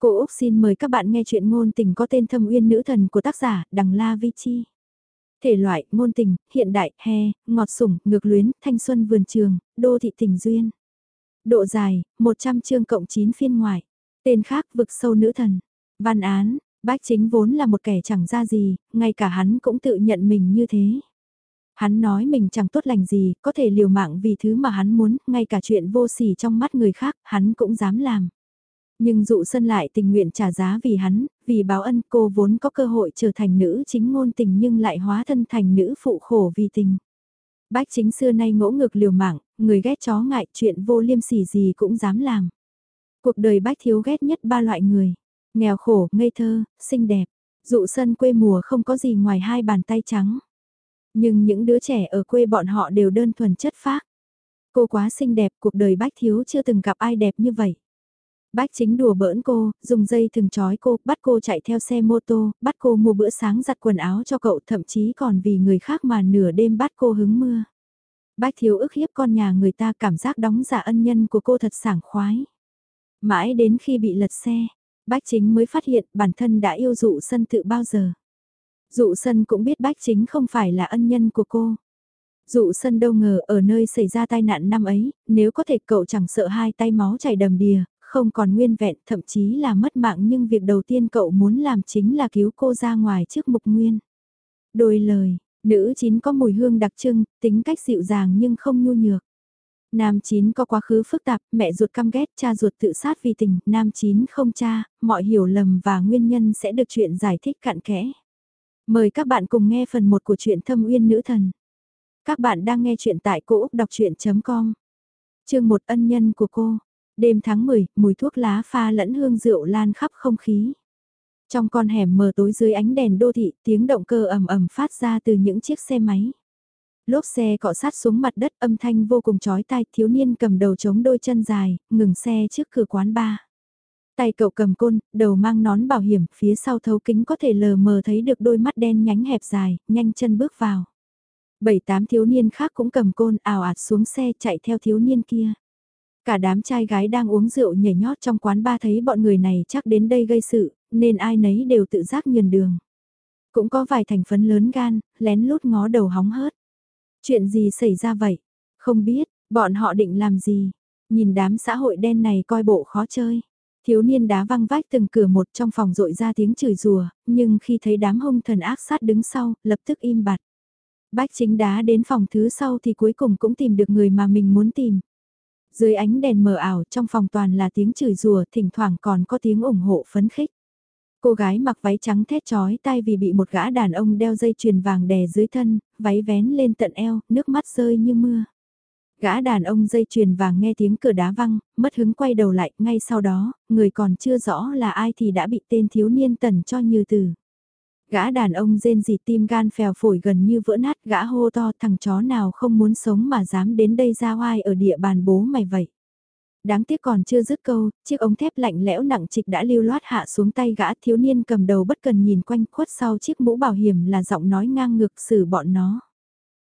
Cô Úc xin mời các bạn nghe chuyện ngôn tình có tên thâm uyên nữ thần của tác giả Đằng La Vi Chi. Thể loại, ngôn tình, hiện đại, he, ngọt sủng, ngược luyến, thanh xuân vườn trường, đô thị tình duyên. Độ dài, 100 chương cộng 9 phiên ngoại. Tên khác vực sâu nữ thần. Văn án, bách chính vốn là một kẻ chẳng ra gì, ngay cả hắn cũng tự nhận mình như thế. Hắn nói mình chẳng tốt lành gì, có thể liều mạng vì thứ mà hắn muốn, ngay cả chuyện vô sỉ trong mắt người khác, hắn cũng dám làm. Nhưng dụ sân lại tình nguyện trả giá vì hắn, vì báo ân cô vốn có cơ hội trở thành nữ chính ngôn tình nhưng lại hóa thân thành nữ phụ khổ vì tình. Bách chính xưa nay ngỗ ngược liều mạng, người ghét chó ngại chuyện vô liêm sỉ gì cũng dám làm. Cuộc đời bách thiếu ghét nhất ba loại người, nghèo khổ, ngây thơ, xinh đẹp. Dụ sân quê mùa không có gì ngoài hai bàn tay trắng. Nhưng những đứa trẻ ở quê bọn họ đều đơn thuần chất phác. Cô quá xinh đẹp, cuộc đời bách thiếu chưa từng gặp ai đẹp như vậy. Bách chính đùa bỡn cô, dùng dây thừng trói cô, bắt cô chạy theo xe mô tô, bắt cô mua bữa sáng giặt quần áo cho cậu thậm chí còn vì người khác mà nửa đêm bắt cô hứng mưa. Bách thiếu ức hiếp con nhà người ta cảm giác đóng giả ân nhân của cô thật sảng khoái. Mãi đến khi bị lật xe, Bách chính mới phát hiện bản thân đã yêu dụ sân tự bao giờ. Dụ sân cũng biết Bách chính không phải là ân nhân của cô. Dụ sân đâu ngờ ở nơi xảy ra tai nạn năm ấy, nếu có thể cậu chẳng sợ hai tay máu chảy đầm đìa, không còn nguyên vẹn, thậm chí là mất mạng nhưng việc đầu tiên cậu muốn làm chính là cứu cô ra ngoài trước mục nguyên. Đôi lời, nữ chín có mùi hương đặc trưng, tính cách dịu dàng nhưng không nhu nhược. Nam chín có quá khứ phức tạp, mẹ ruột căm ghét, cha ruột tự sát vì tình, nam chín không cha, mọi hiểu lầm và nguyên nhân sẽ được chuyện giải thích cặn kẽ. Mời các bạn cùng nghe phần 1 của truyện Thâm Uyên Nữ Thần. Các bạn đang nghe chuyện tại cỗ đọc chuyện.com. Chương 1 ân nhân của cô. Đêm tháng 10, mùi thuốc lá pha lẫn hương rượu lan khắp không khí. Trong con hẻm mờ tối dưới ánh đèn đô thị, tiếng động cơ ầm ầm phát ra từ những chiếc xe máy. Lốp xe cọ sát xuống mặt đất âm thanh vô cùng chói tai, thiếu niên cầm đầu chống đôi chân dài, ngừng xe trước cửa quán bar. Tay cậu cầm côn, đầu mang nón bảo hiểm, phía sau thấu kính có thể lờ mờ thấy được đôi mắt đen nhánh hẹp dài, nhanh chân bước vào. Bảy tám thiếu niên khác cũng cầm côn ảo ạt xuống xe chạy theo thiếu niên kia. Cả đám trai gái đang uống rượu nhảy nhót trong quán ba thấy bọn người này chắc đến đây gây sự, nên ai nấy đều tự giác nhường đường. Cũng có vài thành phấn lớn gan, lén lút ngó đầu hóng hớt. Chuyện gì xảy ra vậy? Không biết, bọn họ định làm gì? Nhìn đám xã hội đen này coi bộ khó chơi. Thiếu niên đá văng vách từng cửa một trong phòng rội ra tiếng chửi rùa, nhưng khi thấy đám hung thần ác sát đứng sau, lập tức im bặt. Bách chính đá đến phòng thứ sau thì cuối cùng cũng tìm được người mà mình muốn tìm. Dưới ánh đèn mờ ảo trong phòng toàn là tiếng chửi rùa, thỉnh thoảng còn có tiếng ủng hộ phấn khích. Cô gái mặc váy trắng thét chói tai vì bị một gã đàn ông đeo dây chuyền vàng đè dưới thân, váy vén lên tận eo, nước mắt rơi như mưa. Gã đàn ông dây chuyền vàng nghe tiếng cửa đá văng, mất hứng quay đầu lại, ngay sau đó, người còn chưa rõ là ai thì đã bị tên thiếu niên tần cho như từ. Gã đàn ông rên rỉ tim gan phèo phổi gần như vỡ nát, gã hô to thằng chó nào không muốn sống mà dám đến đây ra oai ở địa bàn bố mày vậy. Đáng tiếc còn chưa dứt câu, chiếc ống thép lạnh lẽo nặng trịch đã lưu loát hạ xuống tay gã thiếu niên cầm đầu bất cần nhìn quanh khuất sau chiếc mũ bảo hiểm là giọng nói ngang ngược xử bọn nó.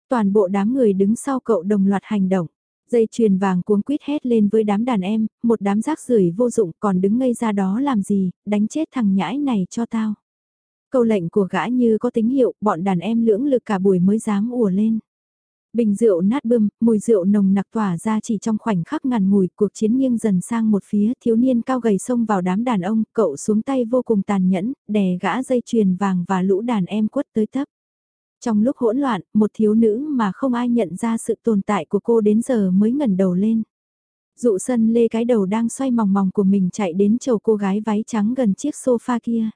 Toàn bộ đám người đứng sau cậu đồng loạt hành động. Dây chuyền vàng cuống quýt hét lên với đám đàn em, một đám rác rưởi vô dụng còn đứng ngây ra đó làm gì, đánh chết thằng nhãi này cho tao. Câu lệnh của gã như có tín hiệu, bọn đàn em lưỡng lực cả buổi mới dám ùa lên. Bình rượu nát bươm, mùi rượu nồng nặc tỏa ra chỉ trong khoảnh khắc ngàn ngùi, cuộc chiến nghiêng dần sang một phía, thiếu niên cao gầy xông vào đám đàn ông, cậu xuống tay vô cùng tàn nhẫn, đè gã dây chuyền vàng và lũ đàn em quất tới thấp. Trong lúc hỗn loạn, một thiếu nữ mà không ai nhận ra sự tồn tại của cô đến giờ mới ngẩng đầu lên. Dụ sân lê cái đầu đang xoay mòng mòng của mình chạy đến chầu cô gái váy trắng gần chiếc sofa kia.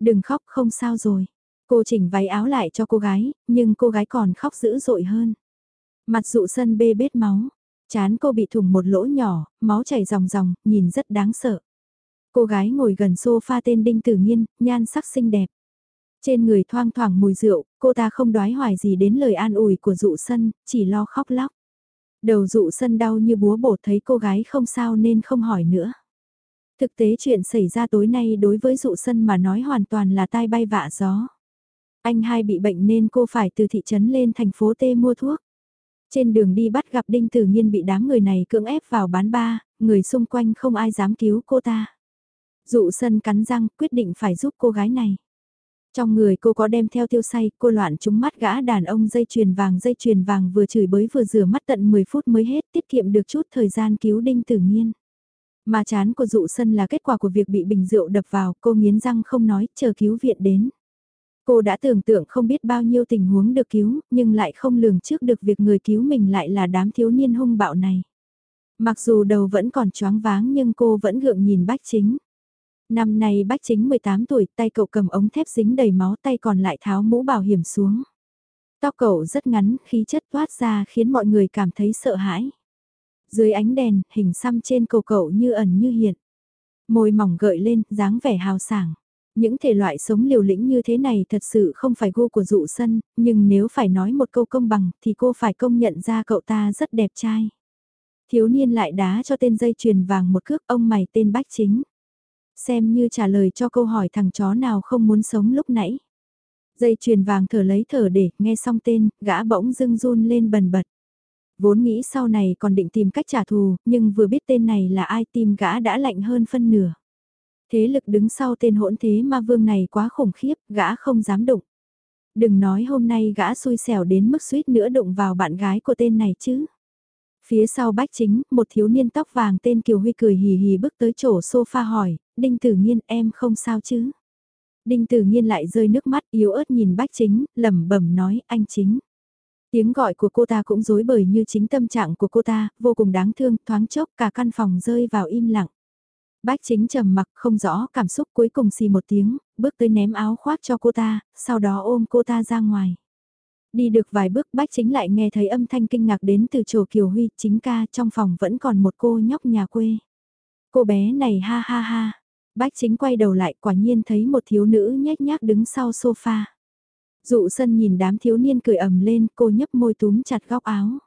Đừng khóc không sao rồi. Cô chỉnh váy áo lại cho cô gái, nhưng cô gái còn khóc dữ dội hơn. Mặt dụ sân bê bết máu. Chán cô bị thủng một lỗ nhỏ, máu chảy ròng ròng, nhìn rất đáng sợ. Cô gái ngồi gần sofa tên Đinh Tử Nhiên, nhan sắc xinh đẹp. Trên người thoang thoảng mùi rượu, cô ta không đoái hoài gì đến lời an ủi của dụ sân, chỉ lo khóc lóc. Đầu dụ sân đau như búa bổ thấy cô gái không sao nên không hỏi nữa. Thực tế chuyện xảy ra tối nay đối với dụ sân mà nói hoàn toàn là tai bay vạ gió. Anh hai bị bệnh nên cô phải từ thị trấn lên thành phố T mua thuốc. Trên đường đi bắt gặp Đinh Tử Nhiên bị đám người này cưỡng ép vào bán ba, người xung quanh không ai dám cứu cô ta. Dụ sân cắn răng quyết định phải giúp cô gái này. Trong người cô có đem theo tiêu say, cô loạn trúng mắt gã đàn ông dây chuyền vàng dây chuyền vàng vừa chửi bới vừa rửa mắt tận 10 phút mới hết tiết kiệm được chút thời gian cứu đinh tử nhiên. Mà chán của dụ sân là kết quả của việc bị bình rượu đập vào, cô nghiến răng không nói, chờ cứu viện đến. Cô đã tưởng tượng không biết bao nhiêu tình huống được cứu, nhưng lại không lường trước được việc người cứu mình lại là đám thiếu niên hung bạo này. Mặc dù đầu vẫn còn choáng váng nhưng cô vẫn gượng nhìn bách chính. Năm nay bách chính 18 tuổi, tay cậu cầm ống thép dính đầy máu tay còn lại tháo mũ bảo hiểm xuống. Tóc cậu rất ngắn, khí chất toát ra khiến mọi người cảm thấy sợ hãi. Dưới ánh đèn, hình xăm trên cầu cậu như ẩn như hiện. Môi mỏng gợi lên, dáng vẻ hào sảng. Những thể loại sống liều lĩnh như thế này thật sự không phải gu của dụ sân, nhưng nếu phải nói một câu công bằng thì cô phải công nhận ra cậu ta rất đẹp trai. Thiếu niên lại đá cho tên dây chuyền vàng một cước ông mày tên bách chính. Xem như trả lời cho câu hỏi thằng chó nào không muốn sống lúc nãy. Dây chuyền vàng thở lấy thở để nghe xong tên, gã bỗng dưng run lên bần bật. Vốn nghĩ sau này còn định tìm cách trả thù, nhưng vừa biết tên này là ai tim gã đã lạnh hơn phân nửa. Thế lực đứng sau tên hỗn thế ma vương này quá khủng khiếp, gã không dám đụng. Đừng nói hôm nay gã xui xẻo đến mức suýt nữa đụng vào bạn gái của tên này chứ. Phía sau bách chính, một thiếu niên tóc vàng tên Kiều Huy cười hì hì bước tới chỗ sofa hỏi, Đinh Tử Nhiên em không sao chứ? Đinh Tử Nhiên lại rơi nước mắt yếu ớt nhìn bách chính, lẩm bẩm nói anh chính. Tiếng gọi của cô ta cũng dối bời như chính tâm trạng của cô ta, vô cùng đáng thương, thoáng chốc cả căn phòng rơi vào im lặng. Bách chính trầm mặc không rõ cảm xúc cuối cùng xì một tiếng, bước tới ném áo khoác cho cô ta, sau đó ôm cô ta ra ngoài. Đi được vài bước bách chính lại nghe thấy âm thanh kinh ngạc đến từ chỗ Kiều Huy, chính ca trong phòng vẫn còn một cô nhóc nhà quê. Cô bé này ha ha ha, bách chính quay đầu lại quả nhiên thấy một thiếu nữ nhét nhác đứng sau sofa. Dụ sân nhìn đám thiếu niên cười ầm lên, cô nhấp môi túm chặt góc áo.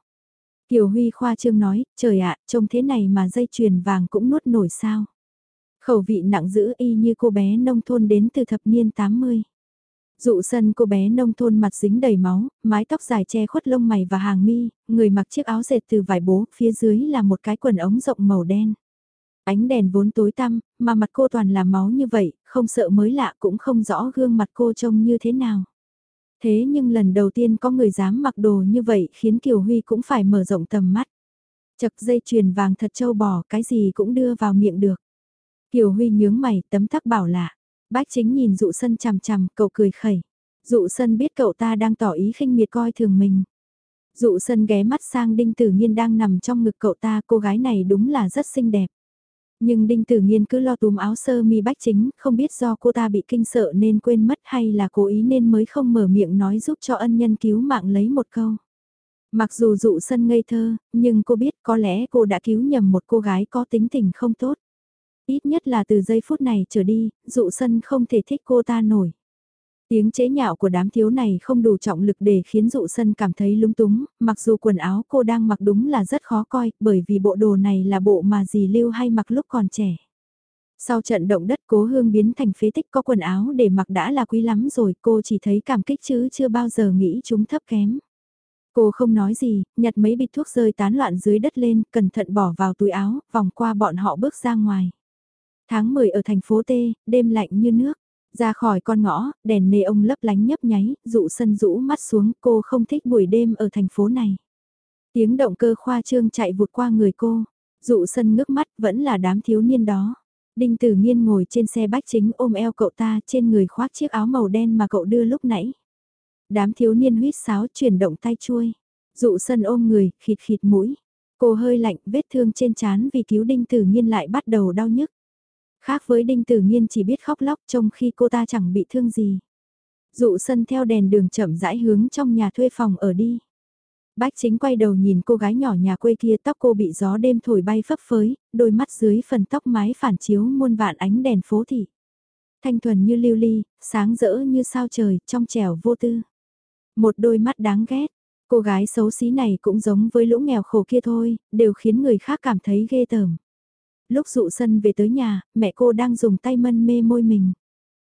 Kiều Huy khoa trương nói, trời ạ, trông thế này mà dây chuyền vàng cũng nuốt nổi sao. Khẩu vị nặng dữ y như cô bé nông thôn đến từ thập niên 80. Dụ sân cô bé nông thôn mặt dính đầy máu, mái tóc dài che khuất lông mày và hàng mi, người mặc chiếc áo dệt từ vải bố, phía dưới là một cái quần ống rộng màu đen. Ánh đèn vốn tối tăm, mà mặt cô toàn là máu như vậy, không sợ mới lạ cũng không rõ gương mặt cô trông như thế nào. Thế nhưng lần đầu tiên có người dám mặc đồ như vậy khiến Kiều Huy cũng phải mở rộng tầm mắt. Chật dây chuyền vàng thật châu bò cái gì cũng đưa vào miệng được. Kiều Huy nhướng mày tấm tắc bảo lạ. Bách chính nhìn dụ sân chằm chằm, cậu cười khẩy. Dụ sân biết cậu ta đang tỏ ý khinh miệt coi thường mình. Dụ sân ghé mắt sang Đinh Tử Nhiên đang nằm trong ngực cậu ta, cô gái này đúng là rất xinh đẹp. Nhưng Đinh Tử Nhiên cứ lo túm áo sơ mi bách chính, không biết do cô ta bị kinh sợ nên quên mất hay là cố ý nên mới không mở miệng nói giúp cho ân nhân cứu mạng lấy một câu. Mặc dù dụ sân ngây thơ, nhưng cô biết có lẽ cô đã cứu nhầm một cô gái có tính tình không tốt. Ít nhất là từ giây phút này trở đi, dụ sân không thể thích cô ta nổi. Tiếng chế nhạo của đám thiếu này không đủ trọng lực để khiến dụ sân cảm thấy lúng túng, mặc dù quần áo cô đang mặc đúng là rất khó coi, bởi vì bộ đồ này là bộ mà dì lưu hay mặc lúc còn trẻ. Sau trận động đất cố hương biến thành phế tích có quần áo để mặc đã là quý lắm rồi, cô chỉ thấy cảm kích chứ chưa bao giờ nghĩ chúng thấp kém. Cô không nói gì, nhặt mấy bịch thuốc rơi tán loạn dưới đất lên, cẩn thận bỏ vào túi áo, vòng qua bọn họ bước ra ngoài. Tháng 10 ở thành phố T, đêm lạnh như nước. Ra khỏi con ngõ, đèn nê ông lấp lánh nhấp nháy, dụ sân rũ mắt xuống, cô không thích buổi đêm ở thành phố này. Tiếng động cơ khoa trương chạy vụt qua người cô, dụ sân ngước mắt vẫn là đám thiếu niên đó. Đinh Tử Nghiên ngồi trên xe bách chính ôm eo cậu ta trên người khoác chiếc áo màu đen mà cậu đưa lúc nãy. Đám thiếu niên huyết sáo chuyển động tay chuôi. Dụ sân ôm người, khịt khịt mũi. Cô hơi lạnh, vết thương trên trán vì cứu Đinh Tử Nghiên lại bắt đầu đau nhức. Khác với Đinh Tử Nhiên chỉ biết khóc lóc trong khi cô ta chẳng bị thương gì. Dụ sân theo đèn đường chậm rãi hướng trong nhà thuê phòng ở đi. Bách chính quay đầu nhìn cô gái nhỏ nhà quê kia tóc cô bị gió đêm thổi bay phấp phới, đôi mắt dưới phần tóc mái phản chiếu muôn vạn ánh đèn phố thị. Thanh thuần như lưu ly, sáng rỡ như sao trời, trong trẻo vô tư. Một đôi mắt đáng ghét, cô gái xấu xí này cũng giống với lũ nghèo khổ kia thôi, đều khiến người khác cảm thấy ghê tởm. Lúc dụ sân về tới nhà, mẹ cô đang dùng tay mân mê môi mình.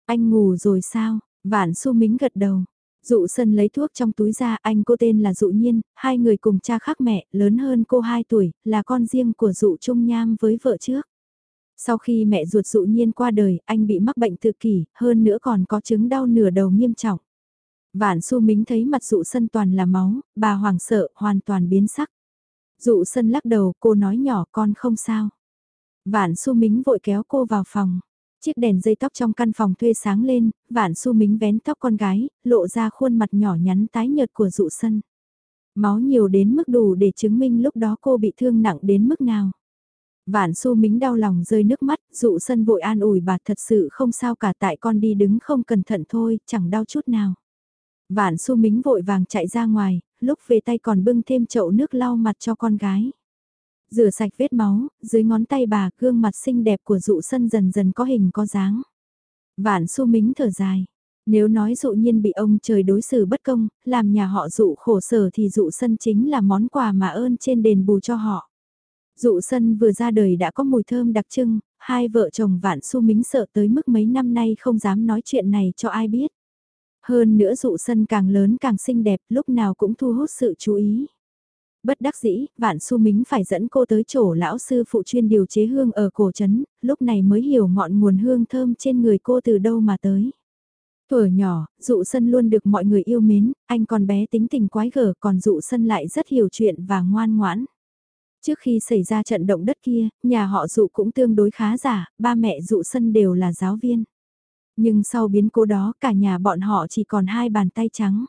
Anh ngủ rồi sao? Vạn su mính gật đầu. Dụ sân lấy thuốc trong túi ra, anh cô tên là Dụ Nhiên, hai người cùng cha khác mẹ, lớn hơn cô 2 tuổi, là con riêng của Dụ Trung Nham với vợ trước. Sau khi mẹ ruột dụ nhiên qua đời, anh bị mắc bệnh tự kỷ, hơn nữa còn có chứng đau nửa đầu nghiêm trọng. Vạn su mính thấy mặt dụ sân toàn là máu, bà hoảng sợ, hoàn toàn biến sắc. Dụ sân lắc đầu, cô nói nhỏ con không sao. Vạn su mính vội kéo cô vào phòng. Chiếc đèn dây tóc trong căn phòng thuê sáng lên, vạn su mính vén tóc con gái, lộ ra khuôn mặt nhỏ nhắn tái nhợt của dụ sân. Máu nhiều đến mức đủ để chứng minh lúc đó cô bị thương nặng đến mức nào. Vạn su mính đau lòng rơi nước mắt, dụ sân vội an ủi bà thật sự không sao cả tại con đi đứng không cẩn thận thôi, chẳng đau chút nào. Vạn su mính vội vàng chạy ra ngoài, lúc về tay còn bưng thêm chậu nước lau mặt cho con gái. Rửa sạch vết máu, dưới ngón tay bà gương mặt xinh đẹp của dụ sân dần dần có hình có dáng. Vạn su mính thở dài. Nếu nói dụ nhiên bị ông trời đối xử bất công, làm nhà họ dụ khổ sở thì dụ sân chính là món quà mà ơn trên đền bù cho họ. Dụ sân vừa ra đời đã có mùi thơm đặc trưng, hai vợ chồng vạn su mính sợ tới mức mấy năm nay không dám nói chuyện này cho ai biết. Hơn nữa dụ sân càng lớn càng xinh đẹp lúc nào cũng thu hút sự chú ý. Bất đắc dĩ, vạn su mính phải dẫn cô tới chỗ lão sư phụ chuyên điều chế hương ở cổ trấn, lúc này mới hiểu ngọn nguồn hương thơm trên người cô từ đâu mà tới. Thuở nhỏ, dụ sân luôn được mọi người yêu mến, anh còn bé tính tình quái gở còn dụ sân lại rất hiểu chuyện và ngoan ngoãn. Trước khi xảy ra trận động đất kia, nhà họ dụ cũng tương đối khá giả, ba mẹ dụ sân đều là giáo viên. Nhưng sau biến cố đó cả nhà bọn họ chỉ còn hai bàn tay trắng.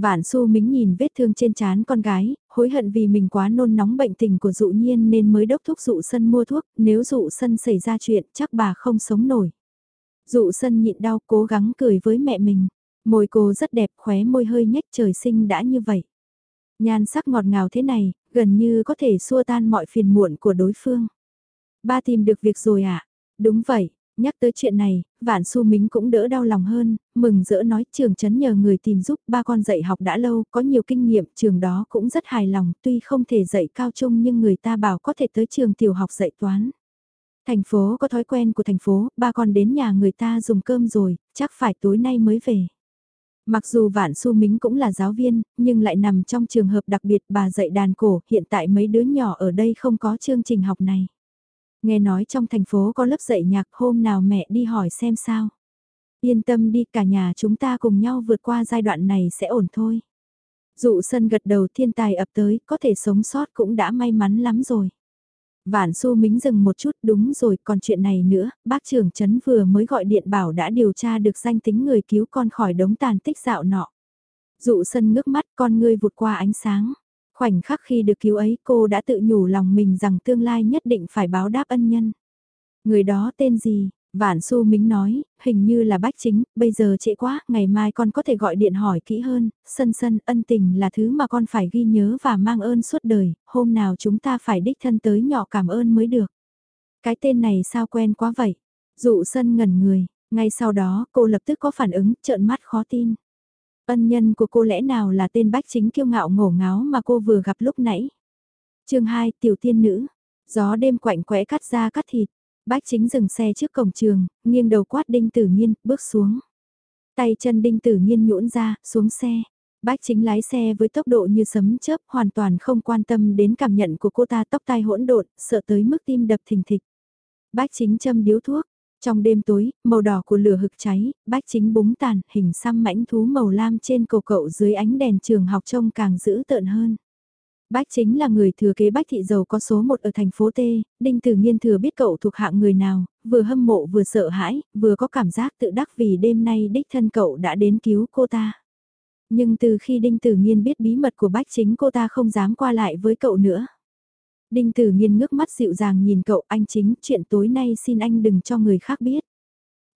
Vạn su mính nhìn vết thương trên trán con gái, hối hận vì mình quá nôn nóng bệnh tình của dụ nhiên nên mới đốc thúc dụ sân mua thuốc, nếu dụ sân xảy ra chuyện chắc bà không sống nổi. Dụ sân nhịn đau cố gắng cười với mẹ mình, môi cô rất đẹp khóe môi hơi nhếch trời sinh đã như vậy. Nhan sắc ngọt ngào thế này, gần như có thể xua tan mọi phiền muộn của đối phương. Ba tìm được việc rồi à? Đúng vậy, Nhắc tới chuyện này, Vạn xu Mính cũng đỡ đau lòng hơn, mừng rỡ nói trường chấn nhờ người tìm giúp ba con dạy học đã lâu, có nhiều kinh nghiệm, trường đó cũng rất hài lòng, tuy không thể dạy cao trung nhưng người ta bảo có thể tới trường tiểu học dạy toán. Thành phố có thói quen của thành phố, ba con đến nhà người ta dùng cơm rồi, chắc phải tối nay mới về. Mặc dù Vạn xu Mính cũng là giáo viên, nhưng lại nằm trong trường hợp đặc biệt bà dạy đàn cổ, hiện tại mấy đứa nhỏ ở đây không có chương trình học này. Nghe nói trong thành phố có lớp dạy nhạc hôm nào mẹ đi hỏi xem sao. Yên tâm đi cả nhà chúng ta cùng nhau vượt qua giai đoạn này sẽ ổn thôi. Dụ sân gật đầu thiên tài ập tới, có thể sống sót cũng đã may mắn lắm rồi. Vạn su mính dừng một chút, đúng rồi, còn chuyện này nữa, bác trưởng chấn vừa mới gọi điện bảo đã điều tra được danh tính người cứu con khỏi đống tàn tích dạo nọ. Dụ sân ngước mắt con ngươi vụt qua ánh sáng. Khoảnh khắc khi được cứu ấy cô đã tự nhủ lòng mình rằng tương lai nhất định phải báo đáp ân nhân. Người đó tên gì? Vạn Su Mính nói, hình như là bách chính, bây giờ trễ quá, ngày mai con có thể gọi điện hỏi kỹ hơn, sân sân, ân tình là thứ mà con phải ghi nhớ và mang ơn suốt đời, hôm nào chúng ta phải đích thân tới nhỏ cảm ơn mới được. Cái tên này sao quen quá vậy? Dụ sân ngẩn người, ngay sau đó cô lập tức có phản ứng, trợn mắt khó tin. Ân nhân của cô lẽ nào là tên bách chính kiêu ngạo ngổ ngáo mà cô vừa gặp lúc nãy. chương 2 Tiểu Tiên Nữ Gió đêm quạnh quẽ cắt da cắt thịt. Bách chính dừng xe trước cổng trường, nghiêng đầu quát đinh tử nghiên, bước xuống. Tay chân đinh tử nghiên nhũn ra, xuống xe. Bách chính lái xe với tốc độ như sấm chớp, hoàn toàn không quan tâm đến cảm nhận của cô ta tóc tai hỗn độn, sợ tới mức tim đập thình thịch. Bách chính châm điếu thuốc, trong đêm tối, màu đỏ của lửa hực cháy, bách chính búng tàn, hình xăm mãnh thú màu lam trên cổ cậu dưới ánh đèn trường học trông càng dữ tợn hơn. Bách chính là người thừa kế bách thị giàu có số một ở thành phố T, Đinh Tử Nghiên thừa biết cậu thuộc hạng người nào, vừa hâm mộ vừa sợ hãi, vừa có cảm giác tự đắc vì đêm nay đích thân cậu đã đến cứu cô ta. Nhưng từ khi Đinh Tử Nghiên biết bí mật của bách chính cô ta không dám qua lại với cậu nữa. Đinh Tử Nghiên ngước mắt dịu dàng nhìn cậu anh chính chuyện tối nay xin anh đừng cho người khác biết.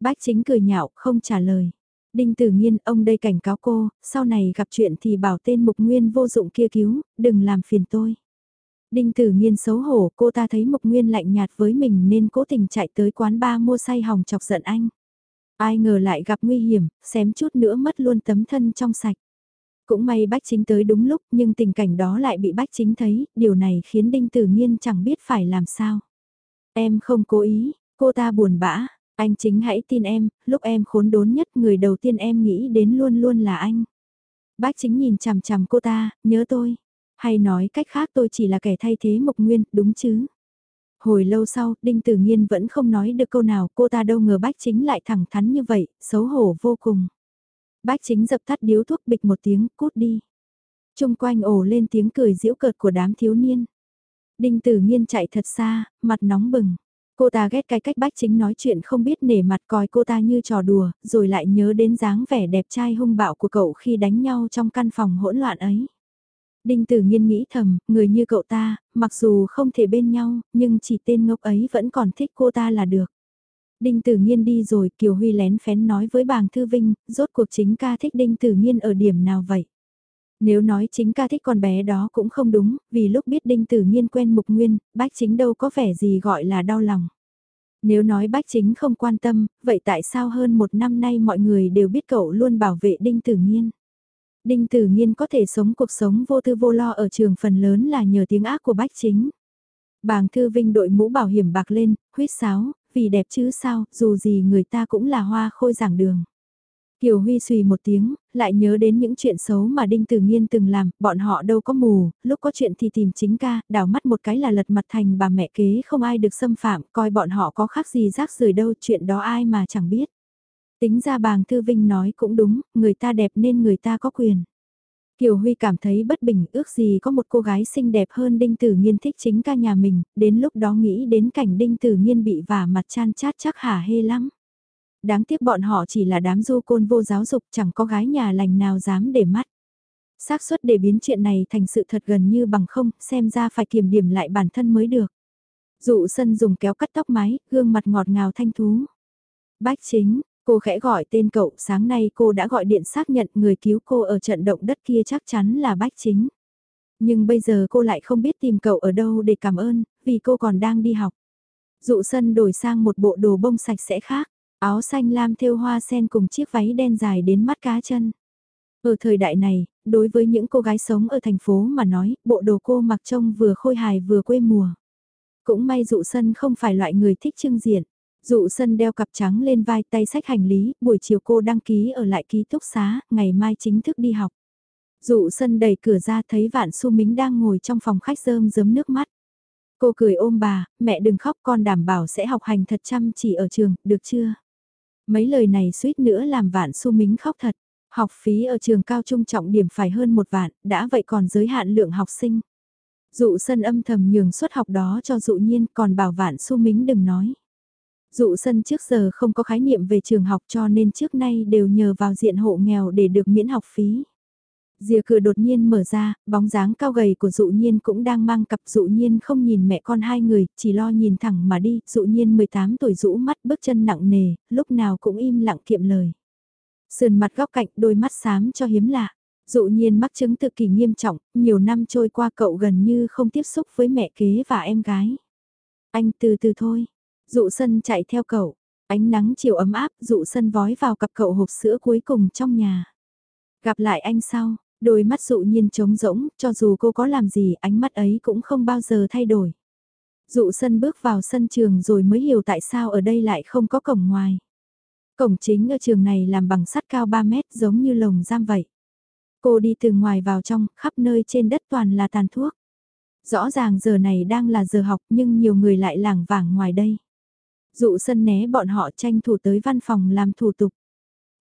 Bách chính cười nhạo không trả lời. Đinh Tử Nghiên ông đây cảnh cáo cô, sau này gặp chuyện thì bảo tên Mục Nguyên vô dụng kia cứu, đừng làm phiền tôi. Đinh Tử Nghiên xấu hổ cô ta thấy Mục Nguyên lạnh nhạt với mình nên cố tình chạy tới quán ba mua say hòng chọc giận anh. Ai ngờ lại gặp nguy hiểm, xém chút nữa mất luôn tấm thân trong sạch. Cũng may bách chính tới đúng lúc nhưng tình cảnh đó lại bị bách chính thấy, điều này khiến Đinh Tử nhiên chẳng biết phải làm sao. Em không cố ý, cô ta buồn bã, anh chính hãy tin em, lúc em khốn đốn nhất người đầu tiên em nghĩ đến luôn luôn là anh. Bách chính nhìn chằm chằm cô ta, nhớ tôi. Hay nói cách khác tôi chỉ là kẻ thay thế Mộc Nguyên, đúng chứ? Hồi lâu sau, Đinh Tử nhiên vẫn không nói được câu nào, cô ta đâu ngờ Bách Chính lại thẳng thắn như vậy, xấu hổ vô cùng. Bách Chính dập tắt điếu thuốc bịch một tiếng, cút đi. Trung quanh ổ lên tiếng cười giễu cợt của đám thiếu niên. Đinh Tử Nghiên chạy thật xa, mặt nóng bừng. Cô ta ghét cái cách Bách Chính nói chuyện không biết nể mặt coi cô ta như trò đùa, rồi lại nhớ đến dáng vẻ đẹp trai hung bạo của cậu khi đánh nhau trong căn phòng hỗn loạn ấy. Đinh Tử Nghiên nghĩ thầm, người như cậu ta, mặc dù không thể bên nhau, nhưng chỉ tên ngốc ấy vẫn còn thích cô ta là được. Đinh Tử nhiên đi rồi, Kiều Huy lén phén nói với bàng Thư Vinh, rốt cuộc chính ca thích Đinh Tử nhiên ở điểm nào vậy? Nếu nói chính ca thích con bé đó cũng không đúng, vì lúc biết Đinh Tử nhiên quen Mục Nguyên, bách chính đâu có vẻ gì gọi là đau lòng. Nếu nói bách chính không quan tâm, vậy tại sao hơn một năm nay mọi người đều biết cậu luôn bảo vệ Đinh Tử nhiên Đinh Tử Nhiên có thể sống cuộc sống vô tư vô lo ở trường phần lớn là nhờ tiếng ác của bách chính. Bàng Thư Vinh đội mũ bảo hiểm bạc lên, huyết sáo, vì đẹp chứ sao, dù gì người ta cũng là hoa khôi giảng đường. Kiều Huy suy một tiếng, lại nhớ đến những chuyện xấu mà Đinh Tử Nhiên từng làm, bọn họ đâu có mù, lúc có chuyện thì tìm chính ca, đảo mắt một cái là lật mặt thành bà mẹ kế không ai được xâm phạm, coi bọn họ có khác gì rác rưởi đâu, chuyện đó ai mà chẳng biết. Tính ra bàng Thư Vinh nói cũng đúng, người ta đẹp nên người ta có quyền. Kiều Huy cảm thấy bất bình ước gì có một cô gái xinh đẹp hơn Đinh Tử Nghiên thích chính ca nhà mình, đến lúc đó nghĩ đến cảnh Đinh Tử Nghiên bị vả mặt chan chát chắc hả hê lắm. Đáng tiếc bọn họ chỉ là đám du côn vô giáo dục chẳng có gái nhà lành nào dám để mắt. xác suất để biến chuyện này thành sự thật gần như bằng không, xem ra phải kiểm điểm lại bản thân mới được. Dụ sân dùng kéo cắt tóc mái, gương mặt ngọt ngào thanh thú. Bách chính, Cô khẽ gọi tên cậu, sáng nay cô đã gọi điện xác nhận người cứu cô ở trận động đất kia chắc chắn là Bách Chính. Nhưng bây giờ cô lại không biết tìm cậu ở đâu để cảm ơn, vì cô còn đang đi học. Dụ sân đổi sang một bộ đồ bông sạch sẽ khác, áo xanh lam thêu hoa sen cùng chiếc váy đen dài đến mắt cá chân. Ở thời đại này, đối với những cô gái sống ở thành phố mà nói, bộ đồ cô mặc trông vừa khôi hài vừa quê mùa. Cũng may dụ sân không phải loại người thích trưng diện. Dụ sân đeo cặp trắng lên vai tay sách hành lý, buổi chiều cô đăng ký ở lại ký túc xá, ngày mai chính thức đi học. Dụ sân đẩy cửa ra thấy vạn su mính đang ngồi trong phòng khách rơm rớm nước mắt. Cô cười ôm bà, mẹ đừng khóc con đảm bảo sẽ học hành thật chăm chỉ ở trường, được chưa? Mấy lời này suýt nữa làm vạn su mính khóc thật. Học phí ở trường cao trung trọng điểm phải hơn một vạn, đã vậy còn giới hạn lượng học sinh. Dụ sân âm thầm nhường suất học đó cho dụ nhiên còn bảo vạn su mính đừng nói. Dụ sân trước giờ không có khái niệm về trường học cho nên trước nay đều nhờ vào diện hộ nghèo để được miễn học phí. Dìa cửa đột nhiên mở ra, bóng dáng cao gầy của dụ nhiên cũng đang mang cặp dụ nhiên không nhìn mẹ con hai người, chỉ lo nhìn thẳng mà đi, dụ nhiên 18 tuổi rũ mắt bước chân nặng nề, lúc nào cũng im lặng kiệm lời. Sườn mặt góc cạnh đôi mắt xám cho hiếm lạ. Dụ nhiên mắc chứng tự kỷ nghiêm trọng, nhiều năm trôi qua cậu gần như không tiếp xúc với mẹ kế và em gái. Anh từ từ thôi, Dụ sân chạy theo cậu, ánh nắng chiều ấm áp, dụ sân vói vào cặp cậu hộp sữa cuối cùng trong nhà. Gặp lại anh sau, đôi mắt dụ nhiên trống rỗng, cho dù cô có làm gì ánh mắt ấy cũng không bao giờ thay đổi. Dụ sân bước vào sân trường rồi mới hiểu tại sao ở đây lại không có cổng ngoài. Cổng chính ở trường này làm bằng sắt cao 3 mét giống như lồng giam vậy. Cô đi từ ngoài vào trong, khắp nơi trên đất toàn là tàn thuốc. Rõ ràng giờ này đang là giờ học nhưng nhiều người lại lảng vảng ngoài đây. Dụ sân né bọn họ tranh thủ tới văn phòng làm thủ tục.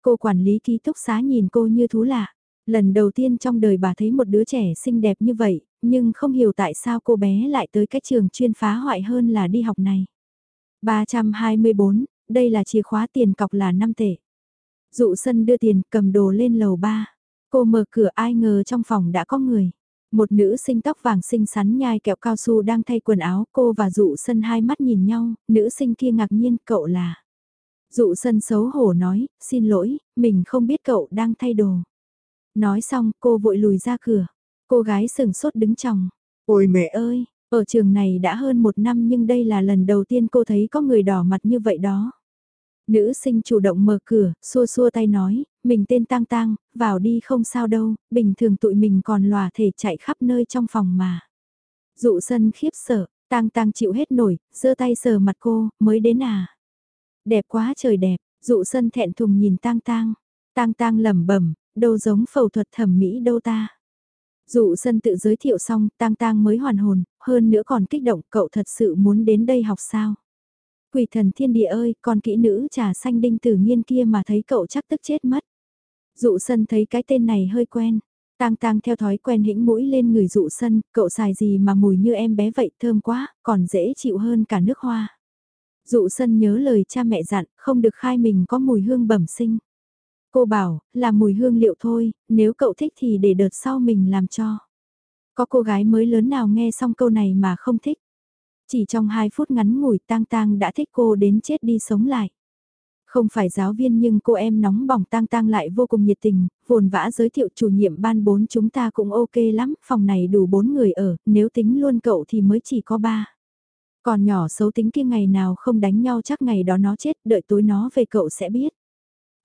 Cô quản lý ký túc xá nhìn cô như thú lạ. Lần đầu tiên trong đời bà thấy một đứa trẻ xinh đẹp như vậy, nhưng không hiểu tại sao cô bé lại tới cái trường chuyên phá hoại hơn là đi học này. 324, đây là chìa khóa tiền cọc là 5 tệ. Dụ sân đưa tiền cầm đồ lên lầu 3. Cô mở cửa ai ngờ trong phòng đã có người. Một nữ sinh tóc vàng xinh xắn nhai kẹo cao su đang thay quần áo, cô và dụ sân hai mắt nhìn nhau, nữ sinh kia ngạc nhiên cậu là. Dụ sân xấu hổ nói, xin lỗi, mình không biết cậu đang thay đồ. Nói xong cô vội lùi ra cửa, cô gái sừng sốt đứng chồng. Ôi mẹ ơi, ở trường này đã hơn một năm nhưng đây là lần đầu tiên cô thấy có người đỏ mặt như vậy đó. Nữ sinh chủ động mở cửa, xua xua tay nói, mình tên Tang Tang, vào đi không sao đâu, bình thường tụi mình còn lòa thể chạy khắp nơi trong phòng mà. Dụ sân khiếp sợ, Tang Tang chịu hết nổi, giơ tay sờ mặt cô, mới đến à. Đẹp quá trời đẹp, dụ sân thẹn thùng nhìn Tang Tang. Tang Tang lẩm bẩm, đâu giống phẫu thuật thẩm mỹ đâu ta. Dụ sân tự giới thiệu xong, tang tang mới hoàn hồn, hơn nữa còn kích động cậu thật sự muốn đến đây học sao. Quỷ thần thiên địa ơi, con kỹ nữ trà xanh đinh tử nhiên kia mà thấy cậu chắc tức chết mất. Dụ sân thấy cái tên này hơi quen. Tang tang theo thói quen hĩnh mũi lên người dụ sân, cậu xài gì mà mùi như em bé vậy thơm quá, còn dễ chịu hơn cả nước hoa. Dụ sân nhớ lời cha mẹ dặn, không được khai mình có mùi hương bẩm sinh. Cô bảo, là mùi hương liệu thôi, nếu cậu thích thì để đợt sau mình làm cho. Có cô gái mới lớn nào nghe xong câu này mà không thích. Chỉ trong 2 phút ngắn ngủi tang tang đã thích cô đến chết đi sống lại. Không phải giáo viên nhưng cô em nóng bỏng tang tang lại vô cùng nhiệt tình, vồn vã giới thiệu chủ nhiệm ban 4 chúng ta cũng ok lắm, phòng này đủ 4 người ở, nếu tính luôn cậu thì mới chỉ có 3. Còn nhỏ xấu tính kia ngày nào không đánh nhau chắc ngày đó nó chết, đợi tối nó về cậu sẽ biết.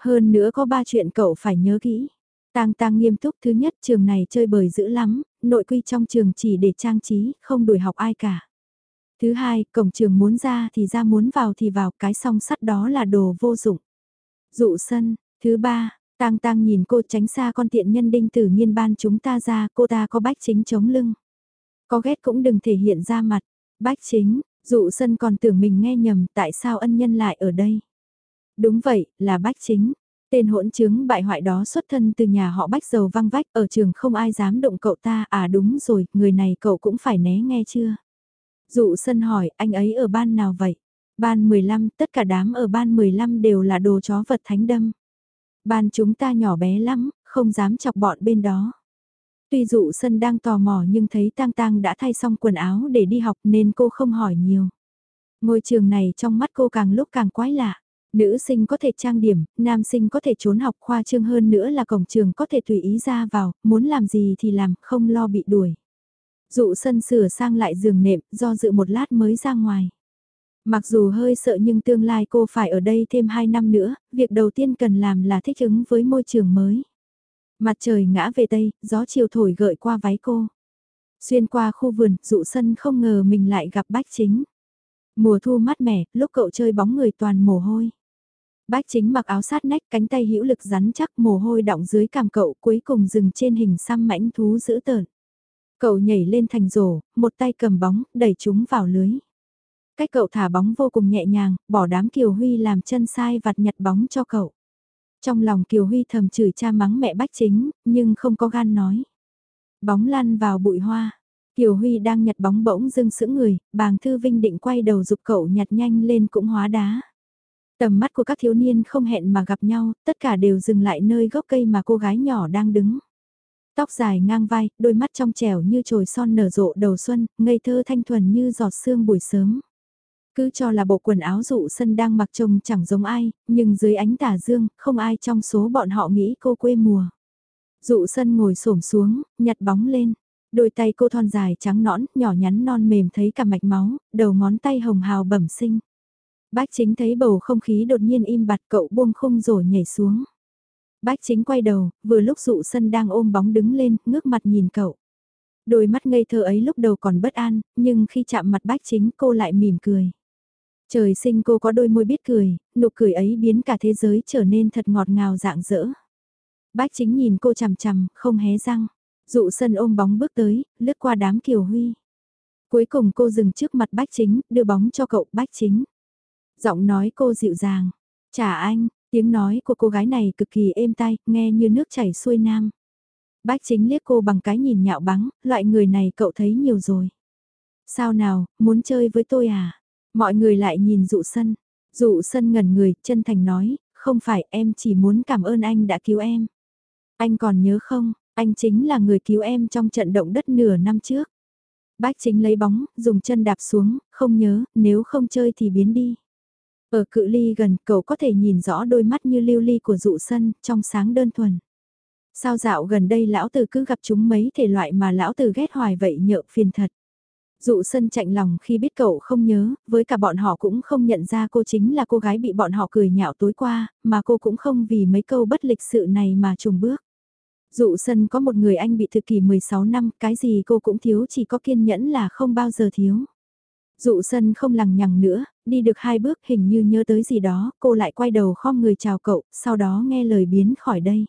Hơn nữa có ba chuyện cậu phải nhớ kỹ. Tang tang nghiêm túc thứ nhất trường này chơi bời dữ lắm, nội quy trong trường chỉ để trang trí, không đuổi học ai cả. Thứ hai, cổng trường muốn ra thì ra muốn vào thì vào, cái song sắt đó là đồ vô dụng. Dụ sân, thứ ba, tang tang nhìn cô tránh xa con tiện nhân đinh tử nghiên ban chúng ta ra, cô ta có bách chính chống lưng. Có ghét cũng đừng thể hiện ra mặt, bách chính, dụ sân còn tưởng mình nghe nhầm tại sao ân nhân lại ở đây. Đúng vậy, là bách chính. Tên hỗn chứng bại hoại đó xuất thân từ nhà họ bách dầu văng vách ở trường không ai dám động cậu ta à đúng rồi, người này cậu cũng phải né nghe chưa? Dụ sân hỏi, anh ấy ở ban nào vậy? Ban 15, tất cả đám ở ban 15 đều là đồ chó vật thánh đâm. Ban chúng ta nhỏ bé lắm, không dám chọc bọn bên đó. Tuy dụ sân đang tò mò nhưng thấy tang tang đã thay xong quần áo để đi học nên cô không hỏi nhiều. Ngôi trường này trong mắt cô càng lúc càng quái lạ. Nữ sinh có thể trang điểm, nam sinh có thể trốn học khoa trương hơn nữa là cổng trường có thể tùy ý ra vào, muốn làm gì thì làm, không lo bị đuổi. Dụ sân sửa sang lại giường nệm, do dự một lát mới ra ngoài. Mặc dù hơi sợ nhưng tương lai cô phải ở đây thêm 2 năm nữa, việc đầu tiên cần làm là thích ứng với môi trường mới. Mặt trời ngã về tây, gió chiều thổi gợi qua váy cô. Xuyên qua khu vườn, dụ sân không ngờ mình lại gặp bách chính. Mùa thu mát mẻ, lúc cậu chơi bóng người toàn mồ hôi. Bách chính mặc áo sát nách cánh tay hữu lực rắn chắc mồ hôi đọng dưới cằm cậu cuối cùng dừng trên hình xăm mãnh thú dữ tợn. Cậu nhảy lên thành rổ, một tay cầm bóng, đẩy chúng vào lưới. Cách cậu thả bóng vô cùng nhẹ nhàng, bỏ đám Kiều Huy làm chân sai vặt nhặt bóng cho cậu. Trong lòng Kiều Huy thầm chửi cha mắng mẹ bách chính, nhưng không có gan nói. Bóng lăn vào bụi hoa. Kiều Huy đang nhặt bóng bỗng dưng sững người, bàng thư vinh định quay đầu giúp cậu nhặt nhanh lên cũng hóa đá. Tầm mắt của các thiếu niên không hẹn mà gặp nhau, tất cả đều dừng lại nơi gốc cây mà cô gái nhỏ đang đứng. Tóc dài ngang vai, đôi mắt trong trẻo như chồi son nở rộ đầu xuân, ngây thơ thanh thuần như giọt sương buổi sớm. Cứ cho là bộ quần áo dụ sân đang mặc trông chẳng giống ai, nhưng dưới ánh tà dương, không ai trong số bọn họ nghĩ cô quê mùa. Dụ sân ngồi xổm xuống, nhặt bóng lên. Đôi tay cô thon dài trắng nõn, nhỏ nhắn non mềm thấy cả mạch máu, đầu ngón tay hồng hào bẩm sinh. Bác chính thấy bầu không khí đột nhiên im bặt cậu buông khung rồi nhảy xuống. Bác chính quay đầu, vừa lúc dụ sân đang ôm bóng đứng lên, ngước mặt nhìn cậu. Đôi mắt ngây thơ ấy lúc đầu còn bất an, nhưng khi chạm mặt bác chính cô lại mỉm cười. Trời sinh cô có đôi môi biết cười, nụ cười ấy biến cả thế giới trở nên thật ngọt ngào dạng dỡ. Bác chính nhìn cô chằm chằm, không hé răng. Dụ sân ôm bóng bước tới, lướt qua đám kiều huy. Cuối cùng cô dừng trước mặt bác chính, đưa bóng cho cậu bác chính. Giọng nói cô dịu dàng. Chả anh, tiếng nói của cô gái này cực kỳ êm tai, nghe như nước chảy xuôi nam. bách chính liếc cô bằng cái nhìn nhạo báng, loại người này cậu thấy nhiều rồi. Sao nào, muốn chơi với tôi à? Mọi người lại nhìn dụ sân. Dụ sân ngẩn người, chân thành nói, không phải em chỉ muốn cảm ơn anh đã cứu em. Anh còn nhớ không, anh chính là người cứu em trong trận động đất nửa năm trước. bách chính lấy bóng, dùng chân đạp xuống, không nhớ, nếu không chơi thì biến đi. Ở cự ly gần, cậu có thể nhìn rõ đôi mắt như lưu ly của dụ sân, trong sáng đơn thuần. Sao dạo gần đây lão tử cứ gặp chúng mấy thể loại mà lão tử ghét hoài vậy nhợ phiền thật. Dụ sân chạnh lòng khi biết cậu không nhớ, với cả bọn họ cũng không nhận ra cô chính là cô gái bị bọn họ cười nhạo tối qua, mà cô cũng không vì mấy câu bất lịch sự này mà trùng bước. Dụ sân có một người anh bị thực kỳ 16 năm, cái gì cô cũng thiếu chỉ có kiên nhẫn là không bao giờ thiếu. Dụ sân không lằng nhằng nữa, đi được hai bước hình như nhớ tới gì đó, cô lại quay đầu khom người chào cậu, sau đó nghe lời biến khỏi đây.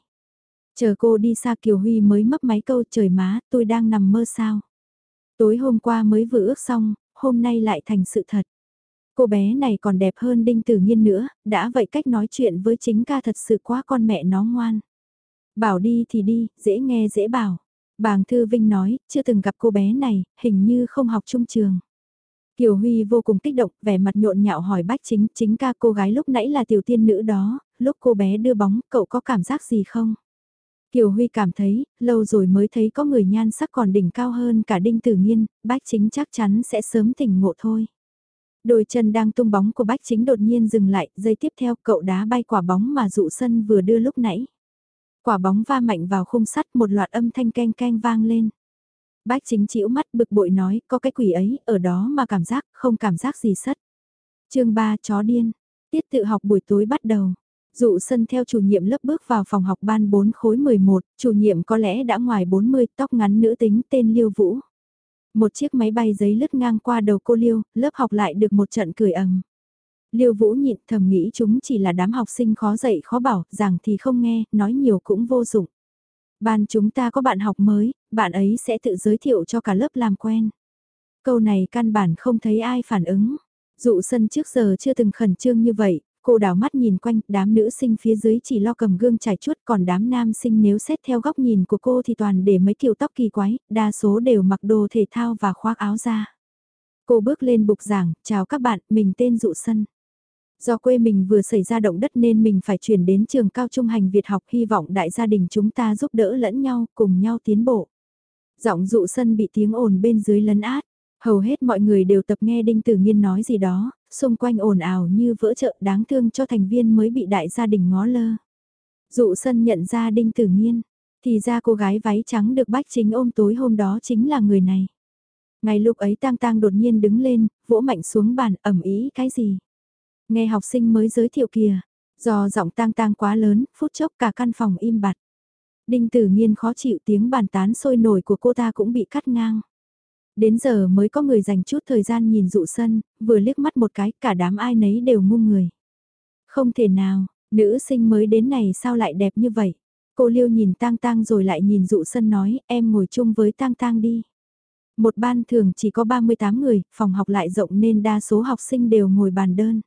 Chờ cô đi xa Kiều Huy mới mấp máy câu trời má, tôi đang nằm mơ sao. Tối hôm qua mới vừa ước xong, hôm nay lại thành sự thật. Cô bé này còn đẹp hơn Đinh Tử Nhiên nữa, đã vậy cách nói chuyện với chính ca thật sự quá con mẹ nó ngoan. Bảo đi thì đi, dễ nghe dễ bảo. Bàng Thư Vinh nói, chưa từng gặp cô bé này, hình như không học trung trường. Kiều Huy vô cùng kích động, vẻ mặt nhộn nhạo hỏi bách chính, chính ca cô gái lúc nãy là tiểu tiên nữ đó, lúc cô bé đưa bóng, cậu có cảm giác gì không? Kiều Huy cảm thấy, lâu rồi mới thấy có người nhan sắc còn đỉnh cao hơn cả đinh tử nghiên, bách chính chắc chắn sẽ sớm tỉnh ngộ thôi. Đôi chân đang tung bóng của bách chính đột nhiên dừng lại, giây tiếp theo cậu đá bay quả bóng mà dụ sân vừa đưa lúc nãy. Quả bóng va mạnh vào khung sắt một loạt âm thanh keng keng vang lên. Bách chính chịu mắt bực bội nói, có cái quỷ ấy, ở đó mà cảm giác, không cảm giác gì sất. chương 3 chó điên, tiết tự học buổi tối bắt đầu. Dụ sân theo chủ nhiệm lớp bước vào phòng học ban 4 khối 11, chủ nhiệm có lẽ đã ngoài 40, tóc ngắn nữ tính tên Liêu Vũ. Một chiếc máy bay giấy lướt ngang qua đầu cô Liêu, lớp học lại được một trận cười ầm. Liêu Vũ nhịn thầm nghĩ chúng chỉ là đám học sinh khó dạy khó bảo, rằng thì không nghe, nói nhiều cũng vô dụng. Ban chúng ta có bạn học mới, bạn ấy sẽ tự giới thiệu cho cả lớp làm quen. Câu này căn bản không thấy ai phản ứng. Dụ sân trước giờ chưa từng khẩn trương như vậy, cô đảo mắt nhìn quanh, đám nữ sinh phía dưới chỉ lo cầm gương trải chuốt còn đám nam sinh nếu xét theo góc nhìn của cô thì toàn để mấy kiểu tóc kỳ quái, đa số đều mặc đồ thể thao và khoác áo ra. Cô bước lên bục giảng, chào các bạn, mình tên Dụ Sân. Do quê mình vừa xảy ra động đất nên mình phải chuyển đến trường cao trung hành Việt học hy vọng đại gia đình chúng ta giúp đỡ lẫn nhau, cùng nhau tiến bộ. Giọng dụ sân bị tiếng ồn bên dưới lấn át. Hầu hết mọi người đều tập nghe Đinh Tử Nghiên nói gì đó, xung quanh ồn ào như vỡ chợ đáng thương cho thành viên mới bị đại gia đình ngó lơ. Dụ sân nhận ra Đinh Tử Nghiên, thì ra cô gái váy trắng được bách chính ôm tối hôm đó chính là người này. Ngay lúc ấy tang tang đột nhiên đứng lên, vỗ mạnh xuống bàn ẩm ý cái gì. Nghe học sinh mới giới thiệu kìa, do giọng tang tang quá lớn, phút chốc cả căn phòng im bặt. Đinh tử nghiên khó chịu tiếng bàn tán sôi nổi của cô ta cũng bị cắt ngang. Đến giờ mới có người dành chút thời gian nhìn dụ sân, vừa liếc mắt một cái, cả đám ai nấy đều ngu người. Không thể nào, nữ sinh mới đến này sao lại đẹp như vậy? Cô Liêu nhìn tang tang rồi lại nhìn dụ sân nói, em ngồi chung với tang tang đi. Một ban thường chỉ có 38 người, phòng học lại rộng nên đa số học sinh đều ngồi bàn đơn.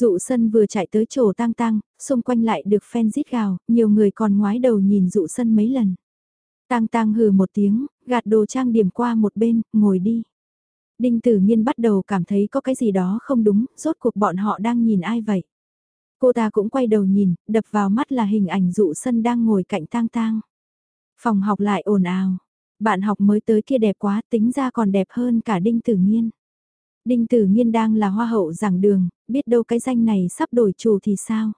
Dụ sân vừa chạy tới chỗ tang tang, xung quanh lại được phen rít gào, nhiều người còn ngoái đầu nhìn dụ sân mấy lần. Tang tang hừ một tiếng, gạt đồ trang điểm qua một bên, ngồi đi. Đinh tử nhiên bắt đầu cảm thấy có cái gì đó không đúng, rốt cuộc bọn họ đang nhìn ai vậy. Cô ta cũng quay đầu nhìn, đập vào mắt là hình ảnh dụ sân đang ngồi cạnh tang tang. Phòng học lại ồn ào. Bạn học mới tới kia đẹp quá tính ra còn đẹp hơn cả đinh tử nhiên. Đinh Tử Nhiên đang là hoa hậu giảng đường, biết đâu cái danh này sắp đổi chủ thì sao?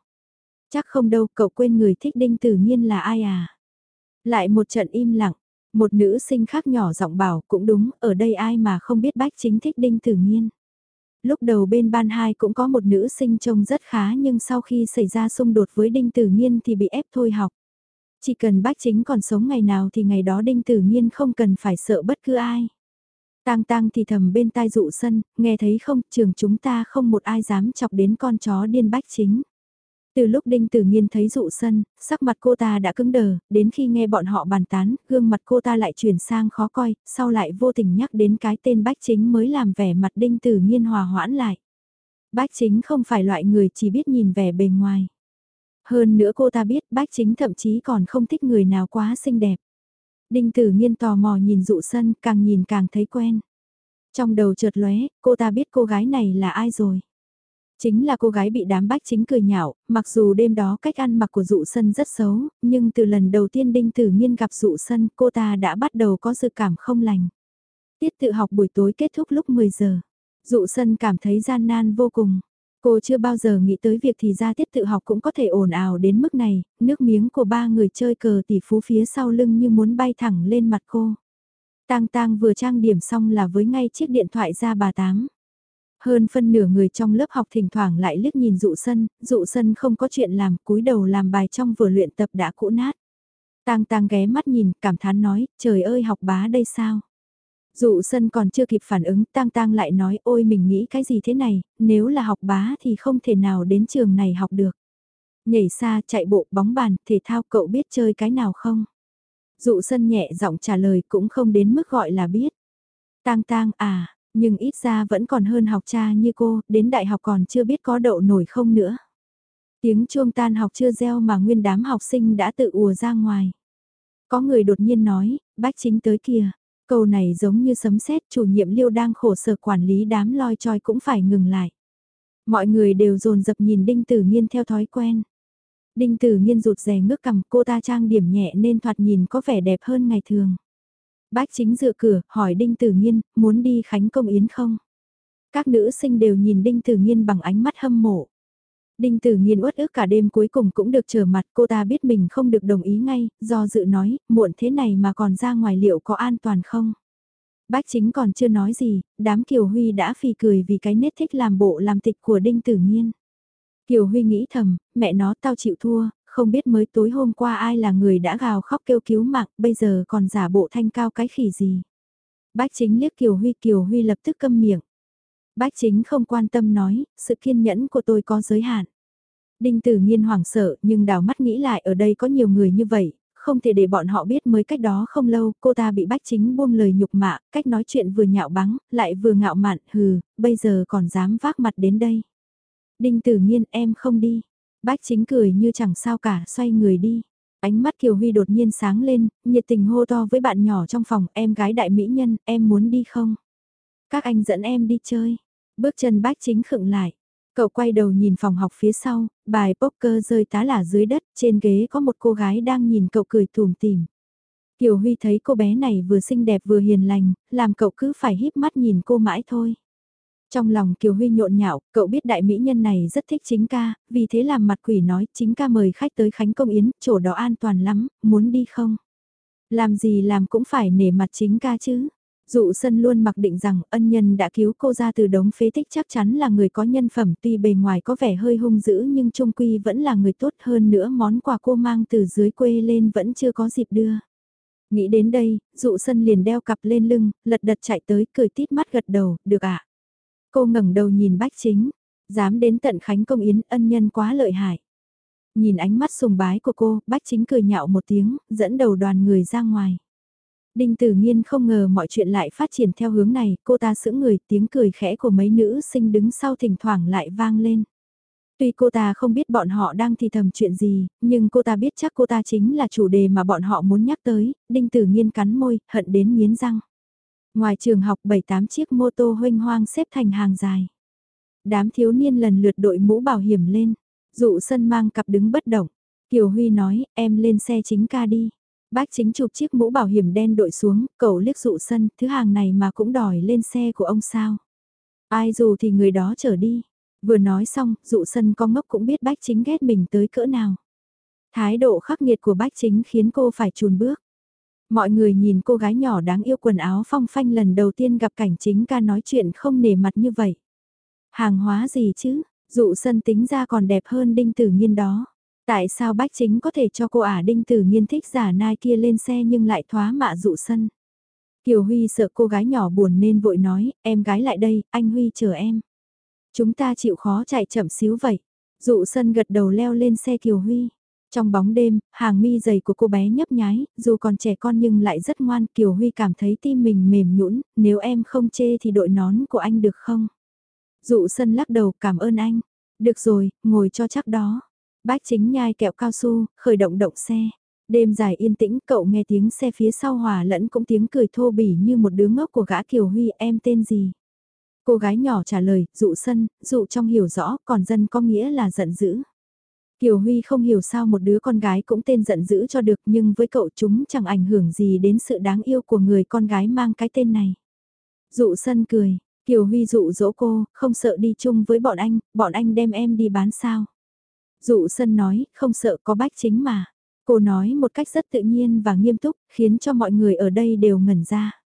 Chắc không đâu, cậu quên người thích Đinh Tử Nhiên là ai à? Lại một trận im lặng, một nữ sinh khác nhỏ giọng bảo cũng đúng, ở đây ai mà không biết bách chính thích Đinh Tử Nhiên. Lúc đầu bên ban hai cũng có một nữ sinh trông rất khá nhưng sau khi xảy ra xung đột với Đinh Tử Nhiên thì bị ép thôi học. Chỉ cần bách chính còn sống ngày nào thì ngày đó Đinh Tử Nhiên không cần phải sợ bất cứ ai. Tang tang thì thầm bên tai dụ sân, nghe thấy không, trường chúng ta không một ai dám chọc đến con chó điên bách chính. Từ lúc Đinh Tử Nghiên thấy dụ sân, sắc mặt cô ta đã cứng đờ, đến khi nghe bọn họ bàn tán, gương mặt cô ta lại chuyển sang khó coi, sau lại vô tình nhắc đến cái tên Bách Chính mới làm vẻ mặt Đinh Tử Nghiên hòa hoãn lại. Bách Chính không phải loại người chỉ biết nhìn vẻ bề ngoài. Hơn nữa cô ta biết Bách Chính thậm chí còn không thích người nào quá xinh đẹp. Đinh Tử Nghiên tò mò nhìn dụ sân, càng nhìn càng thấy quen. Trong đầu chợt lóe, cô ta biết cô gái này là ai rồi. Chính là cô gái bị đám bách chính cười nhạo, mặc dù đêm đó cách ăn mặc của dụ sân rất xấu, nhưng từ lần đầu tiên Đinh Tử Nghiên gặp dụ sân cô ta đã bắt đầu có dự cảm không lành. Tiết tự học buổi tối kết thúc lúc 10 giờ. Dụ sân cảm thấy gian nan vô cùng. Cô chưa bao giờ nghĩ tới việc thì ra tiết tự học cũng có thể ồn ào đến mức này, nước miếng của ba người chơi cờ tỷ phú phía sau lưng như muốn bay thẳng lên mặt cô. Tang tang vừa trang điểm xong là với ngay chiếc điện thoại ra bà tám. Hơn phân nửa người trong lớp học thỉnh thoảng lại liếc nhìn dụ sân, dụ sân không có chuyện làm, cúi đầu làm bài trong vừa luyện tập đã cũ nát. Tang tang ghé mắt nhìn, cảm thán nói, trời ơi học bá đây sao? Dụ sân còn chưa kịp phản ứng, tang tang lại nói ôi mình nghĩ cái gì thế này, nếu là học bá thì không thể nào đến trường này học được. Nhảy xa, chạy bộ, bóng bàn, thể thao cậu biết chơi cái nào không? Dụ sân nhẹ giọng trả lời cũng không đến mức gọi là biết. Tang tang à, nhưng ít ra vẫn còn hơn học cha như cô, đến đại học còn chưa biết có đậu nổi không nữa. Tiếng chuông tan học chưa reo mà nguyên đám học sinh đã tự ùa ra ngoài. Có người đột nhiên nói, bách chính tới kìa. Câu này giống như sấm sét chủ nhiệm liêu đang khổ sở quản lý đám loi choi cũng phải ngừng lại. Mọi người đều dồn dập nhìn Đinh Tử nhiên theo thói quen. Đinh Tử nhiên rụt rè ngước cằm cô ta trang điểm nhẹ nên thoạt nhìn có vẻ đẹp hơn ngày thường. Bách chính dựa cửa, hỏi Đinh Tử nhiên muốn đi Khánh Công Yến không? Các nữ sinh đều nhìn Đinh Tử nhiên bằng ánh mắt hâm mộ. Đinh Tử Nghiên uất ức cả đêm cuối cùng cũng được trở mặt cô ta biết mình không được đồng ý ngay, do dự nói, muộn thế này mà còn ra ngoài liệu có an toàn không? Bách chính còn chưa nói gì, đám Kiều Huy đã phì cười vì cái nết thích làm bộ làm tịch của Đinh Tử Nghiên. Kiều Huy nghĩ thầm, mẹ nó tao chịu thua, không biết mới tối hôm qua ai là người đã gào khóc kêu cứu mạng, bây giờ còn giả bộ thanh cao cái khỉ gì. Bách chính liếc Kiều Huy, Kiều Huy lập tức câm miệng. Bách chính không quan tâm nói, sự kiên nhẫn của tôi có giới hạn. Đinh Tử Nghiên hoảng sợ nhưng đào mắt nghĩ lại ở đây có nhiều người như vậy, không thể để bọn họ biết mới cách đó không lâu cô ta bị bách chính buông lời nhục mạ, cách nói chuyện vừa nhạo báng, lại vừa ngạo mạn, hừ, bây giờ còn dám vác mặt đến đây. Đinh Tử Nghiên em không đi. Bách chính cười như chẳng sao cả, xoay người đi. Ánh mắt Kiều Huy đột nhiên sáng lên, nhiệt tình hô to với bạn nhỏ trong phòng, em gái đại mỹ nhân, em muốn đi không? Các anh dẫn em đi chơi. Bước chân bách chính khựng lại. Cậu quay đầu nhìn phòng học phía sau, bài poker rơi tá lả dưới đất, trên ghế có một cô gái đang nhìn cậu cười tùm tìm. Kiều Huy thấy cô bé này vừa xinh đẹp vừa hiền lành, làm cậu cứ phải híp mắt nhìn cô mãi thôi. Trong lòng Kiều Huy nhộn nhạo, cậu biết đại mỹ nhân này rất thích chính ca, vì thế làm mặt quỷ nói chính ca mời khách tới Khánh Công Yến, chỗ đó an toàn lắm, muốn đi không? Làm gì làm cũng phải nể mặt chính ca chứ. Dụ sân luôn mặc định rằng ân nhân đã cứu cô ra từ đống phế tích chắc chắn là người có nhân phẩm tuy bề ngoài có vẻ hơi hung dữ nhưng trung quy vẫn là người tốt hơn nữa món quà cô mang từ dưới quê lên vẫn chưa có dịp đưa. Nghĩ đến đây, dụ sân liền đeo cặp lên lưng, lật đật chạy tới cười tít mắt gật đầu, được ạ. À? Cô ngẩng đầu nhìn bách chính, dám đến tận Khánh Công Yến ân nhân quá lợi hại. Nhìn ánh mắt sùng bái của cô, bách chính cười nhạo một tiếng, dẫn đầu đoàn người ra ngoài. Đinh Tử Nghiên không ngờ mọi chuyện lại phát triển theo hướng này, cô ta sững người tiếng cười khẽ của mấy nữ sinh đứng sau thỉnh thoảng lại vang lên. Tuy cô ta không biết bọn họ đang thì thầm chuyện gì, nhưng cô ta biết chắc cô ta chính là chủ đề mà bọn họ muốn nhắc tới, Đinh Tử Nghiên cắn môi, hận đến nghiến răng. Ngoài trường học 7-8 chiếc mô tô hoanh hoang xếp thành hàng dài. Đám thiếu niên lần lượt đội mũ bảo hiểm lên, dụ sân mang cặp đứng bất động. Kiều Huy nói, em lên xe chính ca đi. Bác chính chụp chiếc mũ bảo hiểm đen đội xuống, cậu liếc dụ sân, thứ hàng này mà cũng đòi lên xe của ông sao. Ai dù thì người đó trở đi. Vừa nói xong, dụ sân con ngốc cũng biết bách chính ghét mình tới cỡ nào. Thái độ khắc nghiệt của bách chính khiến cô phải chùn bước. Mọi người nhìn cô gái nhỏ đáng yêu quần áo phong phanh lần đầu tiên gặp cảnh chính ca nói chuyện không nề mặt như vậy. Hàng hóa gì chứ, dụ sân tính ra còn đẹp hơn đinh tử nghiên đó. Tại sao bách chính có thể cho cô ả đinh tử nghiên thích giả nai kia lên xe nhưng lại thoá mạ dụ sân. Kiều Huy sợ cô gái nhỏ buồn nên vội nói, em gái lại đây, anh Huy chờ em. Chúng ta chịu khó chạy chậm xíu vậy. Dụ sân gật đầu leo lên xe Kiều Huy. Trong bóng đêm, hàng mi dày của cô bé nhấp nháy. dù còn trẻ con nhưng lại rất ngoan, Kiều Huy cảm thấy tim mình mềm nhũn, nếu em không chê thì đội nón của anh được không? Dụ sân lắc đầu cảm ơn anh. Được rồi, ngồi cho chắc đó. Bách chính nhai kẹo cao su, khởi động động xe. Đêm dài yên tĩnh, cậu nghe tiếng xe phía sau hòa lẫn cũng tiếng cười thô bỉ như một đứa ngốc của gã Kiều Huy em tên gì? Cô gái nhỏ trả lời, dụ sân, dụ trong hiểu rõ, còn dân có nghĩa là giận dữ. Kiều Huy không hiểu sao một đứa con gái cũng tên giận dữ cho được nhưng với cậu chúng chẳng ảnh hưởng gì đến sự đáng yêu của người con gái mang cái tên này. Dụ sân cười, Kiều Huy dụ dỗ cô, không sợ đi chung với bọn anh, bọn anh đem em đi bán sao. Dụ sân nói, không sợ có bách chính mà. Cô nói một cách rất tự nhiên và nghiêm túc, khiến cho mọi người ở đây đều ngẩn ra.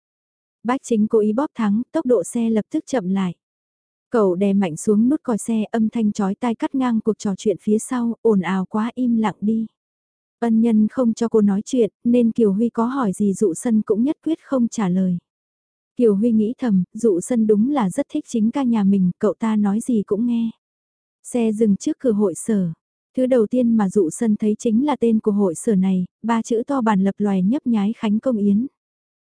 Bách chính cố ý bóp thắng, tốc độ xe lập tức chậm lại. Cậu đè mạnh xuống nút còi xe âm thanh chói tai cắt ngang cuộc trò chuyện phía sau, ồn ào quá im lặng đi. Ân nhân không cho cô nói chuyện, nên Kiều Huy có hỏi gì dụ sân cũng nhất quyết không trả lời. Kiều Huy nghĩ thầm, dụ sân đúng là rất thích chính ca nhà mình, cậu ta nói gì cũng nghe. Xe dừng trước cửa hội sở. Thứ đầu tiên mà dụ sân thấy chính là tên của hội sở này, ba chữ to bản lập loài nhấp nhái khánh công yến.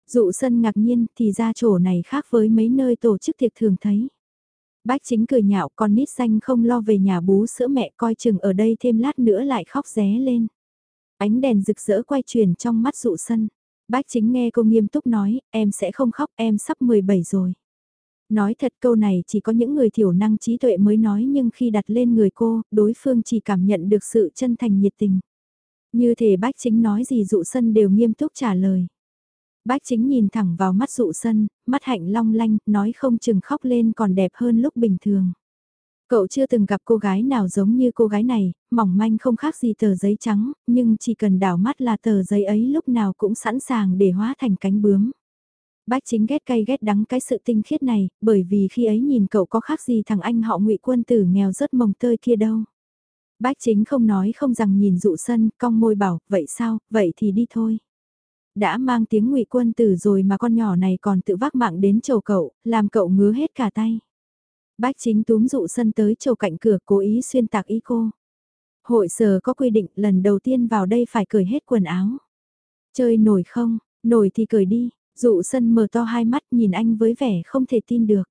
Dụ sân ngạc nhiên thì ra chỗ này khác với mấy nơi tổ chức tiệc thường thấy. Bách chính cười nhạo con nít xanh không lo về nhà bú sữa mẹ coi chừng ở đây thêm lát nữa lại khóc ré lên. Ánh đèn rực rỡ quay chuyển trong mắt dụ sân. Bách chính nghe cô nghiêm túc nói, em sẽ không khóc, em sắp 17 rồi. Nói thật câu này chỉ có những người thiểu năng trí tuệ mới nói nhưng khi đặt lên người cô, đối phương chỉ cảm nhận được sự chân thành nhiệt tình. Như thể bách chính nói gì dụ sân đều nghiêm túc trả lời. Bách chính nhìn thẳng vào mắt dụ sân, mắt hạnh long lanh, nói không chừng khóc lên còn đẹp hơn lúc bình thường. Cậu chưa từng gặp cô gái nào giống như cô gái này, mỏng manh không khác gì tờ giấy trắng, nhưng chỉ cần đảo mắt là tờ giấy ấy lúc nào cũng sẵn sàng để hóa thành cánh bướm. Bách chính ghét cay ghét đắng cái sự tinh khiết này, bởi vì khi ấy nhìn cậu có khác gì thằng anh họ ngụy quân tử nghèo rất mồng tơi kia đâu. Bách chính không nói không rằng nhìn dụ sân, cong môi bảo, vậy sao, vậy thì đi thôi. Đã mang tiếng ngụy quân tử rồi mà con nhỏ này còn tự vác mạng đến chầu cậu, làm cậu ngứa hết cả tay. Bách chính túm dụ sân tới chầu cạnh cửa cố ý xuyên tạc ý cô. Hội sở có quy định lần đầu tiên vào đây phải cởi hết quần áo. Chơi nổi không, nổi thì cởi đi, dụ sân mở to hai mắt nhìn anh với vẻ không thể tin được.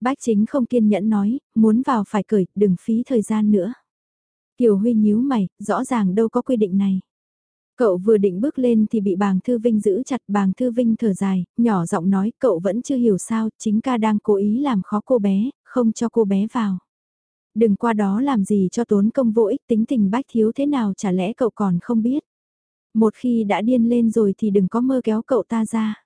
Bách chính không kiên nhẫn nói, muốn vào phải cởi, đừng phí thời gian nữa. Kiều Huy nhíu mày, rõ ràng đâu có quy định này. Cậu vừa định bước lên thì bị bàng Thư Vinh giữ chặt bàng Thư Vinh thở dài, nhỏ giọng nói cậu vẫn chưa hiểu sao, chính ca đang cố ý làm khó cô bé, không cho cô bé vào. Đừng qua đó làm gì cho tốn công vô ích tính tình bách thiếu thế nào chả lẽ cậu còn không biết. Một khi đã điên lên rồi thì đừng có mơ kéo cậu ta ra.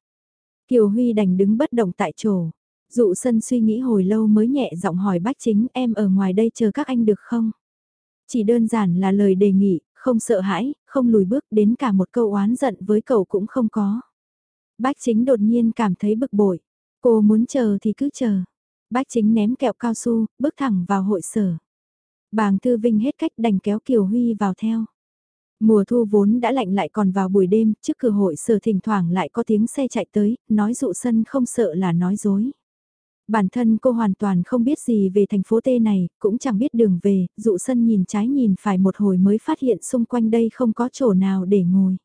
Kiều Huy đành đứng bất động tại chỗ. Dụ sân suy nghĩ hồi lâu mới nhẹ giọng hỏi bách chính em ở ngoài đây chờ các anh được không? Chỉ đơn giản là lời đề nghị, không sợ hãi, không lùi bước đến cả một câu oán giận với cậu cũng không có. Bách chính đột nhiên cảm thấy bực bội. Cô muốn chờ thì cứ chờ. Bách chính ném kẹo cao su, bước thẳng vào hội sở. Bàng Thư Vinh hết cách đành kéo Kiều Huy vào theo. Mùa thu vốn đã lạnh lại còn vào buổi đêm, trước cửa hội sở thỉnh thoảng lại có tiếng xe chạy tới, nói dụ sân không sợ là nói dối. Bản thân cô hoàn toàn không biết gì về thành phố T này, cũng chẳng biết đường về, dụ sân nhìn trái nhìn phải một hồi mới phát hiện xung quanh đây không có chỗ nào để ngồi.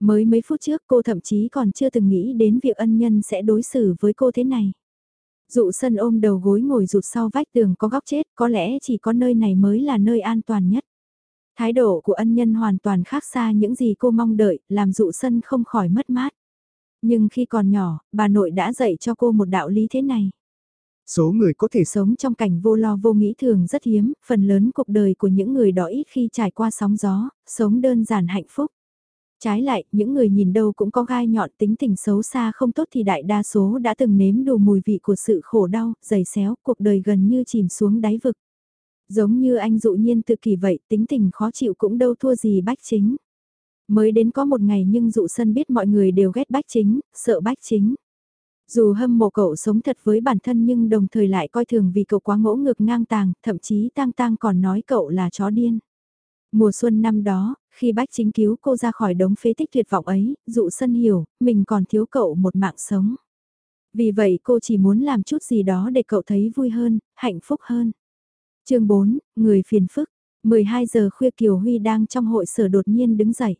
Mới mấy phút trước cô thậm chí còn chưa từng nghĩ đến việc ân nhân sẽ đối xử với cô thế này. Dụ sân ôm đầu gối ngồi rụt sau vách tường có góc chết, có lẽ chỉ có nơi này mới là nơi an toàn nhất. Thái độ của ân nhân hoàn toàn khác xa những gì cô mong đợi, làm dụ sân không khỏi mất mát. Nhưng khi còn nhỏ, bà nội đã dạy cho cô một đạo lý thế này. Số người có thể sống trong cảnh vô lo vô nghĩ thường rất hiếm, phần lớn cuộc đời của những người đó ít khi trải qua sóng gió, sống đơn giản hạnh phúc. Trái lại, những người nhìn đâu cũng có gai nhọn tính tình xấu xa không tốt thì đại đa số đã từng nếm đủ mùi vị của sự khổ đau, dày xéo, cuộc đời gần như chìm xuống đáy vực. Giống như anh dụ nhiên tự kỷ vậy, tính tình khó chịu cũng đâu thua gì bách chính. Mới đến có một ngày nhưng dụ sân biết mọi người đều ghét bách chính, sợ bách chính. Dù hâm mộ cậu sống thật với bản thân nhưng đồng thời lại coi thường vì cậu quá ngỗ ngược ngang tàng, thậm chí tang tang còn nói cậu là chó điên. Mùa xuân năm đó, khi bách chính cứu cô ra khỏi đống phế tích tuyệt vọng ấy, dụ sân hiểu, mình còn thiếu cậu một mạng sống. Vì vậy cô chỉ muốn làm chút gì đó để cậu thấy vui hơn, hạnh phúc hơn chương 4, người phiền phức. 12 giờ khuya Kiều Huy đang trong hội sở đột nhiên đứng dậy.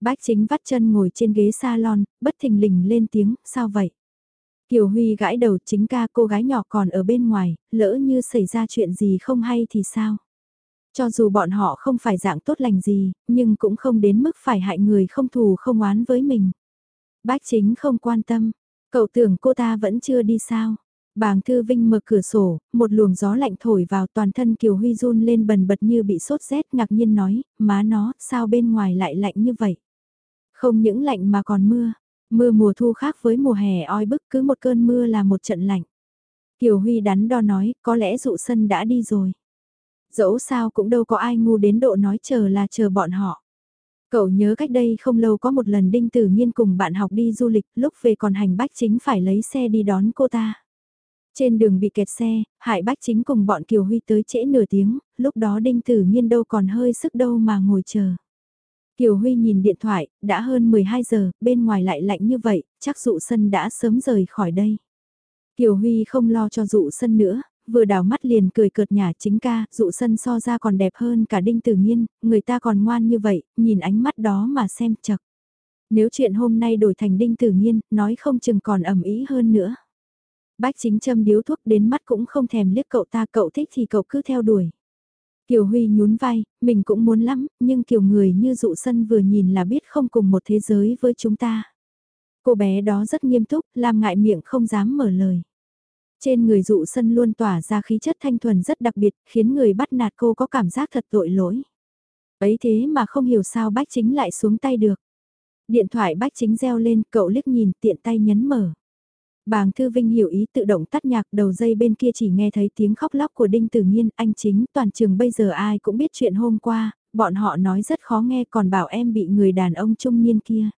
Bách chính vắt chân ngồi trên ghế salon, bất thình lình lên tiếng, sao vậy? Kiều Huy gãi đầu chính ca cô gái nhỏ còn ở bên ngoài, lỡ như xảy ra chuyện gì không hay thì sao? Cho dù bọn họ không phải dạng tốt lành gì, nhưng cũng không đến mức phải hại người không thù không oán với mình. Bách chính không quan tâm, cậu tưởng cô ta vẫn chưa đi sao? Bàng Thư Vinh mở cửa sổ, một luồng gió lạnh thổi vào toàn thân Kiều Huy run lên bần bật như bị sốt rét ngạc nhiên nói, má nó, sao bên ngoài lại lạnh như vậy? Không những lạnh mà còn mưa, Mưa mùa thu khác với mùa hè oi bức cứ một cơn mưa là một trận lạnh. Kiều Huy đắn đo nói, có lẽ dụ sân đã đi rồi. Dẫu sao cũng đâu có ai ngu đến độ nói chờ là chờ bọn họ. Cậu nhớ cách đây không lâu có một lần Đinh Tử Nghiên cùng bạn học đi du lịch, lúc về còn hành bách chính phải lấy xe đi đón cô ta. Trên đường bị kẹt xe, Hại Bách Chính cùng bọn Kiều Huy tới trễ nửa tiếng, lúc đó Đinh Tử nhiên đâu còn hơi sức đâu mà ngồi chờ. Kiều Huy nhìn điện thoại, đã hơn 12 giờ, bên ngoài lại lạnh như vậy, chắc dụ sân đã sớm rời khỏi đây. Kiều Huy không lo cho dụ sân nữa, vừa đảo mắt liền cười cợt nhả chính ca, dụ sân so ra còn đẹp hơn cả đinh tử nhiên, người ta còn ngoan như vậy, nhìn ánh mắt đó mà xem chật. Nếu chuyện hôm nay đổi thành đinh tử nhiên, nói không chừng còn ẩm ý hơn nữa. Bách chính châm điếu thuốc đến mắt cũng không thèm liếc cậu ta cậu thích thì cậu cứ theo đuổi. Kiều Huy nhún vai, mình cũng muốn lắm, nhưng kiểu người như dụ sân vừa nhìn là biết không cùng một thế giới với chúng ta. Cô bé đó rất nghiêm túc, làm ngại miệng không dám mở lời. Trên người dụ sân luôn tỏa ra khí chất thanh thuần rất đặc biệt, khiến người bắt nạt cô có cảm giác thật tội lỗi. Ấy thế mà không hiểu sao bách chính lại xuống tay được. Điện thoại bách chính reo lên, cậu liếc nhìn tiện tay nhấn mở. Bàng Thư Vinh hiểu ý tự động tắt nhạc đầu dây bên kia chỉ nghe thấy tiếng khóc lóc của Đinh Tử Nhiên, anh chính, toàn trường bây giờ ai cũng biết chuyện hôm qua, bọn họ nói rất khó nghe còn bảo em bị người đàn ông trung niên kia.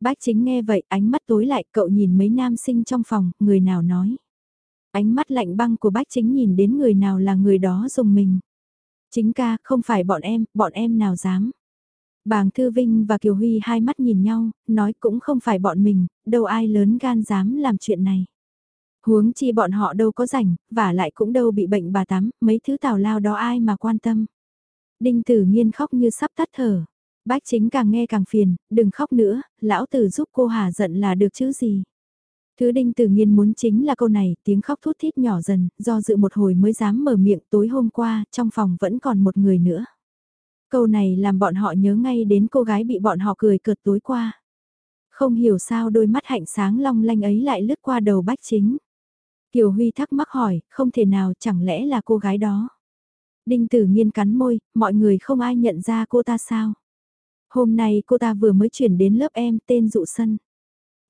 bác chính nghe vậy, ánh mắt tối lại, cậu nhìn mấy nam sinh trong phòng, người nào nói. Ánh mắt lạnh băng của bác chính nhìn đến người nào là người đó dùng mình. Chính ca, không phải bọn em, bọn em nào dám. Bàng Thư Vinh và Kiều Huy hai mắt nhìn nhau, nói cũng không phải bọn mình, đâu ai lớn gan dám làm chuyện này. Huống chi bọn họ đâu có rảnh, và lại cũng đâu bị bệnh bà tắm, mấy thứ tào lao đó ai mà quan tâm. Đinh Tử Nhiên khóc như sắp tắt thở. Bách chính càng nghe càng phiền, đừng khóc nữa, lão tử giúp cô hà giận là được chứ gì. Thứ đinh tử nhiên muốn chính là câu này, tiếng khóc thút thít nhỏ dần, do dự một hồi mới dám mở miệng tối hôm qua, trong phòng vẫn còn một người nữa. Câu này làm bọn họ nhớ ngay đến cô gái bị bọn họ cười cợt tối qua. Không hiểu sao đôi mắt hạnh sáng long lanh ấy lại lướt qua đầu bách chính. Kiều Huy thắc mắc hỏi, không thể nào chẳng lẽ là cô gái đó. Đinh tử nghiên cắn môi, mọi người không ai nhận ra cô ta sao. Hôm nay cô ta vừa mới chuyển đến lớp em tên Dụ Sân.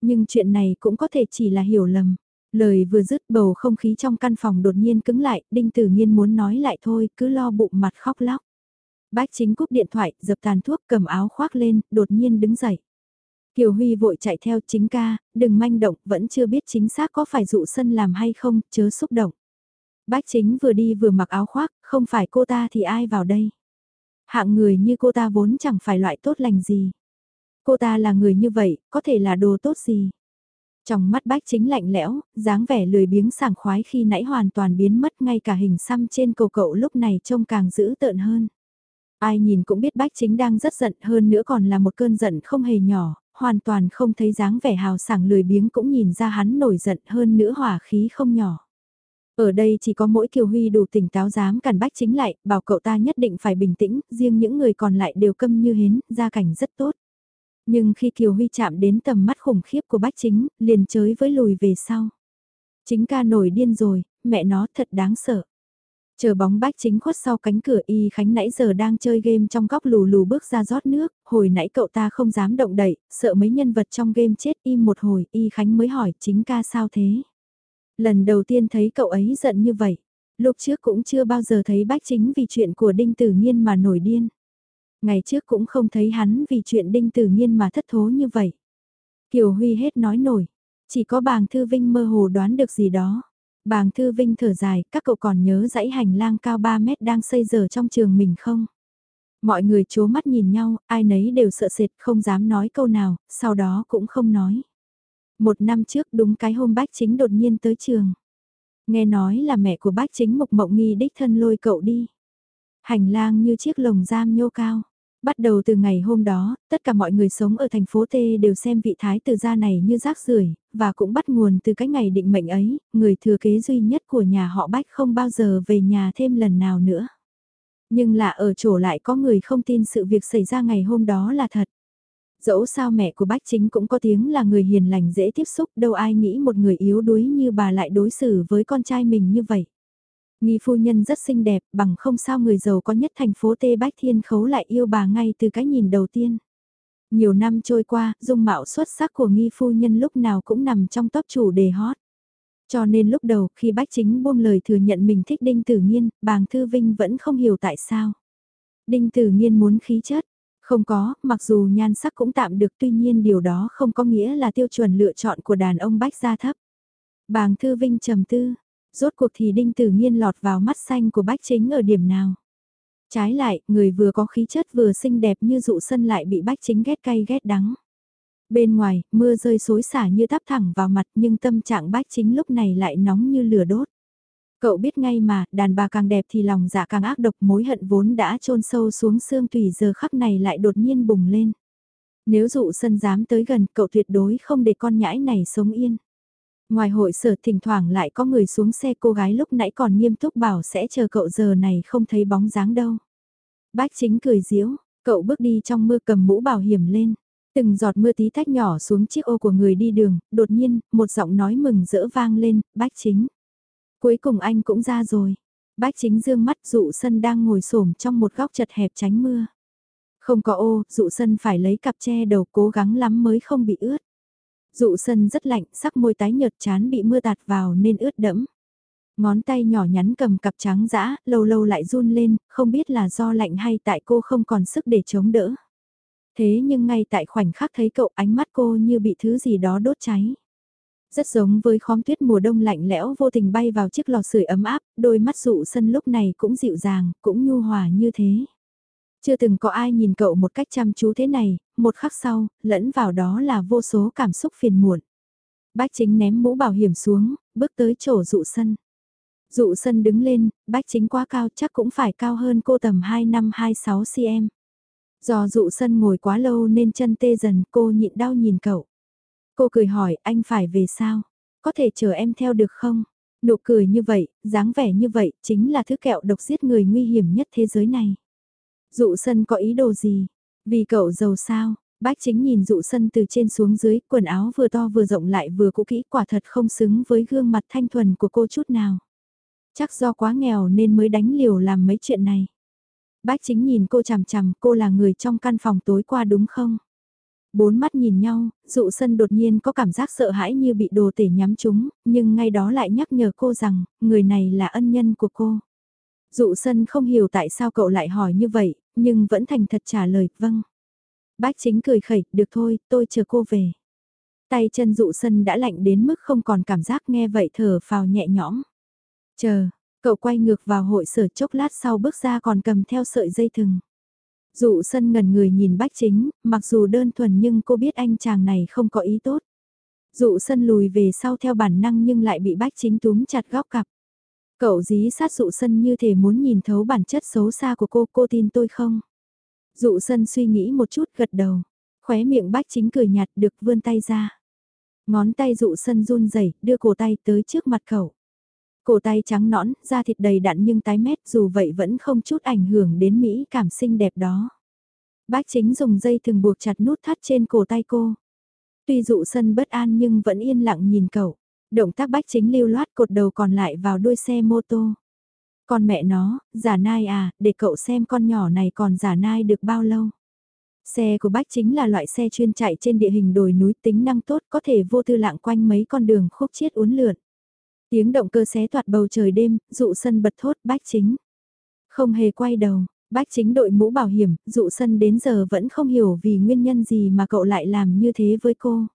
Nhưng chuyện này cũng có thể chỉ là hiểu lầm. Lời vừa dứt bầu không khí trong căn phòng đột nhiên cứng lại, Đinh Tử nghiên muốn nói lại thôi, cứ lo bụng mặt khóc lóc. Bách chính cúp điện thoại, dập tàn thuốc cầm áo khoác lên, đột nhiên đứng dậy. Kiều Huy vội chạy theo chính ca, đừng manh động, vẫn chưa biết chính xác có phải dụ sân làm hay không, chớ xúc động. Bách chính vừa đi vừa mặc áo khoác, không phải cô ta thì ai vào đây. Hạng người như cô ta vốn chẳng phải loại tốt lành gì. Cô ta là người như vậy, có thể là đồ tốt gì. Trong mắt bách chính lạnh lẽo, dáng vẻ lười biếng sảng khoái khi nãy hoàn toàn biến mất ngay cả hình xăm trên cầu cậu lúc này trông càng dữ tợn hơn. Ai nhìn cũng biết bách chính đang rất giận hơn nữa còn là một cơn giận không hề nhỏ, hoàn toàn không thấy dáng vẻ hào sảng lười biếng cũng nhìn ra hắn nổi giận hơn nữa hỏa khí không nhỏ. Ở đây chỉ có mỗi Kiều Huy đủ tỉnh táo dám cản bách chính lại, bảo cậu ta nhất định phải bình tĩnh, riêng những người còn lại đều câm như hến, gia cảnh rất tốt. Nhưng khi Kiều Huy chạm đến tầm mắt khủng khiếp của bách chính, liền chới với lùi về sau. Chính ca nổi điên rồi, mẹ nó thật đáng sợ. Chờ bóng bách chính khuất sau cánh cửa y khánh nãy giờ đang chơi game trong góc lù lù bước ra rót nước, hồi nãy cậu ta không dám động đậy, sợ mấy nhân vật trong game chết im một hồi y khánh mới hỏi chính ca sao thế. Lần đầu tiên thấy cậu ấy giận như vậy, lúc trước cũng chưa bao giờ thấy bách chính vì chuyện của đinh tử nhiên mà nổi điên. Ngày trước cũng không thấy hắn vì chuyện đinh tử nhiên mà thất thố như vậy. Kiều Huy hết nói nổi, chỉ có bàng thư vinh mơ hồ đoán được gì đó. Bàng Thư Vinh thở dài, các cậu còn nhớ dãy hành lang cao 3 mét đang xây giờ trong trường mình không? Mọi người chố mắt nhìn nhau, ai nấy đều sợ sệt, không dám nói câu nào, sau đó cũng không nói. Một năm trước đúng cái hôm bách chính đột nhiên tới trường. Nghe nói là mẹ của bách chính Mộc Mộng Nghi đích thân lôi cậu đi. Hành lang như chiếc lồng giam nhô cao. Bắt đầu từ ngày hôm đó, tất cả mọi người sống ở thành phố T đều xem vị thái tử gia này như rác rưởi và cũng bắt nguồn từ cái ngày định mệnh ấy, người thừa kế duy nhất của nhà họ Bách không bao giờ về nhà thêm lần nào nữa. Nhưng lạ ở chỗ lại có người không tin sự việc xảy ra ngày hôm đó là thật. Dẫu sao mẹ của Bách Chính cũng có tiếng là người hiền lành dễ tiếp xúc, đâu ai nghĩ một người yếu đuối như bà lại đối xử với con trai mình như vậy. Nghi phu nhân rất xinh đẹp, bằng không sao người giàu có nhất thành phố Tê Bách Thiên Khấu lại yêu bà ngay từ cái nhìn đầu tiên. Nhiều năm trôi qua, dung mạo xuất sắc của nghi phu nhân lúc nào cũng nằm trong top chủ đề hot. Cho nên lúc đầu khi Bách Chính buông lời thừa nhận mình thích Đinh Tử Nhiên, bàng Thư Vinh vẫn không hiểu tại sao. Đinh Tử Nhiên muốn khí chất, không có, mặc dù nhan sắc cũng tạm được tuy nhiên điều đó không có nghĩa là tiêu chuẩn lựa chọn của đàn ông Bách gia thấp. Bàng Thư Vinh trầm tư, Rốt cuộc thì đinh tử nhiên lọt vào mắt xanh của bách chính ở điểm nào. Trái lại, người vừa có khí chất vừa xinh đẹp như dụ sân lại bị bách chính ghét cay ghét đắng. Bên ngoài, mưa rơi xối xả như tắp thẳng vào mặt nhưng tâm trạng bách chính lúc này lại nóng như lửa đốt. Cậu biết ngay mà, đàn bà càng đẹp thì lòng dạ càng ác độc mối hận vốn đã chôn sâu xuống xương tùy giờ khắc này lại đột nhiên bùng lên. Nếu dụ sân dám tới gần cậu tuyệt đối không để con nhãi này sống yên. Ngoài hội sở thỉnh thoảng lại có người xuống xe cô gái lúc nãy còn nghiêm túc bảo sẽ chờ cậu giờ này không thấy bóng dáng đâu. Bách chính cười diễu, cậu bước đi trong mưa cầm mũ bảo hiểm lên. Từng giọt mưa tí tách nhỏ xuống chiếc ô của người đi đường, đột nhiên, một giọng nói mừng rỡ vang lên, bách chính. Cuối cùng anh cũng ra rồi. Bách chính dương mắt dụ sân đang ngồi xổm trong một góc chật hẹp tránh mưa. Không có ô, dụ sân phải lấy cặp che đầu cố gắng lắm mới không bị ướt. Dụ sân rất lạnh, sắc môi tái nhợt chán bị mưa tạt vào nên ướt đẫm. Ngón tay nhỏ nhắn cầm cặp trắng dã, lâu lâu lại run lên, không biết là do lạnh hay tại cô không còn sức để chống đỡ. Thế nhưng ngay tại khoảnh khắc thấy cậu ánh mắt cô như bị thứ gì đó đốt cháy. Rất giống với khóm tuyết mùa đông lạnh lẽo vô tình bay vào chiếc lò sưởi ấm áp, đôi mắt dụ sân lúc này cũng dịu dàng, cũng nhu hòa như thế. Chưa từng có ai nhìn cậu một cách chăm chú thế này, một khắc sau, lẫn vào đó là vô số cảm xúc phiền muộn. Bách chính ném mũ bảo hiểm xuống, bước tới chỗ dụ sân. Dụ sân đứng lên, bách chính quá cao chắc cũng phải cao hơn cô tầm 2 năm 26 cm. Do dụ sân ngồi quá lâu nên chân tê dần cô nhịn đau nhìn cậu. Cô cười hỏi anh phải về sao? Có thể chờ em theo được không? Nụ cười như vậy, dáng vẻ như vậy, chính là thứ kẹo độc giết người nguy hiểm nhất thế giới này. Dụ sân có ý đồ gì? Vì cậu giàu sao? Bách chính nhìn dụ sân từ trên xuống dưới, quần áo vừa to vừa rộng lại vừa cũ kỹ quả thật không xứng với gương mặt thanh thuần của cô chút nào. Chắc do quá nghèo nên mới đánh liều làm mấy chuyện này. Bách chính nhìn cô chằm chằm, cô là người trong căn phòng tối qua đúng không? Bốn mắt nhìn nhau, dụ sân đột nhiên có cảm giác sợ hãi như bị đồ tể nhắm chúng, nhưng ngay đó lại nhắc nhở cô rằng, người này là ân nhân của cô. Dụ sân không hiểu tại sao cậu lại hỏi như vậy, nhưng vẫn thành thật trả lời, vâng. Bách chính cười khẩy, được thôi, tôi chờ cô về. Tay chân dụ sân đã lạnh đến mức không còn cảm giác nghe vậy thở phào nhẹ nhõm. Chờ, cậu quay ngược vào hội sở chốc lát sau bước ra còn cầm theo sợi dây thừng. Dụ sân ngần người nhìn bách chính, mặc dù đơn thuần nhưng cô biết anh chàng này không có ý tốt. Dụ sân lùi về sau theo bản năng nhưng lại bị bách chính túm chặt góc cặp. Cậu dí sát dụ sân như thể muốn nhìn thấu bản chất xấu xa của cô, cô tin tôi không? Dụ sân suy nghĩ một chút gật đầu, khóe miệng bách chính cười nhạt được vươn tay ra. Ngón tay dụ sân run rẩy đưa cổ tay tới trước mặt cậu. Cổ tay trắng nõn, da thịt đầy đặn nhưng tái mét dù vậy vẫn không chút ảnh hưởng đến mỹ cảm xinh đẹp đó. Bách chính dùng dây thường buộc chặt nút thắt trên cổ tay cô. Tuy dụ sân bất an nhưng vẫn yên lặng nhìn cậu. Động tác bách chính lưu loát cột đầu còn lại vào đuôi xe mô tô. Con mẹ nó, giả nai à, để cậu xem con nhỏ này còn giả nai được bao lâu. Xe của bách chính là loại xe chuyên chạy trên địa hình đồi núi tính năng tốt có thể vô tư lạng quanh mấy con đường khúc chiết uốn lượn. Tiếng động cơ xé toạt bầu trời đêm, dụ sân bật thốt bách chính. Không hề quay đầu, bách chính đội mũ bảo hiểm, dụ sân đến giờ vẫn không hiểu vì nguyên nhân gì mà cậu lại làm như thế với cô.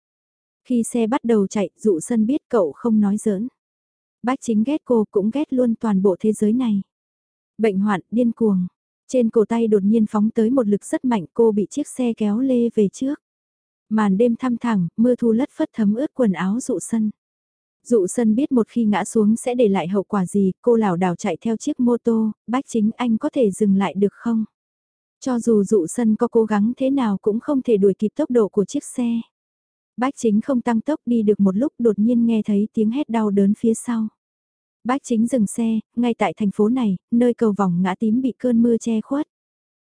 Khi xe bắt đầu chạy, dụ sân biết cậu không nói giỡn. Bách chính ghét cô cũng ghét luôn toàn bộ thế giới này. Bệnh hoạn, điên cuồng. Trên cổ tay đột nhiên phóng tới một lực rất mạnh cô bị chiếc xe kéo lê về trước. Màn đêm thăm thẳng, mưa thu lất phất thấm ướt quần áo dụ sân. Dụ sân biết một khi ngã xuống sẽ để lại hậu quả gì, cô lảo đảo chạy theo chiếc mô tô, bách chính anh có thể dừng lại được không? Cho dù dụ sân có cố gắng thế nào cũng không thể đuổi kịp tốc độ của chiếc xe. Bách chính không tăng tốc đi được một lúc đột nhiên nghe thấy tiếng hét đau đớn phía sau. Bách chính dừng xe, ngay tại thành phố này, nơi cầu vòng ngã tím bị cơn mưa che khuất.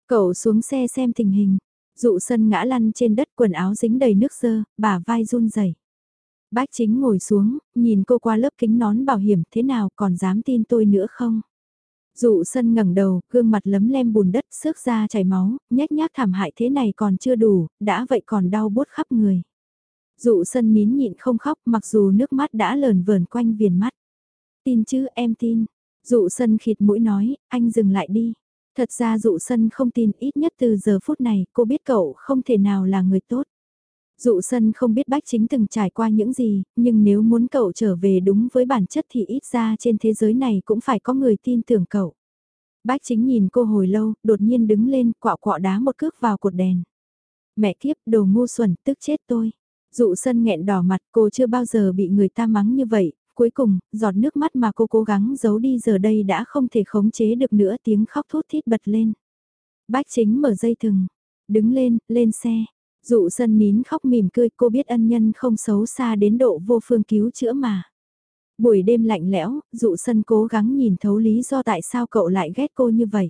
Cậu xuống xe xem tình hình, dụ sân ngã lăn trên đất quần áo dính đầy nước dơ, bả vai run rẩy. Bách chính ngồi xuống, nhìn cô qua lớp kính nón bảo hiểm thế nào còn dám tin tôi nữa không? Dụ sân ngẩng đầu, gương mặt lấm lem bùn đất, xước ra chảy máu, nhét nhác thảm hại thế này còn chưa đủ, đã vậy còn đau bốt khắp người. Dụ sân nín nhịn không khóc mặc dù nước mắt đã lờn vờn quanh viền mắt. Tin chứ em tin. Dụ sân khịt mũi nói, anh dừng lại đi. Thật ra dụ sân không tin ít nhất từ giờ phút này cô biết cậu không thể nào là người tốt. Dụ sân không biết bách chính từng trải qua những gì, nhưng nếu muốn cậu trở về đúng với bản chất thì ít ra trên thế giới này cũng phải có người tin tưởng cậu. Bách chính nhìn cô hồi lâu, đột nhiên đứng lên, quạo quọ đá một cước vào cột đèn. Mẹ kiếp, đồ ngu xuẩn, tức chết tôi. Dụ sân nghẹn đỏ mặt cô chưa bao giờ bị người ta mắng như vậy, cuối cùng, giọt nước mắt mà cô cố gắng giấu đi giờ đây đã không thể khống chế được nữa tiếng khóc thút thít bật lên. Bách chính mở dây thừng, đứng lên, lên xe. Dụ sân nín khóc mỉm cười cô biết ân nhân không xấu xa đến độ vô phương cứu chữa mà. Buổi đêm lạnh lẽo, dụ sân cố gắng nhìn thấu lý do tại sao cậu lại ghét cô như vậy.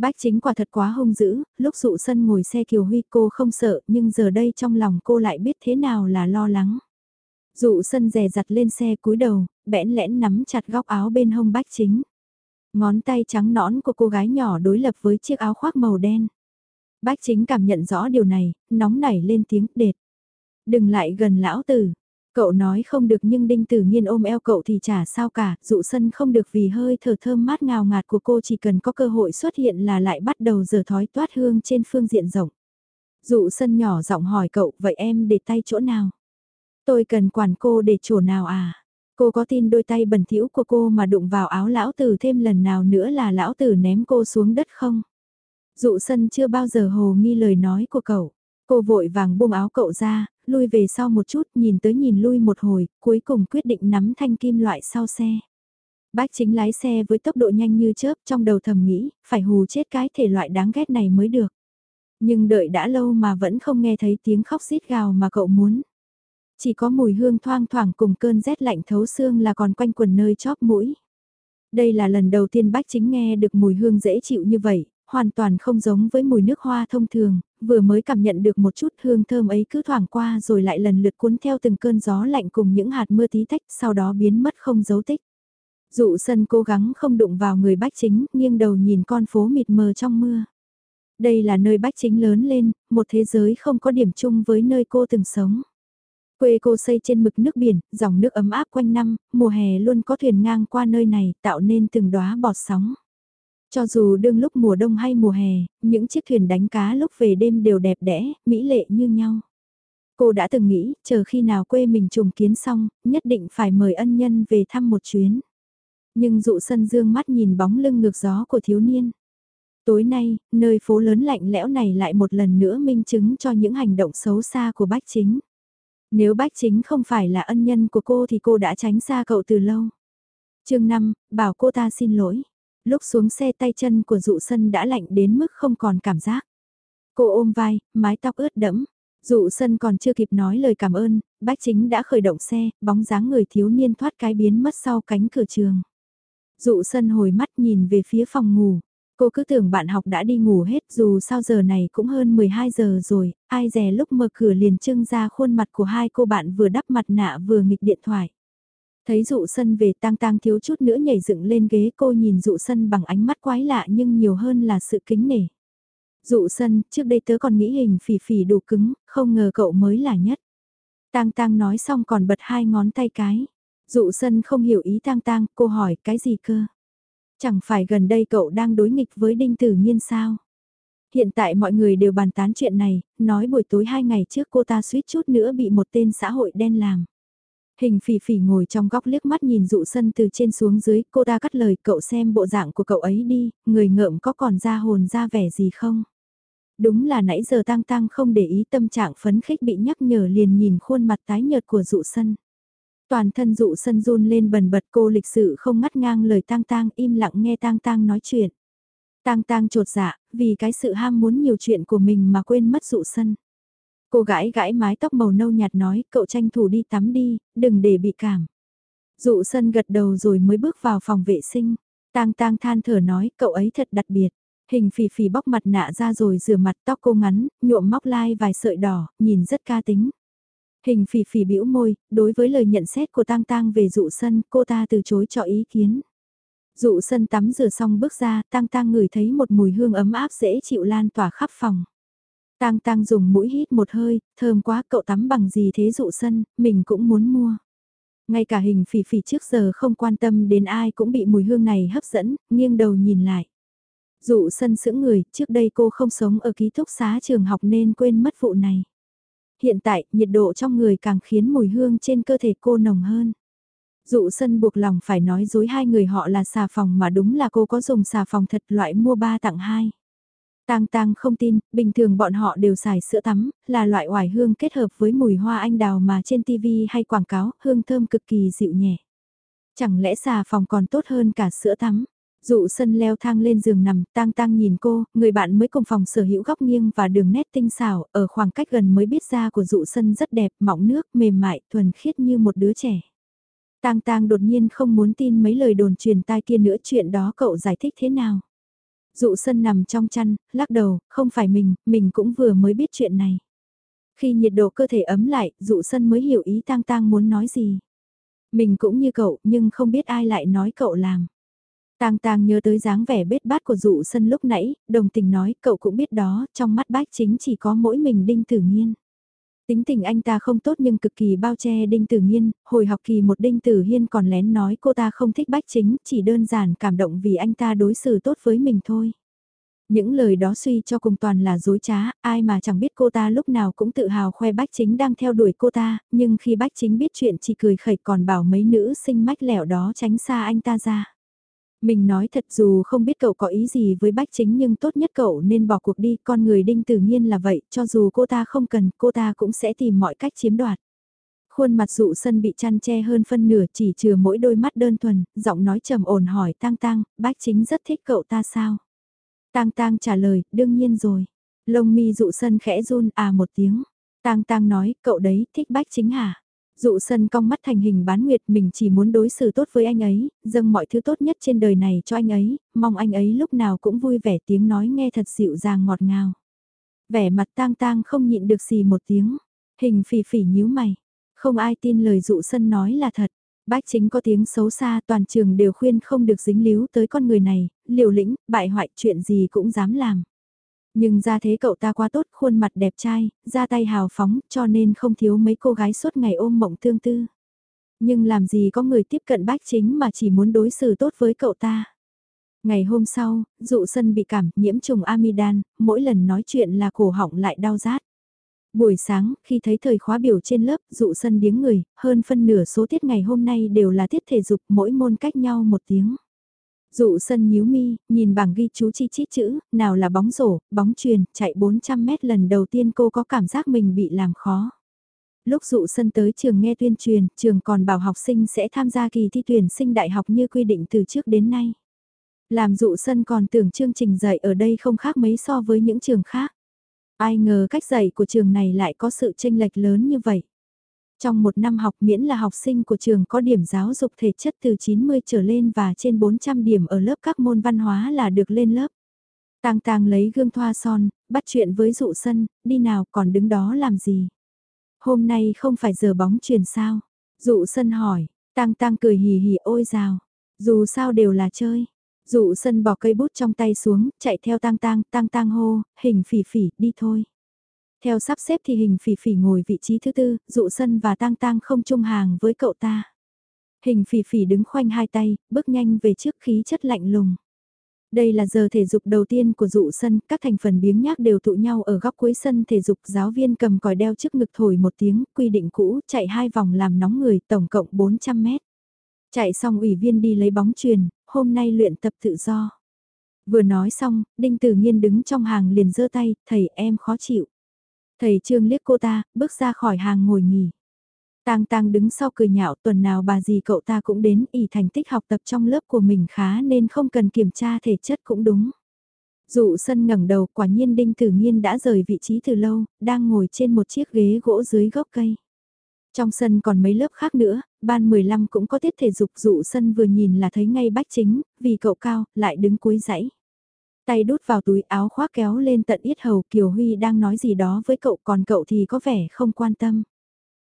Bách chính quả thật quá hung dữ, lúc dụ sân ngồi xe Kiều Huy cô không sợ nhưng giờ đây trong lòng cô lại biết thế nào là lo lắng. Dụ sân rè giặt lên xe cúi đầu, bẽn lẽn nắm chặt góc áo bên hông bách chính. Ngón tay trắng nõn của cô gái nhỏ đối lập với chiếc áo khoác màu đen. Bách chính cảm nhận rõ điều này, nóng nảy lên tiếng đệt. Đừng lại gần lão tử. Cậu nói không được nhưng đinh tử nhiên ôm eo cậu thì chả sao cả, dụ sân không được vì hơi thở thơm mát ngào ngạt của cô chỉ cần có cơ hội xuất hiện là lại bắt đầu giờ thói toát hương trên phương diện rộng. Dụ sân nhỏ giọng hỏi cậu, vậy em để tay chỗ nào? Tôi cần quản cô để chỗ nào à? Cô có tin đôi tay bẩn thỉu của cô mà đụng vào áo lão tử thêm lần nào nữa là lão tử ném cô xuống đất không? Dụ sân chưa bao giờ hồ nghi lời nói của cậu. Cô vội vàng buông áo cậu ra, lui về sau một chút, nhìn tới nhìn lui một hồi, cuối cùng quyết định nắm thanh kim loại sau xe. Bác chính lái xe với tốc độ nhanh như chớp trong đầu thầm nghĩ, phải hù chết cái thể loại đáng ghét này mới được. Nhưng đợi đã lâu mà vẫn không nghe thấy tiếng khóc xít gào mà cậu muốn. Chỉ có mùi hương thoang thoảng cùng cơn rét lạnh thấu xương là còn quanh quần nơi chóp mũi. Đây là lần đầu tiên bác chính nghe được mùi hương dễ chịu như vậy, hoàn toàn không giống với mùi nước hoa thông thường, vừa mới cảm nhận được một chút hương thơm ấy cứ thoảng qua rồi lại lần lượt cuốn theo từng cơn gió lạnh cùng những hạt mưa tí tách sau đó biến mất không dấu tích. Dụ sân cố gắng không đụng vào người bách chính, nghiêng đầu nhìn con phố mịt mờ trong mưa. Đây là nơi bách chính lớn lên, một thế giới không có điểm chung với nơi cô từng sống. Quê cô xây trên mực nước biển, dòng nước ấm áp quanh năm, mùa hè luôn có thuyền ngang qua nơi này tạo nên từng đóa bọt sóng. Cho dù đương lúc mùa đông hay mùa hè, những chiếc thuyền đánh cá lúc về đêm đều đẹp đẽ, mỹ lệ như nhau. Cô đã từng nghĩ, chờ khi nào quê mình trùng kiến xong, nhất định phải mời ân nhân về thăm một chuyến. Nhưng dụ sân dương mắt nhìn bóng lưng ngược gió của thiếu niên. Tối nay, nơi phố lớn lạnh lẽo này lại một lần nữa minh chứng cho những hành động xấu xa của bách chính. Nếu bách chính không phải là ân nhân của cô thì cô đã tránh xa cậu từ lâu. chương 5, bảo cô ta xin lỗi. Lúc xuống xe tay chân của dụ sân đã lạnh đến mức không còn cảm giác. Cô ôm vai, mái tóc ướt đẫm. Dụ sân còn chưa kịp nói lời cảm ơn, bách chính đã khởi động xe, bóng dáng người thiếu niên thoát cái biến mất sau cánh cửa trường. Dụ sân hồi mắt nhìn về phía phòng ngủ. Cô cứ tưởng bạn học đã đi ngủ hết dù sao giờ này cũng hơn 12 giờ rồi, ai dè lúc mở cửa liền trưng ra khuôn mặt của hai cô bạn vừa đắp mặt nạ vừa nghịch điện thoại. Thấy dụ sân về tang tang thiếu chút nữa nhảy dựng lên ghế cô nhìn dụ sân bằng ánh mắt quái lạ nhưng nhiều hơn là sự kính nể. Dụ sân, trước đây tớ còn nghĩ hình phỉ phỉ đủ cứng, không ngờ cậu mới là nhất. Tang tang nói xong còn bật hai ngón tay cái. Dụ sân không hiểu ý tang tang, cô hỏi cái gì cơ? Chẳng phải gần đây cậu đang đối nghịch với đinh tử nhiên sao? Hiện tại mọi người đều bàn tán chuyện này, nói buổi tối hai ngày trước cô ta suýt chút nữa bị một tên xã hội đen làm. Hình phỉ phỉ ngồi trong góc liếc mắt nhìn dụ sân từ trên xuống dưới, cô ta cắt lời cậu xem bộ dạng của cậu ấy đi, người ngợm có còn ra hồn ra vẻ gì không? Đúng là nãy giờ tang tang không để ý tâm trạng phấn khích bị nhắc nhở liền nhìn khuôn mặt tái nhợt của dụ sân. Toàn thân dụ sân run lên bần bật cô lịch sự không ngắt ngang lời tang tang im lặng nghe tang tang nói chuyện. Tang tang trột dạ, vì cái sự ham muốn nhiều chuyện của mình mà quên mất dụ sân. Cô gãi gãi mái tóc màu nâu nhạt nói, cậu tranh thủ đi tắm đi, đừng để bị cảm. Dụ sân gật đầu rồi mới bước vào phòng vệ sinh. Tang tang than thở nói, cậu ấy thật đặc biệt. Hình phì phì bóc mặt nạ ra rồi rửa mặt tóc cô ngắn, nhuộm móc lai vài sợi đỏ, nhìn rất ca tính. Hình phì phì bĩu môi, đối với lời nhận xét của tang tang về dụ sân, cô ta từ chối cho ý kiến. Dụ sân tắm rửa xong bước ra, tang tang ngửi thấy một mùi hương ấm áp dễ chịu lan tỏa khắp phòng. Tang Tang dùng mũi hít một hơi, thơm quá cậu tắm bằng gì thế dụ sân, mình cũng muốn mua. Ngay cả hình phỉ phỉ trước giờ không quan tâm đến ai cũng bị mùi hương này hấp dẫn, nghiêng đầu nhìn lại. Dụ sân sững người, trước đây cô không sống ở ký túc xá trường học nên quên mất vụ này. Hiện tại, nhiệt độ trong người càng khiến mùi hương trên cơ thể cô nồng hơn. Dụ sân buộc lòng phải nói dối hai người họ là xà phòng mà đúng là cô có dùng xà phòng thật loại mua ba tặng hai. Tang Tang không tin, bình thường bọn họ đều xài sữa tắm, là loại oải hương kết hợp với mùi hoa anh đào mà trên TV hay quảng cáo, hương thơm cực kỳ dịu nhẹ. Chẳng lẽ xà phòng còn tốt hơn cả sữa tắm? Dụ sân leo thang lên giường nằm, tang tang nhìn cô, người bạn mới cùng phòng sở hữu góc nghiêng và đường nét tinh xảo, ở khoảng cách gần mới biết da của dụ sân rất đẹp, mỏng nước, mềm mại, thuần khiết như một đứa trẻ. Tang tang đột nhiên không muốn tin mấy lời đồn truyền tai kia nữa chuyện đó cậu giải thích thế nào. Dụ sân nằm trong chăn, lắc đầu, không phải mình, mình cũng vừa mới biết chuyện này. Khi nhiệt độ cơ thể ấm lại, dụ sân mới hiểu ý tang tang muốn nói gì. Mình cũng như cậu, nhưng không biết ai lại nói cậu làm. Tang Tang nhớ tới dáng vẻ bết bát của dụ sân lúc nãy, đồng tình nói, cậu cũng biết đó, trong mắt bách chính chỉ có mỗi mình đinh tử nhiên. Tính tình anh ta không tốt nhưng cực kỳ bao che đinh tử nhiên, hồi học kỳ một đinh tử hiên còn lén nói cô ta không thích bách chính, chỉ đơn giản cảm động vì anh ta đối xử tốt với mình thôi. Những lời đó suy cho cùng toàn là dối trá, ai mà chẳng biết cô ta lúc nào cũng tự hào khoe bách chính đang theo đuổi cô ta, nhưng khi bách chính biết chuyện chỉ cười khẩy còn bảo mấy nữ sinh mách lẻo đó tránh xa anh ta ra. Mình nói thật dù không biết cậu có ý gì với bách chính nhưng tốt nhất cậu nên bỏ cuộc đi, con người đinh tự nhiên là vậy, cho dù cô ta không cần, cô ta cũng sẽ tìm mọi cách chiếm đoạt. Khuôn mặt dụ sân bị chăn che hơn phân nửa chỉ chừa mỗi đôi mắt đơn thuần, giọng nói trầm ổn hỏi tang tang, bách chính rất thích cậu ta sao? Tang tang trả lời, đương nhiên rồi. Lông mi dụ sân khẽ run à một tiếng. Tang tang nói, cậu đấy, thích bách chính hả? Dụ sân cong mắt thành hình bán nguyệt mình chỉ muốn đối xử tốt với anh ấy, dâng mọi thứ tốt nhất trên đời này cho anh ấy, mong anh ấy lúc nào cũng vui vẻ tiếng nói nghe thật dịu dàng ngọt ngào. Vẻ mặt tang tang không nhịn được gì một tiếng, hình phỉ phỉ nhíu mày, không ai tin lời dụ sân nói là thật. Bách chính có tiếng xấu xa toàn trường đều khuyên không được dính líu tới con người này, liều lĩnh, bại hoại chuyện gì cũng dám làm. Nhưng ra thế cậu ta quá tốt, khuôn mặt đẹp trai, ra tay hào phóng, cho nên không thiếu mấy cô gái suốt ngày ôm mộng tương tư. Nhưng làm gì có người tiếp cận bách chính mà chỉ muốn đối xử tốt với cậu ta. Ngày hôm sau, dụ sân bị cảm nhiễm trùng amidan, mỗi lần nói chuyện là cổ họng lại đau rát. Buổi sáng, khi thấy thời khóa biểu trên lớp, dụ sân điếng người, hơn phân nửa số tiết ngày hôm nay đều là tiết thể dục mỗi môn cách nhau một tiếng. Dụ sân nhíu mi, nhìn bảng ghi chú chi chít chữ, nào là bóng rổ, bóng truyền, chạy 400 mét lần đầu tiên cô có cảm giác mình bị làm khó. Lúc dụ sân tới trường nghe tuyên truyền, trường còn bảo học sinh sẽ tham gia kỳ thi tuyển sinh đại học như quy định từ trước đến nay. Làm dụ sân còn tưởng chương trình dạy ở đây không khác mấy so với những trường khác. Ai ngờ cách dạy của trường này lại có sự tranh lệch lớn như vậy. Trong một năm học miễn là học sinh của trường có điểm giáo dục thể chất từ 90 trở lên và trên 400 điểm ở lớp các môn văn hóa là được lên lớp. Tang Tang lấy gương thoa son, bắt chuyện với dụ sân, đi nào còn đứng đó làm gì. Hôm nay không phải giờ bóng truyền sao. Dụ sân hỏi, Tang Tang cười hì hì ôi rào. Dù sao đều là chơi. Dụ sân bỏ cây bút trong tay xuống, chạy theo Tang Tang, Tang Tang hô, hình phỉ phỉ, đi thôi. Theo sắp xếp thì hình phỉ phỉ ngồi vị trí thứ tư, dụ sân và tang tang không chung hàng với cậu ta. Hình phỉ phỉ đứng khoanh hai tay, bước nhanh về trước khí chất lạnh lùng. Đây là giờ thể dục đầu tiên của dụ sân, các thành phần biếng nhác đều tụ nhau ở góc cuối sân thể dục giáo viên cầm còi đeo trước ngực thổi một tiếng, quy định cũ, chạy hai vòng làm nóng người, tổng cộng 400 mét. Chạy xong ủy viên đi lấy bóng truyền, hôm nay luyện tập tự do. Vừa nói xong, Đinh Tử Nhiên đứng trong hàng liền giơ tay, thầy em khó chịu. Thầy Trương liếc cô ta, bước ra khỏi hàng ngồi nghỉ. Tang Tang đứng sau cười nhạo tuần nào bà gì cậu ta cũng đến ỉ thành tích học tập trong lớp của mình khá nên không cần kiểm tra thể chất cũng đúng. Dụ sân ngẩng đầu quả nhiên Đinh Tử Nhiên đã rời vị trí từ lâu, đang ngồi trên một chiếc ghế gỗ dưới gốc cây. Trong sân còn mấy lớp khác nữa, ban 15 cũng có tiết thể dục dụ sân vừa nhìn là thấy ngay bách chính, vì cậu cao, lại đứng cuối dãy. Tay đút vào túi áo khoác kéo lên tận yết hầu Kiều Huy đang nói gì đó với cậu còn cậu thì có vẻ không quan tâm.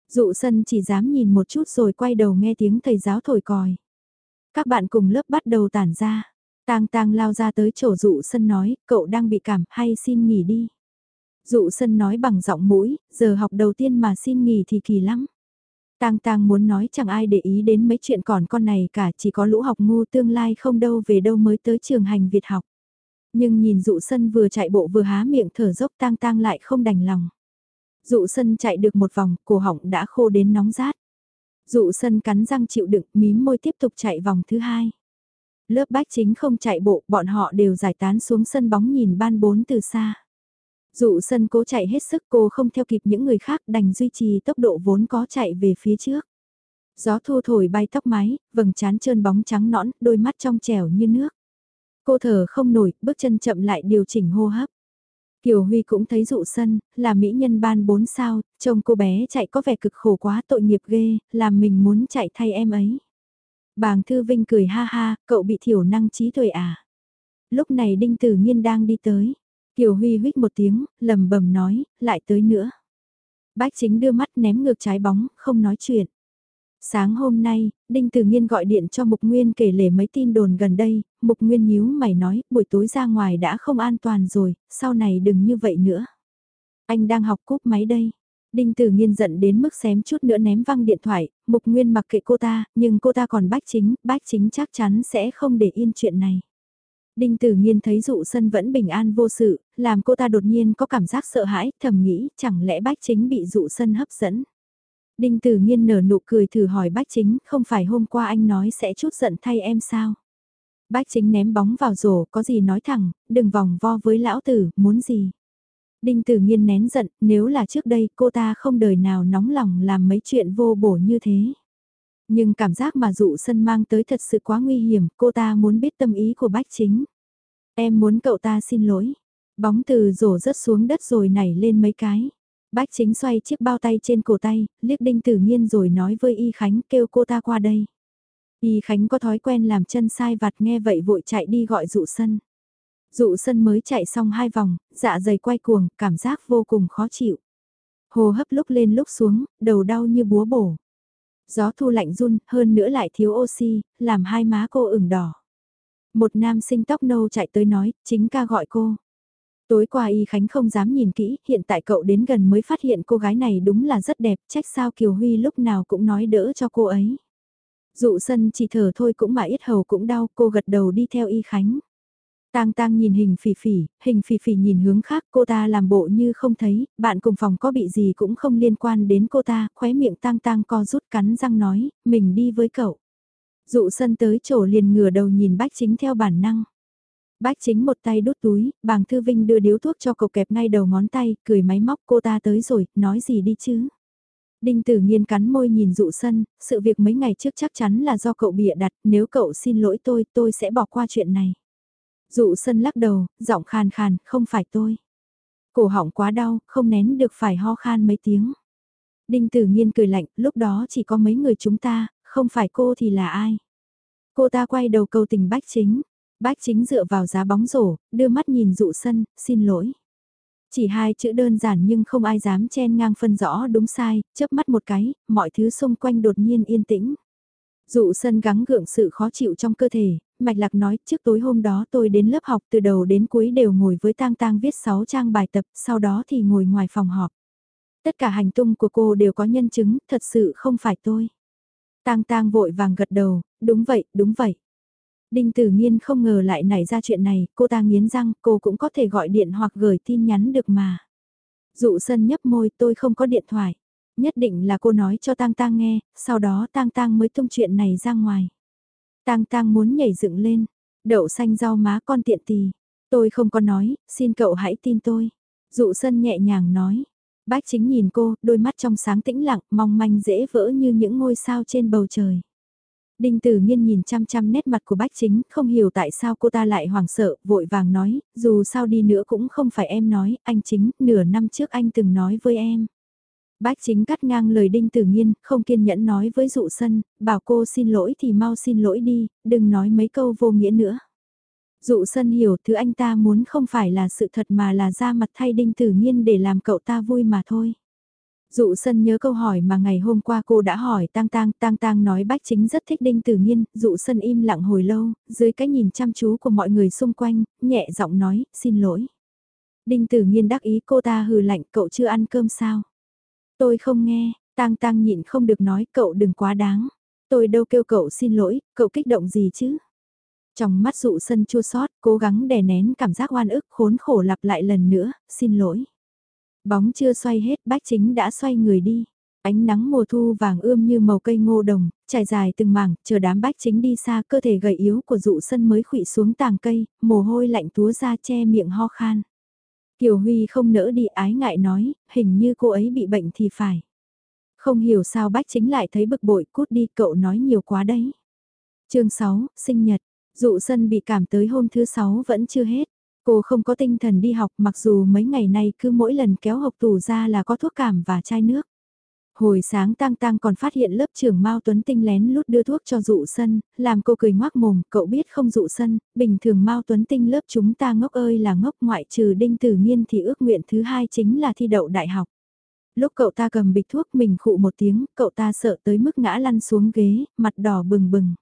Dụ sân chỉ dám nhìn một chút rồi quay đầu nghe tiếng thầy giáo thổi còi. Các bạn cùng lớp bắt đầu tản ra. Tang tang lao ra tới chỗ dụ sân nói, cậu đang bị cảm hay xin nghỉ đi. Dụ sân nói bằng giọng mũi, giờ học đầu tiên mà xin nghỉ thì kỳ lắm. Tang tang muốn nói chẳng ai để ý đến mấy chuyện còn con này cả chỉ có lũ học ngu tương lai không đâu về đâu mới tới trường hành Việt học nhưng nhìn dụ sân vừa chạy bộ vừa há miệng thở dốc tang tang lại không đành lòng. Dụ sân chạy được một vòng, cổ họng đã khô đến nóng rát. Dụ sân cắn răng chịu đựng, mím môi tiếp tục chạy vòng thứ hai. Lớp bách chính không chạy bộ, bọn họ đều giải tán xuống sân bóng nhìn ban bốn từ xa. Dụ sân cố chạy hết sức cô không theo kịp những người khác đành duy trì tốc độ vốn có chạy về phía trước. Gió thu thổi bay tóc mái, vầng trán trơn bóng trắng nõn, đôi mắt trong trẻo như nước. Cô thở không nổi, bước chân chậm lại điều chỉnh hô hấp. Kiều Huy cũng thấy dụ sân, là mỹ nhân ban 4 sao, trông cô bé chạy có vẻ cực khổ quá tội nghiệp ghê, làm mình muốn chạy thay em ấy. Bàng Thư Vinh cười ha ha, cậu bị thiểu năng trí tuệ à. Lúc này Đinh Tử Nhiên đang đi tới. Kiều Huy huých một tiếng, lầm bầm nói, lại tới nữa. Bách chính đưa mắt ném ngược trái bóng, không nói chuyện. Sáng hôm nay, Đinh Tử Nghiên gọi điện cho Mục Nguyên kể lể mấy tin đồn gần đây, Mục Nguyên nhíu mày nói, buổi tối ra ngoài đã không an toàn rồi, sau này đừng như vậy nữa. Anh đang học cúp máy đây. Đinh Tử Nghiên giận đến mức xém chút nữa ném văng điện thoại, Mục Nguyên mặc kệ cô ta, nhưng cô ta còn bách chính, bách chính chắc chắn sẽ không để yên chuyện này. Đinh Tử Nghiên thấy dụ sân vẫn bình an vô sự, làm cô ta đột nhiên có cảm giác sợ hãi, thầm nghĩ chẳng lẽ bách chính bị dụ sân hấp dẫn. Đinh Tử Nghiên nở nụ cười thử hỏi bách chính, không phải hôm qua anh nói sẽ chút giận thay em sao? Bách chính ném bóng vào rổ, có gì nói thẳng, đừng vòng vo với lão tử, muốn gì? Đinh Tử Nghiên nén giận, nếu là trước đây cô ta không đời nào nóng lòng làm mấy chuyện vô bổ như thế. Nhưng cảm giác mà dụ sân mang tới thật sự quá nguy hiểm, cô ta muốn biết tâm ý của bách chính. Em muốn cậu ta xin lỗi. Bóng từ rổ rớt xuống đất rồi nảy lên mấy cái. Bách chính xoay chiếc bao tay trên cổ tay, liếc đinh tử nhiên rồi nói với Y Khánh kêu cô ta qua đây. Y Khánh có thói quen làm chân sai vặt nghe vậy vội chạy đi gọi dụ sân. Dụ sân mới chạy xong hai vòng, dạ dày quay cuồng, cảm giác vô cùng khó chịu. Hồ hấp lúc lên lúc xuống, đầu đau như búa bổ. Gió thu lạnh run, hơn nữa lại thiếu oxy, làm hai má cô ửng đỏ. Một nam sinh tóc nâu chạy tới nói, chính ca gọi cô. Tối qua Y Khánh không dám nhìn kỹ, hiện tại cậu đến gần mới phát hiện cô gái này đúng là rất đẹp, trách sao Kiều Huy lúc nào cũng nói đỡ cho cô ấy. Dụ sân chỉ thở thôi cũng mà ít hầu cũng đau, cô gật đầu đi theo Y Khánh. Tang Tang nhìn hình phỉ phỉ, hình phỉ phỉ nhìn hướng khác cô ta làm bộ như không thấy, bạn cùng phòng có bị gì cũng không liên quan đến cô ta, khóe miệng Tang Tang co rút cắn răng nói, mình đi với cậu. Dụ sân tới chỗ liền ngửa đầu nhìn bách chính theo bản năng. Bách chính một tay đút túi, bàng thư vinh đưa điếu thuốc cho cậu kẹp ngay đầu ngón tay, cười máy móc cô ta tới rồi, nói gì đi chứ. Đinh tử nghiên cắn môi nhìn dụ sân, sự việc mấy ngày trước chắc chắn là do cậu bịa đặt, nếu cậu xin lỗi tôi, tôi sẽ bỏ qua chuyện này. Dụ sân lắc đầu, giọng khàn khàn, không phải tôi. Cổ họng quá đau, không nén được phải ho khan mấy tiếng. Đinh tử nghiên cười lạnh, lúc đó chỉ có mấy người chúng ta, không phải cô thì là ai. Cô ta quay đầu cầu tình bách chính. Bách chính dựa vào giá bóng rổ, đưa mắt nhìn dụ sân, xin lỗi. Chỉ hai chữ đơn giản nhưng không ai dám chen ngang phân rõ đúng sai, chớp mắt một cái, mọi thứ xung quanh đột nhiên yên tĩnh. Dụ sân gắng gượng sự khó chịu trong cơ thể, Mạch Lạc nói trước tối hôm đó tôi đến lớp học từ đầu đến cuối đều ngồi với tang tang viết 6 trang bài tập, sau đó thì ngồi ngoài phòng họp. Tất cả hành tung của cô đều có nhân chứng, thật sự không phải tôi. Tang tang vội vàng gật đầu, đúng vậy, đúng vậy. Đinh Tử Nghiên không ngờ lại nảy ra chuyện này, cô ta nghiến răng, cô cũng có thể gọi điện hoặc gửi tin nhắn được mà. Dụ sân nhấp môi, tôi không có điện thoại. Nhất định là cô nói cho Tang Tang nghe, sau đó Tang Tang mới tung chuyện này ra ngoài. Tang Tang muốn nhảy dựng lên, đậu xanh rau má con tiện tì. Tôi không có nói, xin cậu hãy tin tôi. Dụ sân nhẹ nhàng nói. Bách chính nhìn cô, đôi mắt trong sáng tĩnh lặng, mong manh dễ vỡ như những ngôi sao trên bầu trời. Đinh Tử Nghiên nhìn chăm chăm nét mặt của Bách Chính, không hiểu tại sao cô ta lại hoảng sợ, vội vàng nói, dù sao đi nữa cũng không phải em nói, anh Chính, nửa năm trước anh từng nói với em. Bách Chính cắt ngang lời Đinh Tử Nghiên, không kiên nhẫn nói với dụ sân, bảo cô xin lỗi thì mau xin lỗi đi, đừng nói mấy câu vô nghĩa nữa. Dụ sân hiểu thứ anh ta muốn không phải là sự thật mà là ra mặt thay Đinh Tử Nghiên để làm cậu ta vui mà thôi. Dụ sân nhớ câu hỏi mà ngày hôm qua cô đã hỏi Tang Tang, Tang Tang nói Bách Chính rất thích Đinh Tử Nhiên, dụ sân im lặng hồi lâu, dưới cái nhìn chăm chú của mọi người xung quanh, nhẹ giọng nói, xin lỗi. Đinh Tử Nhiên đắc ý cô ta hừ lạnh, cậu chưa ăn cơm sao? Tôi không nghe, Tang Tang nhịn không được nói, cậu đừng quá đáng. Tôi đâu kêu cậu xin lỗi, cậu kích động gì chứ? Trong mắt dụ sân chua sót, cố gắng đè nén cảm giác oan ức khốn khổ lặp lại lần nữa, xin lỗi. Bóng chưa xoay hết bách chính đã xoay người đi. Ánh nắng mùa thu vàng ươm như màu cây ngô đồng, trải dài từng mảng, chờ đám bách chính đi xa cơ thể gầy yếu của dụ sân mới khụy xuống tàng cây, mồ hôi lạnh túa ra che miệng ho khan. Kiều Huy không nỡ đi ái ngại nói, hình như cô ấy bị bệnh thì phải. Không hiểu sao bách chính lại thấy bực bội cút đi cậu nói nhiều quá đấy. chương 6, sinh nhật, dụ sân bị cảm tới hôm thứ 6 vẫn chưa hết. Cô không có tinh thần đi học mặc dù mấy ngày nay cứ mỗi lần kéo hộp tủ ra là có thuốc cảm và chai nước. Hồi sáng tang tang còn phát hiện lớp trưởng Mao Tuấn Tinh lén lút đưa thuốc cho dụ sân, làm cô cười ngoác mồm, cậu biết không dụ sân, bình thường Mao Tuấn Tinh lớp chúng ta ngốc ơi là ngốc ngoại trừ đinh tử nghiên thì ước nguyện thứ hai chính là thi đậu đại học. Lúc cậu ta cầm bịch thuốc mình khụ một tiếng, cậu ta sợ tới mức ngã lăn xuống ghế, mặt đỏ bừng bừng.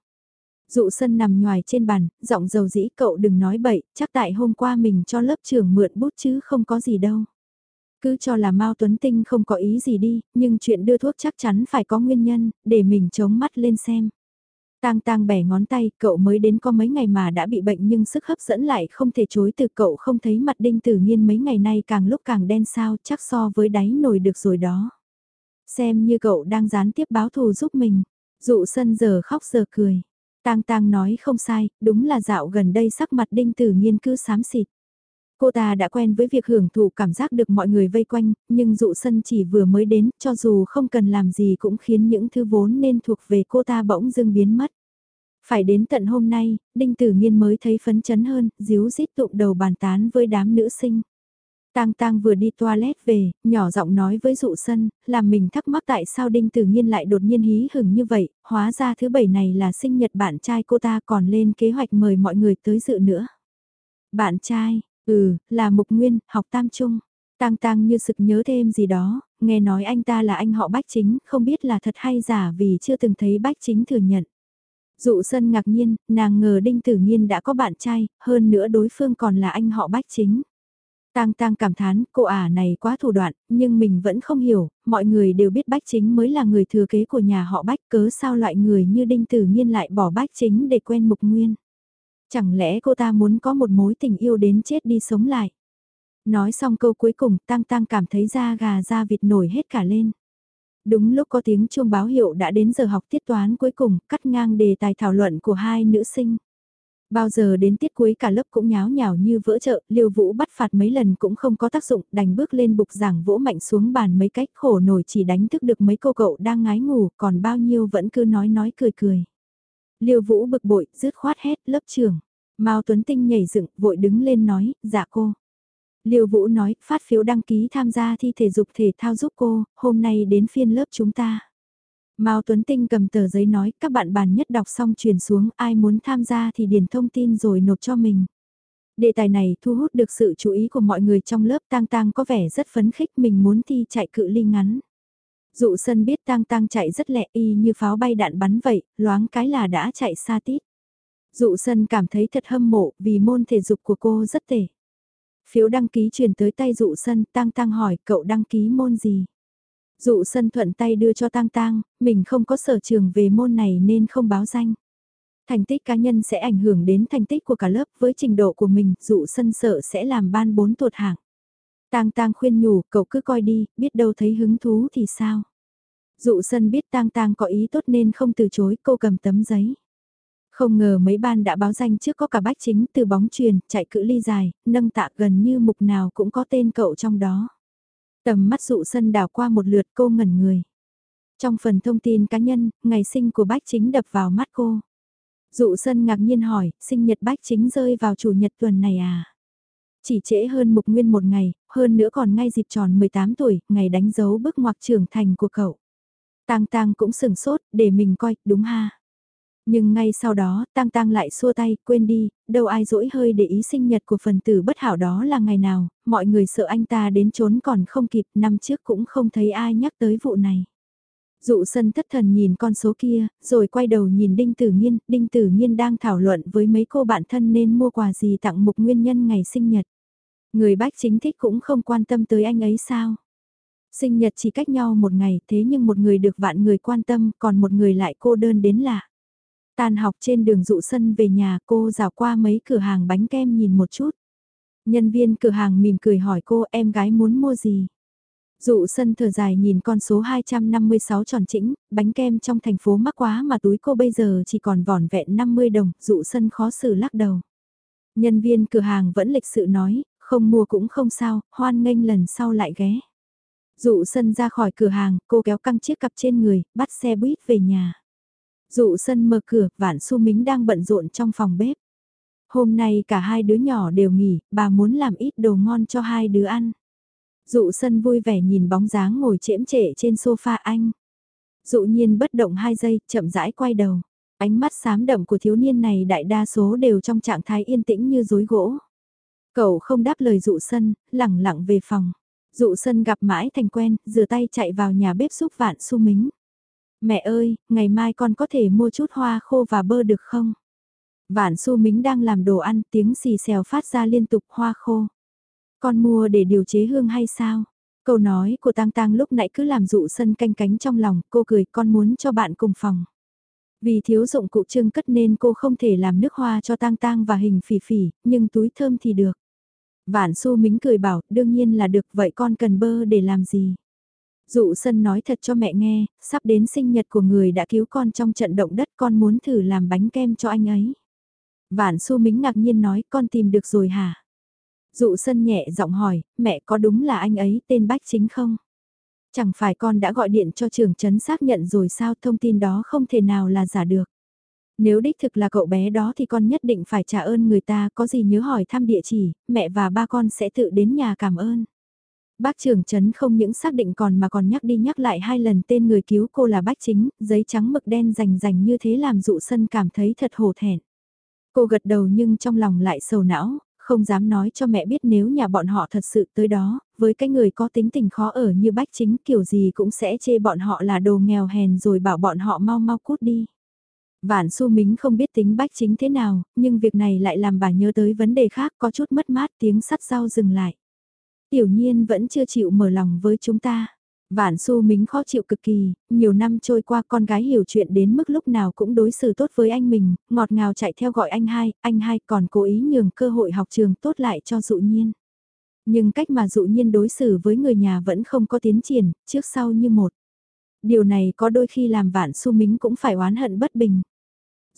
Dụ sân nằm ngoài trên bàn, giọng dầu dĩ cậu đừng nói bậy, chắc tại hôm qua mình cho lớp trưởng mượn bút chứ không có gì đâu. Cứ cho là Mao Tuấn Tinh không có ý gì đi, nhưng chuyện đưa thuốc chắc chắn phải có nguyên nhân, để mình chống mắt lên xem. Tang tang bẻ ngón tay, cậu mới đến có mấy ngày mà đã bị bệnh nhưng sức hấp dẫn lại không thể chối từ cậu không thấy mặt đinh tử nhiên mấy ngày nay càng lúc càng đen sao chắc so với đáy nổi được rồi đó. Xem như cậu đang gián tiếp báo thù giúp mình. Dụ sân giờ khóc giờ cười. Tang tang nói không sai, đúng là dạo gần đây sắc mặt đinh tử nhiên cứ xám xịt. Cô ta đã quen với việc hưởng thụ cảm giác được mọi người vây quanh, nhưng dụ sân chỉ vừa mới đến, cho dù không cần làm gì cũng khiến những thứ vốn nên thuộc về cô ta bỗng dưng biến mất. Phải đến tận hôm nay, Đinh Tử Nghiên mới thấy phấn chấn hơn, díu dít tụng đầu bàn tán với đám nữ sinh. Tang Tang vừa đi toilet về, nhỏ giọng nói với dụ sân, làm mình thắc mắc tại sao Đinh Tử Nhiên lại đột nhiên hí hửng như vậy, hóa ra thứ bảy này là sinh nhật bạn trai cô ta còn lên kế hoạch mời mọi người tới dự nữa. Bạn trai, Ừ, là Mục Nguyên, học tam trung. Tang tang như sực nhớ thêm gì đó, nghe nói anh ta là anh họ Bách Chính, không biết là thật hay giả vì chưa từng thấy Bách Chính thừa nhận. Dụ sân ngạc nhiên, nàng ngờ Đinh Tử Nhiên đã có bạn trai, hơn nữa đối phương còn là anh họ Bách Chính. Tang Tang cảm thán, cô ả này quá thủ đoạn, nhưng mình vẫn không hiểu, mọi người đều biết Bách Chính mới là người thừa kế của nhà họ Bách cớ sao loại người như Đinh Tử Nhiên lại bỏ Bách Chính để quen Mục Nguyên. Chẳng lẽ cô ta muốn có một mối tình yêu đến chết đi sống lại? Nói xong câu cuối cùng Tang Tang cảm thấy da gà da vịt nổi hết cả lên. Đúng lúc có tiếng chuông báo hiệu đã đến giờ học tiết toán cuối cùng, cắt ngang đề tài thảo luận của hai nữ sinh. Bao giờ đến tiết cuối cả lớp cũng nháo nhào như vỡ chợ, liêu vũ bắt phạt mấy lần cũng không có tác dụng, đành bước lên bục giảng vỗ mạnh xuống bàn mấy cách khổ nổi chỉ đánh thức được mấy cô cậu đang ngái ngủ, còn bao nhiêu vẫn cứ nói nói cười cười. Liêu Vũ bực bội, rứt khoát hết lớp trưởng. Mao Tuấn Tinh nhảy dựng, vội đứng lên nói, dạ cô. Liêu Vũ nói, phát phiếu đăng ký tham gia thi thể dục thể thao giúp cô, hôm nay đến phiên lớp chúng ta. Mao Tuấn Tinh cầm tờ giấy nói, các bạn bàn nhất đọc xong truyền xuống, ai muốn tham gia thì điền thông tin rồi nộp cho mình. Đề tài này thu hút được sự chú ý của mọi người trong lớp tang tang có vẻ rất phấn khích mình muốn thi chạy cự ly ngắn. Dụ sân biết tang tang chạy rất lẹ y như pháo bay đạn bắn vậy, loáng cái là đã chạy xa tít. Dụ sân cảm thấy thật hâm mộ vì môn thể dục của cô rất tệ. Phiếu đăng ký truyền tới tay dụ sân, tang tang hỏi cậu đăng ký môn gì. Dụ sân thuận tay đưa cho tang tang, mình không có sở trường về môn này nên không báo danh. Thành tích cá nhân sẽ ảnh hưởng đến thành tích của cả lớp với trình độ của mình, dụ sân sợ sẽ làm ban bốn tuột hạng. Tang tang khuyên nhủ, cậu cứ coi đi, biết đâu thấy hứng thú thì sao. Dụ sân biết tang tang có ý tốt nên không từ chối, cô cầm tấm giấy. Không ngờ mấy ban đã báo danh trước có cả bách chính từ bóng truyền, chạy cự ly dài, nâng tạ gần như mục nào cũng có tên cậu trong đó. Tầm mắt dụ sân đảo qua một lượt cô ngẩn người. Trong phần thông tin cá nhân, ngày sinh của bách chính đập vào mắt cô. Dụ sân ngạc nhiên hỏi, sinh nhật bách chính rơi vào chủ nhật tuần này à? Chỉ trễ hơn mục nguyên một ngày, hơn nữa còn ngay dịp tròn 18 tuổi, ngày đánh dấu bước ngoặc trưởng thành của cậu. Tang Tang cũng sừng sốt, để mình coi, đúng ha. Nhưng ngay sau đó, Tang Tang lại xua tay, quên đi, đâu ai dỗi hơi để ý sinh nhật của phần tử bất hảo đó là ngày nào, mọi người sợ anh ta đến trốn còn không kịp, năm trước cũng không thấy ai nhắc tới vụ này. Dụ sân thất thần nhìn con số kia, rồi quay đầu nhìn Đinh Tử Nghiên, Đinh Tử Nghiên đang thảo luận với mấy cô bạn thân nên mua quà gì tặng mục nguyên nhân ngày sinh nhật. Người bách chính thích cũng không quan tâm tới anh ấy sao. Sinh nhật chỉ cách nhau một ngày thế nhưng một người được vạn người quan tâm còn một người lại cô đơn đến lạ. Tan học trên đường dụ sân về nhà cô rào qua mấy cửa hàng bánh kem nhìn một chút. Nhân viên cửa hàng mỉm cười hỏi cô em gái muốn mua gì. Dụ sân thở dài nhìn con số 256 tròn chỉnh, bánh kem trong thành phố mắc quá mà túi cô bây giờ chỉ còn vỏn vẹn 50 đồng, dụ sân khó xử lắc đầu. Nhân viên cửa hàng vẫn lịch sự nói, không mua cũng không sao, hoan nghênh lần sau lại ghé. Dụ sân ra khỏi cửa hàng, cô kéo căng chiếc cặp trên người, bắt xe buýt về nhà. Dụ sân mở cửa, Vạn Xu Mính đang bận rộn trong phòng bếp. Hôm nay cả hai đứa nhỏ đều nghỉ, bà muốn làm ít đồ ngon cho hai đứa ăn. Dụ sân vui vẻ nhìn bóng dáng ngồi chễm trệ trên sofa anh. Dụ nhiên bất động hai giây, chậm rãi quay đầu. Ánh mắt xám đậm của thiếu niên này đại đa số đều trong trạng thái yên tĩnh như rối gỗ. Cậu không đáp lời dụ sân, lẳng lặng về phòng. Dụ sân gặp mãi thành quen, rửa tay chạy vào nhà bếp giúp vạn su mính. Mẹ ơi, ngày mai con có thể mua chút hoa khô và bơ được không? Vạn su mính đang làm đồ ăn, tiếng xì xèo phát ra liên tục hoa khô. Con mua để điều chế hương hay sao? Câu nói của Tang Tang lúc nãy cứ làm dụ sân canh cánh trong lòng, cô cười con muốn cho bạn cùng phòng. Vì thiếu dụng cụ trưng cất nên cô không thể làm nước hoa cho Tang Tang và hình phỉ phỉ, nhưng túi thơm thì được. Vạn su mính cười bảo, đương nhiên là được, vậy con cần bơ để làm gì? Dụ sân nói thật cho mẹ nghe, sắp đến sinh nhật của người đã cứu con trong trận động đất con muốn thử làm bánh kem cho anh ấy. Vạn su mính ngạc nhiên nói con tìm được rồi hả? Dụ sân nhẹ giọng hỏi, mẹ có đúng là anh ấy tên Bách Chính không? Chẳng phải con đã gọi điện cho trường trấn xác nhận rồi sao thông tin đó không thể nào là giả được. Nếu đích thực là cậu bé đó thì con nhất định phải trả ơn người ta có gì nhớ hỏi thăm địa chỉ, mẹ và ba con sẽ tự đến nhà cảm ơn. Bác trưởng trấn không những xác định còn mà còn nhắc đi nhắc lại hai lần tên người cứu cô là Bách Chính, giấy trắng mực đen rành rành như thế làm dụ sân cảm thấy thật hổ thẹn. Cô gật đầu nhưng trong lòng lại sầu não, không dám nói cho mẹ biết nếu nhà bọn họ thật sự tới đó, với cái người có tính tình khó ở như bách chính kiểu gì cũng sẽ chê bọn họ là đồ nghèo hèn rồi bảo bọn họ mau mau cút đi. Vạn su mính không biết tính bách chính thế nào, nhưng việc này lại làm bà nhớ tới vấn đề khác có chút mất mát tiếng sắt dao dừng lại. Tiểu nhiên vẫn chưa chịu mở lòng với chúng ta. Vạn su mính khó chịu cực kỳ, nhiều năm trôi qua con gái hiểu chuyện đến mức lúc nào cũng đối xử tốt với anh mình, ngọt ngào chạy theo gọi anh hai, anh hai còn cố ý nhường cơ hội học trường tốt lại cho dụ nhiên. Nhưng cách mà dụ nhiên đối xử với người nhà vẫn không có tiến triển, trước sau như một. Điều này có đôi khi làm vạn su mính cũng phải oán hận bất bình.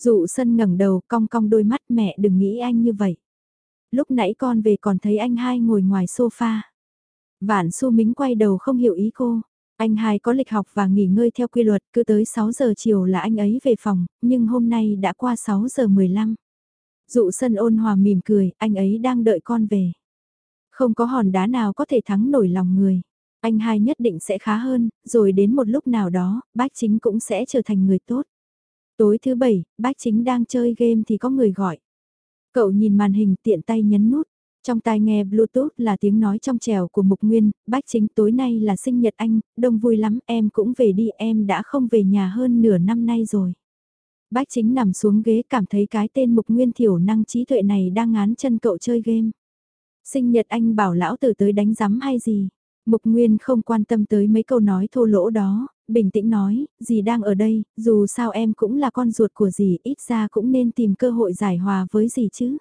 Dụ sân ngẩng đầu cong cong đôi mắt mẹ đừng nghĩ anh như vậy. Lúc nãy con về còn thấy anh hai ngồi ngoài sofa. Vạn su mính quay đầu không hiểu ý cô. Anh hai có lịch học và nghỉ ngơi theo quy luật, cứ tới 6 giờ chiều là anh ấy về phòng, nhưng hôm nay đã qua 6 giờ 15. Dụ sân ôn hòa mỉm cười, anh ấy đang đợi con về. Không có hòn đá nào có thể thắng nổi lòng người. Anh hai nhất định sẽ khá hơn, rồi đến một lúc nào đó, bác chính cũng sẽ trở thành người tốt. Tối thứ bảy, bác chính đang chơi game thì có người gọi. Cậu nhìn màn hình tiện tay nhấn nút. Trong tai nghe Bluetooth là tiếng nói trong trèo của Mục Nguyên, bách chính tối nay là sinh nhật anh, đông vui lắm, em cũng về đi, em đã không về nhà hơn nửa năm nay rồi. Bách chính nằm xuống ghế cảm thấy cái tên Mục Nguyên thiểu năng trí tuệ này đang ngán chân cậu chơi game. Sinh nhật anh bảo lão tử tới đánh giám hay gì? Mục Nguyên không quan tâm tới mấy câu nói thô lỗ đó, bình tĩnh nói, dì đang ở đây, dù sao em cũng là con ruột của dì, ít ra cũng nên tìm cơ hội giải hòa với dì chứ.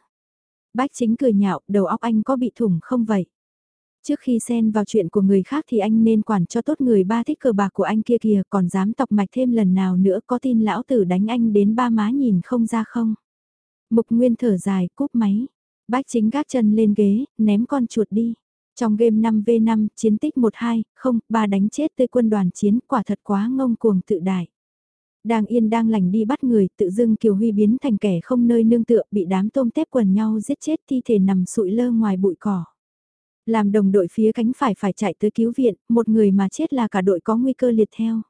Bách chính cười nhạo, đầu óc anh có bị thủng không vậy? Trước khi xen vào chuyện của người khác thì anh nên quản cho tốt người ba thích cờ bạc của anh kia kìa, còn dám tọc mạch thêm lần nào nữa có tin lão tử đánh anh đến ba má nhìn không ra không? Mục Nguyên thở dài, cúp máy. Bách chính gác chân lên ghế, ném con chuột đi. Trong game 5v5, chiến tích 1-2, không, ba đánh chết tươi quân đoàn chiến, quả thật quá ngông cuồng tự đại. Đang yên đang lành đi bắt người, tự dưng Kiều Huy biến thành kẻ không nơi nương tựa, bị đám tôm tép quần nhau giết chết thi thể nằm sụi lơ ngoài bụi cỏ. Làm đồng đội phía cánh phải phải chạy tới cứu viện, một người mà chết là cả đội có nguy cơ liệt theo.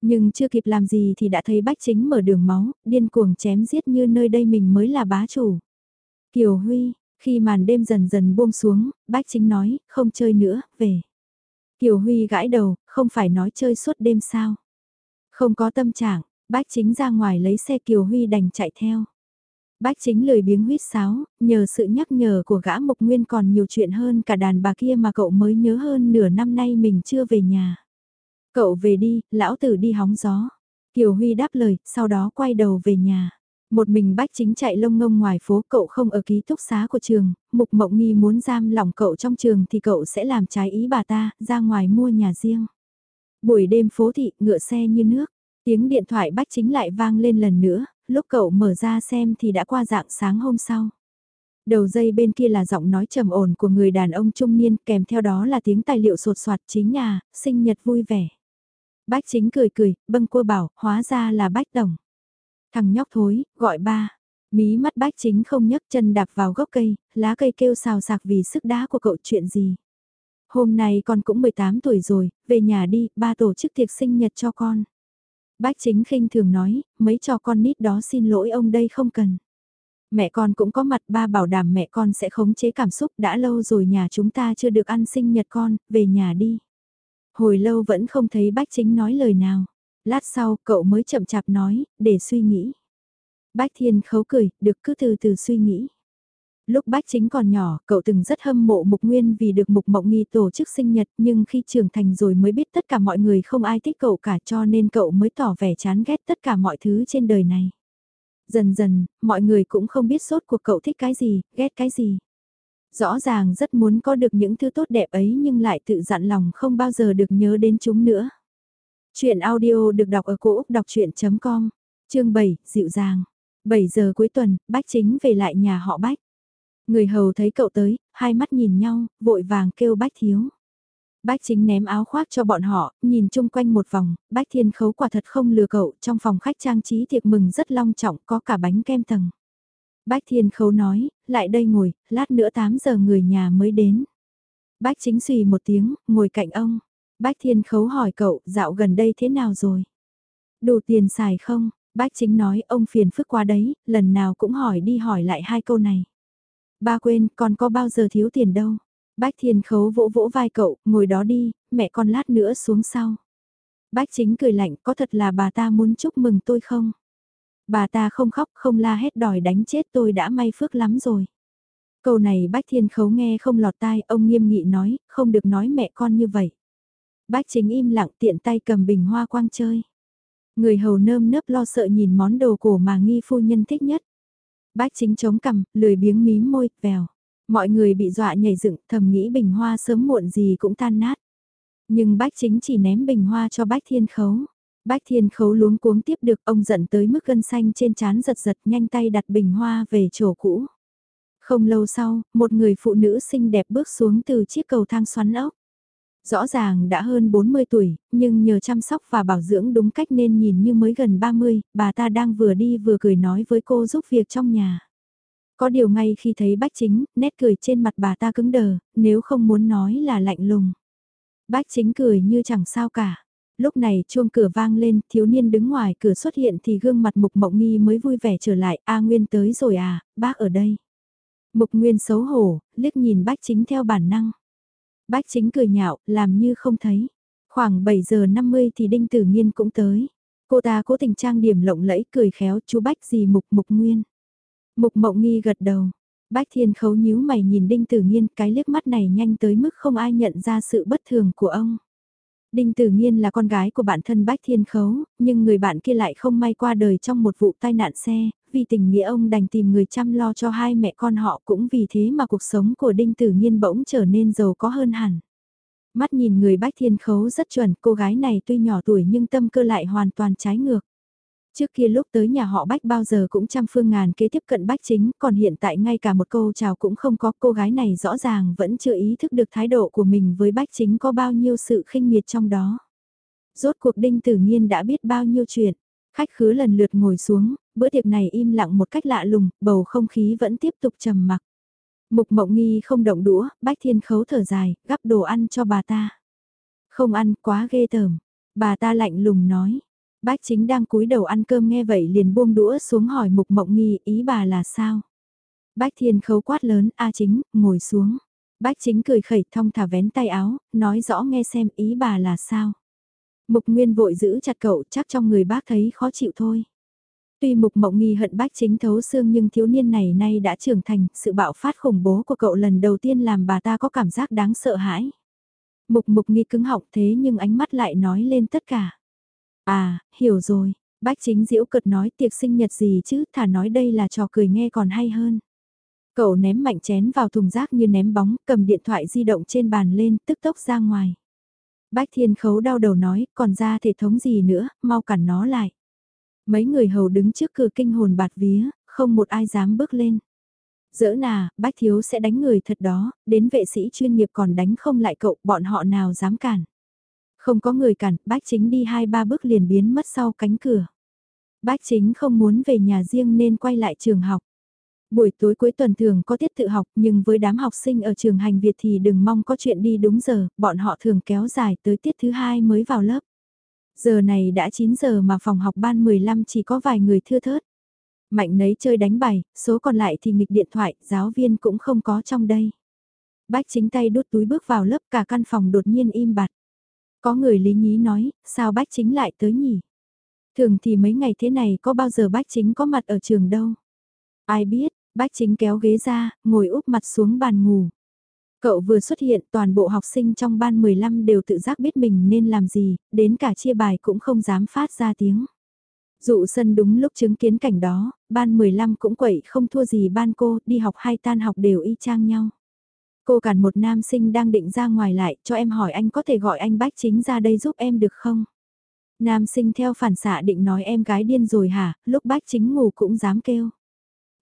Nhưng chưa kịp làm gì thì đã thấy bách chính mở đường máu, điên cuồng chém giết như nơi đây mình mới là bá chủ. Kiều Huy, khi màn đêm dần dần buông xuống, bách chính nói, không chơi nữa, về. Kiều Huy gãi đầu, không phải nói chơi suốt đêm sao. Không có tâm trạng, bách chính ra ngoài lấy xe Kiều Huy đành chạy theo. Bách chính lười biếng huyết sáo, nhờ sự nhắc nhở của gã mục Nguyên còn nhiều chuyện hơn cả đàn bà kia mà cậu mới nhớ hơn nửa năm nay mình chưa về nhà. Cậu về đi, lão tử đi hóng gió. Kiều Huy đáp lời, sau đó quay đầu về nhà. Một mình bách chính chạy lông ngông ngoài phố cậu không ở ký túc xá của trường, Mục Mộng Nghi muốn giam lỏng cậu trong trường thì cậu sẽ làm trái ý bà ta, ra ngoài mua nhà riêng. Buổi đêm phố thị, ngựa xe như nước, tiếng điện thoại bách chính lại vang lên lần nữa, lúc cậu mở ra xem thì đã qua dạng sáng hôm sau. Đầu dây bên kia là giọng nói trầm ổn của người đàn ông trung niên, kèm theo đó là tiếng tài liệu sột soạt chính nhà, sinh nhật vui vẻ. Bách chính cười cười, bâng cua bảo, hóa ra là bách tổng. Thằng nhóc thối, gọi ba. Mí mắt bách chính không nhấc chân đạp vào gốc cây, lá cây kêu xào sạc vì sức đá của cậu chuyện gì. Hôm nay con cũng 18 tuổi rồi, về nhà đi, ba tổ chức tiệc sinh nhật cho con. Bách chính khinh thường nói, mấy cho con nít đó xin lỗi ông đây không cần. Mẹ con cũng có mặt ba bảo đảm mẹ con sẽ khống chế cảm xúc đã lâu rồi nhà chúng ta chưa được ăn sinh nhật con, về nhà đi. Hồi lâu vẫn không thấy bách chính nói lời nào. Lát sau cậu mới chậm chạp nói, để suy nghĩ. Bách thiên khấu cười, được cứ từ từ suy nghĩ. Lúc Bách Chính còn nhỏ, cậu từng rất hâm mộ Mục Nguyên vì được Mục Mộng Nghi tổ chức sinh nhật nhưng khi trưởng thành rồi mới biết tất cả mọi người không ai thích cậu cả cho nên cậu mới tỏ vẻ chán ghét tất cả mọi thứ trên đời này. Dần dần, mọi người cũng không biết sốt cuộc cậu thích cái gì, ghét cái gì. Rõ ràng rất muốn có được những thứ tốt đẹp ấy nhưng lại tự dặn lòng không bao giờ được nhớ đến chúng nữa. Chuyện audio được đọc ở cổ Úc đọc chuyện.com, chương 7, dịu dàng. 7 giờ cuối tuần, Bách Chính về lại nhà họ Bách. Người hầu thấy cậu tới, hai mắt nhìn nhau, vội vàng kêu Bách Thiếu. Bách chính ném áo khoác cho bọn họ, nhìn chung quanh một vòng, Bách Thiên Khấu quả thật không lừa cậu, trong phòng khách trang trí tiệc mừng rất long trọng, có cả bánh kem tầng. Bách Thiên Khấu nói, lại đây ngồi, lát nữa 8 giờ người nhà mới đến. Bách chính xùy một tiếng, ngồi cạnh ông. Bách Thiên Khấu hỏi cậu, dạo gần đây thế nào rồi? Đủ tiền xài không? Bách chính nói ông phiền phức quá đấy, lần nào cũng hỏi đi hỏi lại hai câu này. Ba quên, còn có bao giờ thiếu tiền đâu. Bách Thiên Khấu vỗ vỗ vai cậu, ngồi đó đi, mẹ con lát nữa xuống sau. Bách Chính cười lạnh, có thật là bà ta muốn chúc mừng tôi không? Bà ta không khóc không la hết đòi đánh chết tôi đã may phước lắm rồi. Câu này Bách Thiên Khấu nghe không lọt tai, ông nghiêm nghị nói, không được nói mẹ con như vậy. Bách Chính im lặng tiện tay cầm bình hoa quang chơi. Người hầu nơm nớp lo sợ nhìn món đồ cổ mà nghi phu nhân thích nhất. Bách Chính chống cằm, lười biếng mím môi, vèo. Mọi người bị dọa nhảy dựng, thầm nghĩ bình hoa sớm muộn gì cũng tan nát. Nhưng bách chính chỉ ném bình hoa cho bách thiên khấu. Bách thiên khấu luống cuống tiếp được ông giận tới mức gân xanh trên trán giật giật nhanh tay đặt bình hoa về chỗ cũ. Không lâu sau, một người phụ nữ xinh đẹp bước xuống từ chiếc cầu thang xoắn ốc. Rõ ràng đã hơn 40 tuổi, nhưng nhờ chăm sóc và bảo dưỡng đúng cách nên nhìn như mới gần 30, bà ta đang vừa đi vừa cười nói với cô giúp việc trong nhà. Có điều ngay khi thấy bách chính, nét cười trên mặt bà ta cứng đờ, nếu không muốn nói là lạnh lùng. Bách chính cười như chẳng sao cả. Lúc này chuông cửa vang lên, thiếu niên đứng ngoài cửa xuất hiện thì gương mặt mục mộng nghi mới vui vẻ trở lại, A Nguyên tới rồi à, bác ở đây. Mục Nguyên xấu hổ, liếc nhìn bách chính theo bản năng. Bách chính cười nhạo, làm như không thấy. Khoảng 7 giờ 50 thì Đinh Tử Nghiên cũng tới. Cô ta cố tình trang điểm lộng lẫy cười khéo chú Bách gì mục mục nguyên. Mục mộng nghi gật đầu. Bách thiên khấu nhíu mày nhìn đinh tử nghiên cái liếc mắt này nhanh tới mức không ai nhận ra sự bất thường của ông. Đinh Tử Nghiên là con gái của bạn thân Bách Thiên Khấu, nhưng người bạn kia lại không may qua đời trong một vụ tai nạn xe, vì tình nghĩa ông đành tìm người chăm lo cho hai mẹ con họ cũng vì thế mà cuộc sống của Đinh Tử nhiên bỗng trở nên giàu có hơn hẳn. Mắt nhìn người Bách Thiên Khấu rất chuẩn, cô gái này tuy nhỏ tuổi nhưng tâm cơ lại hoàn toàn trái ngược. Trước kia lúc tới nhà họ Bách bao giờ cũng trăm phương ngàn kế tiếp cận Bách chính, còn hiện tại ngay cả một câu chào cũng không có cô gái này rõ ràng vẫn chưa ý thức được thái độ của mình với Bách chính có bao nhiêu sự khinh miệt trong đó. Rốt cuộc Đinh Tử nhiên đã biết bao nhiêu chuyện, khách khứa lần lượt ngồi xuống, bữa tiệc này im lặng một cách lạ lùng, bầu không khí vẫn tiếp tục trầm mặc. Mục mộng nghi không động đũa, Bách Thiên khấu thở dài, gắp đồ ăn cho bà ta. Không ăn quá ghê tởm, bà ta lạnh lùng nói Bách chính đang cúi đầu ăn cơm nghe vậy liền buông đũa xuống hỏi mục mộng nghi ý bà là sao. Bách thiên khấu quát lớn A chính, ngồi xuống. Bách chính cười khẩy thong thả vén tay áo, nói rõ nghe xem ý bà là sao. Mục nguyên vội giữ chặt cậu chắc trong người bác thấy khó chịu thôi. Tuy mục mộng nghi hận bách chính thấu xương nhưng thiếu niên này nay đã trưởng thành, sự bạo phát khủng bố của cậu lần đầu tiên làm bà ta có cảm giác đáng sợ hãi. Mục mục nghi cứng họng thế nhưng ánh mắt lại nói lên tất cả. À, hiểu rồi, bách chính diễu cực nói tiệc sinh nhật gì chứ, thả nói đây là trò cười nghe còn hay hơn. Cậu ném mạnh chén vào thùng rác như ném bóng, cầm điện thoại di động trên bàn lên, tức tốc ra ngoài. Bách thiên khấu đau đầu nói, còn ra thể thống gì nữa, mau cản nó lại. Mấy người hầu đứng trước cửa kinh hồn bạt vía, không một ai dám bước lên. Dỡ nà, bách thiếu sẽ đánh người thật đó, đến vệ sĩ chuyên nghiệp còn đánh không lại cậu, bọn họ nào dám cản. Không có người cản, bách chính đi hai ba bước liền biến mất sau cánh cửa. Bách chính không muốn về nhà riêng nên quay lại trường học. Buổi tối cuối tuần thường có tiết tự học nhưng với đám học sinh ở trường hành Việt thì đừng mong có chuyện đi đúng giờ, bọn họ thường kéo dài tới tiết thứ hai mới vào lớp. Giờ này đã 9 giờ mà phòng học ban 15 chỉ có vài người thưa thớt. Mạnh nấy chơi đánh bài, số còn lại thì nghịch điện thoại, giáo viên cũng không có trong đây. Bách chính tay đút túi bước vào lớp cả căn phòng đột nhiên im bặt. Có người lý nhí nói, sao bách chính lại tới nhỉ? Thường thì mấy ngày thế này có bao giờ bách chính có mặt ở trường đâu? Ai biết, bách chính kéo ghế ra, ngồi úp mặt xuống bàn ngủ. Cậu vừa xuất hiện toàn bộ học sinh trong ban 15 đều tự giác biết mình nên làm gì, đến cả chia bài cũng không dám phát ra tiếng. Dụ sân đúng lúc chứng kiến cảnh đó, ban 15 cũng quậy không thua gì ban cô, đi học hay tan học đều y chang nhau. Cô cản một nam sinh đang định ra ngoài lại, cho em hỏi anh có thể gọi anh Bách Chính ra đây giúp em được không? Nam sinh theo phản xạ định nói em gái điên rồi hả, lúc Bách Chính ngủ cũng dám kêu.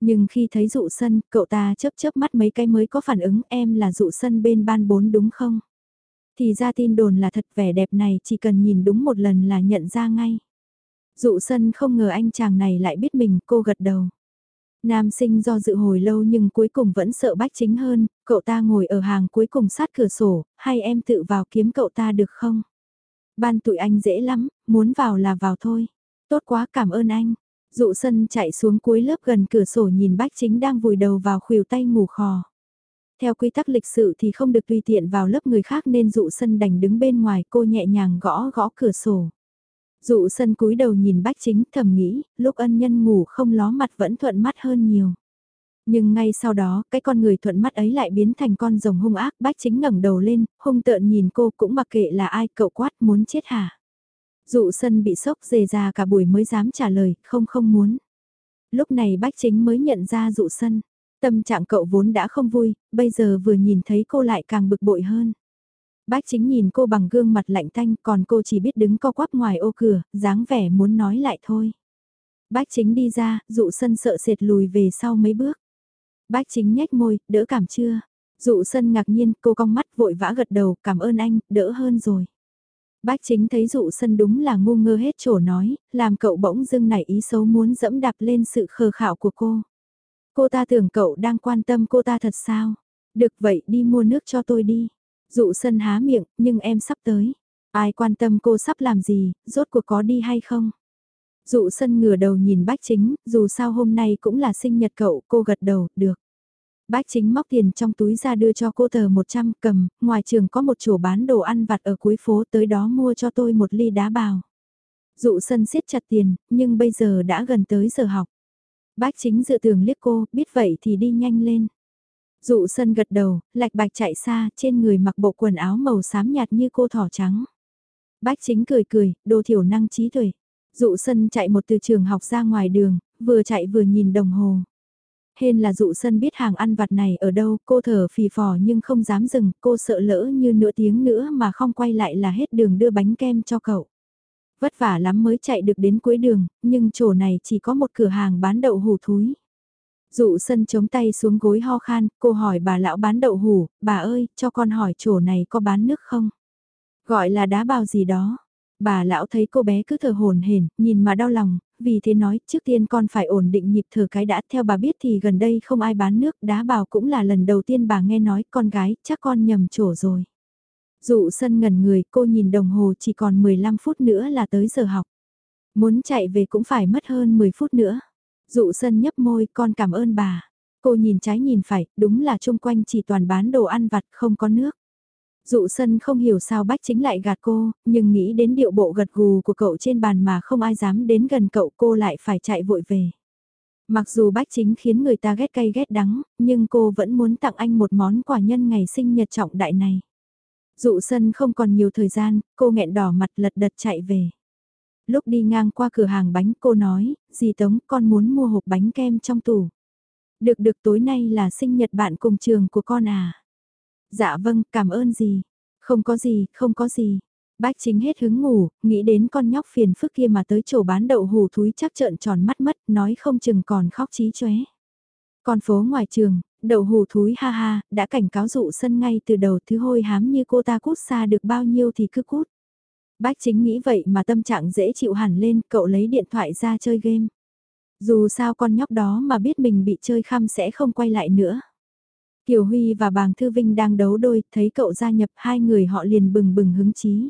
Nhưng khi thấy dụ sân, cậu ta chớp chớp mắt mấy cái mới có phản ứng em là dụ sân bên ban 4 đúng không? Thì ra tin đồn là thật vẻ đẹp này chỉ cần nhìn đúng một lần là nhận ra ngay. Dụ sân không ngờ anh chàng này lại biết mình, cô gật đầu. Nam sinh do dự hồi lâu nhưng cuối cùng vẫn sợ bách chính hơn, cậu ta ngồi ở hàng cuối cùng sát cửa sổ, hay em tự vào kiếm cậu ta được không? Ban tụi anh dễ lắm, muốn vào là vào thôi. Tốt quá cảm ơn anh. Dụ sân chạy xuống cuối lớp gần cửa sổ nhìn bách chính đang vùi đầu vào khuỷu tay ngủ khò. Theo quy tắc lịch sự thì không được tùy tiện vào lớp người khác nên dụ sân đành đứng bên ngoài cô nhẹ nhàng gõ gõ cửa sổ. Dụ sân cúi đầu nhìn bách chính thầm nghĩ, lúc ân nhân ngủ không ló mặt vẫn thuận mắt hơn nhiều. Nhưng ngay sau đó, cái con người thuận mắt ấy lại biến thành con rồng hung ác, bách chính ngẩng đầu lên, hung tợn nhìn cô cũng mặc kệ là ai, cậu quát muốn chết hả? Dụ sân bị sốc dề ra cả buổi mới dám trả lời, không không muốn. Lúc này bách chính mới nhận ra dụ sân, tâm trạng cậu vốn đã không vui, bây giờ vừa nhìn thấy cô lại càng bực bội hơn. Bách chính nhìn cô bằng gương mặt lạnh thanh, còn cô chỉ biết đứng co quắp ngoài ô cửa, dáng vẻ muốn nói lại thôi. Bách chính đi ra, dụ sân sợ sệt lùi về sau mấy bước. Bách chính nhếch môi, đỡ cảm chưa? Dụ sân ngạc nhiên, cô cong mắt vội vã gật đầu, cảm ơn anh, đỡ hơn rồi. Bách chính thấy dụ sân đúng là ngu ngơ hết chỗ nói, làm cậu bỗng dưng nảy ý xấu muốn dẫm đạp lên sự khờ khảo của cô. Cô ta tưởng cậu đang quan tâm cô ta thật sao? Được vậy đi mua nước cho tôi đi. Dụ sân há miệng, nhưng em sắp tới. Ai quan tâm cô sắp làm gì, rốt cuộc có đi hay không? Dụ sân ngửa đầu nhìn bách chính, dù sao hôm nay cũng là sinh nhật cậu, cô gật đầu, được. Bách chính móc tiền trong túi ra đưa cho cô tờ 100 cầm, ngoài trường có một chỗ bán đồ ăn vặt ở cuối phố tới đó mua cho tôi một ly đá bào. Dụ sân siết chặt tiền, nhưng bây giờ đã gần tới giờ học. Bách chính dự tưởng liếc cô, biết vậy thì đi nhanh lên. Dụ sân gật đầu, lạch bạch chạy xa, trên người mặc bộ quần áo màu xám nhạt như cô thỏ trắng. Bách chính cười cười, đồ thiểu năng trí tuệ. Dụ sân chạy một từ trường học ra ngoài đường, vừa chạy vừa nhìn đồng hồ. Hên là dụ sân biết hàng ăn vặt này ở đâu, cô thở phì phò nhưng không dám dừng, cô sợ lỡ như nửa tiếng nữa mà không quay lại là hết đường đưa bánh kem cho cậu. Vất vả lắm mới chạy được đến cuối đường, nhưng chỗ này chỉ có một cửa hàng bán đậu hủ thúi. Dụ sân chống tay xuống gối ho khan, cô hỏi bà lão bán đậu hủ, bà ơi, cho con hỏi chỗ này có bán nước không? Gọi là đá bào gì đó. Bà lão thấy cô bé cứ thở hồn hển, nhìn mà đau lòng, vì thế nói trước tiên con phải ổn định nhịp thở cái đã. Theo bà biết thì gần đây không ai bán nước, đá bào cũng là lần đầu tiên bà nghe nói con gái, chắc con nhầm chỗ rồi. Dụ sân ngẩn người, cô nhìn đồng hồ chỉ còn 15 phút nữa là tới giờ học. Muốn chạy về cũng phải mất hơn 10 phút nữa. Dụ sân nhấp môi, con cảm ơn bà. Cô nhìn trái nhìn phải, đúng là chung quanh chỉ toàn bán đồ ăn vặt, không có nước. Dụ sân không hiểu sao bách chính lại gạt cô, nhưng nghĩ đến điệu bộ gật gù của cậu trên bàn mà không ai dám đến gần cậu cô lại phải chạy vội về. Mặc dù bách chính khiến người ta ghét cay ghét đắng, nhưng cô vẫn muốn tặng anh một món quà nhân ngày sinh nhật trọng đại này. Dụ sân không còn nhiều thời gian, cô nghẹn đỏ mặt lật đật chạy về lúc đi ngang qua cửa hàng bánh cô nói, dì Tống con muốn mua hộp bánh kem trong tủ. Được được tối nay là sinh nhật bạn cùng trường của con à. Dạ vâng, cảm ơn gì Không có gì, không có gì. Bách chính hết hứng ngủ, nghĩ đến con nhóc phiền phức kia mà tới chỗ bán đậu hủ thúi chắc trợn tròn mắt mất, nói không chừng còn khóc chí chóe. Con phố ngoài trường, đậu hù thúi ha ha, đã cảnh cáo dụ sân ngay từ đầu thứ hôi hám như cô ta cút xa được bao nhiêu thì cứ cút. Bách chính nghĩ vậy mà tâm trạng dễ chịu hẳn lên, cậu lấy điện thoại ra chơi game. Dù sao con nhóc đó mà biết mình bị chơi khăm sẽ không quay lại nữa. Kiều Huy và Bàng Thư Vinh đang đấu đôi, thấy cậu gia nhập hai người họ liền bừng bừng hứng chí.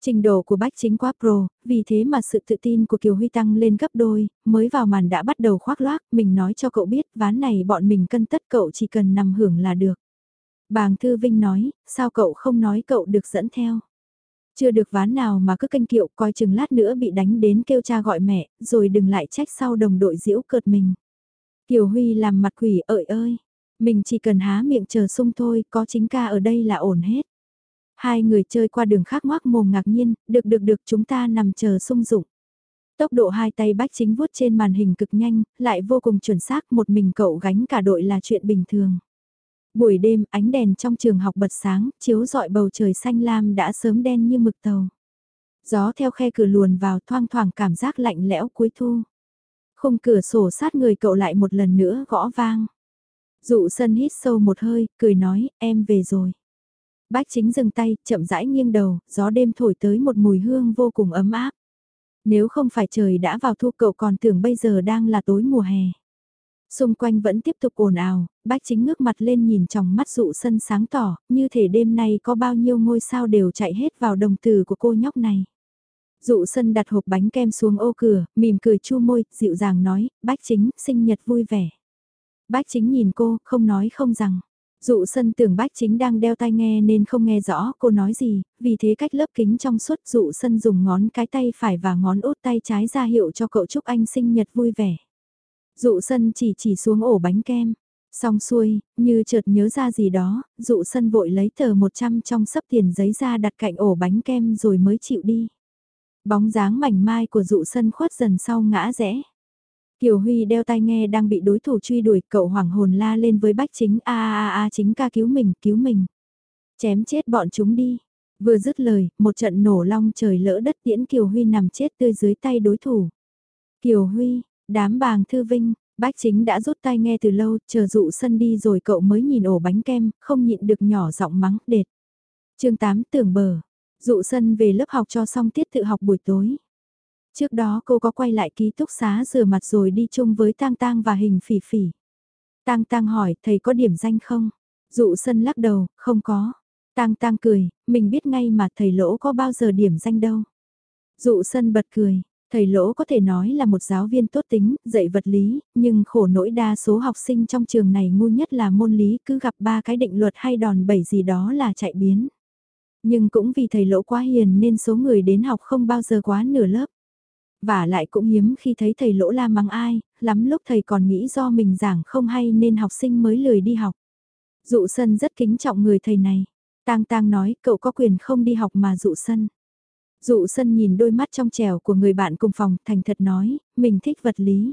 Trình độ của Bách chính quá pro, vì thế mà sự tự tin của Kiều Huy tăng lên gấp đôi, mới vào màn đã bắt đầu khoác loác, mình nói cho cậu biết ván này bọn mình cân tất cậu chỉ cần nằm hưởng là được. Bàng Thư Vinh nói, sao cậu không nói cậu được dẫn theo. Chưa được ván nào mà cứ canh kiệu coi chừng lát nữa bị đánh đến kêu cha gọi mẹ, rồi đừng lại trách sau đồng đội diễu cợt mình. Kiều Huy làm mặt quỷ ợi ơi, mình chỉ cần há miệng chờ sung thôi, có chính ca ở đây là ổn hết. Hai người chơi qua đường khác ngoác mồm ngạc nhiên, được được được chúng ta nằm chờ sung dụng. Tốc độ hai tay bách chính vuốt trên màn hình cực nhanh, lại vô cùng chuẩn xác một mình cậu gánh cả đội là chuyện bình thường. Buổi đêm ánh đèn trong trường học bật sáng, chiếu dọi bầu trời xanh lam đã sớm đen như mực tàu. Gió theo khe cửa luồn vào thoang thoảng cảm giác lạnh lẽo cuối thu. Khung cửa sổ sát người cậu lại một lần nữa gõ vang. Dụ sân hít sâu một hơi, cười nói, em về rồi. Bách chính dừng tay, chậm rãi nghiêng đầu, gió đêm thổi tới một mùi hương vô cùng ấm áp. Nếu không phải trời đã vào thu cậu còn tưởng bây giờ đang là tối mùa hè. Xung quanh vẫn tiếp tục ồn ào, bách chính ngước mặt lên nhìn trong mắt dụ sân sáng tỏ, như thể đêm nay có bao nhiêu ngôi sao đều chạy hết vào đồng tử của cô nhóc này. Dụ sân đặt hộp bánh kem xuống ô cửa, mỉm cười chu môi, dịu dàng nói, bách chính, sinh nhật vui vẻ. Bách chính nhìn cô, không nói không rằng. Dụ sân tưởng bách chính đang đeo tai nghe nên không nghe rõ cô nói gì, vì thế cách lớp kính trong suốt dụ sân dùng ngón cái tay phải và ngón út tay trái ra hiệu cho cậu chúc anh sinh nhật vui vẻ. Dụ sân chỉ chỉ xuống ổ bánh kem. Xong xuôi, như chợt nhớ ra gì đó, dụ sân vội lấy tờ 100 trong sấp tiền giấy ra đặt cạnh ổ bánh kem rồi mới chịu đi. Bóng dáng mảnh mai của dụ sân khuất dần sau ngã rẽ. Kiều Huy đeo tai nghe đang bị đối thủ truy đuổi, cậu hoảng hồn la lên với bách chính a a a chính ca cứu mình, cứu mình. Chém chết bọn chúng đi. Vừa dứt lời, một trận nổ long trời lỡ đất tiễn Kiều Huy nằm chết tươi dưới tay đối thủ. Kiều Huy, đám bàng thư vinh, bách chính đã rút tai nghe từ lâu, chờ dụ sân đi rồi cậu mới nhìn ổ bánh kem, không nhịn được nhỏ giọng mắng, đệt. chương 8 tưởng bờ, dụ sân về lớp học cho xong tiết tự học buổi tối. Trước đó cô có quay lại ký túc xá rửa mặt rồi đi chung với Tang Tang và hình phỉ phỉ. Tang Tang hỏi thầy có điểm danh không? Dụ sân lắc đầu, không có. Tang Tang cười, mình biết ngay mà thầy lỗ có bao giờ điểm danh đâu. Dụ sân bật cười, thầy lỗ có thể nói là một giáo viên tốt tính, dạy vật lý, nhưng khổ nỗi đa số học sinh trong trường này ngu nhất là môn lý cứ gặp ba cái định luật hay đòn bẩy gì đó là chạy biến. Nhưng cũng vì thầy lỗ quá hiền nên số người đến học không bao giờ quá nửa lớp. Và lại cũng hiếm khi thấy thầy lỗ la mắng ai, lắm lúc thầy còn nghĩ do mình giảng không hay nên học sinh mới lười đi học. Dụ sân rất kính trọng người thầy này. Tang Tang nói cậu có quyền không đi học mà dụ sân. Dụ sân nhìn đôi mắt trong trèo của người bạn cùng phòng thành thật nói, mình thích vật lý.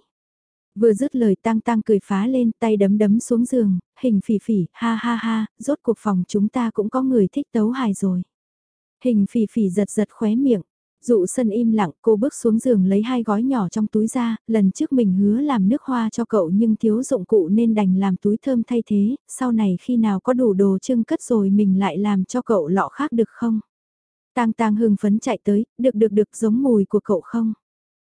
Vừa dứt lời tang tang cười phá lên tay đấm đấm xuống giường, hình phỉ phỉ, ha ha ha, rốt cuộc phòng chúng ta cũng có người thích tấu hài rồi. Hình phỉ phỉ giật giật khóe miệng, Dụ sân im lặng, cô bước xuống giường lấy hai gói nhỏ trong túi ra, lần trước mình hứa làm nước hoa cho cậu nhưng thiếu dụng cụ nên đành làm túi thơm thay thế, sau này khi nào có đủ đồ trưng cất rồi mình lại làm cho cậu lọ khác được không? Tang tang hưng phấn chạy tới, được được được giống mùi của cậu không?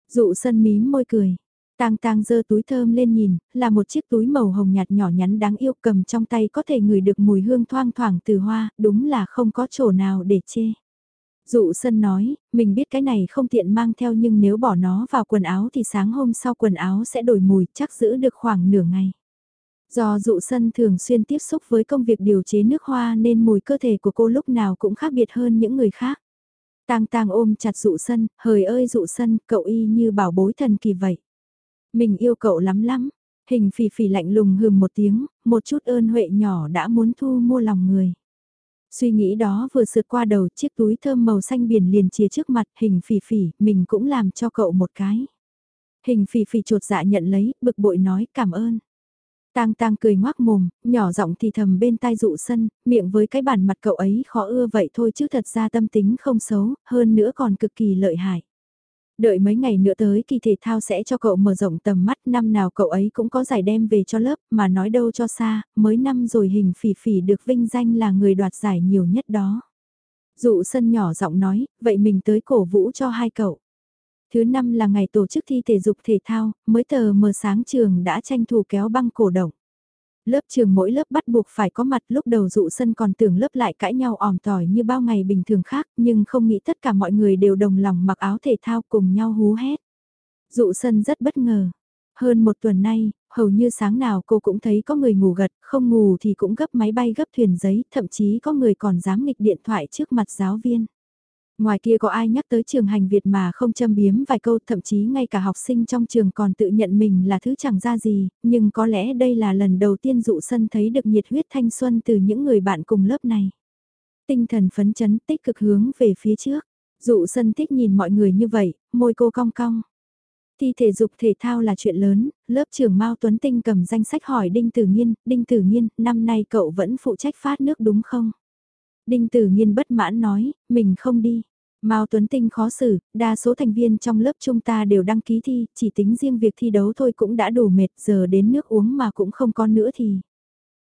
Dụ sân mím môi cười. Tang tang giơ túi thơm lên nhìn, là một chiếc túi màu hồng nhạt nhỏ nhắn đáng yêu cầm trong tay có thể ngửi được mùi hương thoang thoảng từ hoa, đúng là không có chỗ nào để chê. Dụ sân nói, mình biết cái này không tiện mang theo nhưng nếu bỏ nó vào quần áo thì sáng hôm sau quần áo sẽ đổi mùi chắc giữ được khoảng nửa ngày. Do dụ sân thường xuyên tiếp xúc với công việc điều chế nước hoa nên mùi cơ thể của cô lúc nào cũng khác biệt hơn những người khác. Tang tang ôm chặt dụ sân, hời ơi dụ sân, cậu y như bảo bối thần kỳ vậy. Mình yêu cậu lắm lắm. Hình phì phì lạnh lùng hừm một tiếng, một chút ơn huệ nhỏ đã muốn thu mua lòng người. Suy nghĩ đó vừa sượt qua đầu chiếc túi thơm màu xanh biển liền chia trước mặt hình phỉ phỉ, mình cũng làm cho cậu một cái. Hình phỉ phỉ chuột dạ nhận lấy, bực bội nói cảm ơn. Tang tang cười ngoác mồm, nhỏ giọng thì thầm bên tai dụ sân, miệng với cái bản mặt cậu ấy khó ưa vậy thôi chứ thật ra tâm tính không xấu, hơn nữa còn cực kỳ lợi hại. Đợi mấy ngày nữa tới kỳ thể thao sẽ cho cậu mở rộng tầm mắt năm nào cậu ấy cũng có giải đem về cho lớp mà nói đâu cho xa, mới năm rồi hình phỉ phỉ được vinh danh là người đoạt giải nhiều nhất đó. Dụ sân nhỏ giọng nói, vậy mình tới cổ vũ cho hai cậu. Thứ năm là ngày tổ chức thi thể dục thể thao, mới tờ mờ sáng trường đã tranh thủ kéo băng cổ động. Lớp trường mỗi lớp bắt buộc phải có mặt lúc đầu dụ sân còn tưởng lớp lại cãi nhau òm tỏi như bao ngày bình thường khác nhưng không nghĩ tất cả mọi người đều đồng lòng mặc áo thể thao cùng nhau hú hét. Dụ sân rất bất ngờ. Hơn một tuần nay, hầu như sáng nào cô cũng thấy có người ngủ gật, không ngủ thì cũng gấp máy bay gấp thuyền giấy, thậm chí có người còn dám nghịch điện thoại trước mặt giáo viên. Ngoài kia có ai nhắc tới trường hành Việt mà không châm biếm vài câu thậm chí ngay cả học sinh trong trường còn tự nhận mình là thứ chẳng ra gì, nhưng có lẽ đây là lần đầu tiên dụ sân thấy được nhiệt huyết thanh xuân từ những người bạn cùng lớp này. Tinh thần phấn chấn tích cực hướng về phía trước, dụ sân thích nhìn mọi người như vậy, môi cô cong cong. Thi thể dục thể thao là chuyện lớn, lớp trưởng Mao Tuấn Tinh cầm danh sách hỏi Đinh Tử Nghiên, Đinh Tử Nghiên, năm nay cậu vẫn phụ trách phát nước đúng không? Đinh Tử Nghiên bất mãn nói, mình không đi. Mao Tuấn Tinh khó xử, đa số thành viên trong lớp chúng ta đều đăng ký thi, chỉ tính riêng việc thi đấu thôi cũng đã đủ mệt, giờ đến nước uống mà cũng không có nữa thì.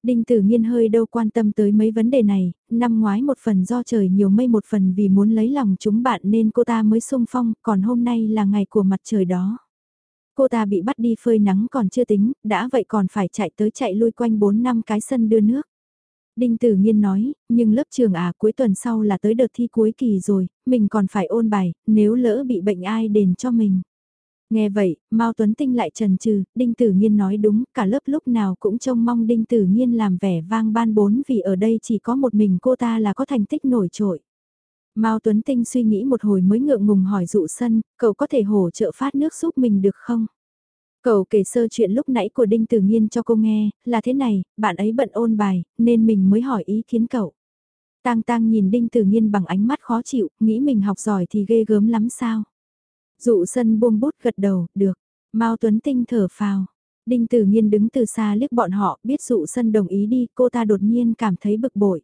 Đinh Tử Nghiên hơi đâu quan tâm tới mấy vấn đề này, năm ngoái một phần do trời nhiều mây một phần vì muốn lấy lòng chúng bạn nên cô ta mới sung phong, còn hôm nay là ngày của mặt trời đó. Cô ta bị bắt đi phơi nắng còn chưa tính, đã vậy còn phải chạy tới chạy lui quanh 4 năm cái sân đưa nước. Đinh Tử Nghiên nói, nhưng lớp trường à cuối tuần sau là tới đợt thi cuối kỳ rồi, mình còn phải ôn bài, nếu lỡ bị bệnh ai đền cho mình. Nghe vậy, Mao Tuấn Tinh lại trần trừ, Đinh Tử Nghiên nói đúng, cả lớp lúc nào cũng trông mong Đinh Tử Nghiên làm vẻ vang ban bốn vì ở đây chỉ có một mình cô ta là có thành tích nổi trội. Mao Tuấn Tinh suy nghĩ một hồi mới ngượng ngùng hỏi dụ sân, cậu có thể hỗ trợ phát nước giúp mình được không? Cậu kể sơ chuyện lúc nãy của Đinh Tử Nghiên cho cô nghe, là thế này, bạn ấy bận ôn bài, nên mình mới hỏi ý kiến cậu. Tang Tang nhìn Đinh Tử Nghiên bằng ánh mắt khó chịu, nghĩ mình học giỏi thì ghê gớm lắm sao. Dụ sân buông bút gật đầu, được. Mao Tuấn Tinh thở phào. Đinh Tử Nghiên đứng từ xa liếc bọn họ, biết dụ sân đồng ý đi, cô ta đột nhiên cảm thấy bực bội.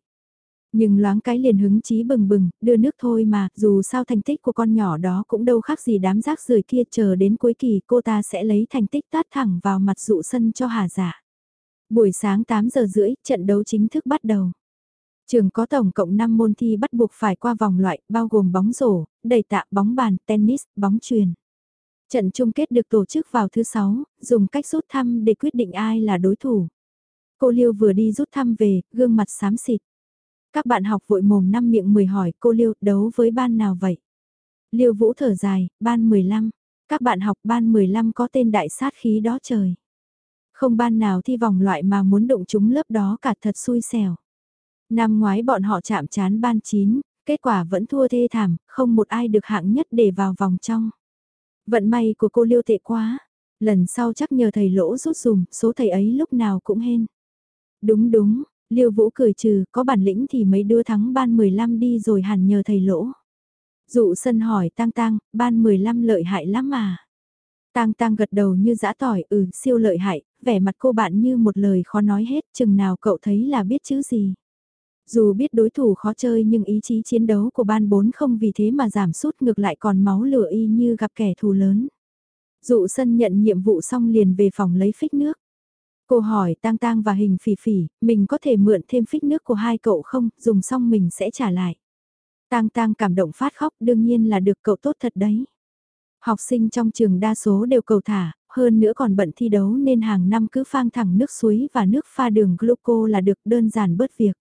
Nhưng loáng cái liền hứng chí bừng bừng, đưa nước thôi mà, dù sao thành tích của con nhỏ đó cũng đâu khác gì đám rác rưởi kia chờ đến cuối kỳ cô ta sẽ lấy thành tích tát thẳng vào mặt dụ sân cho hà giả. Buổi sáng 8 giờ rưỡi, trận đấu chính thức bắt đầu. Trường có tổng cộng 5 môn thi bắt buộc phải qua vòng loại, bao gồm bóng rổ, đẩy tạ, bóng bàn, tennis, bóng truyền. Trận chung kết được tổ chức vào thứ 6, dùng cách rút thăm để quyết định ai là đối thủ. Cô Liêu vừa đi rút thăm về, gương mặt xám xịt. Các bạn học vội mồm năm miệng 10 hỏi cô Liêu đấu với ban nào vậy? Liêu Vũ thở dài, ban 15. Các bạn học ban 15 có tên đại sát khí đó trời. Không ban nào thi vòng loại mà muốn đụng chúng lớp đó cả thật xui xẻo. Năm ngoái bọn họ chạm chán ban 9, kết quả vẫn thua thê thảm, không một ai được hạng nhất để vào vòng trong. Vận may của cô liêu tệ quá, lần sau chắc nhờ thầy lỗ rút dùm, số thầy ấy lúc nào cũng hên. Đúng đúng, Liêu Vũ cười trừ, có bản lĩnh thì mấy đứa thắng ban 15 đi rồi hẳn nhờ thầy lỗ. Dụ sân hỏi tang tang, ban 15 lợi hại lắm mà. Tang tang gật đầu như dã tỏi, ừ, siêu lợi hại, vẻ mặt cô bạn như một lời khó nói hết, chừng nào cậu thấy là biết chữ gì. Dù biết đối thủ khó chơi nhưng ý chí chiến đấu của ban 4 không vì thế mà giảm sút ngược lại còn máu lửa y như gặp kẻ thù lớn. Dụ sân nhận nhiệm vụ xong liền về phòng lấy phích nước. Cô hỏi tang tang và hình phỉ phỉ, mình có thể mượn thêm phích nước của hai cậu không, dùng xong mình sẽ trả lại. Tang tang cảm động phát khóc đương nhiên là được cậu tốt thật đấy. Học sinh trong trường đa số đều cầu thả, hơn nữa còn bận thi đấu nên hàng năm cứ phang thẳng nước suối và nước pha đường gluco là được đơn giản bớt việc.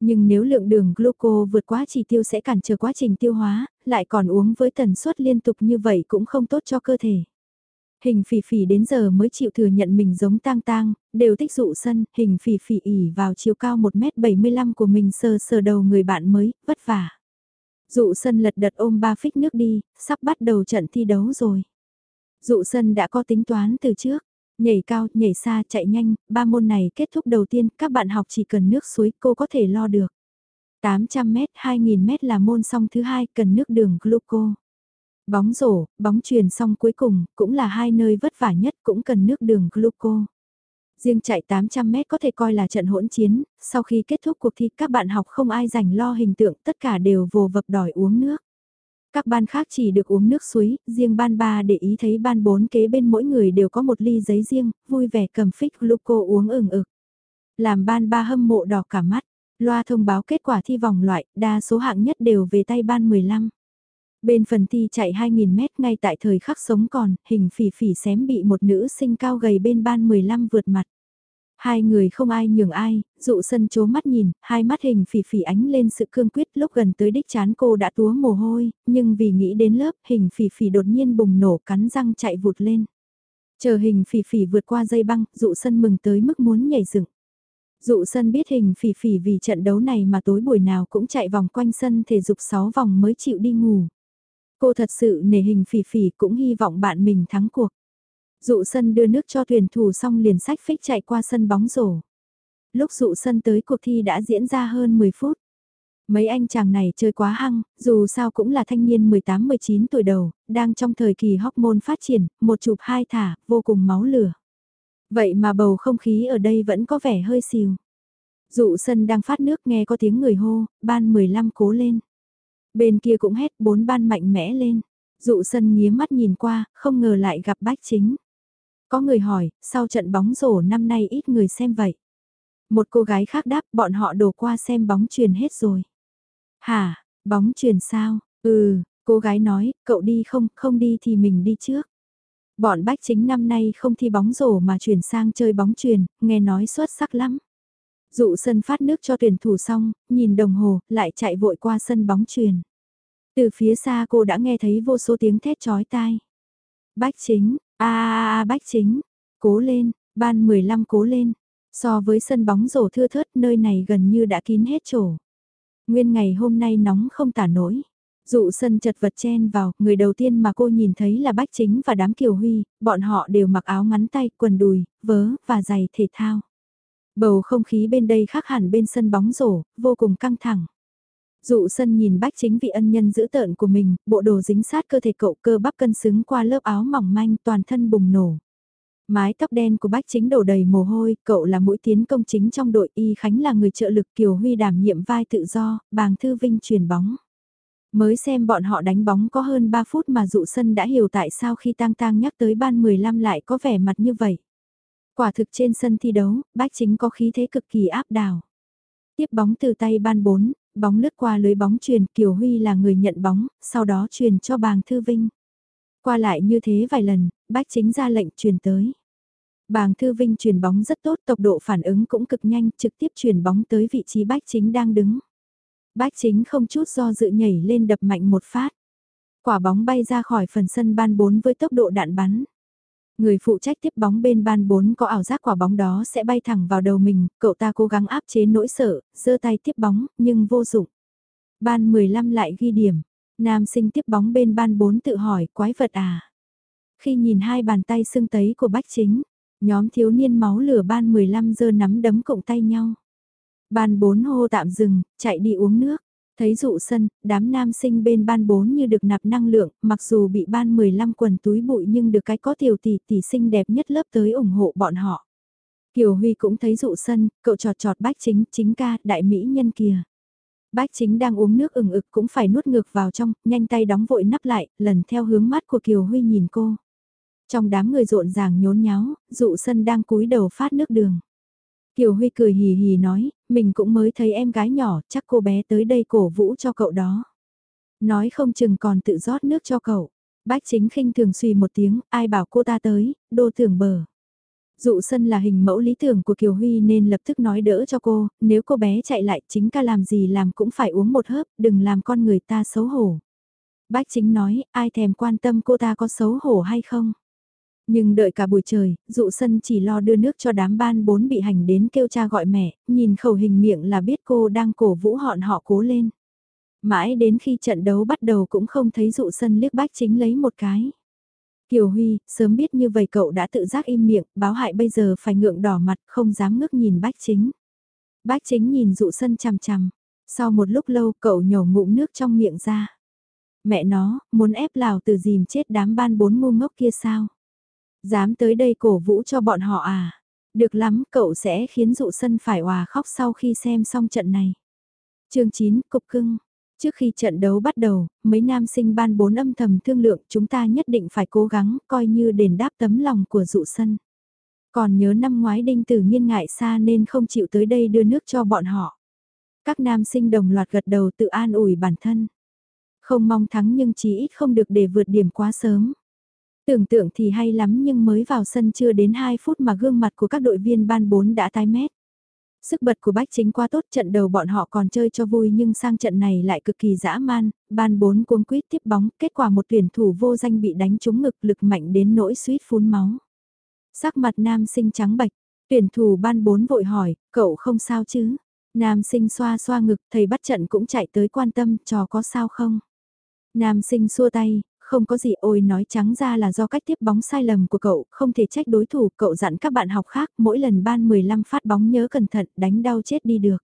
Nhưng nếu lượng đường gluco vượt quá chỉ tiêu sẽ cản trở quá trình tiêu hóa, lại còn uống với tần suất liên tục như vậy cũng không tốt cho cơ thể. Hình phỉ phỉ đến giờ mới chịu thừa nhận mình giống tang tang, đều tích dụ sân, hình phỉ phỉ ỉ vào chiều cao 1m75 của mình sờ sờ đầu người bạn mới, vất vả. Dụ sân lật đật ôm ba phích nước đi, sắp bắt đầu trận thi đấu rồi. Dụ sân đã có tính toán từ trước, nhảy cao, nhảy xa, chạy nhanh, ba môn này kết thúc đầu tiên, các bạn học chỉ cần nước suối cô có thể lo được. 800m, 2000m là môn song thứ hai cần nước đường gluco. Bóng rổ, bóng truyền xong cuối cùng, cũng là hai nơi vất vả nhất cũng cần nước đường gluco. Riêng chạy 800m có thể coi là trận hỗn chiến, sau khi kết thúc cuộc thi các bạn học không ai dành lo hình tượng tất cả đều vồ vập đòi uống nước. Các ban khác chỉ được uống nước suối, riêng ban ba để ý thấy ban bốn kế bên mỗi người đều có một ly giấy riêng, vui vẻ cầm phích gluco uống ừng ực. Làm ban ba hâm mộ đỏ cả mắt, loa thông báo kết quả thi vòng loại, đa số hạng nhất đều về tay ban 15. Bên phần thi chạy 2.000 mét ngay tại thời khắc sống còn, hình phỉ phỉ xém bị một nữ sinh cao gầy bên ban 15 vượt mặt. Hai người không ai nhường ai, dụ sân chố mắt nhìn, hai mắt hình phỉ phỉ ánh lên sự cương quyết lúc gần tới đích chán cô đã túa mồ hôi, nhưng vì nghĩ đến lớp hình phỉ phỉ đột nhiên bùng nổ cắn răng chạy vụt lên. Chờ hình phỉ phỉ vượt qua dây băng, dụ sân mừng tới mức muốn nhảy dựng. Dụ sân biết hình phỉ phỉ vì trận đấu này mà tối buổi nào cũng chạy vòng quanh sân thể dục 6 vòng mới chịu đi ngủ. Cô thật sự nể hình phỉ phỉ cũng hy vọng bạn mình thắng cuộc. Dụ sân đưa nước cho thuyền thủ xong liền sách phích chạy qua sân bóng rổ. Lúc dụ sân tới cuộc thi đã diễn ra hơn 10 phút. Mấy anh chàng này chơi quá hăng, dù sao cũng là thanh niên 18-19 tuổi đầu, đang trong thời kỳ hormone phát triển, một chụp hai thả, vô cùng máu lửa. Vậy mà bầu không khí ở đây vẫn có vẻ hơi xìu. Dụ sân đang phát nước nghe có tiếng người hô, ban 15 cố lên. Bên kia cũng hét bốn ban mạnh mẽ lên. Dụ sân nghía mắt nhìn qua, không ngờ lại gặp bách chính. Có người hỏi, sau trận bóng rổ năm nay ít người xem vậy. Một cô gái khác đáp bọn họ đổ qua xem bóng truyền hết rồi. Hả, bóng truyền sao? Ừ, cô gái nói, cậu đi không, không đi thì mình đi trước. Bọn bách chính năm nay không thi bóng rổ mà chuyển sang chơi bóng truyền, nghe nói xuất sắc lắm. Dụ sân phát nước cho tuyển thủ xong, nhìn đồng hồ, lại chạy vội qua sân bóng truyền. Từ phía xa cô đã nghe thấy vô số tiếng thét chói tai. Bách chính, a a a bách chính, cố lên, ban 15 cố lên. So với sân bóng rổ thưa thớt nơi này gần như đã kín hết chỗ. Nguyên ngày hôm nay nóng không tả nổi. Dụ sân chật vật chen vào, người đầu tiên mà cô nhìn thấy là Bách Chính và đám Kiều Huy, bọn họ đều mặc áo ngắn tay, quần đùi, vớ, và giày thể thao. Bầu không khí bên đây khác hẳn bên sân bóng rổ, vô cùng căng thẳng. Dụ sân nhìn bách chính vị ân nhân giữ tợn của mình, bộ đồ dính sát cơ thể cậu cơ bắp cân xứng qua lớp áo mỏng manh toàn thân bùng nổ. Mái tóc đen của bách chính đổ đầy mồ hôi, cậu là mũi tiến công chính trong đội Y Khánh là người trợ lực Kiều Huy đảm nhiệm vai tự do, bàng thư vinh truyền bóng. Mới xem bọn họ đánh bóng có hơn 3 phút mà dụ sân đã hiểu tại sao khi tang tang nhắc tới ban 15 lại có vẻ mặt như vậy. Quả thực trên sân thi đấu, bách chính có khí thế cực kỳ áp đảo. Tiếp bóng từ tay ban 4, bóng lướt qua lưới bóng truyền, Kiều Huy là người nhận bóng, sau đó truyền cho bàng Thư Vinh. Qua lại như thế vài lần, bách chính ra lệnh truyền tới. Bàng Thư Vinh truyền bóng rất tốt, tốc độ phản ứng cũng cực nhanh, trực tiếp truyền bóng tới vị trí bách chính đang đứng. Bách chính không chút do dự nhảy lên đập mạnh một phát. Quả bóng bay ra khỏi phần sân ban 4 với tốc độ đạn bắn. Người phụ trách tiếp bóng bên ban 4 có ảo giác quả bóng đó sẽ bay thẳng vào đầu mình, cậu ta cố gắng áp chế nỗi sợ, giơ tay tiếp bóng, nhưng vô dụng. Ban 15 lại ghi điểm. Nam sinh tiếp bóng bên ban 4 tự hỏi, quái vật à? Khi nhìn hai bàn tay sưng tấy của bách chính, nhóm thiếu niên máu lửa ban 15 giơ nắm đấm cộng tay nhau. Ban 4 hô tạm dừng, chạy đi uống nước. Thấy dụ sân, đám nam sinh bên ban 4 như được nạp năng lượng, mặc dù bị ban 15 quần túi bụi nhưng được cái có tiểu tỷ tỷ xinh đẹp nhất lớp tới ủng hộ bọn họ. Kiều Huy cũng thấy dụ sân, cậu trọt trọt bách chính, chính ca, đại mỹ nhân kìa. Bách chính đang uống nước ừng ực cũng phải nuốt ngược vào trong, nhanh tay đóng vội nắp lại, lần theo hướng mắt của Kiều Huy nhìn cô. Trong đám người rộn ràng nhốn nháo, dụ sân đang cúi đầu phát nước đường. Kiều Huy cười hì hì nói, mình cũng mới thấy em gái nhỏ, chắc cô bé tới đây cổ vũ cho cậu đó. Nói không chừng còn tự rót nước cho cậu. Bách chính khinh thường suy một tiếng, ai bảo cô ta tới, đô tưởng bờ. Dụ sân là hình mẫu lý tưởng của Kiều Huy nên lập tức nói đỡ cho cô, nếu cô bé chạy lại chính ca làm gì làm cũng phải uống một hớp, đừng làm con người ta xấu hổ. Bách chính nói, ai thèm quan tâm cô ta có xấu hổ hay không. Nhưng đợi cả buổi trời, dụ sân chỉ lo đưa nước cho đám ban bốn bị hành đến kêu cha gọi mẹ, nhìn khẩu hình miệng là biết cô đang cổ vũ họn họ cố lên. Mãi đến khi trận đấu bắt đầu cũng không thấy dụ sân liếc bách chính lấy một cái. Kiều Huy, sớm biết như vậy cậu đã tự giác im miệng, báo hại bây giờ phải ngượng đỏ mặt, không dám ngước nhìn bách chính. Bách chính nhìn dụ sân chằm chằm, sau một lúc lâu cậu nhổ ngụm nước trong miệng ra. Mẹ nó, muốn ép lào từ dìm chết đám ban bốn ngu ngốc kia sao? Dám tới đây cổ vũ cho bọn họ à? Được lắm, cậu sẽ khiến dụ sân phải hòa khóc sau khi xem xong trận này. chương 9, Cục Cưng Trước khi trận đấu bắt đầu, mấy nam sinh ban bốn âm thầm thương lượng chúng ta nhất định phải cố gắng coi như đền đáp tấm lòng của dụ sân. Còn nhớ năm ngoái đinh tử nghiên ngại xa nên không chịu tới đây đưa nước cho bọn họ. Các nam sinh đồng loạt gật đầu tự an ủi bản thân. Không mong thắng nhưng chí ít không được để vượt điểm quá sớm. Tưởng tượng thì hay lắm nhưng mới vào sân chưa đến 2 phút mà gương mặt của các đội viên ban 4 đã tái mét. Sức bật của Bách Chính quá tốt trận đầu bọn họ còn chơi cho vui nhưng sang trận này lại cực kỳ dã man, ban 4 cuống quýt tiếp bóng, kết quả một tuyển thủ vô danh bị đánh trúng ngực lực mạnh đến nỗi suýt phun máu. Sắc mặt nam sinh trắng bạch, tuyển thủ ban 4 vội hỏi, cậu không sao chứ? Nam sinh xoa xoa ngực, thầy bắt trận cũng chạy tới quan tâm, trò có sao không? Nam sinh xua tay, không có gì ôi nói trắng ra là do cách tiếp bóng sai lầm của cậu, không thể trách đối thủ, cậu dặn các bạn học khác, mỗi lần ban 15 phát bóng nhớ cẩn thận, đánh đau chết đi được.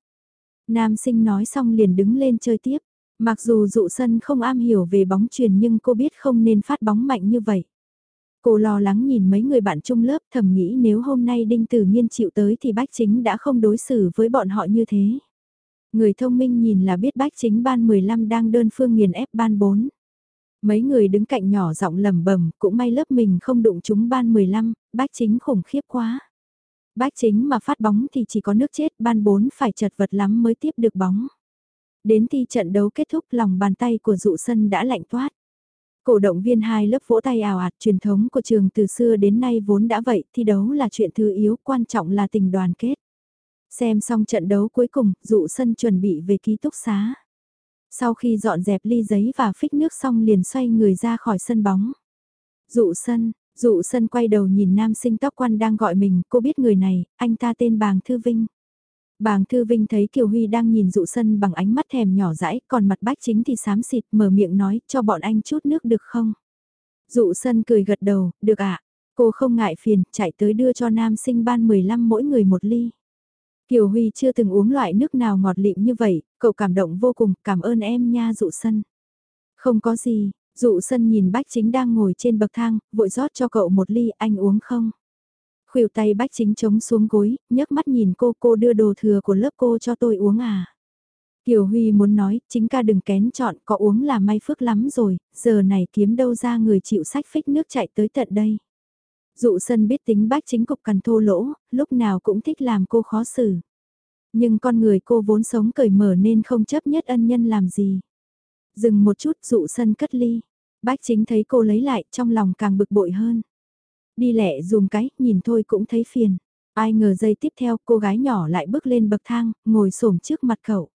Nam sinh nói xong liền đứng lên chơi tiếp, mặc dù dụ sân không am hiểu về bóng truyền nhưng cô biết không nên phát bóng mạnh như vậy. Cô lo lắng nhìn mấy người bạn chung lớp thầm nghĩ nếu hôm nay Đinh Tử Nghiên chịu tới thì Bách Chính đã không đối xử với bọn họ như thế. Người thông minh nhìn là biết Bách Chính ban 15 đang đơn phương nghiền ép ban 4. Mấy người đứng cạnh nhỏ giọng lầm bầm cũng may lớp mình không đụng chúng ban 15, Bách Chính khủng khiếp quá. Bách Chính mà phát bóng thì chỉ có nước chết ban 4 phải chật vật lắm mới tiếp được bóng. Đến thi trận đấu kết thúc lòng bàn tay của dụ sân đã lạnh toát. Cổ động viên hai lớp vỗ tay ảo ạt truyền thống của trường từ xưa đến nay vốn đã vậy, thi đấu là chuyện thứ yếu, quan trọng là tình đoàn kết. Xem xong trận đấu cuối cùng, dụ sân chuẩn bị về ký túc xá. Sau khi dọn dẹp ly giấy và phích nước xong liền xoay người ra khỏi sân bóng. Dụ sân, dụ sân quay đầu nhìn nam sinh tóc quan đang gọi mình, cô biết người này, anh ta tên Bàng Thư Vinh. Bàng Thư Vinh thấy Kiều Huy đang nhìn dụ sân bằng ánh mắt thèm nhỏ dãi, còn mặt bách chính thì xám xịt mở miệng nói cho bọn anh chút nước được không? Dụ sân cười gật đầu, được ạ. Cô không ngại phiền, chạy tới đưa cho nam sinh ban 15 mỗi người một ly. Kiều Huy chưa từng uống loại nước nào ngọt lịm như vậy, cậu cảm động vô cùng, cảm ơn em nha dụ sân. Không có gì, dụ sân nhìn bách chính đang ngồi trên bậc thang, vội rót cho cậu một ly, anh uống không? Khuỷu tay bách chính chống xuống gối, nhấc mắt nhìn cô, cô đưa đồ thừa của lớp cô cho tôi uống à? Kiều Huy muốn nói, chính ca đừng kén chọn, có uống là may phước lắm rồi, giờ này kiếm đâu ra người chịu sách phích nước chạy tới tận đây. Dụ sân biết tính bách chính cục cằn thô lỗ, lúc nào cũng thích làm cô khó xử. Nhưng con người cô vốn sống cởi mở nên không chấp nhất ân nhân làm gì. Dừng một chút dụ sân cất ly. Bách chính thấy cô lấy lại trong lòng càng bực bội hơn. Đi lẹ dùm cái, nhìn thôi cũng thấy phiền. Ai ngờ giây tiếp theo cô gái nhỏ lại bước lên bậc thang, ngồi xổm trước mặt cậu.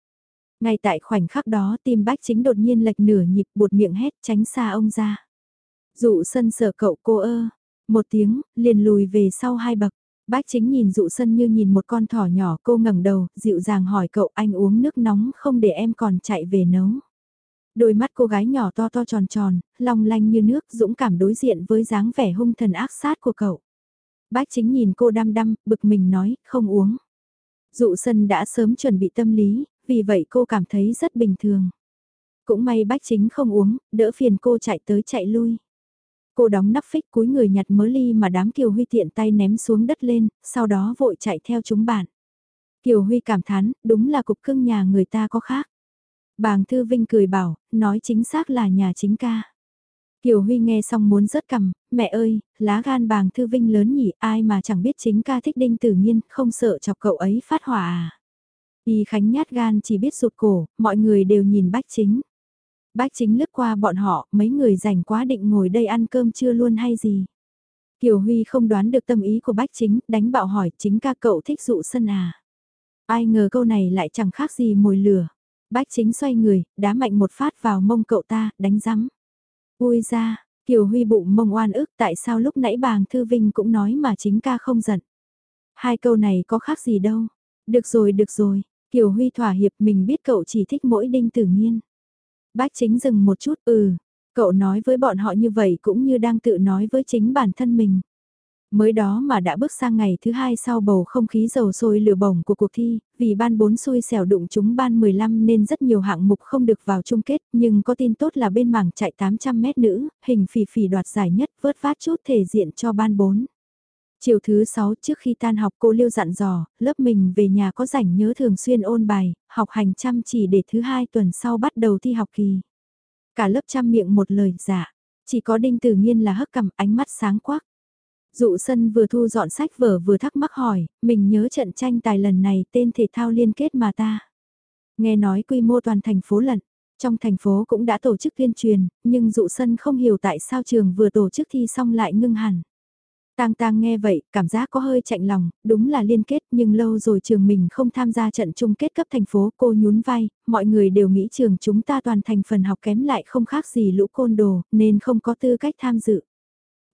Ngay tại khoảnh khắc đó tim bách chính đột nhiên lệch nửa nhịp buột miệng hét tránh xa ông ra. Dụ sân sợ cậu cô ơ, một tiếng, liền lùi về sau hai bậc. Bách chính nhìn dụ sân như nhìn một con thỏ nhỏ cô ngẩng đầu, dịu dàng hỏi cậu anh uống nước nóng không để em còn chạy về nấu. Đôi mắt cô gái nhỏ to to tròn tròn, long lanh như nước dũng cảm đối diện với dáng vẻ hung thần ác sát của cậu. Bách chính nhìn cô đăm đăm, bực mình nói, không uống. Dụ sân đã sớm chuẩn bị tâm lý, vì vậy cô cảm thấy rất bình thường. Cũng may bách chính không uống, đỡ phiền cô chạy tới chạy lui. Cô đóng nắp phích cúi người nhặt mớ ly mà đám Kiều Huy tiện tay ném xuống đất lên, sau đó vội chạy theo chúng bạn. Kiều Huy cảm thán, đúng là cục cưng nhà người ta có khác. Bàng Thư Vinh cười bảo, nói chính xác là nhà chính ca. Kiều Huy nghe xong muốn rớt cầm, mẹ ơi, lá gan bàng Thư Vinh lớn nhỉ, ai mà chẳng biết chính ca thích đinh tử nhiên, không sợ chọc cậu ấy phát hỏa à. Y Khánh nhát gan chỉ biết rụt cổ, mọi người đều nhìn bách chính. Bách chính lướt qua bọn họ, mấy người rảnh quá định ngồi đây ăn cơm chưa luôn hay gì. Kiều Huy không đoán được tâm ý của bách chính, đánh bạo hỏi chính ca cậu thích dụ sân à. Ai ngờ câu này lại chẳng khác gì mồi lửa. Bách chính xoay người, đá mạnh một phát vào mông cậu ta, đánh rắm. Ui ra, Kiều Huy bụng mông oan ức tại sao lúc nãy bàng Thư Vinh cũng nói mà chính ca không giận. Hai câu này có khác gì đâu. Được rồi, được rồi, Kiều Huy thỏa hiệp mình biết cậu chỉ thích mỗi đinh tử nhiên. Bách chính dừng một chút, ừ, cậu nói với bọn họ như vậy cũng như đang tự nói với chính bản thân mình. Mới đó mà đã bước sang ngày thứ hai sau bầu không khí dầu sôi lửa bổng của cuộc thi, vì ban 4 xui xẻo đụng chúng ban 15 nên rất nhiều hạng mục không được vào chung kết, nhưng có tin tốt là bên mảng chạy 800 mét nữ, hình phỉ phỉ đoạt giải nhất vớt vát chút thể diện cho ban 4. Chiều thứ 6 trước khi tan học cô Liêu dặn dò, lớp mình về nhà có rảnh nhớ thường xuyên ôn bài, học hành chăm chỉ để thứ hai tuần sau bắt đầu thi học kỳ. Cả lớp chăm miệng một lời dạ, chỉ có Đinh Tử Nhiên là hất cầm ánh mắt sáng quắc. Dụ sân vừa thu dọn sách vở vừa thắc mắc hỏi, mình nhớ trận tranh tài lần này tên thể thao liên kết mà ta. Nghe nói quy mô toàn thành phố lận trong thành phố cũng đã tổ chức tuyên truyền, nhưng dụ sân không hiểu tại sao trường vừa tổ chức thi xong lại ngưng hẳn. Tang Tang nghe vậy, cảm giác có hơi chạnh lòng, đúng là liên kết nhưng lâu rồi trường mình không tham gia trận chung kết cấp thành phố cô nhún vai, mọi người đều nghĩ trường chúng ta toàn thành phần học kém lại không khác gì lũ côn đồ, nên không có tư cách tham dự.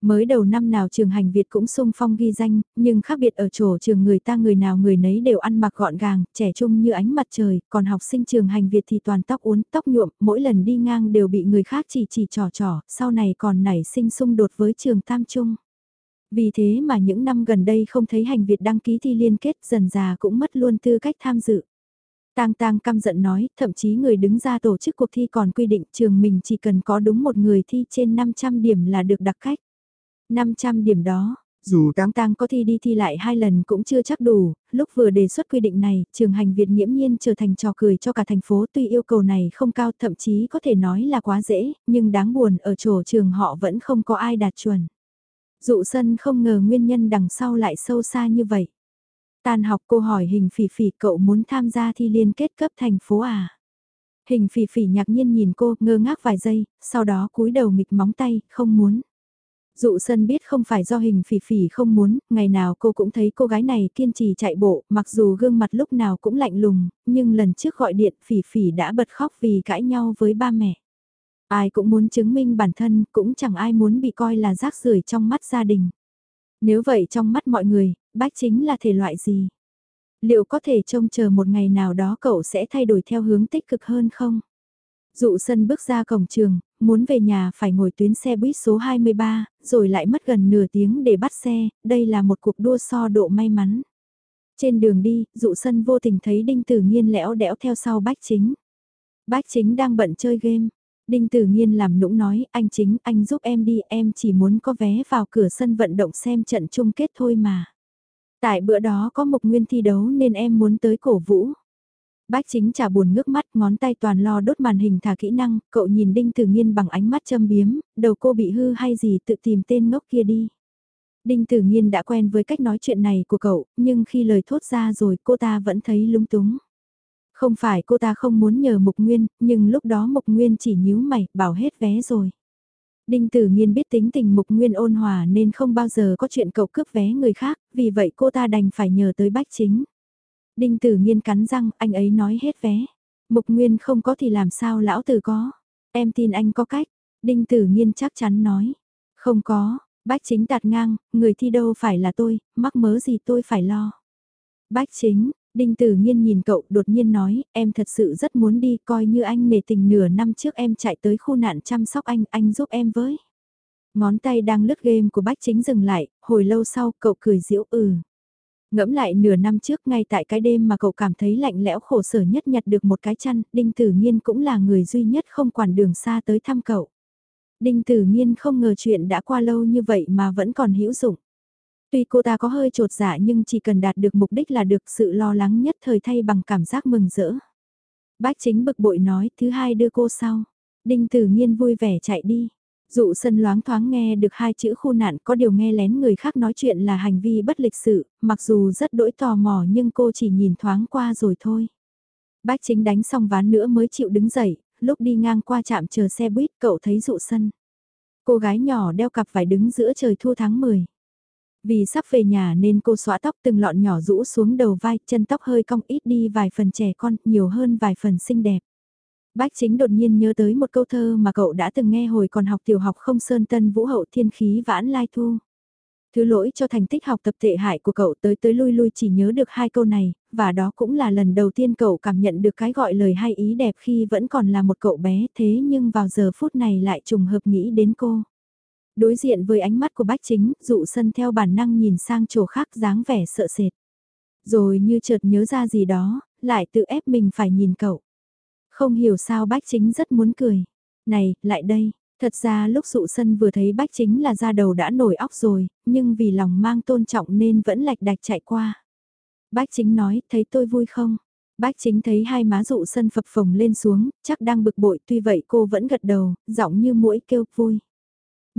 Mới đầu năm nào trường hành Việt cũng sung phong ghi danh, nhưng khác biệt ở chỗ trường người ta người nào người nấy đều ăn mặc gọn gàng, trẻ trung như ánh mặt trời, còn học sinh trường hành Việt thì toàn tóc uốn, tóc nhuộm, mỗi lần đi ngang đều bị người khác chỉ chỉ trò trò, sau này còn nảy sinh xung đột với trường Tam Trung. Vì thế mà những năm gần đây không thấy hành Việt đăng ký thi liên kết dần già cũng mất luôn tư cách tham dự. Tang Tang căm giận nói, thậm chí người đứng ra tổ chức cuộc thi còn quy định trường mình chỉ cần có đúng một người thi trên 500 điểm là được đặc cách. 500 điểm đó, dù Tang Tang có thi đi thi lại hai lần cũng chưa chắc đủ, lúc vừa đề xuất quy định này, trường hành Việt nghiễm nhiên trở thành trò cười cho cả thành phố tuy yêu cầu này không cao thậm chí có thể nói là quá dễ, nhưng đáng buồn ở chỗ trường họ vẫn không có ai đạt chuẩn. Dụ sân không ngờ nguyên nhân đằng sau lại sâu xa như vậy. Tàn học cô hỏi hình phỉ phỉ cậu muốn tham gia thi liên kết cấp thành phố à? Hình phỉ phỉ ngạc nhiên nhìn cô ngơ ngác vài giây, sau đó cúi đầu nghịch móng tay, không muốn. Dụ sân biết không phải do hình phỉ phỉ không muốn, ngày nào cô cũng thấy cô gái này kiên trì chạy bộ, mặc dù gương mặt lúc nào cũng lạnh lùng, nhưng lần trước gọi điện phỉ phỉ đã bật khóc vì cãi nhau với ba mẹ. Ai cũng muốn chứng minh bản thân, cũng chẳng ai muốn bị coi là rác rưởi trong mắt gia đình. Nếu vậy trong mắt mọi người, bách chính là thể loại gì? Liệu có thể trông chờ một ngày nào đó cậu sẽ thay đổi theo hướng tích cực hơn không? Dụ sân bước ra cổng trường, muốn về nhà phải ngồi tuyến xe buýt số 23, rồi lại mất gần nửa tiếng để bắt xe, đây là một cuộc đua so độ may mắn. Trên đường đi, dụ sân vô tình thấy Đinh Tử Nghiên lẽo đẽo theo sau Bách Chính. Bách Chính đang bận chơi game. Đinh Tử Nghiên làm nũng nói, anh Chính, anh giúp em đi, em chỉ muốn có vé vào cửa sân vận động xem trận chung kết thôi mà. Tại bữa đó có Mục Nguyên thi đấu nên em muốn tới cổ vũ. Bách chính trả buồn ngước mắt, ngón tay toàn lo đốt màn hình thả kỹ năng, cậu nhìn Đinh Tử Nghiên bằng ánh mắt châm biếm, đầu cô bị hư hay gì tự tìm tên ngốc kia đi. Đinh Tử Nghiên đã quen với cách nói chuyện này của cậu, nhưng khi lời thốt ra rồi cô ta vẫn thấy lúng túng. Không phải cô ta không muốn nhờ Mục Nguyên, nhưng lúc đó Mục Nguyên chỉ nhíu mày, bảo hết vé rồi. Đinh Tử Nghiên biết tính tình Mục Nguyên ôn hòa nên không bao giờ có chuyện cậu cướp vé người khác, vì vậy cô ta đành phải nhờ tới Bách Chính. Đinh Tử Nghiên cắn răng, anh ấy nói hết vé. Mục Nguyên không có thì làm sao lão tử có. Em tin anh có cách. Đinh Tử Nghiên chắc chắn nói. Không có, Bách Chính tạt ngang, người thi đâu phải là tôi, mắc mớ gì tôi phải lo. Bách Chính, Đinh Tử Nghiên nhìn cậu đột nhiên nói, em thật sự rất muốn đi coi như anh nể tình nửa năm trước em chạy tới khu nạn chăm sóc anh, anh giúp em với. Ngón tay đang lướt game của Bách Chính dừng lại, hồi lâu sau cậu cười diễu ừ. Ngẫm lại nửa năm trước ngay tại cái đêm mà cậu cảm thấy lạnh lẽo khổ sở nhất nhặt được một cái chăn, Đinh Tử nhiên cũng là người duy nhất không quản đường xa tới thăm cậu. Đinh Tử nhiên không ngờ chuyện đã qua lâu như vậy mà vẫn còn hữu dụng. Tuy cô ta có hơi trột dạ nhưng chỉ cần đạt được mục đích là được sự lo lắng nhất thời thay bằng cảm giác mừng rỡ. Bách chính bực bội nói thứ hai đưa cô sau. Đinh Tử Nghiên vui vẻ chạy đi. Dụ sân loáng thoáng nghe được hai chữ khu nạn có điều nghe lén người khác nói chuyện là hành vi bất lịch sự, mặc dù rất đỗi tò mò nhưng cô chỉ nhìn thoáng qua rồi thôi. Bách chính đánh xong ván nữa mới chịu đứng dậy, lúc đi ngang qua trạm chờ xe buýt cậu thấy dụ sân. Cô gái nhỏ đeo cặp phải đứng giữa trời thu tháng 10. Vì sắp về nhà nên cô xóa tóc từng lọn nhỏ rũ xuống đầu vai, chân tóc hơi cong ít đi vài phần trẻ con, nhiều hơn vài phần xinh đẹp. Bách chính đột nhiên nhớ tới một câu thơ mà cậu đã từng nghe hồi còn học tiểu học không sơn tân vũ hậu thiên khí vãn lai thu. Thứ lỗi cho thành tích học tập tệ hại của cậu tới tới lui lui chỉ nhớ được hai câu này, và đó cũng là lần đầu tiên cậu cảm nhận được cái gọi lời hay ý đẹp khi vẫn còn là một cậu bé thế nhưng vào giờ phút này lại trùng hợp nghĩ đến cô. Đối diện với ánh mắt của bách chính, dụ sân theo bản năng nhìn sang chỗ khác dáng vẻ sợ sệt. Rồi như chợt nhớ ra gì đó, lại tự ép mình phải nhìn cậu. Không hiểu sao bách chính rất muốn cười. Này, lại đây, Thật ra lúc dụ sân vừa thấy bách chính là da đầu đã nổi óc rồi, nhưng vì lòng mang tôn trọng nên vẫn lạch đạch chạy qua. Bách chính nói, thấy tôi vui không? Bách chính thấy hai má dụ sân phập phồng lên xuống, chắc đang bực bội tuy vậy cô vẫn gật đầu, giọng như mũi kêu vui.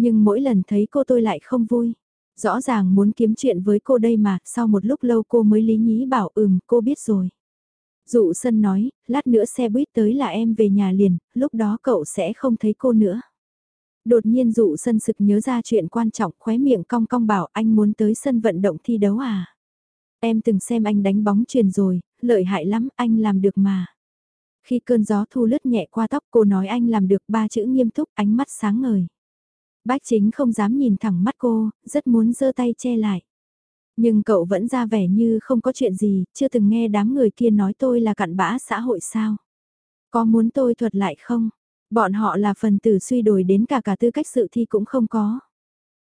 Nhưng mỗi lần thấy cô tôi lại không vui. Rõ ràng muốn kiếm chuyện với cô đây mà, sau một lúc lâu cô mới lý nhí bảo ừm cô biết rồi. Dụ sân nói, lát nữa xe buýt tới là em về nhà liền, lúc đó cậu sẽ không thấy cô nữa. Đột nhiên dụ sân sực nhớ ra chuyện quan trọng khóe miệng cong cong bảo anh muốn tới sân vận động thi đấu à. Em từng xem anh đánh bóng truyền rồi, lợi hại lắm, anh làm được mà. Khi cơn gió thu lướt nhẹ qua tóc cô nói anh làm được ba chữ nghiêm túc ánh mắt sáng ngời. Bách chính không dám nhìn thẳng mắt cô, rất muốn giơ tay che lại. Nhưng cậu vẫn ra vẻ như không có chuyện gì, chưa từng nghe đám người kia nói tôi là cặn bã xã hội sao. Có muốn tôi thuật lại không? Bọn họ là phần tử suy đổi đến cả cả tư cách sự thi cũng không có.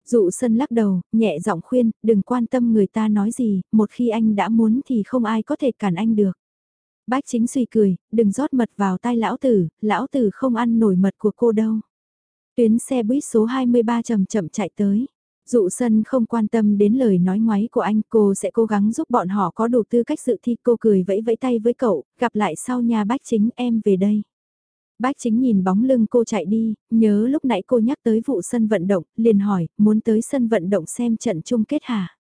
Dụ sân lắc đầu, nhẹ giọng khuyên, đừng quan tâm người ta nói gì, một khi anh đã muốn thì không ai có thể cản anh được. Bách chính suy cười, đừng rót mật vào tai lão tử, lão tử không ăn nổi mật của cô đâu. Tuyến xe buýt số 23 chậm chậm chạy tới. Dụ sân không quan tâm đến lời nói ngoáy của anh, cô sẽ cố gắng giúp bọn họ có đủ tư cách dự thi. Cô cười vẫy vẫy tay với cậu, gặp lại sau nhà bách chính em về đây. Bách chính nhìn bóng lưng cô chạy đi, nhớ lúc nãy cô nhắc tới vụ sân vận động, liền hỏi, muốn tới sân vận động xem trận chung kết hả?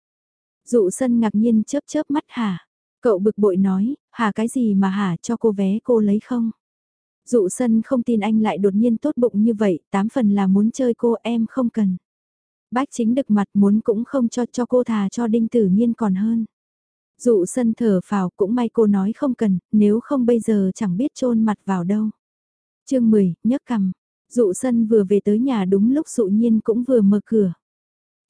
Dụ sân ngạc nhiên chớp chớp mắt hả? Cậu bực bội nói, hả cái gì mà hả cho cô vé cô lấy không? Dụ sân không tin anh lại đột nhiên tốt bụng như vậy, tám phần là muốn chơi cô em không cần. Bách chính đực mặt muốn cũng không cho cho cô thà cho đinh tử nhiên còn hơn. Dụ sân thở phào cũng may cô nói không cần, nếu không bây giờ chẳng biết trôn mặt vào đâu chương 10, nhấc cầm. Dụ sân vừa về tới nhà đúng lúc dụ nhiên cũng vừa mở cửa.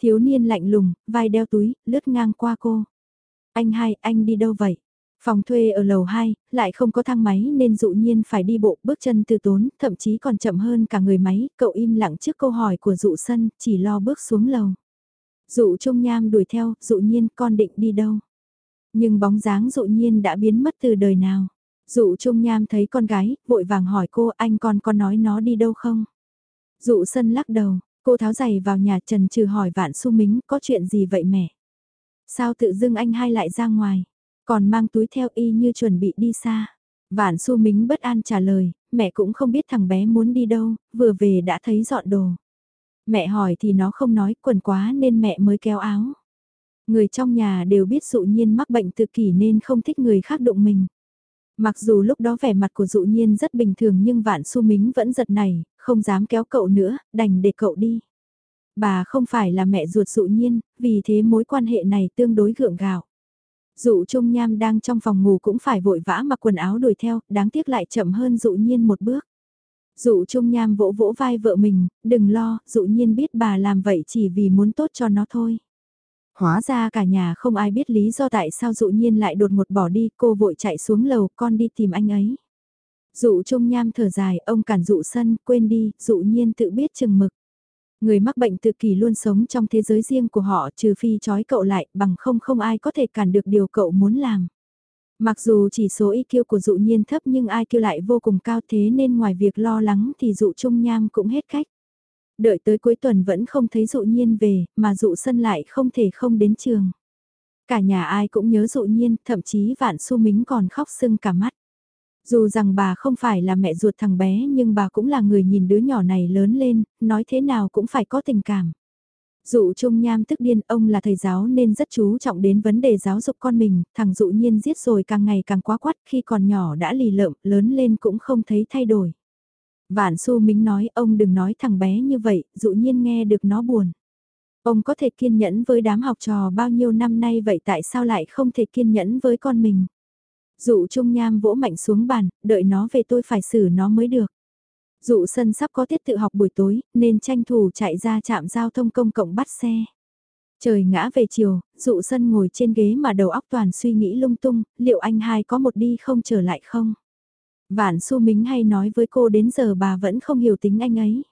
Thiếu niên lạnh lùng, vai đeo túi, lướt ngang qua cô. Anh hai, anh đi đâu vậy? Phòng thuê ở lầu 2, lại không có thang máy nên dụ nhiên phải đi bộ bước chân từ tốn, thậm chí còn chậm hơn cả người máy, cậu im lặng trước câu hỏi của dụ sân, chỉ lo bước xuống lầu. Dụ trung nham đuổi theo, dụ nhiên con định đi đâu? Nhưng bóng dáng dụ nhiên đã biến mất từ đời nào? Dụ Trung Nham thấy con gái, vội vàng hỏi cô anh con có nói nó đi đâu không? Dụ sân lắc đầu, cô tháo giày vào nhà trần trừ hỏi vạn su mính có chuyện gì vậy mẹ? Sao tự dưng anh hai lại ra ngoài? Còn mang túi theo y như chuẩn bị đi xa. Vạn su mính bất an trả lời, mẹ cũng không biết thằng bé muốn đi đâu, vừa về đã thấy dọn đồ. Mẹ hỏi thì nó không nói quần quá nên mẹ mới kéo áo. Người trong nhà đều biết dụ nhiên mắc bệnh tự kỷ nên không thích người khác đụng mình. Mặc dù lúc đó vẻ mặt của dụ nhiên rất bình thường nhưng vạn su mính vẫn giật này, không dám kéo cậu nữa, đành để cậu đi. Bà không phải là mẹ ruột dụ nhiên, vì thế mối quan hệ này tương đối gượng gạo. Dụ Trung Nham đang trong phòng ngủ cũng phải vội vã mặc quần áo đuổi theo, đáng tiếc lại chậm hơn dụ nhiên một bước. Dụ Trung Nham vỗ vỗ vai vợ mình, đừng lo, dụ nhiên biết bà làm vậy chỉ vì muốn tốt cho nó thôi. Hóa ra cả nhà không ai biết lý do tại sao dụ nhiên lại đột ngột bỏ đi, cô vội chạy xuống lầu, con đi tìm anh ấy. Dụ trung nham thở dài, ông cản dụ sân, quên đi, dụ nhiên tự biết chừng mực. Người mắc bệnh tự kỷ luôn sống trong thế giới riêng của họ trừ phi trói cậu lại bằng không không ai có thể cản được điều cậu muốn làm. Mặc dù chỉ số IQ của dụ nhiên thấp nhưng IQ lại vô cùng cao thế nên ngoài việc lo lắng thì dụ trung nham cũng hết cách. Đợi tới cuối tuần vẫn không thấy dụ nhiên về, mà dụ sân lại không thể không đến trường. Cả nhà ai cũng nhớ dụ nhiên, thậm chí vạn su mính còn khóc sưng cả mắt. Dù rằng bà không phải là mẹ ruột thằng bé nhưng bà cũng là người nhìn đứa nhỏ này lớn lên, nói thế nào cũng phải có tình cảm. Dụ Trung Nham tức điên ông là thầy giáo nên rất chú trọng đến vấn đề giáo dục con mình, thằng dụ nhiên giết rồi càng ngày càng quá quắt khi còn nhỏ đã lì lợm, lớn lên cũng không thấy thay đổi. Vạn Xu Mính nói ông đừng nói thằng bé như vậy, dụ nhiên nghe được nó buồn. Ông có thể kiên nhẫn với đám học trò bao nhiêu năm nay vậy tại sao lại không thể kiên nhẫn với con mình? Dụ Trung Nham vỗ mạnh xuống bàn, đợi nó về tôi phải xử nó mới được. Dụ sân sắp có tiết tự học buổi tối, nên tranh thủ chạy ra trạm giao thông công cộng bắt xe. Trời ngã về chiều, dụ sân ngồi trên ghế mà đầu óc toàn suy nghĩ lung tung, liệu anh hai có một đi không trở lại không? Vạn Su Mính hay nói với cô đến giờ bà vẫn không hiểu tính anh ấy.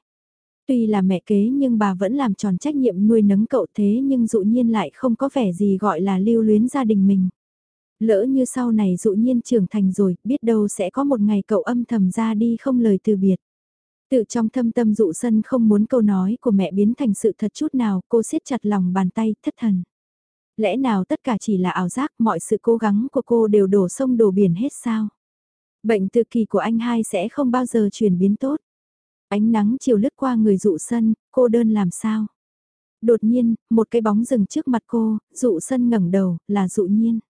Tuy là mẹ kế nhưng bà vẫn làm tròn trách nhiệm nuôi nấng cậu thế nhưng dụ nhiên lại không có vẻ gì gọi là lưu luyến gia đình mình. Lỡ như sau này dụ nhiên trưởng thành rồi, biết đâu sẽ có một ngày cậu âm thầm ra đi không lời từ biệt. Tự trong thâm tâm dụ sân không muốn câu nói của mẹ biến thành sự thật chút nào, cô siết chặt lòng bàn tay, thất thần. Lẽ nào tất cả chỉ là ảo giác, mọi sự cố gắng của cô đều đổ sông đổ biển hết sao? Bệnh tự kỳ của anh hai sẽ không bao giờ chuyển biến tốt. Ánh nắng chiều lướt qua người dụ sân, cô đơn làm sao? Đột nhiên, một cái bóng dừng trước mặt cô, dụ sân ngẩng đầu, là dụ nhiên.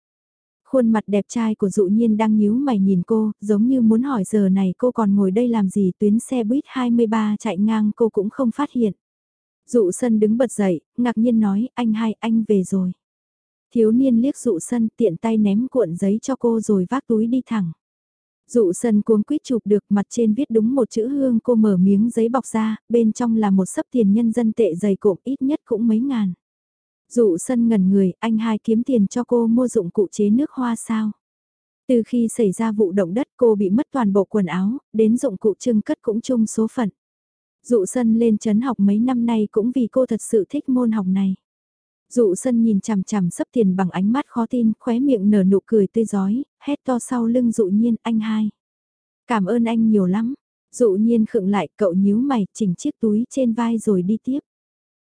Khuôn mặt đẹp trai của dụ nhiên đang nhíu mày nhìn cô, giống như muốn hỏi giờ này cô còn ngồi đây làm gì tuyến xe buýt 23 chạy ngang cô cũng không phát hiện. Dụ sân đứng bật dậy, ngạc nhiên nói, anh hai, anh về rồi. Thiếu niên liếc dụ sân tiện tay ném cuộn giấy cho cô rồi vác túi đi thẳng. Dụ sân cuống quýt chụp được mặt trên viết đúng một chữ hương cô mở miếng giấy bọc ra, bên trong là một sấp tiền nhân dân tệ dày cộm ít nhất cũng mấy ngàn. Dụ sân ngẩn người, anh hai kiếm tiền cho cô mua dụng cụ chế nước hoa sao. Từ khi xảy ra vụ động đất cô bị mất toàn bộ quần áo, đến dụng cụ trưng cất cũng chung số phận. Dụ sân lên chấn học mấy năm nay cũng vì cô thật sự thích môn học này. Dụ sân nhìn chằm chằm sấp tiền bằng ánh mắt khó tin, khóe miệng nở nụ cười tươi giói, hét to sau lưng dụ nhiên anh hai. Cảm ơn anh nhiều lắm. Dụ nhiên khựng lại cậu nhíu mày chỉnh chiếc túi trên vai rồi đi tiếp.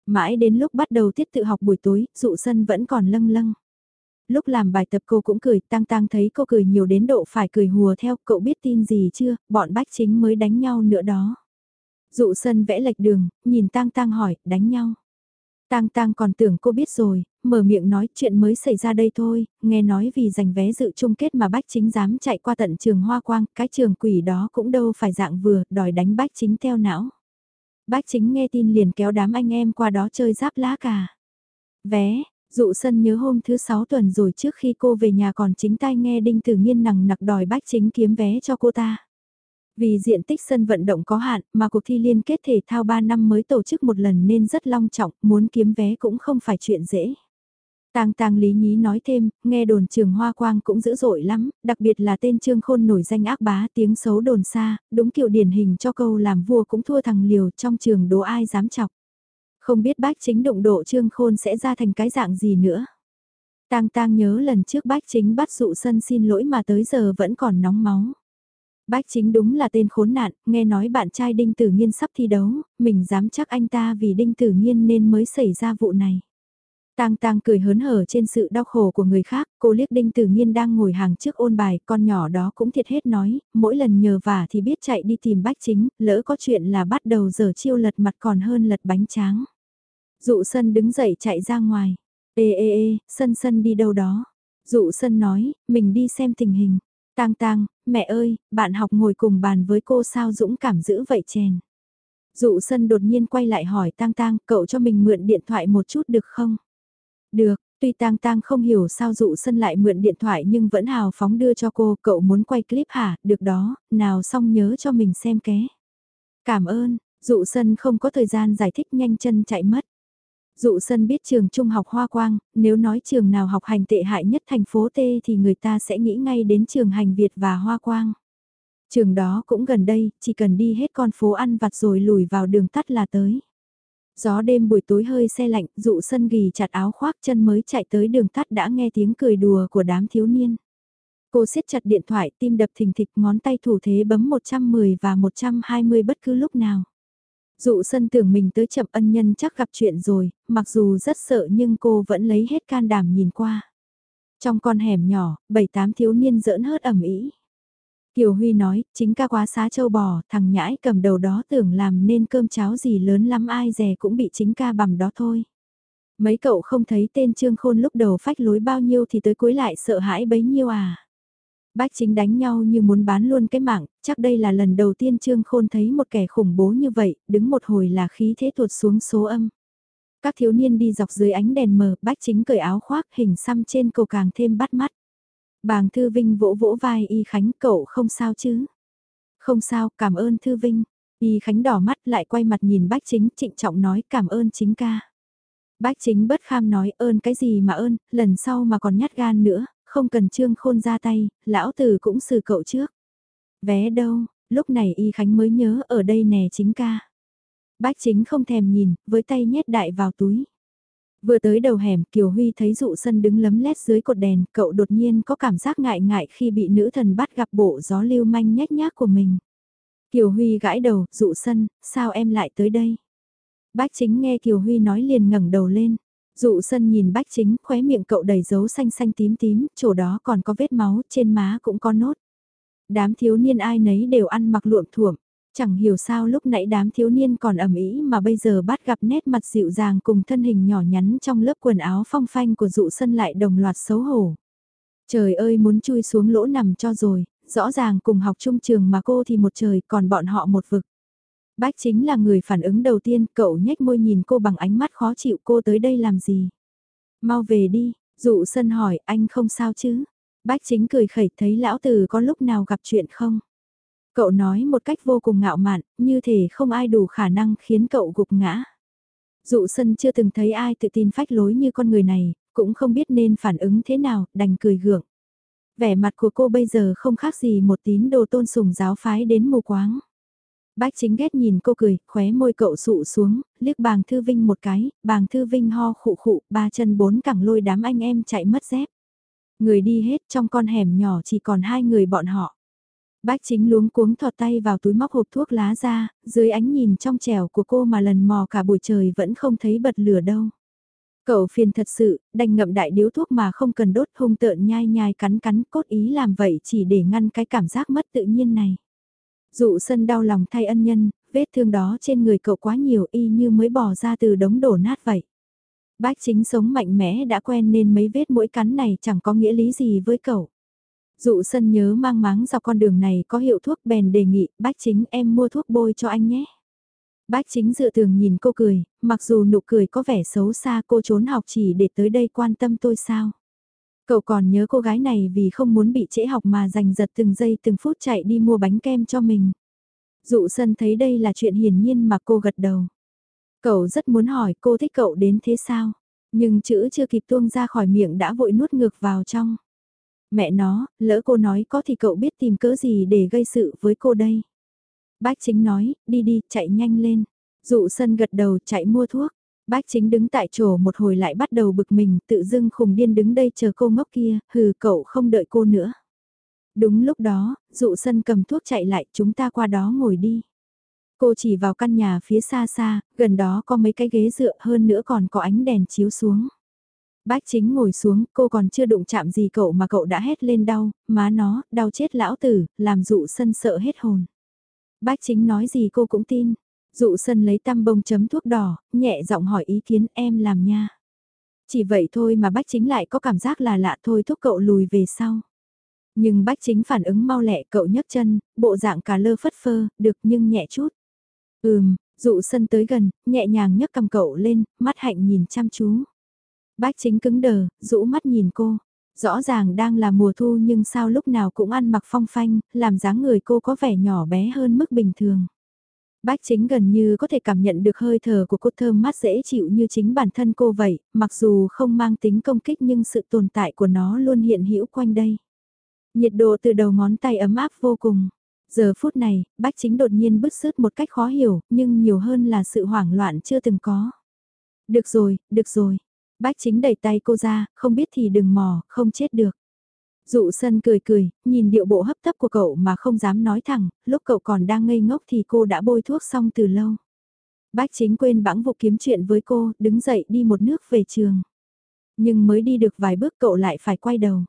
Mãi đến lúc bắt đầu tiết tự học buổi tối, dụ sân vẫn còn lâng lâng. Lúc làm bài tập cô cũng cười, tăng tăng thấy cô cười nhiều đến độ phải cười hùa theo, cậu biết tin gì chưa, bọn bách chính mới đánh nhau nữa đó. Dụ sân vẽ lệch đường, nhìn tăng tăng hỏi, đánh nhau. Tang Tang còn tưởng cô biết rồi, mở miệng nói chuyện mới xảy ra đây thôi, nghe nói vì giành vé dự chung kết mà Bách Chính dám chạy qua tận trường Hoa Quang, cái trường quỷ đó cũng đâu phải dạng vừa, đòi đánh Bách Chính theo não. Bác Chính nghe tin liền kéo đám anh em qua đó chơi giáp lá cà. Vé, dụ sân nhớ hôm thứ sáu tuần rồi trước khi cô về nhà còn chính tay nghe Đinh Tử Nghiên nằng nặc đòi Bác Chính kiếm vé cho cô ta. Vì diện tích sân vận động có hạn mà cuộc thi liên kết thể thao 3 năm mới tổ chức một lần nên rất long trọng, muốn kiếm vé cũng không phải chuyện dễ. Tang Tang Lý Nhí nói thêm, nghe đồn trường Hoa Quang cũng dữ dội lắm, đặc biệt là tên Trương Khôn nổi danh ác bá tiếng xấu đồn xa, đúng kiểu điển hình cho câu làm vua cũng thua thằng liều trong trường đố ai dám chọc. Không biết bác chính động độ Trương Khôn sẽ ra thành cái dạng gì nữa. Tang Tang nhớ lần trước bác chính bắt dụ sân xin lỗi mà tới giờ vẫn còn nóng máu. Bách chính đúng là tên khốn nạn, nghe nói bạn trai Đinh Tử Nhiên sắp thi đấu, mình dám chắc anh ta vì Đinh Tử Nhiên nên mới xảy ra vụ này. Tang Tang cười hớn hở trên sự đau khổ của người khác, cô liếc Đinh Tử nhiên đang ngồi hàng trước ôn bài, con nhỏ đó cũng thiệt hết nói, mỗi lần nhờ vả thì biết chạy đi tìm bách chính, lỡ có chuyện là bắt đầu giờ chiêu lật mặt còn hơn lật bánh tráng. Dụ sân đứng dậy chạy ra ngoài, ê ê ê, sân sân đi đâu đó. Dụ sân nói, mình đi xem tình hình. Tang tang, mẹ ơi, bạn học ngồi cùng bàn với cô sao dũng cảm giữ vậy chèn. Dụ sân đột nhiên quay lại hỏi tang tang, cậu cho mình mượn điện thoại một chút được không? Được, tuy tang tang không hiểu sao dụ sân lại mượn điện thoại nhưng vẫn hào phóng đưa cho cô, cậu muốn quay clip hả, được đó, nào xong nhớ cho mình xem ké. Cảm ơn, dụ sân không có thời gian giải thích nhanh chân chạy mất. Dụ sân biết trường trung học Hoa Quang, nếu nói trường nào học hành tệ hại nhất thành phố T thì người ta sẽ nghĩ ngay đến trường hành Việt và Hoa Quang. Trường đó cũng gần đây, chỉ cần đi hết con phố ăn vặt rồi lùi vào đường tắt là tới. Gió đêm buổi tối hơi xe lạnh, dụ sân ghi chặt áo khoác chân mới chạy tới đường tắt đã nghe tiếng cười đùa của đám thiếu niên. Cô siết chặt điện thoại, tim đập thình thịch ngón tay thủ thế bấm 110 và 120 bất cứ lúc nào. Dụ sân tưởng mình tới chậm ân nhân chắc gặp chuyện rồi, mặc dù rất sợ nhưng cô vẫn lấy hết can đảm nhìn qua. Trong con hẻm nhỏ, bảy tám thiếu niên giỡn hớt ẩm ý. Kiều Huy nói, chính ca quá xá châu bò, thằng nhãi cầm đầu đó tưởng làm nên cơm cháo gì lớn lắm ai dè cũng bị chính ca bằm đó thôi. Mấy cậu không thấy tên Trương Khôn lúc đầu phách lối bao nhiêu thì tới cuối lại sợ hãi bấy nhiêu à. Bách chính đánh nhau như muốn bán luôn cái mạng, chắc đây là lần đầu tiên Trương Khôn thấy một kẻ khủng bố như vậy, đứng một hồi là khí thế tuột xuống số âm. Các thiếu niên đi dọc dưới ánh đèn mờ, bách chính cởi áo khoác hình xăm trên cầu càng thêm bắt mắt. Bàng Thư Vinh vỗ vỗ vai Y Khánh cậu không sao chứ? Không sao, cảm ơn Thư Vinh. Y Khánh đỏ mắt lại quay mặt nhìn bách chính trịnh trọng nói cảm ơn chính ca. Bách chính bất kham nói ơn cái gì mà ơn, lần sau mà còn nhát gan nữa, không cần trương khôn ra tay, lão tử cũng xử cậu trước. Vé đâu, lúc này Y Khánh mới nhớ ở đây nè chính ca. Bách chính không thèm nhìn, với tay nhét đại vào túi. Vừa tới đầu hẻm, Kiều Huy thấy dụ sân đứng lấm lét dưới cột đèn, cậu đột nhiên có cảm giác ngại ngại khi bị nữ thần bắt gặp bộ gió lưu manh nhét nhác của mình. Kiều Huy gãi đầu, dụ sân, sao em lại tới đây? Bách chính nghe Kiều Huy nói liền ngẩng đầu lên. Dụ sân nhìn bách chính, khóe miệng cậu đầy dấu xanh xanh tím tím, chỗ đó còn có vết máu, trên má cũng có nốt. Đám thiếu niên ai nấy đều ăn mặc luộm thuộm, chẳng hiểu sao lúc nãy đám thiếu niên còn ẩm ý mà bây giờ bắt gặp nét mặt dịu dàng cùng thân hình nhỏ nhắn trong lớp quần áo phong phanh của dụ sân lại đồng loạt xấu hổ. Trời ơi muốn chui xuống lỗ nằm cho rồi, rõ ràng cùng học chung trường mà cô thì một trời còn bọn họ một vực. Bách chính là người phản ứng đầu tiên, cậu nhếch môi nhìn cô bằng ánh mắt khó chịu cô tới đây làm gì. Mau về đi, dụ sân hỏi anh không sao chứ. Bách chính cười khẩy thấy lão tử có lúc nào gặp chuyện không. Cậu nói một cách vô cùng ngạo mạn, như thể không ai đủ khả năng khiến cậu gục ngã. Dụ sân chưa từng thấy ai tự tin phách lối như con người này, cũng không biết nên phản ứng thế nào, đành cười gượng. Vẻ mặt của cô bây giờ không khác gì một tín đồ tôn sùng giáo phái đến mù quáng. Bách chính ghét nhìn cô cười, khóe môi cậu sụ xuống, liếc bàng thư vinh một cái, bàng thư vinh ho khụ khụ, ba chân bốn cẳng lôi đám anh em chạy mất dép. Người đi hết trong con hẻm nhỏ chỉ còn hai người bọn họ. Bách chính luống cuống thọt tay vào túi móc hộp thuốc lá ra, dưới ánh nhìn trong trẻo của cô mà lần mò cả buổi trời vẫn không thấy bật lửa đâu. Cậu phiền thật sự, đành ngậm đại điếu thuốc mà không cần đốt hung tợn nhai nhai cắn cắn cốt ý làm vậy chỉ để ngăn cái cảm giác mất tự nhiên này. Dụ sân đau lòng thay ân nhân, vết thương đó trên người cậu quá nhiều y như mới bỏ ra từ đống đổ nát vậy. Bách chính sống mạnh mẽ đã quen nên mấy vết mũi cắn này chẳng có nghĩa lý gì với cậu. Dụ sân nhớ mang máng dọc con đường này có hiệu thuốc bèn đề nghị, bách chính em mua thuốc bôi cho anh nhé. Bách chính dựa tường nhìn cô cười, mặc dù nụ cười có vẻ xấu xa cô trốn học chỉ để tới đây quan tâm tôi sao. Cậu còn nhớ cô gái này vì không muốn bị trễ học mà giành giật từng giây từng phút chạy đi mua bánh kem cho mình. Dụ sân thấy đây là chuyện hiển nhiên mà cô gật đầu. Cậu rất muốn hỏi cô thích cậu đến thế sao, nhưng chữ chưa kịp tuông ra khỏi miệng đã vội nuốt ngược vào trong. Mẹ nó, lỡ cô nói có thì cậu biết tìm cớ gì để gây sự với cô đây. Bác chính nói, đi đi, chạy nhanh lên. Dụ sân gật đầu chạy mua thuốc. Bác chính đứng tại chỗ một hồi lại bắt đầu bực mình, tự dưng khùng điên đứng đây chờ cô ngốc kia, hừ cậu không đợi cô nữa. Đúng lúc đó, dụ sân cầm thuốc chạy lại, chúng ta qua đó ngồi đi. Cô chỉ vào căn nhà phía xa xa, gần đó có mấy cái ghế dựa hơn nữa còn có ánh đèn chiếu xuống. Bác chính ngồi xuống, cô còn chưa đụng chạm gì cậu mà cậu đã hét lên đau, má nó, đau chết lão tử, làm dụ sân sợ hết hồn. Bác chính nói gì cô cũng tin. Dụ sân lấy tăm bông chấm thuốc đỏ, nhẹ giọng hỏi ý kiến em làm nha. Chỉ vậy thôi mà bác chính lại có cảm giác là lạ thôi thúc cậu lùi về sau. Nhưng bác chính phản ứng mau lẹ cậu nhấc chân, bộ dạng cà lơ phất phơ, được nhưng nhẹ chút. Ừm, dụ sân tới gần, nhẹ nhàng nhấc cầm cậu lên, mắt hạnh nhìn chăm chú. Bác chính cứng đờ, rũ mắt nhìn cô. Rõ ràng đang là mùa thu nhưng sao lúc nào cũng ăn mặc phong phanh, làm dáng người cô có vẻ nhỏ bé hơn mức bình thường. Bách chính gần như có thể cảm nhận được hơi thở của cô thơm mát dễ chịu như chính bản thân cô vậy, mặc dù không mang tính công kích nhưng sự tồn tại của nó luôn hiện hữu quanh đây. Nhiệt độ từ đầu ngón tay ấm áp vô cùng. Giờ phút này, bách chính đột nhiên bứt rứt một cách khó hiểu, nhưng nhiều hơn là sự hoảng loạn chưa từng có. Được rồi, được rồi. Bách chính đẩy tay cô ra, không biết thì đừng mò, không chết được. Dụ sân cười cười, nhìn điệu bộ hấp tấp của cậu mà không dám nói thẳng, lúc cậu còn đang ngây ngốc thì cô đã bôi thuốc xong từ lâu. Bách chính quên bẵng vụ kiếm chuyện với cô, đứng dậy đi một nước về trường. Nhưng mới đi được vài bước cậu lại phải quay đầu.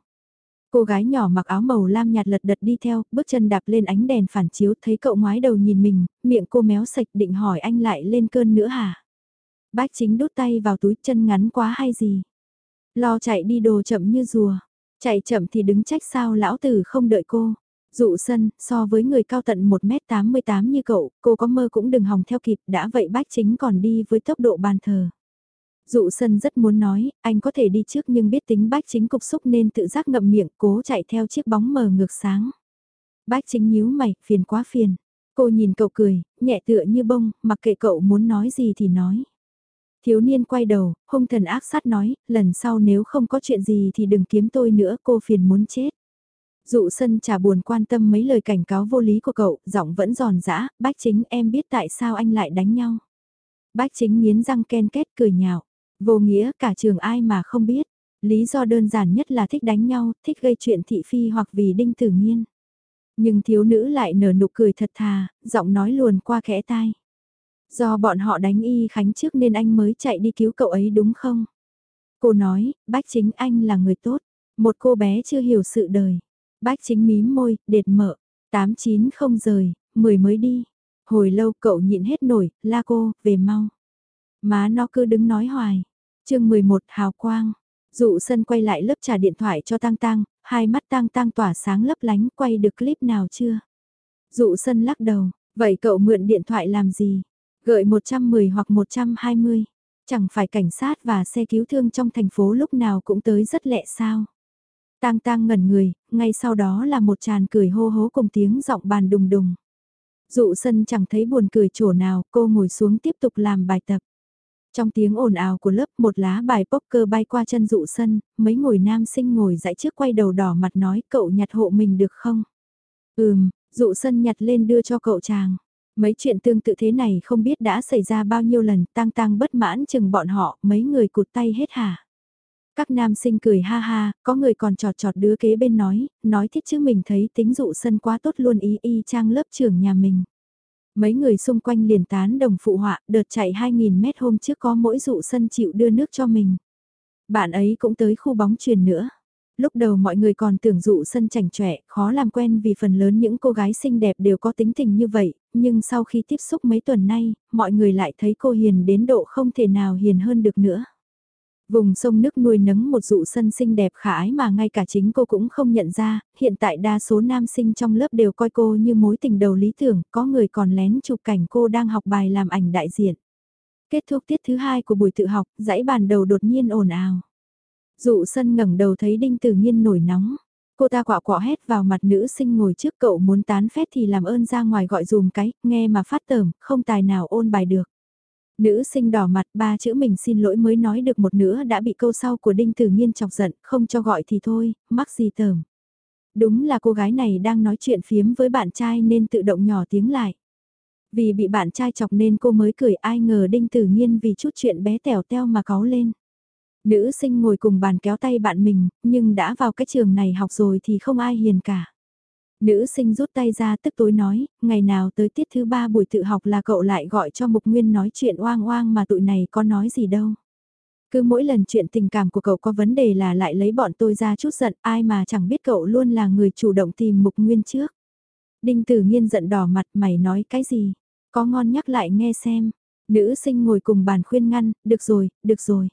Cô gái nhỏ mặc áo màu lam nhạt lật đật đi theo, bước chân đạp lên ánh đèn phản chiếu thấy cậu ngoái đầu nhìn mình, miệng cô méo sạch định hỏi anh lại lên cơn nữa hả? Bách chính đút tay vào túi chân ngắn quá hay gì? Lo chạy đi đồ chậm như rùa. Chạy chậm thì đứng trách sao lão tử không đợi cô. Dụ sân, so với người cao tận 1m88 như cậu, cô có mơ cũng đừng hòng theo kịp, đã vậy bách chính còn đi với tốc độ bàn thờ. Dụ sân rất muốn nói, anh có thể đi trước nhưng biết tính bách chính cục xúc nên tự giác ngậm miệng cố chạy theo chiếc bóng mờ ngược sáng. Bách chính nhíu mày, phiền quá phiền. Cô nhìn cậu cười, nhẹ tựa như bông, mặc kệ cậu muốn nói gì thì nói. Thiếu niên quay đầu, hung thần ác sát nói, lần sau nếu không có chuyện gì thì đừng kiếm tôi nữa, cô phiền muốn chết. Dụ sân trả buồn quan tâm mấy lời cảnh cáo vô lý của cậu, giọng vẫn giòn giã, bách chính em biết tại sao anh lại đánh nhau. Bách chính nghiến răng ken kết cười nhạo, vô nghĩa cả trường ai mà không biết. Lý do đơn giản nhất là thích đánh nhau, thích gây chuyện thị phi hoặc vì đinh tử nghiên. Nhưng thiếu nữ lại nở nụ cười thật thà, giọng nói luồn qua khẽ tai. Do bọn họ đánh y khánh trước nên anh mới chạy đi cứu cậu ấy đúng không? Cô nói, bách chính anh là người tốt. Một cô bé chưa hiểu sự đời. Bách chính mím môi, đệt mở. Tám chín không rời, mười mới đi. Hồi lâu cậu nhịn hết nổi, la cô, về mau. Má nó cứ đứng nói hoài. chương 11 hào quang. Dụ sân quay lại lớp trả điện thoại cho Tăng Tăng, hai mắt Tăng Tăng tỏa sáng lấp lánh quay được clip nào chưa? Dụ sân lắc đầu, vậy cậu mượn điện thoại làm gì? Gợi 110 hoặc 120. Chẳng phải cảnh sát và xe cứu thương trong thành phố lúc nào cũng tới rất lẹ sao? Tang tang ngẩn người, ngay sau đó là một tràn cười hô hố cùng tiếng giọng bàn đùng đùng. Dụ sân chẳng thấy buồn cười chỗ nào, cô ngồi xuống tiếp tục làm bài tập. Trong tiếng ồn ào của lớp một lá bài poker bay qua chân dụ sân, mấy ngồi nam sinh ngồi dãy trước quay đầu đỏ mặt nói cậu nhặt hộ mình được không? Ừm, dụ sân nhặt lên đưa cho cậu chàng. Mấy chuyện tương tự thế này không biết đã xảy ra bao nhiêu lần, tang tang bất mãn chừng bọn họ, mấy người cụt tay hết hả? Các nam sinh cười ha ha, có người còn trọt trọt đứa kế bên nói, nói thiết chứ mình thấy tính dụ sân quá tốt luôn ý y trang lớp trưởng nhà mình. Mấy người xung quanh liền tán đồng phụ họa, đợt chạy 2.000 mét hôm trước có mỗi dụ sân chịu đưa nước cho mình. Bạn ấy cũng tới khu bóng truyền nữa. Lúc đầu mọi người còn tưởng dụ sân chảnh chọe, khó làm quen vì phần lớn những cô gái xinh đẹp đều có tính tình như vậy, nhưng sau khi tiếp xúc mấy tuần nay, mọi người lại thấy cô hiền đến độ không thể nào hiền hơn được nữa. Vùng sông nước nuôi nấng một dụ sân xinh đẹp khả ái mà ngay cả chính cô cũng không nhận ra, hiện tại đa số nam sinh trong lớp đều coi cô như mối tình đầu lý tưởng, có người còn lén chụp cảnh cô đang học bài làm ảnh đại diện. Kết thúc tiết thứ hai của buổi tự học, dãy bàn đầu đột nhiên ồn ào. Dụ sân ngẩng đầu thấy đinh tử nhiên nổi nóng. Cô ta quạ quọ hét vào mặt nữ sinh ngồi trước cậu muốn tán phét thì làm ơn ra ngoài gọi dùm cái, nghe mà phát tởm, không tài nào ôn bài được. Nữ sinh đỏ mặt ba chữ mình xin lỗi mới nói được một nữa đã bị câu sau của Đinh Tử Nhiên chọc giận, không cho gọi thì thôi, mắc gì tởm. Đúng là cô gái này đang nói chuyện phiếm với bạn trai nên tự động nhỏ tiếng lại. Vì bị bạn trai chọc nên cô mới cười ai ngờ Đinh Tử Nhiên vì chút chuyện bé tèo teo mà cáu lên. Nữ sinh ngồi cùng bàn kéo tay bạn mình, nhưng đã vào cái trường này học rồi thì không ai hiền cả. Nữ sinh rút tay ra tức tối nói, ngày nào tới tiết thứ ba buổi tự học là cậu lại gọi cho Mục Nguyên nói chuyện oang oang mà tụi này có nói gì đâu. Cứ mỗi lần chuyện tình cảm của cậu có vấn đề là lại lấy bọn tôi ra chút giận ai mà chẳng biết cậu luôn là người chủ động tìm Mục Nguyên trước. Đinh Tử Nhiên giận đỏ mặt mày nói cái gì, có ngon nhắc lại nghe xem. Nữ sinh ngồi cùng bàn khuyên ngăn, được rồi, được rồi.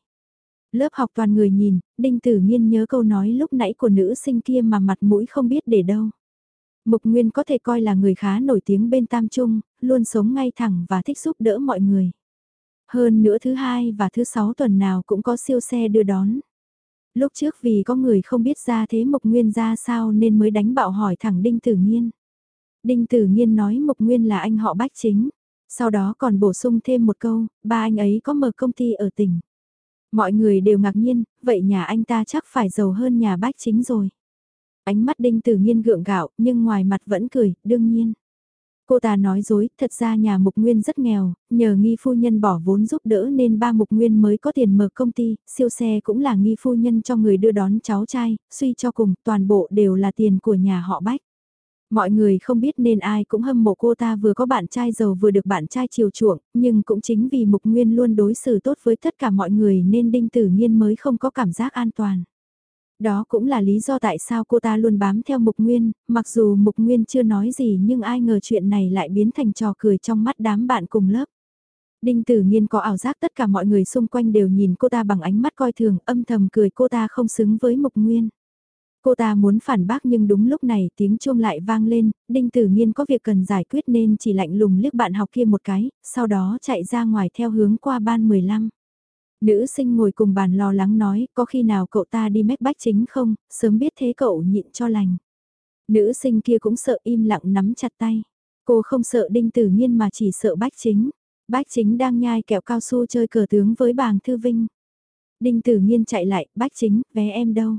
Lớp học toàn người nhìn, Đinh Tử Nhiên nhớ câu nói lúc nãy của nữ sinh kia mà mặt mũi không biết để đâu. Mục Nguyên có thể coi là người khá nổi tiếng bên Tam Trung, luôn sống ngay thẳng và thích giúp đỡ mọi người. Hơn nữa thứ hai và thứ sáu tuần nào cũng có siêu xe đưa đón. Lúc trước vì có người không biết ra thế Mục Nguyên ra sao nên mới đánh bạo hỏi thẳng Đinh Tử Nhiên. Đinh Tử Nhiên nói Mục Nguyên là anh họ bách chính. Sau đó còn bổ sung thêm một câu, ba anh ấy có mở công ty ở tỉnh. Mọi người đều ngạc nhiên, vậy nhà anh ta chắc phải giàu hơn nhà bách chính rồi. Ánh mắt đinh tử nhiên gượng gạo, nhưng ngoài mặt vẫn cười, đương nhiên. Cô ta nói dối, thật ra nhà Mục Nguyên rất nghèo, nhờ nghi phu nhân bỏ vốn giúp đỡ nên ba Mục Nguyên mới có tiền mở công ty, siêu xe cũng là nghi phu nhân cho người đưa đón cháu trai, suy cho cùng, toàn bộ đều là tiền của nhà họ Bách. Mọi người không biết nên ai cũng hâm mộ cô ta vừa có bạn trai giàu vừa được bạn trai chiều chuộng, nhưng cũng chính vì Mục Nguyên luôn đối xử tốt với tất cả mọi người nên Đinh Tử Nhiên mới không có cảm giác an toàn. Đó cũng là lý do tại sao cô ta luôn bám theo Mục Nguyên, mặc dù Mục Nguyên chưa nói gì nhưng ai ngờ chuyện này lại biến thành trò cười trong mắt đám bạn cùng lớp. Đinh Tử Nhiên có ảo giác tất cả mọi người xung quanh đều nhìn cô ta bằng ánh mắt coi thường, âm thầm cười cô ta không xứng với Mục Nguyên. Cô ta muốn phản bác nhưng đúng lúc này tiếng chuông lại vang lên, Đinh Tử Nhiên có việc cần giải quyết nên chỉ lạnh lùng liếc bạn học kia một cái, sau đó chạy ra ngoài theo hướng qua ban 15. Nữ sinh ngồi cùng bàn lo lắng nói, có khi nào cậu ta đi mách bách chính không, sớm biết thế cậu nhịn cho lành. Nữ sinh kia cũng sợ im lặng nắm chặt tay. Cô không sợ đinh tử nhiên mà chỉ sợ bách chính. Bách chính đang nhai kẹo cao su chơi cờ tướng với bàng thư vinh. Đinh tử nhiên chạy lại, bách chính, vé em đâu?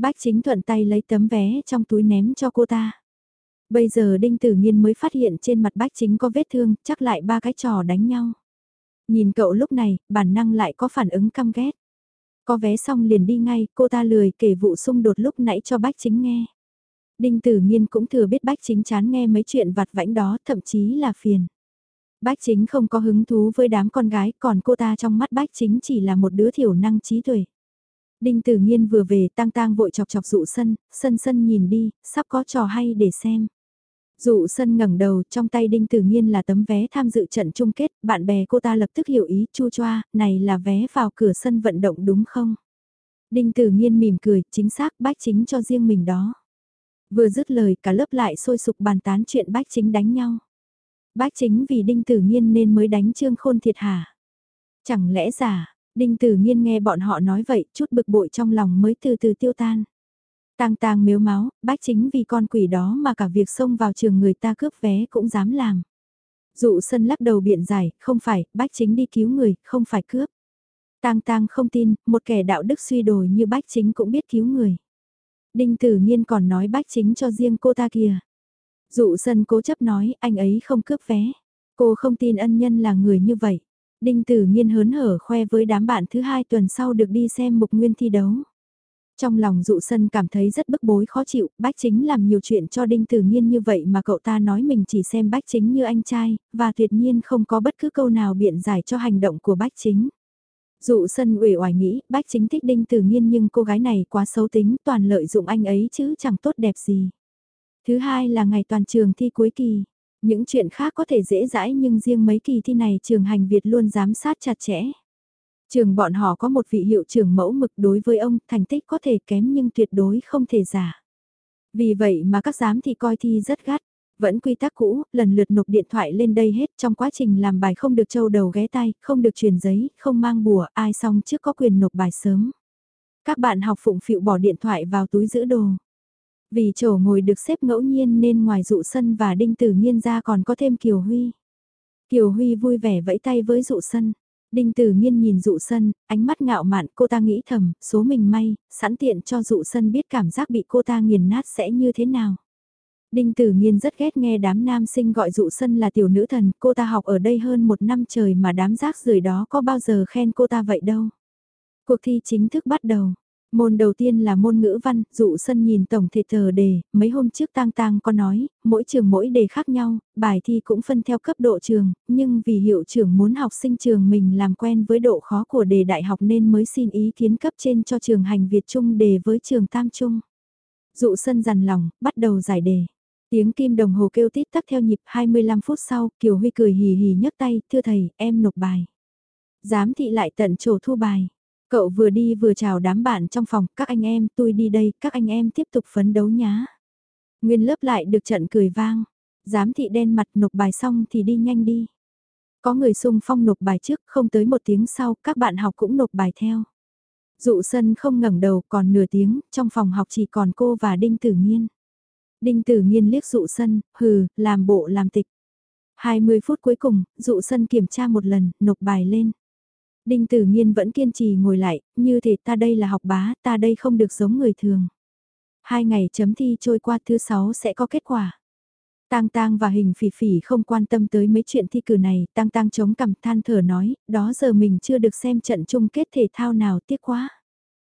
Bách chính thuận tay lấy tấm vé trong túi ném cho cô ta. Bây giờ đinh tử nhiên mới phát hiện trên mặt bách chính có vết thương, chắc lại ba cái trò đánh nhau. Nhìn cậu lúc này, bản năng lại có phản ứng căm ghét. Có vé xong liền đi ngay, cô ta lười kể vụ xung đột lúc nãy cho bách chính nghe. Đinh Tử Nhiên cũng thừa biết Bách Chính chán nghe mấy chuyện vặt vãnh đó, thậm chí là phiền. Bách Chính không có hứng thú với đám con gái, còn cô ta trong mắt Bách Chính chỉ là một đứa thiểu năng trí tuệ. Đinh Tử Nghiên vừa về tang tang vội chọc chọc dụ sân, sân sân nhìn đi, sắp có trò hay để xem. Dụ sân ngẩng đầu, trong tay Đinh Tử Nghiên là tấm vé tham dự trận chung kết, bạn bè cô ta lập tức hiểu ý, chu choa, này là vé vào cửa sân vận động đúng không? Đinh Tử Nghiên mỉm cười, chính xác bách chính cho riêng mình đó. Vừa dứt lời cả lớp lại sôi sục bàn tán chuyện bách chính đánh nhau. Bách chính vì Đinh Tử Nghiên nên mới đánh Trương Khôn thiệt hả? Chẳng lẽ giả, Đinh Tử Nghiên nghe bọn họ nói vậy, chút bực bội trong lòng mới từ từ tiêu tan. Tang tang miếu máu, bách chính vì con quỷ đó mà cả việc xông vào trường người ta cướp vé cũng dám làm. Dụ sân lắc đầu biện giải, không phải, bách chính đi cứu người, không phải cướp. Tang tang không tin, một kẻ đạo đức suy đồi như bách chính cũng biết cứu người. Đinh tử nhiên còn nói bách chính cho riêng cô ta kìa. Dụ sân cố chấp nói anh ấy không cướp vé. Cô không tin ân nhân là người như vậy. Đinh tử nhiên hớn hở khoe với đám bạn thứ hai tuần sau được đi xem mục nguyên thi đấu. Trong lòng dụ sân cảm thấy rất bức bối khó chịu, bách chính làm nhiều chuyện cho đinh tử nhiên như vậy mà cậu ta nói mình chỉ xem bách chính như anh trai, và tuyệt nhiên không có bất cứ câu nào biện giải cho hành động của bách chính. Dụ sân ủy oải nghĩ, bách chính thích đinh tử nhiên nhưng cô gái này quá xấu tính, toàn lợi dụng anh ấy chứ chẳng tốt đẹp gì. Thứ hai là ngày toàn trường thi cuối kỳ. Những chuyện khác có thể dễ dãi nhưng riêng mấy kỳ thi này trường hành Việt luôn giám sát chặt chẽ. Trường bọn họ có một vị hiệu trưởng mẫu mực đối với ông, thành tích có thể kém nhưng tuyệt đối không thể giả. Vì vậy mà các giám thị coi thi rất gắt. Vẫn quy tắc cũ, lần lượt nộp điện thoại lên đây hết trong quá trình làm bài không được trâu đầu ghé tay, không được truyền giấy, không mang bùa, ai xong trước có quyền nộp bài sớm. Các bạn học phụng phịu bỏ điện thoại vào túi giữ đồ. Vì chỗ ngồi được xếp ngẫu nhiên nên ngoài dụ sân và đinh tử nghiên ra còn có thêm Kiều Huy. Kiều Huy vui vẻ vẫy tay với dụ sân. Đinh Tử Nghiên nhìn dụ sân, ánh mắt ngạo mạn cô ta nghĩ thầm, số mình may, sẵn tiện cho dụ sân biết cảm giác bị cô ta nghiền nát sẽ như thế nào. Đinh Tử Nghiên rất ghét nghe đám nam sinh gọi dụ sân là tiểu nữ thần, cô ta học ở đây hơn một năm trời mà đám rác rưởi đó có bao giờ khen cô ta vậy đâu. Cuộc thi chính thức bắt đầu. Môn đầu tiên là môn ngữ văn, dụ sân nhìn tổng thể tờ đề, mấy hôm trước tang tang có nói, mỗi trường mỗi đề khác nhau, bài thi cũng phân theo cấp độ trường, nhưng vì hiệu trưởng muốn học sinh trường mình làm quen với độ khó của đề đại học nên mới xin ý kiến cấp trên cho trường hành Việt Trung đề với trường Tam Trung. Dụ sân dằn lòng, bắt đầu giải đề. Tiếng kim đồng hồ kêu tít tắc theo nhịp 25 phút sau, Kiều Huy cười hì hì nhấc tay, thưa thầy, em nộp bài. Giám thị lại tận chỗ thu bài. Cậu vừa đi vừa chào đám bạn trong phòng, các anh em, tôi đi đây, các anh em tiếp tục phấn đấu nhá. Nguyên lớp lại được trận cười vang. Giám thị đen mặt nộp bài xong thì đi nhanh đi. Có người sung phong nộp bài trước, không tới một tiếng sau, các bạn học cũng nộp bài theo. Dụ sân không ngẩng đầu còn nửa tiếng, trong phòng học chỉ còn cô và Đinh Tử Nhiên. Đinh Tử Nhiên liếc dụ sân, hừ, làm bộ làm tịch. 20 phút cuối cùng, dụ sân kiểm tra một lần, nộp bài lên. Đinh Tử Nhiên vẫn kiên trì ngồi lại, như thể ta đây là học bá, ta đây không được giống người thường. Hai ngày chấm thi trôi qua thứ sáu sẽ có kết quả. Tang Tang và Hình Phỉ Phỉ không quan tâm tới mấy chuyện thi cử này, Tang Tang chống cằm than thở nói, đó giờ mình chưa được xem trận chung kết thể thao nào tiếc quá.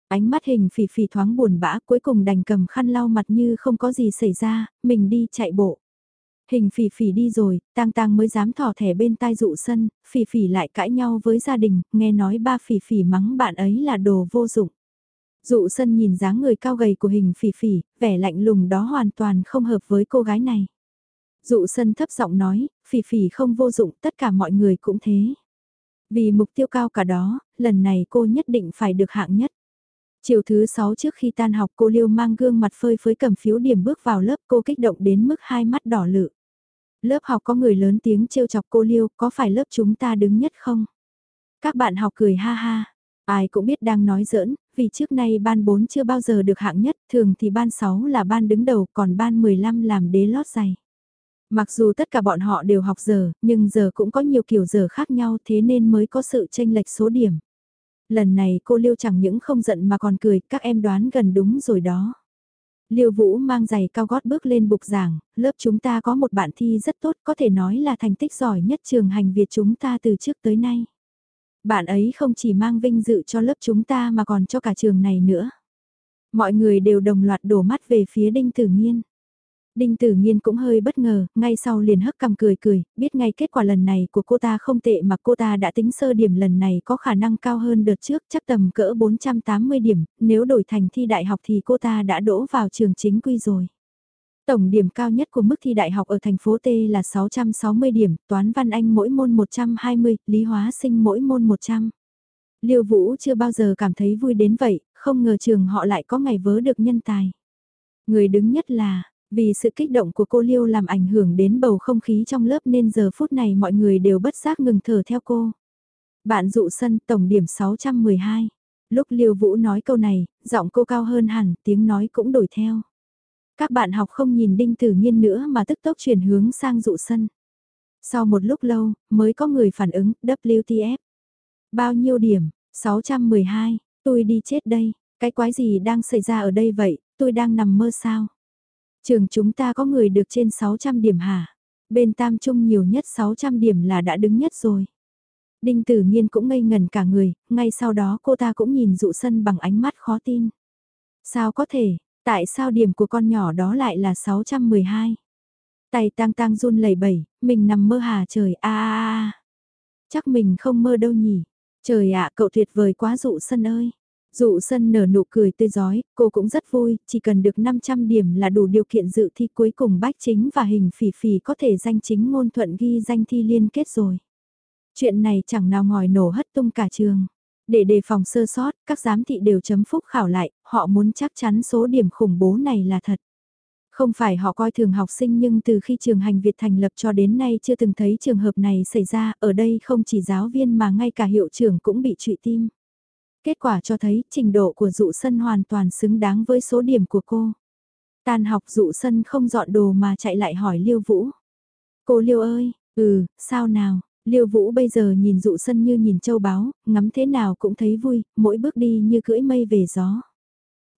Ánh mắt Hình Phỉ Phỉ thoáng buồn bã cuối cùng đành cầm khăn lau mặt như không có gì xảy ra, mình đi chạy bộ. Hình phỉ phỉ đi rồi, tang tang mới dám thỏ thẻ bên tai dụ sân, phỉ phỉ lại cãi nhau với gia đình, nghe nói ba phỉ phỉ mắng bạn ấy là đồ vô dụng. Dụ sân nhìn dáng người cao gầy của hình phỉ phỉ, vẻ lạnh lùng đó hoàn toàn không hợp với cô gái này. Dụ sân thấp giọng nói, phỉ phỉ không vô dụng, tất cả mọi người cũng thế. Vì mục tiêu cao cả đó, lần này cô nhất định phải được hạng nhất. Chiều thứ 6 trước khi tan học cô Liêu mang gương mặt phơi phới cầm phiếu điểm bước vào lớp cô kích động đến mức hai mắt đỏ lự. Lớp học có người lớn tiếng trêu chọc cô Liêu, có phải lớp chúng ta đứng nhất không? Các bạn học cười ha ha. Ai cũng biết đang nói giỡn, vì trước nay ban 4 chưa bao giờ được hạng nhất, thường thì ban 6 là ban đứng đầu, còn ban 15 làm đế lót giày. Mặc dù tất cả bọn họ đều học giờ, nhưng giờ cũng có nhiều kiểu giờ khác nhau thế nên mới có sự tranh lệch số điểm. Lần này cô Liêu chẳng những không giận mà còn cười, các em đoán gần đúng rồi đó. Liêu Vũ mang giày cao gót bước lên bục giảng, lớp chúng ta có một bạn thi rất tốt có thể nói là thành tích giỏi nhất trường hành Việt chúng ta từ trước tới nay. Bạn ấy không chỉ mang vinh dự cho lớp chúng ta mà còn cho cả trường này nữa. Mọi người đều đồng loạt đổ mắt về phía Đinh Tử Nhiên. Đinh Tử Nghiên cũng hơi bất ngờ, ngay sau liền hất cằm cười cười, biết ngay kết quả lần này của cô ta không tệ mà cô ta đã tính sơ điểm lần này có khả năng cao hơn đợt trước chắc tầm cỡ 480 điểm, nếu đổi thành thi đại học thì cô ta đã đỗ vào trường chính quy rồi. Tổng điểm cao nhất của mức thi đại học ở thành phố T là 660 điểm, toán văn anh mỗi môn 120, lý hóa sinh mỗi môn 100. Liêu Vũ chưa bao giờ cảm thấy vui đến vậy, không ngờ trường họ lại có ngày vớ được nhân tài. Người đứng nhất là, vì sự kích động của cô Liêu làm ảnh hưởng đến bầu không khí trong lớp nên giờ phút này mọi người đều bất giác ngừng thở theo cô. Bạn dụ sân tổng điểm 612. Lúc Liêu Vũ nói câu này, giọng cô cao hơn hẳn, tiếng nói cũng đổi theo. Các bạn học không nhìn Đinh Tử Nhiên nữa mà tức tốc chuyển hướng sang dụ sân. Sau một lúc lâu, mới có người phản ứng, WTF. Bao nhiêu điểm? 612, tôi đi chết đây, cái quái gì đang xảy ra ở đây vậy, tôi đang nằm mơ sao? Trường chúng ta có người được trên 600 điểm hả? Bên tam trung nhiều nhất 600 điểm là đã đứng nhất rồi. Đinh tử nhiên cũng ngây ngần cả người, ngay sau đó cô ta cũng nhìn dụ sân bằng ánh mắt khó tin. Sao có thể, tại sao điểm của con nhỏ đó lại là 612? Tay tang tang run lẩy bẩy, mình nằm mơ hà trời a a a. Chắc mình không mơ đâu nhỉ. Trời ạ, cậu tuyệt vời quá dụ sân ơi. Dụ sân nở nụ cười tươi giói, cô cũng rất vui, chỉ cần được 500 điểm là đủ điều kiện dự thi cuối cùng bách chính và hình phỉ phỉ có thể danh chính ngôn thuận ghi danh thi liên kết rồi. Chuyện này chẳng nào ngòi nổ hất tung cả trường. Để đề phòng sơ sót, các giám thị đều chấm phúc khảo lại, họ muốn chắc chắn số điểm khủng bố này là thật. Không phải họ coi thường học sinh nhưng từ khi trường hành Việt thành lập cho đến nay chưa từng thấy trường hợp này xảy ra, ở đây không chỉ giáo viên mà ngay cả hiệu trưởng cũng bị trụy tim. Kết quả cho thấy trình độ của dụ sân hoàn toàn xứng đáng với số điểm của cô. Tan học dụ sân không dọn đồ mà chạy lại hỏi Liêu Vũ. Cô Liêu ơi, ừ, sao nào, Liêu Vũ bây giờ nhìn dụ sân như nhìn châu báu, ngắm thế nào cũng thấy vui, mỗi bước đi như cưỡi mây về gió.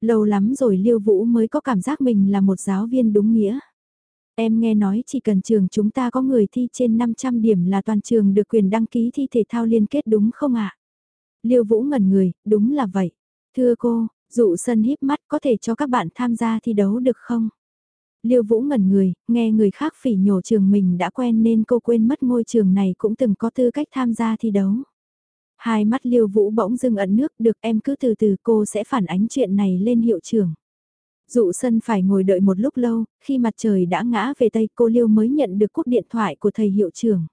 Lâu lắm rồi Liêu Vũ mới có cảm giác mình là một giáo viên đúng nghĩa. Em nghe nói chỉ cần trường chúng ta có người thi trên 500 điểm là toàn trường được quyền đăng ký thi thể thao liên kết đúng không ạ? Liêu Vũ ngẩn người, đúng là vậy. Thưa cô, dụ sân híp mắt có thể cho các bạn tham gia thi đấu được không? Liêu Vũ ngẩn người, nghe người khác phỉ nhổ trường mình đã quen nên cô quên mất ngôi trường này cũng từng có tư cách tham gia thi đấu. Hai mắt Liêu Vũ bỗng dưng ẩn nước, được em cứ từ từ cô sẽ phản ánh chuyện này lên hiệu trưởng. Dụ sân phải ngồi đợi một lúc lâu, khi mặt trời đã ngã về Tây cô Liêu mới nhận được cuộc điện thoại của thầy hiệu trưởng.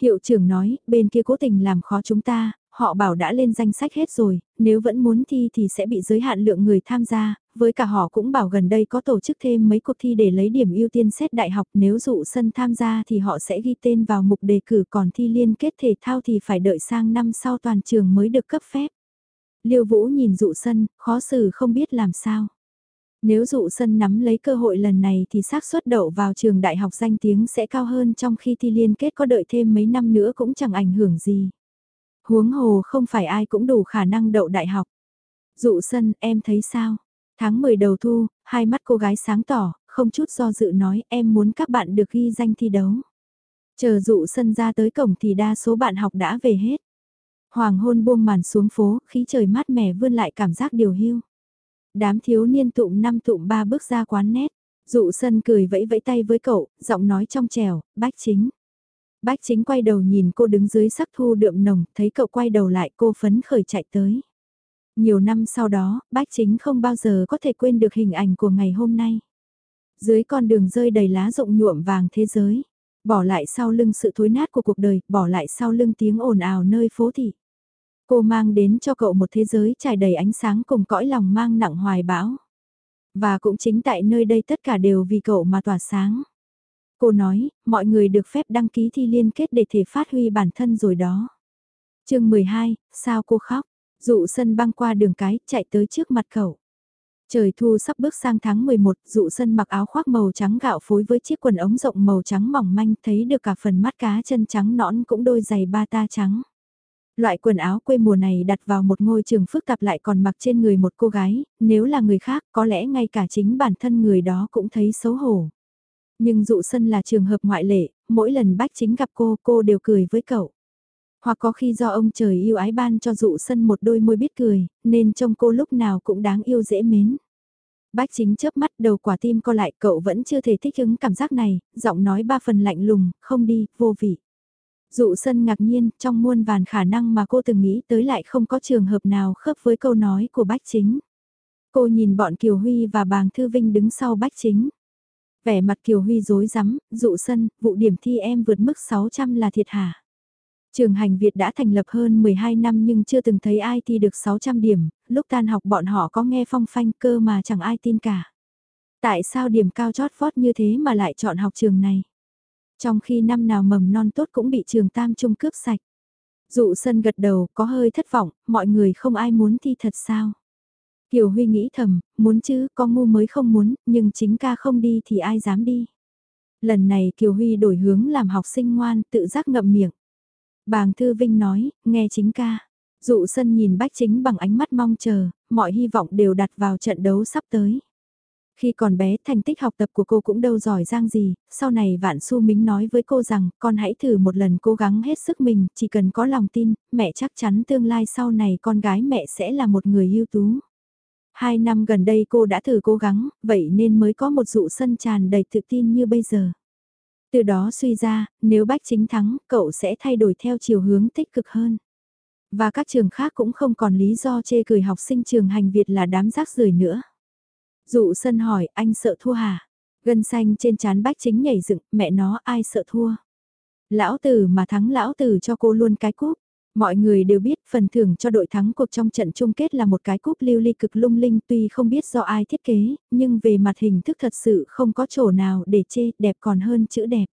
Hiệu trưởng nói, bên kia cố tình làm khó chúng ta, họ bảo đã lên danh sách hết rồi, nếu vẫn muốn thi thì sẽ bị giới hạn lượng người tham gia, với cả họ cũng bảo gần đây có tổ chức thêm mấy cuộc thi để lấy điểm ưu tiên xét đại học nếu dụ sân tham gia thì họ sẽ ghi tên vào mục đề cử còn thi liên kết thể thao thì phải đợi sang năm sau toàn trường mới được cấp phép. Liêu Vũ nhìn dụ sân, khó xử không biết làm sao. Nếu dụ sân nắm lấy cơ hội lần này thì xác suất đậu vào trường đại học danh tiếng sẽ cao hơn trong khi thi liên kết có đợi thêm mấy năm nữa cũng chẳng ảnh hưởng gì. Huống hồ không phải ai cũng đủ khả năng đậu đại học. Dụ sân, em thấy sao? Tháng 10 đầu thu, hai mắt cô gái sáng tỏ, không chút do dự nói em muốn các bạn được ghi danh thi đấu. Chờ dụ sân ra tới cổng thì đa số bạn học đã về hết. Hoàng hôn buông màn xuống phố, khí trời mát mẻ vươn lại cảm giác điều hưu. Đám thiếu niên tụm năm tụm ba bước ra quán nét. Dụ sân cười vẫy vẫy tay với cậu, giọng nói trong trèo, bách chính. Bách chính quay đầu nhìn cô đứng dưới sắc thu đượm nồng, thấy cậu quay đầu lại cô phấn khởi chạy tới. Nhiều năm sau đó, bách chính không bao giờ có thể quên được hình ảnh của ngày hôm nay. Dưới con đường rơi đầy lá rụng nhuộm vàng thế giới, bỏ lại sau lưng sự thối nát của cuộc đời, bỏ lại sau lưng tiếng ồn ào nơi phố thị. Cô mang đến cho cậu một thế giới trải đầy ánh sáng cùng cõi lòng mang nặng hoài bão. Và cũng chính tại nơi đây tất cả đều vì cậu mà tỏa sáng. Cô nói, mọi người được phép đăng ký thi liên kết để thể phát huy bản thân rồi đó. chương 12, sao cô khóc? Dụ sân băng qua đường cái, chạy tới trước mặt cậu. Trời thu sắp bước sang tháng 11, dụ sân mặc áo khoác màu trắng gạo phối với chiếc quần ống rộng màu trắng mỏng manh thấy được cả phần mắt cá chân trắng nõn cũng đôi giày ba ta trắng. Loại quần áo quê mùa này đặt vào một ngôi trường phức tạp lại còn mặc trên người một cô gái, nếu là người khác có lẽ ngay cả chính bản thân người đó cũng thấy xấu hổ. Nhưng dụ sân là trường hợp ngoại lệ, mỗi lần bách chính gặp cô, cô đều cười với cậu. Hoặc có khi do ông trời yêu ái ban cho dụ sân một đôi môi biết cười, nên trông cô lúc nào cũng đáng yêu dễ mến. Bách chính chớp mắt đầu quả tim co lại cậu vẫn chưa thể thích ứng cảm giác này, giọng nói ba phần lạnh lùng, không đi, vô vị. Dụ sân ngạc nhiên, trong muôn vàn khả năng mà cô từng nghĩ tới lại không có trường hợp nào khớp với câu nói của Bách chính. Cô nhìn bọn Kiều Huy và bàng Thư Vinh đứng sau Bách chính. Vẻ mặt Kiều Huy rối rắm, dụ sân, vụ điểm thi em vượt mức 600 là thiệt hả? Trường hành Việt đã thành lập hơn 12 năm nhưng chưa từng thấy ai thi được 600 điểm, lúc tan học bọn họ có nghe phong phanh cơ mà chẳng ai tin cả. Tại sao điểm cao chót vót như thế mà lại chọn học trường này? Trong khi năm nào mầm non tốt cũng bị trường tam trung cướp sạch. Dụ sân gật đầu có hơi thất vọng, mọi người không ai muốn thi thật sao? Kiều Huy nghĩ thầm, muốn chứ, có ngu mới không muốn, nhưng chính ca không đi thì ai dám đi. Lần này Kiều Huy đổi hướng làm học sinh ngoan, tự giác ngậm miệng. Bàng Thư Vinh nói, nghe chính ca. Dụ sân nhìn bách chính bằng ánh mắt mong chờ, mọi hy vọng đều đặt vào trận đấu sắp tới. Khi còn bé thành tích học tập của cô cũng đâu giỏi giang gì, sau này Vạn Xu Mính nói với cô rằng con hãy thử một lần cố gắng hết sức mình, chỉ cần có lòng tin, mẹ chắc chắn tương lai sau này con gái mẹ sẽ là một người ưu tú. Hai năm gần đây cô đã thử cố gắng, vậy nên mới có một dụ sân tràn đầy tự tin như bây giờ. Từ đó suy ra, nếu Bách Chính thắng, cậu sẽ thay đổi theo chiều hướng tích cực hơn. Và các trường khác cũng không còn lý do chê cười học sinh trường hành Việt là đám rác rưởi nữa. Dụ sân hỏi, anh sợ thua hả? Gân xanh trên chán Bách Chính nhảy dựng, mẹ nó ai sợ thua? Lão tử mà thắng lão tử cho cô luôn cái cúp. Mọi người đều biết phần thưởng cho đội thắng cuộc trong trận chung kết là một cái cúp lưu ly cực lung linh tuy không biết do ai thiết kế, nhưng về mặt hình thức thật sự không có chỗ nào để chê, đẹp còn hơn chữ đẹp.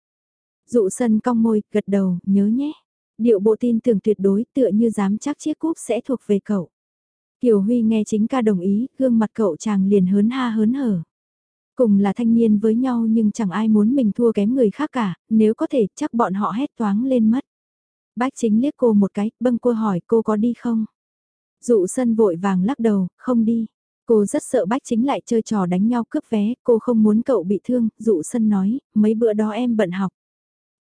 Dụ sân cong môi, gật đầu, nhớ nhé. Điệu bộ tin tưởng tuyệt đối tựa như dám chắc chiếc cúp sẽ thuộc về cậu. Kiều Huy nghe chính ca đồng ý, gương mặt cậu chàng liền hớn ha hớn hở. Cùng là thanh niên với nhau nhưng chẳng ai muốn mình thua kém người khác cả, nếu có thể chắc bọn họ hét toáng lên mất. Bách chính liếc cô một cái, bâng cô hỏi cô có đi không? Dụ sân vội vàng lắc đầu, không đi. Cô rất sợ bách chính lại chơi trò đánh nhau cướp vé, cô không muốn cậu bị thương, dụ sân nói, mấy bữa đó em bận học.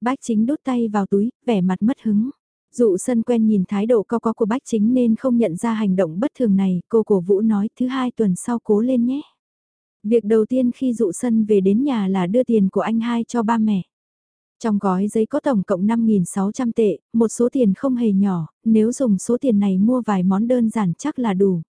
Bách chính đút tay vào túi, vẻ mặt mất hứng. Dụ sân quen nhìn thái độ cao có của bách chính nên không nhận ra hành động bất thường này, cô cổ vũ nói thứ hai tuần sau cố lên nhé. Việc đầu tiên khi dụ sân về đến nhà là đưa tiền của anh hai cho ba mẹ. Trong gói giấy có tổng cộng 5.600 tệ, một số tiền không hề nhỏ, nếu dùng số tiền này mua vài món đơn giản chắc là đủ.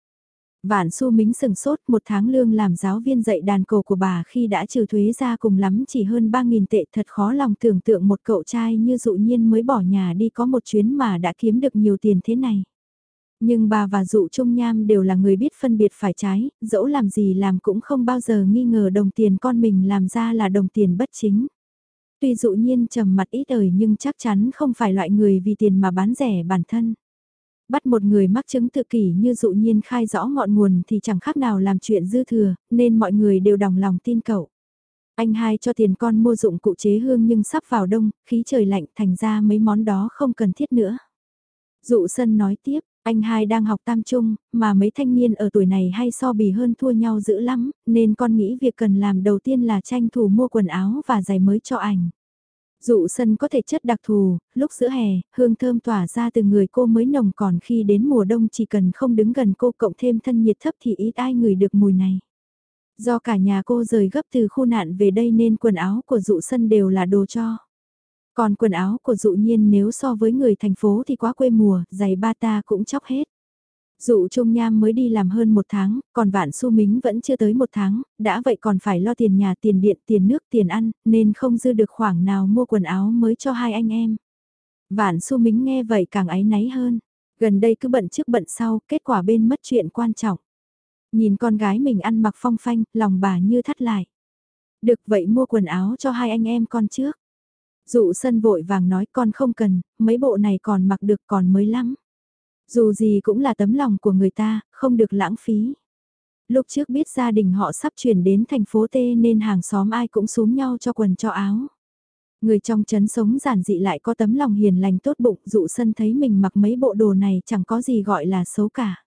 Vạn Xu Mính sừng sốt một tháng lương làm giáo viên dạy đàn cổ của bà khi đã trừ thuế ra cùng lắm chỉ hơn 3.000 tệ thật khó lòng tưởng tượng một cậu trai như dụ nhiên mới bỏ nhà đi có một chuyến mà đã kiếm được nhiều tiền thế này. Nhưng bà và dụ Trung Nham đều là người biết phân biệt phải trái, dẫu làm gì làm cũng không bao giờ nghi ngờ đồng tiền con mình làm ra là đồng tiền bất chính. Tuy dụ nhiên trầm mặt ít ời nhưng chắc chắn không phải loại người vì tiền mà bán rẻ bản thân. Bắt một người mắc chứng tự kỷ như dụ nhiên khai rõ ngọn nguồn thì chẳng khác nào làm chuyện dư thừa, nên mọi người đều đồng lòng tin cậu. Anh hai cho tiền con mua dụng cụ chế hương nhưng sắp vào đông, khí trời lạnh thành ra mấy món đó không cần thiết nữa. Dụ sân nói tiếp, anh hai đang học tam trung, mà mấy thanh niên ở tuổi này hay so bì hơn thua nhau dữ lắm, nên con nghĩ việc cần làm đầu tiên là tranh thủ mua quần áo và giày mới cho ảnh. Dụ sân có thể chất đặc thù, lúc giữa hè, hương thơm tỏa ra từ người cô mới nồng còn khi đến mùa đông chỉ cần không đứng gần cô cộng thêm thân nhiệt thấp thì ít ai ngửi được mùi này. Do cả nhà cô rời gấp từ khu nạn về đây nên quần áo của dụ sân đều là đồ cho. Còn quần áo của dụ nhiên nếu so với người thành phố thì quá quê mùa, giày ba ta cũng chóc hết. Dụ Trung Nham mới đi làm hơn một tháng, còn Vạn Xu Mính vẫn chưa tới một tháng, đã vậy còn phải lo tiền nhà, tiền điện, tiền nước, tiền ăn, nên không dư được khoảng nào mua quần áo mới cho hai anh em. Vạn Xu Mính nghe vậy càng áy náy hơn, gần đây cứ bận trước bận sau, kết quả bên mất chuyện quan trọng. Nhìn con gái mình ăn mặc phong phanh, lòng bà như thắt lại. Được vậy mua quần áo cho hai anh em con trước. Dụ sân vội vàng nói con không cần, mấy bộ này còn mặc được còn mới lắm. Dù gì cũng là tấm lòng của người ta, không được lãng phí. Lúc trước biết gia đình họ sắp chuyển đến thành phố T nên hàng xóm ai cũng xuống nhau cho quần cho áo. Người trong chấn sống giản dị lại có tấm lòng hiền lành tốt bụng dụ sân thấy mình mặc mấy bộ đồ này chẳng có gì gọi là xấu cả.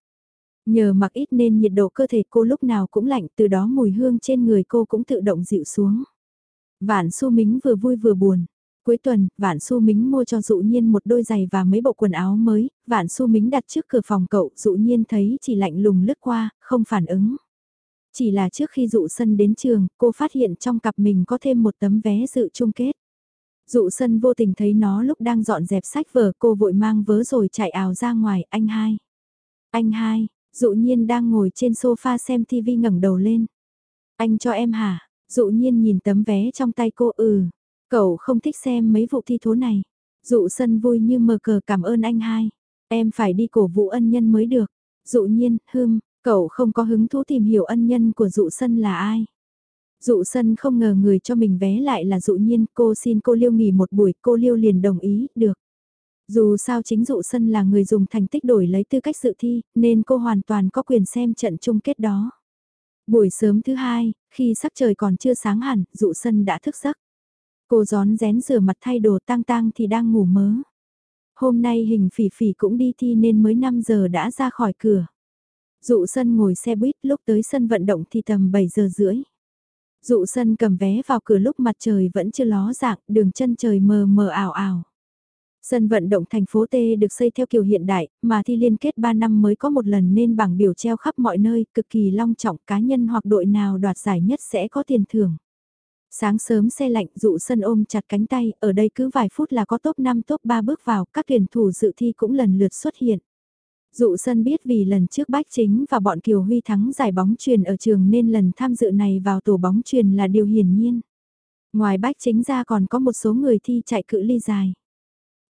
Nhờ mặc ít nên nhiệt độ cơ thể cô lúc nào cũng lạnh từ đó mùi hương trên người cô cũng tự động dịu xuống. Vạn su mính vừa vui vừa buồn. Cuối tuần, Vạn Xu Mính mua cho Dụ Nhiên một đôi giày và mấy bộ quần áo mới, Vạn Xu Mính đặt trước cửa phòng cậu, Dụ Nhiên thấy chỉ lạnh lùng lướt qua, không phản ứng. Chỉ là trước khi dụ sân đến trường, cô phát hiện trong cặp mình có thêm một tấm vé dự chung kết. Dụ sân vô tình thấy nó lúc đang dọn dẹp sách vở cô vội mang vớ rồi chạy ào ra ngoài, anh hai. Anh hai, dụ nhiên đang ngồi trên sofa xem TV ngẩng đầu lên. Anh cho em hả? Dụ nhiên nhìn tấm vé trong tay cô ừ. Cậu không thích xem mấy vụ thi thố này. Dụ sân vui như mờ cờ cảm ơn anh hai. Em phải đi cổ vũ ân nhân mới được. Dụ nhiên, hưm, cậu không có hứng thú tìm hiểu ân nhân của dụ sân là ai. Dụ sân không ngờ người cho mình vé lại là dụ nhiên, cô xin cô Liêu nghỉ một buổi, cô Liêu liền đồng ý, được. Dù sao chính dụ sân là người dùng thành tích đổi lấy tư cách dự thi, nên cô hoàn toàn có quyền xem trận chung kết đó. Buổi sớm thứ hai, khi sắc trời còn chưa sáng hẳn, dụ sân đã thức giấc. Cô gión rén rửa mặt thay đồ tang tang thì đang ngủ mớ. Hôm nay hình phỉ phỉ cũng đi thi nên mới 5 giờ đã ra khỏi cửa. Dụ sân ngồi xe buýt lúc tới sân vận động thì tầm 7 giờ rưỡi. Dụ sân cầm vé vào cửa lúc mặt trời vẫn chưa ló dạng, đường chân trời mờ mờ ảo ảo. Sân vận động thành phố T được xây theo kiểu hiện đại, mà thi liên kết 3 năm mới có một lần nên bảng biểu treo khắp mọi nơi, cực kỳ long trọng cá nhân hoặc đội nào đoạt giải nhất sẽ có tiền thưởng. Sáng sớm xe lạnh dụ sân ôm chặt cánh tay, ở đây cứ vài phút là có top 5 top 3 bước vào, các tuyển thủ dự thi cũng lần lượt xuất hiện. Dụ sân biết vì lần trước Bách Chính và bọn Kiều Huy thắng giải bóng truyền ở trường nên lần tham dự này vào tổ bóng truyền là điều hiển nhiên. Ngoài Bách Chính ra còn có một số người thi chạy cự ly dài.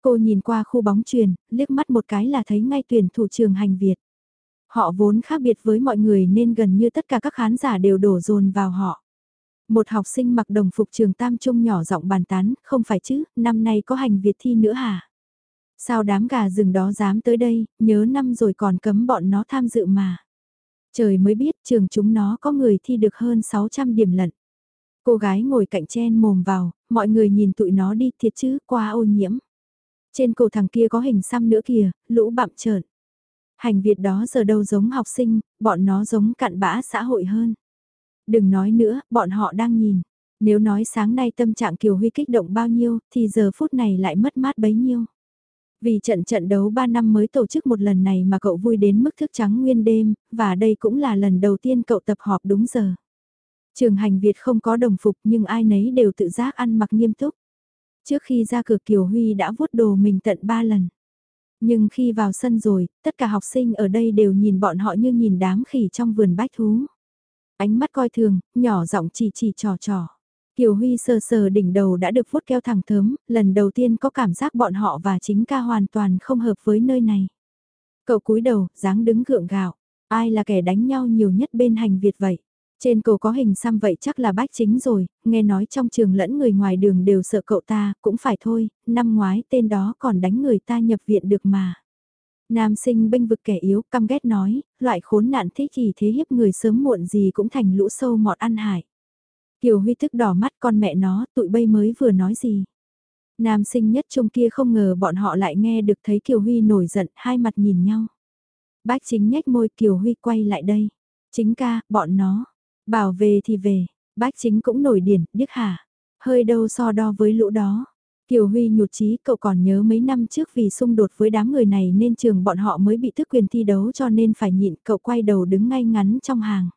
Cô nhìn qua khu bóng truyền, liếc mắt một cái là thấy ngay tuyển thủ trường hành Việt. Họ vốn khác biệt với mọi người nên gần như tất cả các khán giả đều đổ dồn vào họ. Một học sinh mặc đồng phục trường tam trung nhỏ giọng bàn tán, không phải chứ, năm nay có hành Việt thi nữa hả? Sao đám gà rừng đó dám tới đây, nhớ năm rồi còn cấm bọn nó tham dự mà. Trời mới biết trường chúng nó có người thi được hơn 600 điểm lận. Cô gái ngồi cạnh chen mồm vào, mọi người nhìn tụi nó đi thiệt chứ, qua ô nhiễm. Trên cổ thằng kia có hình xăm nữa kìa, lũ bạm trợn. Hành Việt đó giờ đâu giống học sinh, bọn nó giống cặn bã xã hội hơn. Đừng nói nữa, bọn họ đang nhìn. Nếu nói sáng nay tâm trạng Kiều Huy kích động bao nhiêu, thì giờ phút này lại mất mát bấy nhiêu. Vì trận trận đấu 3 năm mới tổ chức một lần này mà cậu vui đến mức thức trắng nguyên đêm, và đây cũng là lần đầu tiên cậu tập họp đúng giờ. Trường hành Việt không có đồng phục nhưng ai nấy đều tự giác ăn mặc nghiêm túc. Trước khi ra cửa Kiều Huy đã vuốt đồ mình tận 3 lần. Nhưng khi vào sân rồi, tất cả học sinh ở đây đều nhìn bọn họ như nhìn đám khỉ trong vườn bách thú. Ánh mắt coi thường, nhỏ giọng chỉ chỉ trò trò. Kiều Huy sờ sờ đỉnh đầu đã được vuốt keo thẳng thớm, lần đầu tiên có cảm giác bọn họ và chính ca hoàn toàn không hợp với nơi này. Cậu cúi đầu, dáng đứng gượng gạo. Ai là kẻ đánh nhau nhiều nhất bên hành Việt vậy? Trên cổ có hình xăm vậy chắc là bách chính rồi, nghe nói trong trường lẫn người ngoài đường đều sợ cậu ta, cũng phải thôi, năm ngoái tên đó còn đánh người ta nhập viện được mà. Nam sinh bênh vực kẻ yếu căm ghét nói, loại khốn nạn thế kỷ thế hiếp người sớm muộn gì cũng thành lũ sâu mọt ăn hại. Kiều Huy thức đỏ mắt con mẹ nó, tụi bây mới vừa nói gì. Nam sinh nhất trung kia không ngờ bọn họ lại nghe được thấy Kiều Huy nổi giận, hai mặt nhìn nhau. Bác chính nhếch môi Kiều Huy quay lại đây. Chính ca, bọn nó. Bảo về thì về, bác chính cũng nổi điển, điếc hả. Hơi đâu so đo với lũ đó. Kiều Huy nhụt chí cậu còn nhớ mấy năm trước vì xung đột với đám người này nên trường bọn họ mới bị thức quyền thi đấu cho nên phải nhịn cậu quay đầu đứng ngay ngắn trong hàng.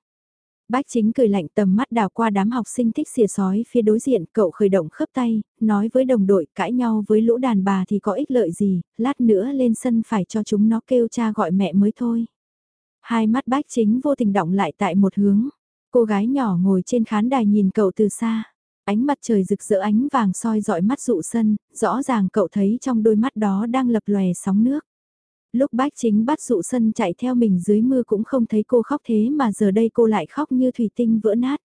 Bách chính cười lạnh tầm mắt đào qua đám học sinh thích xìa sói phía đối diện, cậu khởi động khớp tay, nói với đồng đội cãi nhau với lũ đàn bà thì có ích lợi gì, lát nữa lên sân phải cho chúng nó kêu cha gọi mẹ mới thôi. Hai mắt bách chính vô tình động lại tại một hướng, cô gái nhỏ ngồi trên khán đài nhìn cậu từ xa. Ánh mặt trời rực rỡ ánh vàng soi dọi mắt dụ sân, rõ ràng cậu thấy trong đôi mắt đó đang lập lòe sóng nước. Lúc bách chính bắt dụ sân chạy theo mình dưới mưa cũng không thấy cô khóc thế mà giờ đây cô lại khóc như thủy tinh vỡ nát.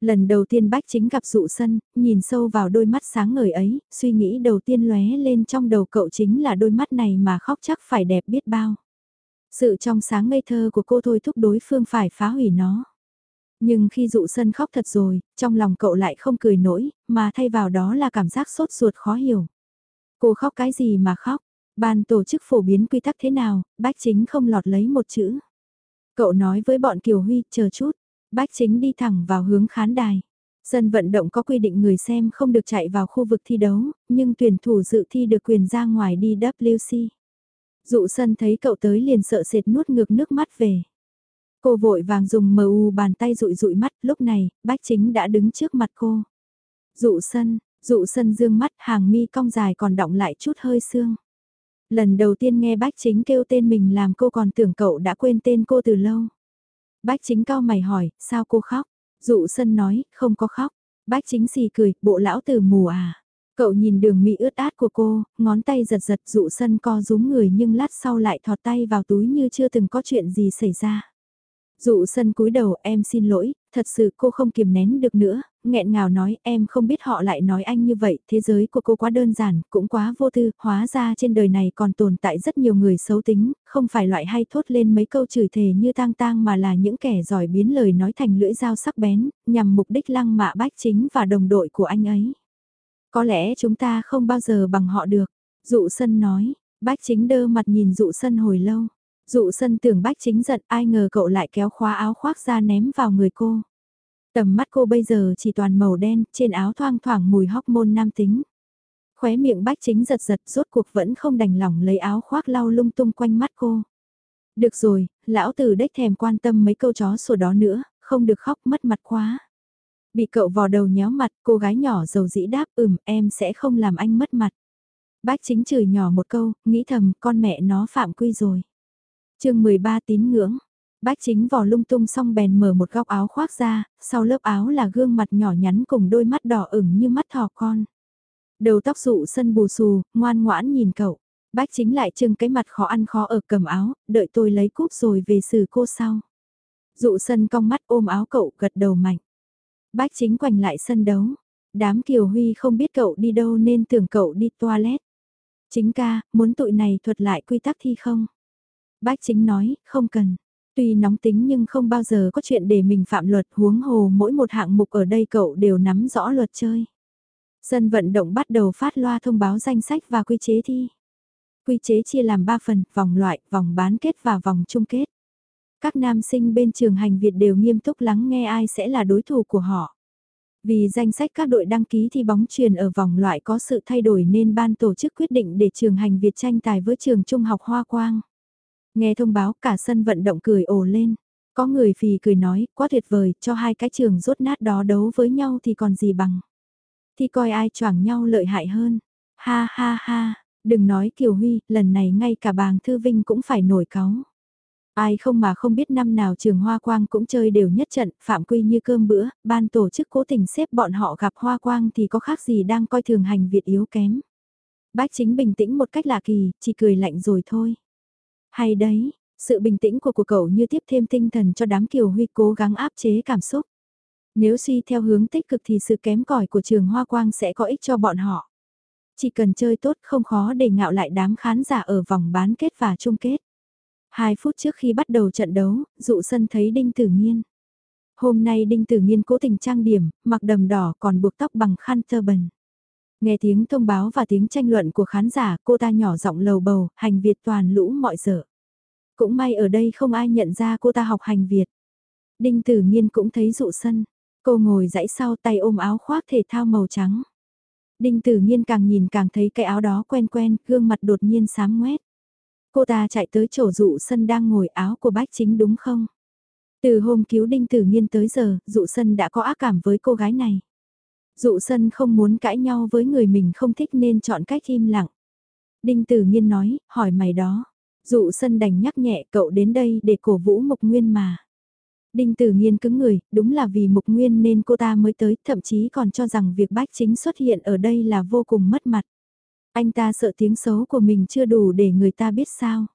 Lần đầu tiên bách chính gặp dụ sân, nhìn sâu vào đôi mắt sáng ngời ấy, suy nghĩ đầu tiên lóe lên trong đầu cậu chính là đôi mắt này mà khóc chắc phải đẹp biết bao. Sự trong sáng ngây thơ của cô thôi thúc đối phương phải phá hủy nó. Nhưng khi dụ sân khóc thật rồi, trong lòng cậu lại không cười nổi, mà thay vào đó là cảm giác sốt ruột khó hiểu. Cô khóc cái gì mà khóc? Ban tổ chức phổ biến quy tắc thế nào, bách chính không lọt lấy một chữ. Cậu nói với bọn Kiều Huy, chờ chút, bách chính đi thẳng vào hướng khán đài. Sân vận động có quy định người xem không được chạy vào khu vực thi đấu, nhưng tuyển thủ dự thi được quyền ra ngoài đi WC. Dụ sân thấy cậu tới liền sợ sệt nuốt ngược nước mắt về. Cô vội vàng dùng mờ u bàn tay rụi rụi mắt, lúc này, bách chính đã đứng trước mặt cô. Dụ sân, dụ sân dương mắt hàng mi cong dài còn động lại chút hơi xương. Lần đầu tiên nghe bách chính kêu tên mình làm cô còn tưởng cậu đã quên tên cô từ lâu. Bách chính cao mày hỏi, sao cô khóc? Dụ sân nói, không có khóc. Bách chính xì cười, bộ lão từ mù à. Cậu nhìn đường mỹ ướt át của cô, ngón tay giật giật dụ sân co rúm người nhưng lát sau lại thọt tay vào túi như chưa từng có chuyện gì xảy ra. Dụ sân cúi đầu em xin lỗi, thật sự cô không kiềm nén được nữa, nghẹn ngào nói em không biết họ lại nói anh như vậy, thế giới của cô quá đơn giản, cũng quá vô tư, hóa ra trên đời này còn tồn tại rất nhiều người xấu tính, không phải loại hay thốt lên mấy câu chửi thề như tang tang mà là những kẻ giỏi biến lời nói thành lưỡi dao sắc bén, nhằm mục đích lăng mạ bách chính và đồng đội của anh ấy. Có lẽ chúng ta không bao giờ bằng họ được, dụ sân nói, bách chính đơ mặt nhìn dụ sân hồi lâu. Dụ sân tưởng bách chính giận ai ngờ cậu lại kéo khóa áo khoác ra ném vào người cô. Tầm mắt cô bây giờ chỉ toàn màu đen, trên áo thoang thoảng mùi hormone nam tính. Khóe miệng bách chính giật giật rốt cuộc vẫn không đành lòng lấy áo khoác lau lung tung quanh mắt cô. Được rồi, lão tử đếch thèm quan tâm mấy câu chó sổ đó nữa, không được khóc mất mặt quá. Bị cậu vò đầu nhéo mặt, cô gái nhỏ dầu dĩ đáp ừm em sẽ không làm anh mất mặt. Bách chính chửi nhỏ một câu, nghĩ thầm con mẹ nó phạm quy rồi chương 13 tín ngưỡng. Bách chính vò lung tung xong bèn mở một góc áo khoác ra, sau lớp áo là gương mặt nhỏ nhắn cùng đôi mắt đỏ ửng như mắt thỏ con. Đầu tóc dụ sân bù xù, ngoan ngoãn nhìn cậu. Bách chính lại trưng cái mặt khó ăn khó ở cầm áo, đợi tôi lấy cúp rồi về xử cô sau. Dụ sân cong mắt ôm áo cậu gật đầu mạnh. Bách chính quành lại sân đấu. Đám Kiều Huy không biết cậu đi đâu nên tưởng cậu đi toilet. Chính ca, muốn tụi này thuật lại quy tắc thi không? Bách chính nói, không cần. Tuy nóng tính nhưng không bao giờ có chuyện để mình phạm luật huống hồ mỗi một hạng mục ở đây cậu đều nắm rõ luật chơi. Sân vận động bắt đầu phát loa thông báo danh sách và quy chế thi. Quy chế chia làm 3 phần, vòng loại, vòng bán kết và vòng chung kết. Các nam sinh bên trường hành Việt đều nghiêm túc lắng nghe ai sẽ là đối thủ của họ. Vì danh sách các đội đăng ký thi bóng truyền ở vòng loại có sự thay đổi nên ban tổ chức quyết định để trường hành Việt tranh tài với trường trung học Hoa Quang. Nghe thông báo cả sân vận động cười ồ lên. Có người phì cười nói, quá tuyệt vời, cho hai cái trường rốt nát đó đấu với nhau thì còn gì bằng. Thì coi ai choảng nhau lợi hại hơn. Ha ha ha, đừng nói Kiều Huy, lần này ngay cả bàng Thư Vinh cũng phải nổi cáu. Ai không mà không biết năm nào trường Hoa Quang cũng chơi đều nhất trận, phạm quy như cơm bữa, ban tổ chức cố tình xếp bọn họ gặp Hoa Quang thì có khác gì đang coi thường hành Việt yếu kém. Bác chính bình tĩnh một cách lạ kỳ, chỉ cười lạnh rồi thôi. Hay đấy, sự bình tĩnh của của cậu như tiếp thêm tinh thần cho đám kiều huy cố gắng áp chế cảm xúc. Nếu suy theo hướng tích cực thì sự kém cỏi của trường Hoa Quang sẽ có ích cho bọn họ. Chỉ cần chơi tốt không khó để ngạo lại đám khán giả ở vòng bán kết và chung kết. Hai phút trước khi bắt đầu trận đấu, dụ sân thấy Đinh Tử Nghiên. Hôm nay Đinh Tử Nghiên cố tình trang điểm, mặc đầm đỏ còn buộc tóc bằng khăn tơ bần. Nghe tiếng thông báo và tiếng tranh luận của khán giả, cô ta nhỏ giọng lầu bầu, hành Việt toàn lũ mọi giờ. Cũng may ở đây không ai nhận ra cô ta học hành Việt. Đinh Tử Nhiên cũng thấy dụ sân. Cô ngồi dãy sau tay ôm áo khoác thể thao màu trắng. Đinh Tử Nhiên càng nhìn càng thấy cái áo đó quen quen, gương mặt đột nhiên sám ngoét. Cô ta chạy tới chỗ dụ sân đang ngồi áo của bách chính đúng không? Từ hôm cứu Đinh Tử Nhiên tới giờ, dụ sân đã có ác cảm với cô gái này. Dụ sân không muốn cãi nhau với người mình không thích nên chọn cách im lặng. Đinh Tử Nhiên nói, hỏi mày đó. Dụ sân đành nhắc nhẹ cậu đến đây để cổ vũ Mục Nguyên mà. Đinh Tử Nhiên cứng người, đúng là vì Mục Nguyên nên cô ta mới tới, thậm chí còn cho rằng việc bách chính xuất hiện ở đây là vô cùng mất mặt. Anh ta sợ tiếng xấu của mình chưa đủ để người ta biết sao.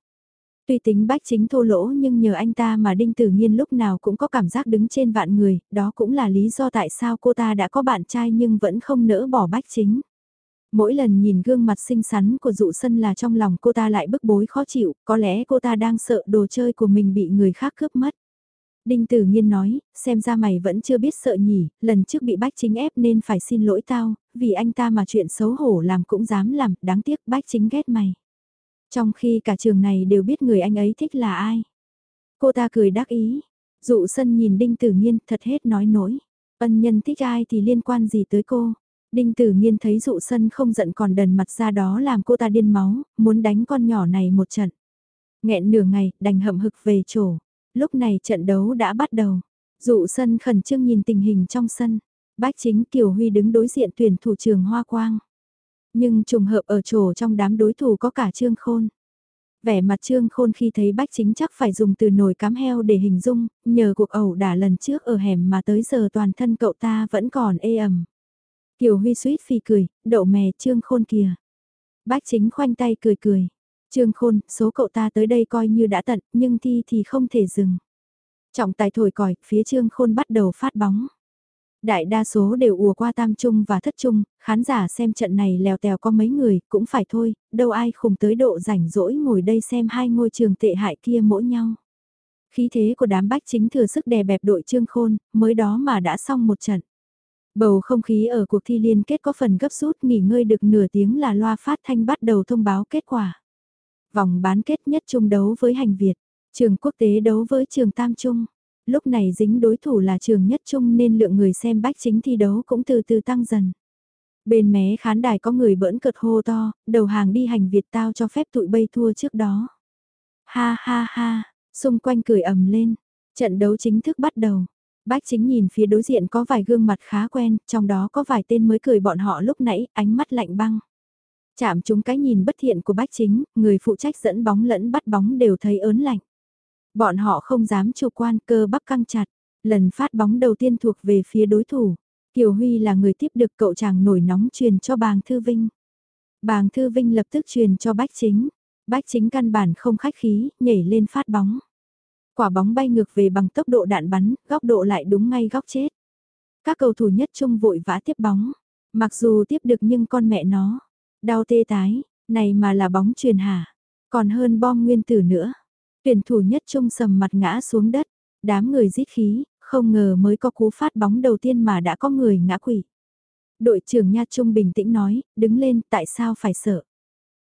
Tuy tính bách chính thô lỗ nhưng nhờ anh ta mà Đinh Tử Nhiên lúc nào cũng có cảm giác đứng trên vạn người, đó cũng là lý do tại sao cô ta đã có bạn trai nhưng vẫn không nỡ bỏ bách chính. Mỗi lần nhìn gương mặt xinh xắn của dụ sân là trong lòng cô ta lại bức bối khó chịu, có lẽ cô ta đang sợ đồ chơi của mình bị người khác cướp mất. Đinh Tử Nhiên nói, xem ra mày vẫn chưa biết sợ nhỉ, lần trước bị bách chính ép nên phải xin lỗi tao, vì anh ta mà chuyện xấu hổ làm cũng dám làm, đáng tiếc bách chính ghét mày. Trong khi cả trường này đều biết người anh ấy thích là ai. Cô ta cười đắc ý. Dụ sân nhìn Đinh Tử Nghiên thật hết nói nổi. Ân nhân thích ai thì liên quan gì tới cô. Đinh Tử Nghiên thấy dụ sân không giận còn đần mặt ra đó làm cô ta điên máu, muốn đánh con nhỏ này một trận. Nghẹn nửa ngày, đành hậm hực về chỗ. Lúc này trận đấu đã bắt đầu. Dụ sân khẩn trương nhìn tình hình trong sân. Bách chính Kiều Huy đứng đối diện tuyển thủ trường Hoa Quang. Nhưng trùng hợp ở chỗ trong đám đối thủ có cả Trương Khôn. Vẻ mặt Trương Khôn khi thấy Bách Chính chắc phải dùng từ nồi cám heo để hình dung, nhờ cuộc ẩu đả lần trước ở hẻm mà tới giờ toàn thân cậu ta vẫn còn ê ẩm. Kiều Huy suýt phi cười, đậu mè Trương Khôn kìa. Bách Chính khoanh tay cười cười. Trương Khôn, số cậu ta tới đây coi như đã tận, nhưng thi thì không thể dừng. Trọng tài thổi còi, phía Trương Khôn bắt đầu phát bóng. Đại đa số đều ùa qua tam trung và thất trung, khán giả xem trận này lèo tèo có mấy người, cũng phải thôi, đâu ai khùng tới độ rảnh rỗi ngồi đây xem hai ngôi trường tệ hại kia mỗi nhau. Khí thế của đám bách chính thừa sức đè bẹp đội trương khôn, mới đó mà đã xong một trận. Bầu không khí ở cuộc thi liên kết có phần gấp rút nghỉ ngơi được nửa tiếng là loa phát thanh bắt đầu thông báo kết quả. Vòng bán kết nhất trung đấu với hành Việt, trường quốc tế đấu với trường Tam Trung. Lúc này dính đối thủ là trường nhất trung nên lượng người xem bách chính thi đấu cũng từ từ tăng dần. Bên mé khán đài có người bỡn cợt hô to, đầu hàng đi hành Việt tao cho phép tụi bay thua trước đó. Ha ha ha, xung quanh cười ầm lên, trận đấu chính thức bắt đầu. Bách chính nhìn phía đối diện có vài gương mặt khá quen, trong đó có vài tên mới cười bọn họ lúc nãy, ánh mắt lạnh băng. Chạm chúng cái nhìn bất thiện của bách chính, người phụ trách dẫn bóng lẫn bắt bóng đều thấy ớn lạnh. Bọn họ không dám chủ quan cơ bắp căng chặt, lần phát bóng đầu tiên thuộc về phía đối thủ. Kiều Huy là người tiếp được cậu chàng nổi nóng truyền cho bàng Thư Vinh. Bàng Thư Vinh lập tức truyền cho Bách Chính. Bách Chính căn bản không khách khí, nhảy lên phát bóng. Quả bóng bay ngược về bằng tốc độ đạn bắn, góc độ lại đúng ngay góc chết. Các cầu thủ nhất trung vội vã tiếp bóng. Mặc dù tiếp được nhưng con mẹ nó, đau tê tái, này mà là bóng truyền hả, còn hơn bom nguyên tử nữa. Tuyển thủ nhất trung sầm mặt ngã xuống đất, đám người rít khí, không ngờ mới có cú phát bóng đầu tiên mà đã có người ngã quỷ. Đội trưởng Nha Trung bình tĩnh nói, đứng lên, tại sao phải sợ?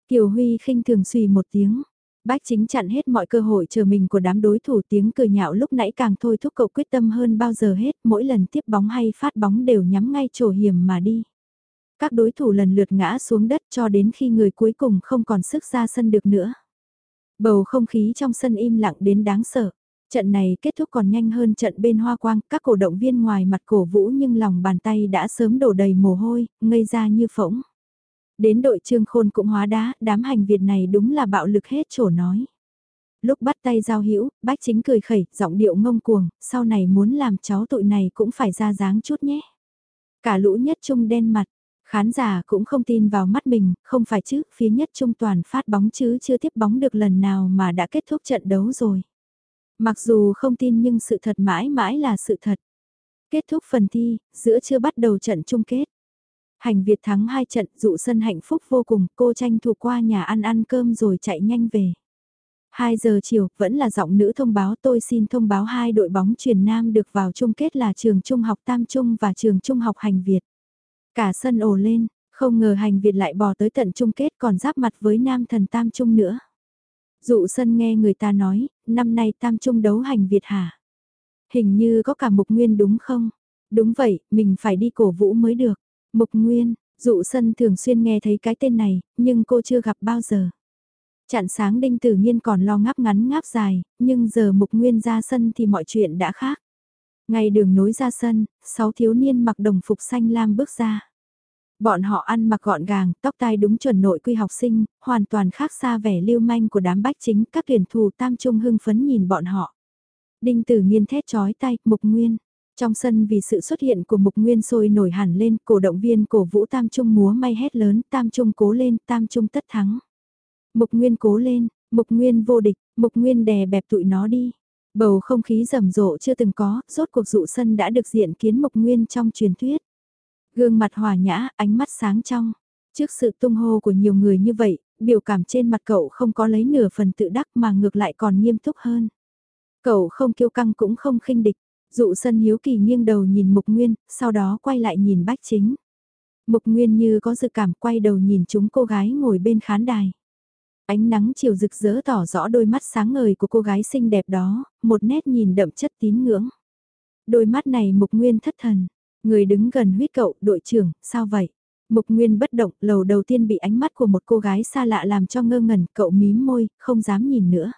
Kiều Huy khinh thường suy một tiếng. Bách chính chặn hết mọi cơ hội chờ mình của đám đối thủ tiếng cười nhạo lúc nãy càng thôi thúc cậu quyết tâm hơn bao giờ hết, mỗi lần tiếp bóng hay phát bóng đều nhắm ngay chỗ hiểm mà đi. Các đối thủ lần lượt ngã xuống đất cho đến khi người cuối cùng không còn sức ra sân được nữa. Bầu không khí trong sân im lặng đến đáng sợ. Trận này kết thúc còn nhanh hơn trận bên Hoa Quang, các cổ động viên ngoài mặt cổ vũ nhưng lòng bàn tay đã sớm đổ đầy mồ hôi, ngây ra như phỗng. Đến đội trương khôn cũng hóa đá, đám hành Việt này đúng là bạo lực hết chỗ nói. Lúc bắt tay giao hữu bách chính cười khẩy, giọng điệu ngông cuồng, sau này muốn làm cháu tụi này cũng phải ra dáng chút nhé. Cả lũ nhất trung đen mặt, Khán giả cũng không tin vào mắt mình, không phải chứ, phía nhất trung toàn phát bóng chứ chưa tiếp bóng được lần nào mà đã kết thúc trận đấu rồi. Mặc dù không tin nhưng sự thật mãi mãi là sự thật. Kết thúc phần thi, giữa chưa bắt đầu trận chung kết. Hành Việt thắng hai trận dụ sân hạnh phúc vô cùng, cô tranh thủ qua nhà ăn ăn cơm rồi chạy nhanh về. 2 giờ chiều, vẫn là giọng nữ thông báo tôi xin thông báo hai đội bóng truyền nam được vào chung kết là trường trung học Tam Trung và trường trung học Hành Việt. Cả sân ồ lên, không ngờ hành Việt lại bò tới tận chung kết còn giáp mặt với nam thần Tam Trung nữa. Dụ sân nghe người ta nói, năm nay Tam Trung đấu hành Việt hả? Hình như có cả Mục Nguyên đúng không? Đúng vậy, mình phải đi cổ vũ mới được. Mục Nguyên, dụ sân thường xuyên nghe thấy cái tên này, nhưng cô chưa gặp bao giờ. Chặn sáng đinh tử nhiên còn lo ngáp ngắn ngáp dài, nhưng giờ Mục Nguyên ra sân thì mọi chuyện đã khác. Ngay đường nối ra sân, sáu thiếu niên mặc đồng phục xanh lam bước ra. Bọn họ ăn mặc gọn gàng, tóc tai đúng chuẩn nội quy học sinh, hoàn toàn khác xa vẻ lưu manh của đám bách chính, các tuyển thủ tam trung hưng phấn nhìn bọn họ. Đinh tử nghiên thét chói tay, mục nguyên. Trong sân vì sự xuất hiện của mục nguyên sôi nổi hẳn lên, cổ động viên cổ vũ tam trung múa may hét lớn, tam trung cố lên, tam trung tất thắng. Mục nguyên cố lên, mục nguyên vô địch, mục nguyên đè bẹp tụi nó đi. Bầu không khí rầm rộ chưa từng có, rốt cuộc dụ sân đã được diện kiến Mộc Nguyên trong truyền thuyết. Gương mặt hòa nhã, ánh mắt sáng trong. Trước sự tung hô của nhiều người như vậy, biểu cảm trên mặt cậu không có lấy nửa phần tự đắc mà ngược lại còn nghiêm túc hơn. Cậu không kiêu căng cũng không khinh địch, dụ sân hiếu kỳ nghiêng đầu nhìn Mục Nguyên, sau đó quay lại nhìn Bách Chính. Mục Nguyên như có dự cảm quay đầu nhìn chúng cô gái ngồi bên khán đài. Ánh nắng chiều rực rỡ tỏ rõ đôi mắt sáng ngời của cô gái xinh đẹp đó, một nét nhìn đậm chất tín ngưỡng. Đôi mắt này Mục Nguyên thất thần, người đứng gần huyết cậu, đội trưởng, sao vậy? Mục Nguyên bất động, lầu đầu tiên bị ánh mắt của một cô gái xa lạ làm cho ngơ ngẩn, cậu mím môi, không dám nhìn nữa.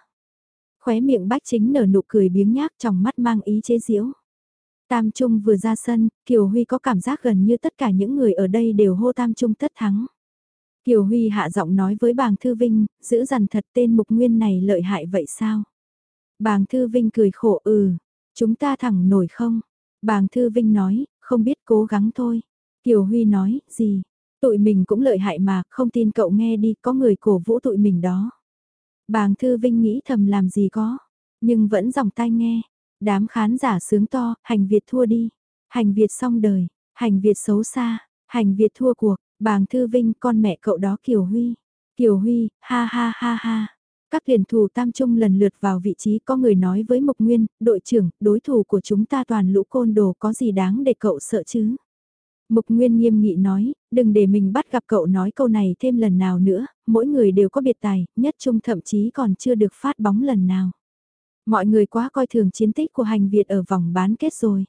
Khóe miệng bách chính nở nụ cười biếng nhác trong mắt mang ý chế diễu. Tam Trung vừa ra sân, Kiều Huy có cảm giác gần như tất cả những người ở đây đều hô Tam Trung tất thắng. Kiều Huy hạ giọng nói với bàng Thư Vinh, giữ dằn thật tên mục nguyên này lợi hại vậy sao? Bàng Thư Vinh cười khổ ừ, chúng ta thẳng nổi không? Bàng Thư Vinh nói, không biết cố gắng thôi. Kiều Huy nói, gì? Tụi mình cũng lợi hại mà, không tin cậu nghe đi, có người cổ vũ tụi mình đó. Bàng Thư Vinh nghĩ thầm làm gì có, nhưng vẫn dòng tai nghe. Đám khán giả sướng to, hành Việt thua đi. Hành Việt xong đời, hành Việt xấu xa, hành Việt thua cuộc, bàng Thư Vinh con mẹ cậu đó Kiều Huy. Kiều Huy, ha ha ha ha. Các tuyển thủ tam trung lần lượt vào vị trí có người nói với Mộc Nguyên, đội trưởng, đối thủ của chúng ta toàn lũ côn đồ có gì đáng để cậu sợ chứ? Mục Nguyên nghiêm nghị nói, đừng để mình bắt gặp cậu nói câu này thêm lần nào nữa, mỗi người đều có biệt tài, nhất trung thậm chí còn chưa được phát bóng lần nào. Mọi người quá coi thường chiến tích của hành Việt ở vòng bán kết rồi.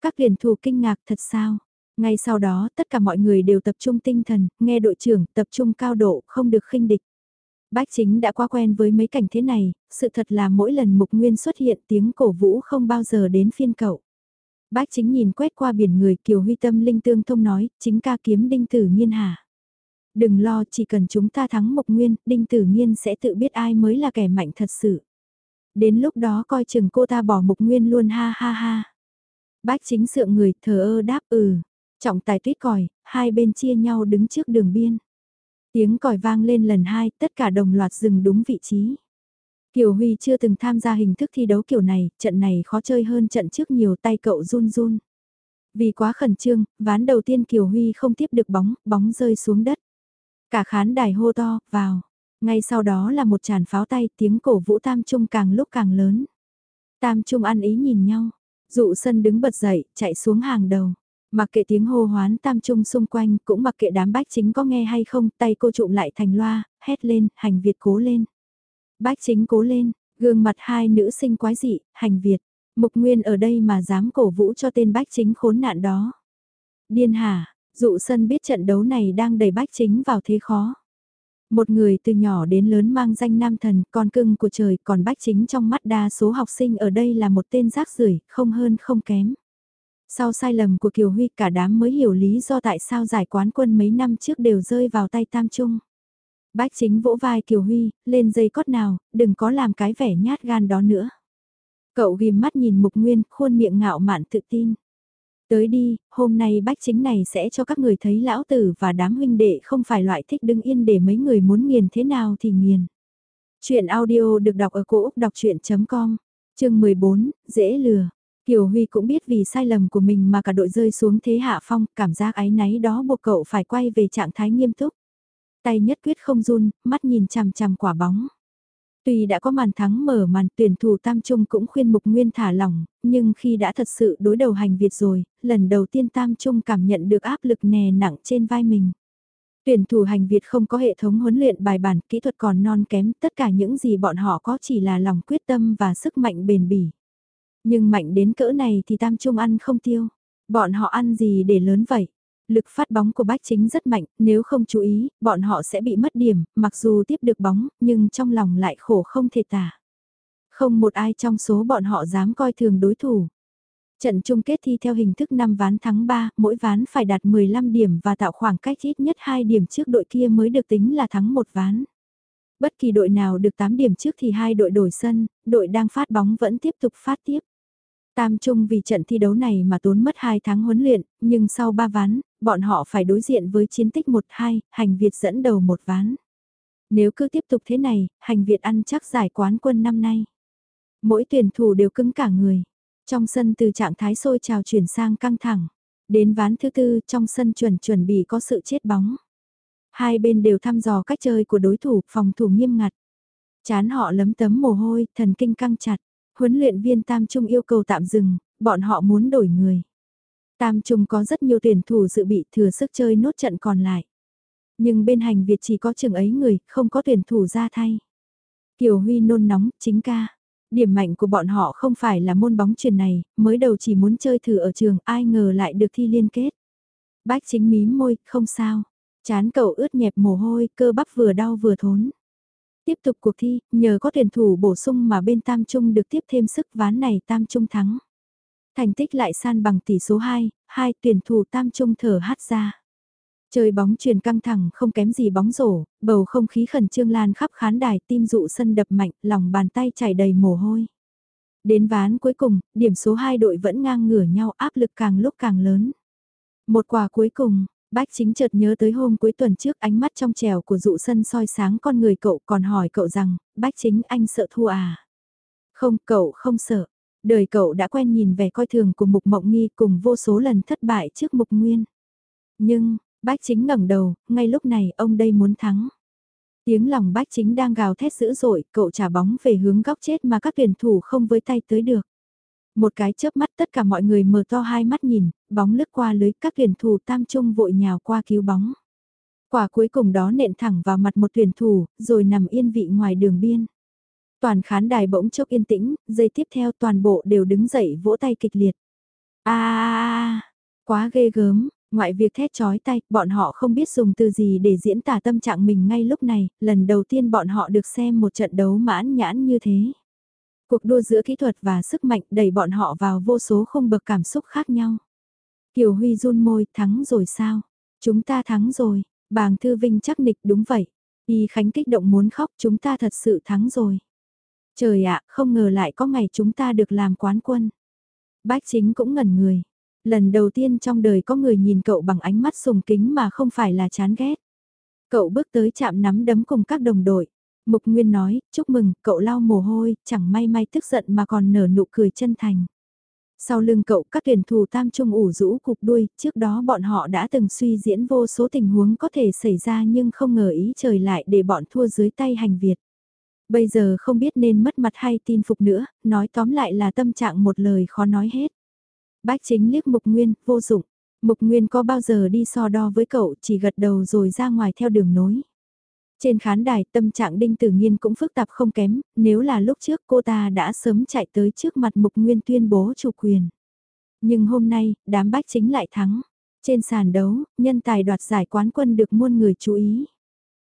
Các tuyển thủ kinh ngạc thật sao? Ngay sau đó tất cả mọi người đều tập trung tinh thần, nghe đội trưởng tập trung cao độ, không được khinh địch. Bách chính đã quá quen với mấy cảnh thế này, sự thật là mỗi lần Mục Nguyên xuất hiện tiếng cổ vũ không bao giờ đến phiên cậu. Bách chính nhìn quét qua biển người Kiều Huy Tâm Linh Tương Thông nói, chính ca kiếm Đinh Tử Nghiên hả? Đừng lo, chỉ cần chúng ta thắng mục Nguyên, Đinh Tử Nghiên sẽ tự biết ai mới là kẻ mạnh thật sự. Đến lúc đó coi chừng cô ta bỏ mục Nguyên luôn ha ha ha. Bách chính sượng người thờ ơ đáp ừ. Trọng tài tuyết còi, hai bên chia nhau đứng trước đường biên. Tiếng còi vang lên lần hai, tất cả đồng loạt dừng đúng vị trí. Kiều Huy chưa từng tham gia hình thức thi đấu kiểu này, trận này khó chơi hơn trận trước nhiều tay cậu run run. Vì quá khẩn trương, ván đầu tiên Kiều Huy không tiếp được bóng, bóng rơi xuống đất. Cả khán đài hô to, vào. Ngay sau đó là một tràn pháo tay, tiếng cổ vũ Tam Trung càng lúc càng lớn. Tam Trung ăn ý nhìn nhau, dụ sân đứng bật dậy, chạy xuống hàng đầu. Mặc kệ tiếng hô hoán tam trung xung quanh, cũng mặc kệ đám bách chính có nghe hay không, tay cô trụm lại thành loa, hét lên, hành Việt cố lên. Bách chính cố lên, gương mặt hai nữ sinh quái dị, hành Việt. Mục Nguyên ở đây mà dám cổ vũ cho tên bách chính khốn nạn đó. Điên hả, dụ sân biết trận đấu này đang đẩy bách chính vào thế khó. Một người từ nhỏ đến lớn mang danh nam thần, con cưng của trời, còn bách chính trong mắt đa số học sinh ở đây là một tên rác rưởi không hơn không kém. Sau sai lầm của Kiều Huy cả đám mới hiểu lý do tại sao giải quán quân mấy năm trước đều rơi vào tay Tam Trung. Bách chính vỗ vai Kiều Huy, lên dây cót nào, đừng có làm cái vẻ nhát gan đó nữa. Cậu ghim mắt nhìn Mục Nguyên, khuôn miệng ngạo mạn tự tin. Tới đi, hôm nay bách chính này sẽ cho các người thấy lão tử và đám huynh đệ không phải loại thích đứng yên để mấy người muốn nghiền thế nào thì nghiền. Chuyện audio được đọc ở cổ Úc đọc chuyện.com, chương 14, dễ lừa. Kiều Huy cũng biết vì sai lầm của mình mà cả đội rơi xuống thế hạ phong, cảm giác áy náy đó buộc cậu phải quay về trạng thái nghiêm túc. Tay nhất quyết không run, mắt nhìn chằm chằm quả bóng. Tuy đã có màn thắng mở màn tuyển thủ Tam Trung cũng khuyên Mục Nguyên thả lỏng, nhưng khi đã thật sự đối đầu hành Việt rồi, lần đầu tiên Tam Trung cảm nhận được áp lực nè nặng trên vai mình. Tuyển thủ hành Việt không có hệ thống huấn luyện bài bản, kỹ thuật còn non kém, tất cả những gì bọn họ có chỉ là lòng quyết tâm và sức mạnh bền bỉ. Nhưng mạnh đến cỡ này thì Tam Trung ăn không tiêu. Bọn họ ăn gì để lớn vậy? Lực phát bóng của Bách Chính rất mạnh, nếu không chú ý, bọn họ sẽ bị mất điểm, mặc dù tiếp được bóng, nhưng trong lòng lại khổ không thể tả. Không một ai trong số bọn họ dám coi thường đối thủ. Trận chung kết thi theo hình thức 5 ván thắng 3, mỗi ván phải đạt 15 điểm và tạo khoảng cách ít nhất 2 điểm trước đội kia mới được tính là thắng một ván. Bất kỳ đội nào được 8 điểm trước thì hai đội đổi sân, đội đang phát bóng vẫn tiếp tục phát tiếp. Tam Trung vì trận thi đấu này mà tốn mất 2 tháng huấn luyện, nhưng sau 3 ván, bọn họ phải đối diện với chiến tích 1-2, hành Việt dẫn đầu một ván. Nếu cứ tiếp tục thế này, hành Việt ăn chắc giải quán quân năm nay. Mỗi tuyển thủ đều cứng cả người. Trong sân từ trạng thái sôi trào chuyển sang căng thẳng. Đến ván thứ tư trong sân chuẩn chuẩn bị có sự chết bóng. Hai bên đều thăm dò cách chơi của đối thủ, phòng thủ nghiêm ngặt. Chán họ lấm tấm mồ hôi, thần kinh căng chặt. Huấn luyện viên Tam Trung yêu cầu tạm dừng, bọn họ muốn đổi người. Tam Trung có rất nhiều tuyển thủ dự bị thừa sức chơi nốt trận còn lại. Nhưng bên hành Việt chỉ có chừng ấy người, không có tuyển thủ ra thay. Kiều Huy nôn nóng, chính ca. Điểm mạnh của bọn họ không phải là môn bóng truyền này, mới đầu chỉ muốn chơi thử ở trường, ai ngờ lại được thi liên kết. Bách chính mím môi, không sao. Chán cậu ướt nhẹp mồ hôi, cơ bắp vừa đau vừa thốn. Tiếp tục cuộc thi, nhờ có tuyển thủ bổ sung mà bên Tam Trung được tiếp thêm sức ván này Tam Trung thắng. Thành tích lại san bằng tỷ số 2, hai tuyển thủ Tam Trung thở hát ra. Chơi bóng truyền căng thẳng không kém gì bóng rổ, bầu không khí khẩn trương lan khắp khán đài tim dụ sân đập mạnh, lòng bàn tay chảy đầy mồ hôi. Đến ván cuối cùng, điểm số hai đội vẫn ngang ngửa nhau áp lực càng lúc càng lớn. Một quả cuối cùng, Bách chính chợt nhớ tới hôm cuối tuần trước ánh mắt trong trèo của dụ sân soi sáng con người cậu còn hỏi cậu rằng, Bách chính anh sợ thua à? Không, cậu không sợ. Đời cậu đã quen nhìn vẻ coi thường của Mục Mộng Nghi cùng vô số lần thất bại trước Mục Nguyên. Nhưng, Bách chính ngẩng đầu, ngay lúc này ông đây muốn thắng. Tiếng lòng bách chính đang gào thét dữ dội, cậu trả bóng về hướng góc chết mà các tuyển thủ không với tay tới được. Một cái chớp mắt tất cả mọi người mở to hai mắt nhìn, bóng lướt qua lưới các tuyển thủ tam trung vội nhào qua cứu bóng. Quả cuối cùng đó nện thẳng vào mặt một tuyển thủ, rồi nằm yên vị ngoài đường biên. Toàn khán đài bỗng chốc yên tĩnh, giây tiếp theo toàn bộ đều đứng dậy vỗ tay kịch liệt. a quá ghê gớm, ngoại việc thét chói tay, bọn họ không biết dùng từ gì để diễn tả tâm trạng mình ngay lúc này, lần đầu tiên bọn họ được xem một trận đấu mãn nhãn như thế. Cuộc đua giữa kỹ thuật và sức mạnh đẩy bọn họ vào vô số không bậc cảm xúc khác nhau. Kiều Huy run môi, thắng rồi sao? Chúng ta thắng rồi, bàng thư vinh chắc nịch đúng vậy. Y Khánh kích động muốn khóc chúng ta thật sự thắng rồi. Trời ạ, không ngờ lại có ngày chúng ta được làm quán quân. Bách chính cũng ngẩn người. Lần đầu tiên trong đời có người nhìn cậu bằng ánh mắt sùng kính mà không phải là chán ghét. Cậu bước tới chạm nắm đấm cùng các đồng đội. Mục Nguyên nói, chúc mừng, cậu lau mồ hôi, chẳng may may tức giận mà còn nở nụ cười chân thành. Sau lưng cậu các tuyển thủ tam trung ủ rũ cục đuôi, trước đó bọn họ đã từng suy diễn vô số tình huống có thể xảy ra nhưng không ngờ ý trời lại để bọn thua dưới tay hành Việt. Bây giờ không biết nên mất mặt hay tin phục nữa, nói tóm lại là tâm trạng một lời khó nói hết. Bách chính liếc Mục Nguyên, vô dụng. Mục Nguyên có bao giờ đi so đo với cậu chỉ gật đầu rồi ra ngoài theo đường nối. Trên khán đài tâm trạng Đinh Tử Nhiên cũng phức tạp không kém, nếu là lúc trước cô ta đã sớm chạy tới trước mặt Mục Nguyên tuyên bố chủ quyền. Nhưng hôm nay, đám bách chính lại thắng. Trên sàn đấu, nhân tài đoạt giải quán quân được muôn người chú ý.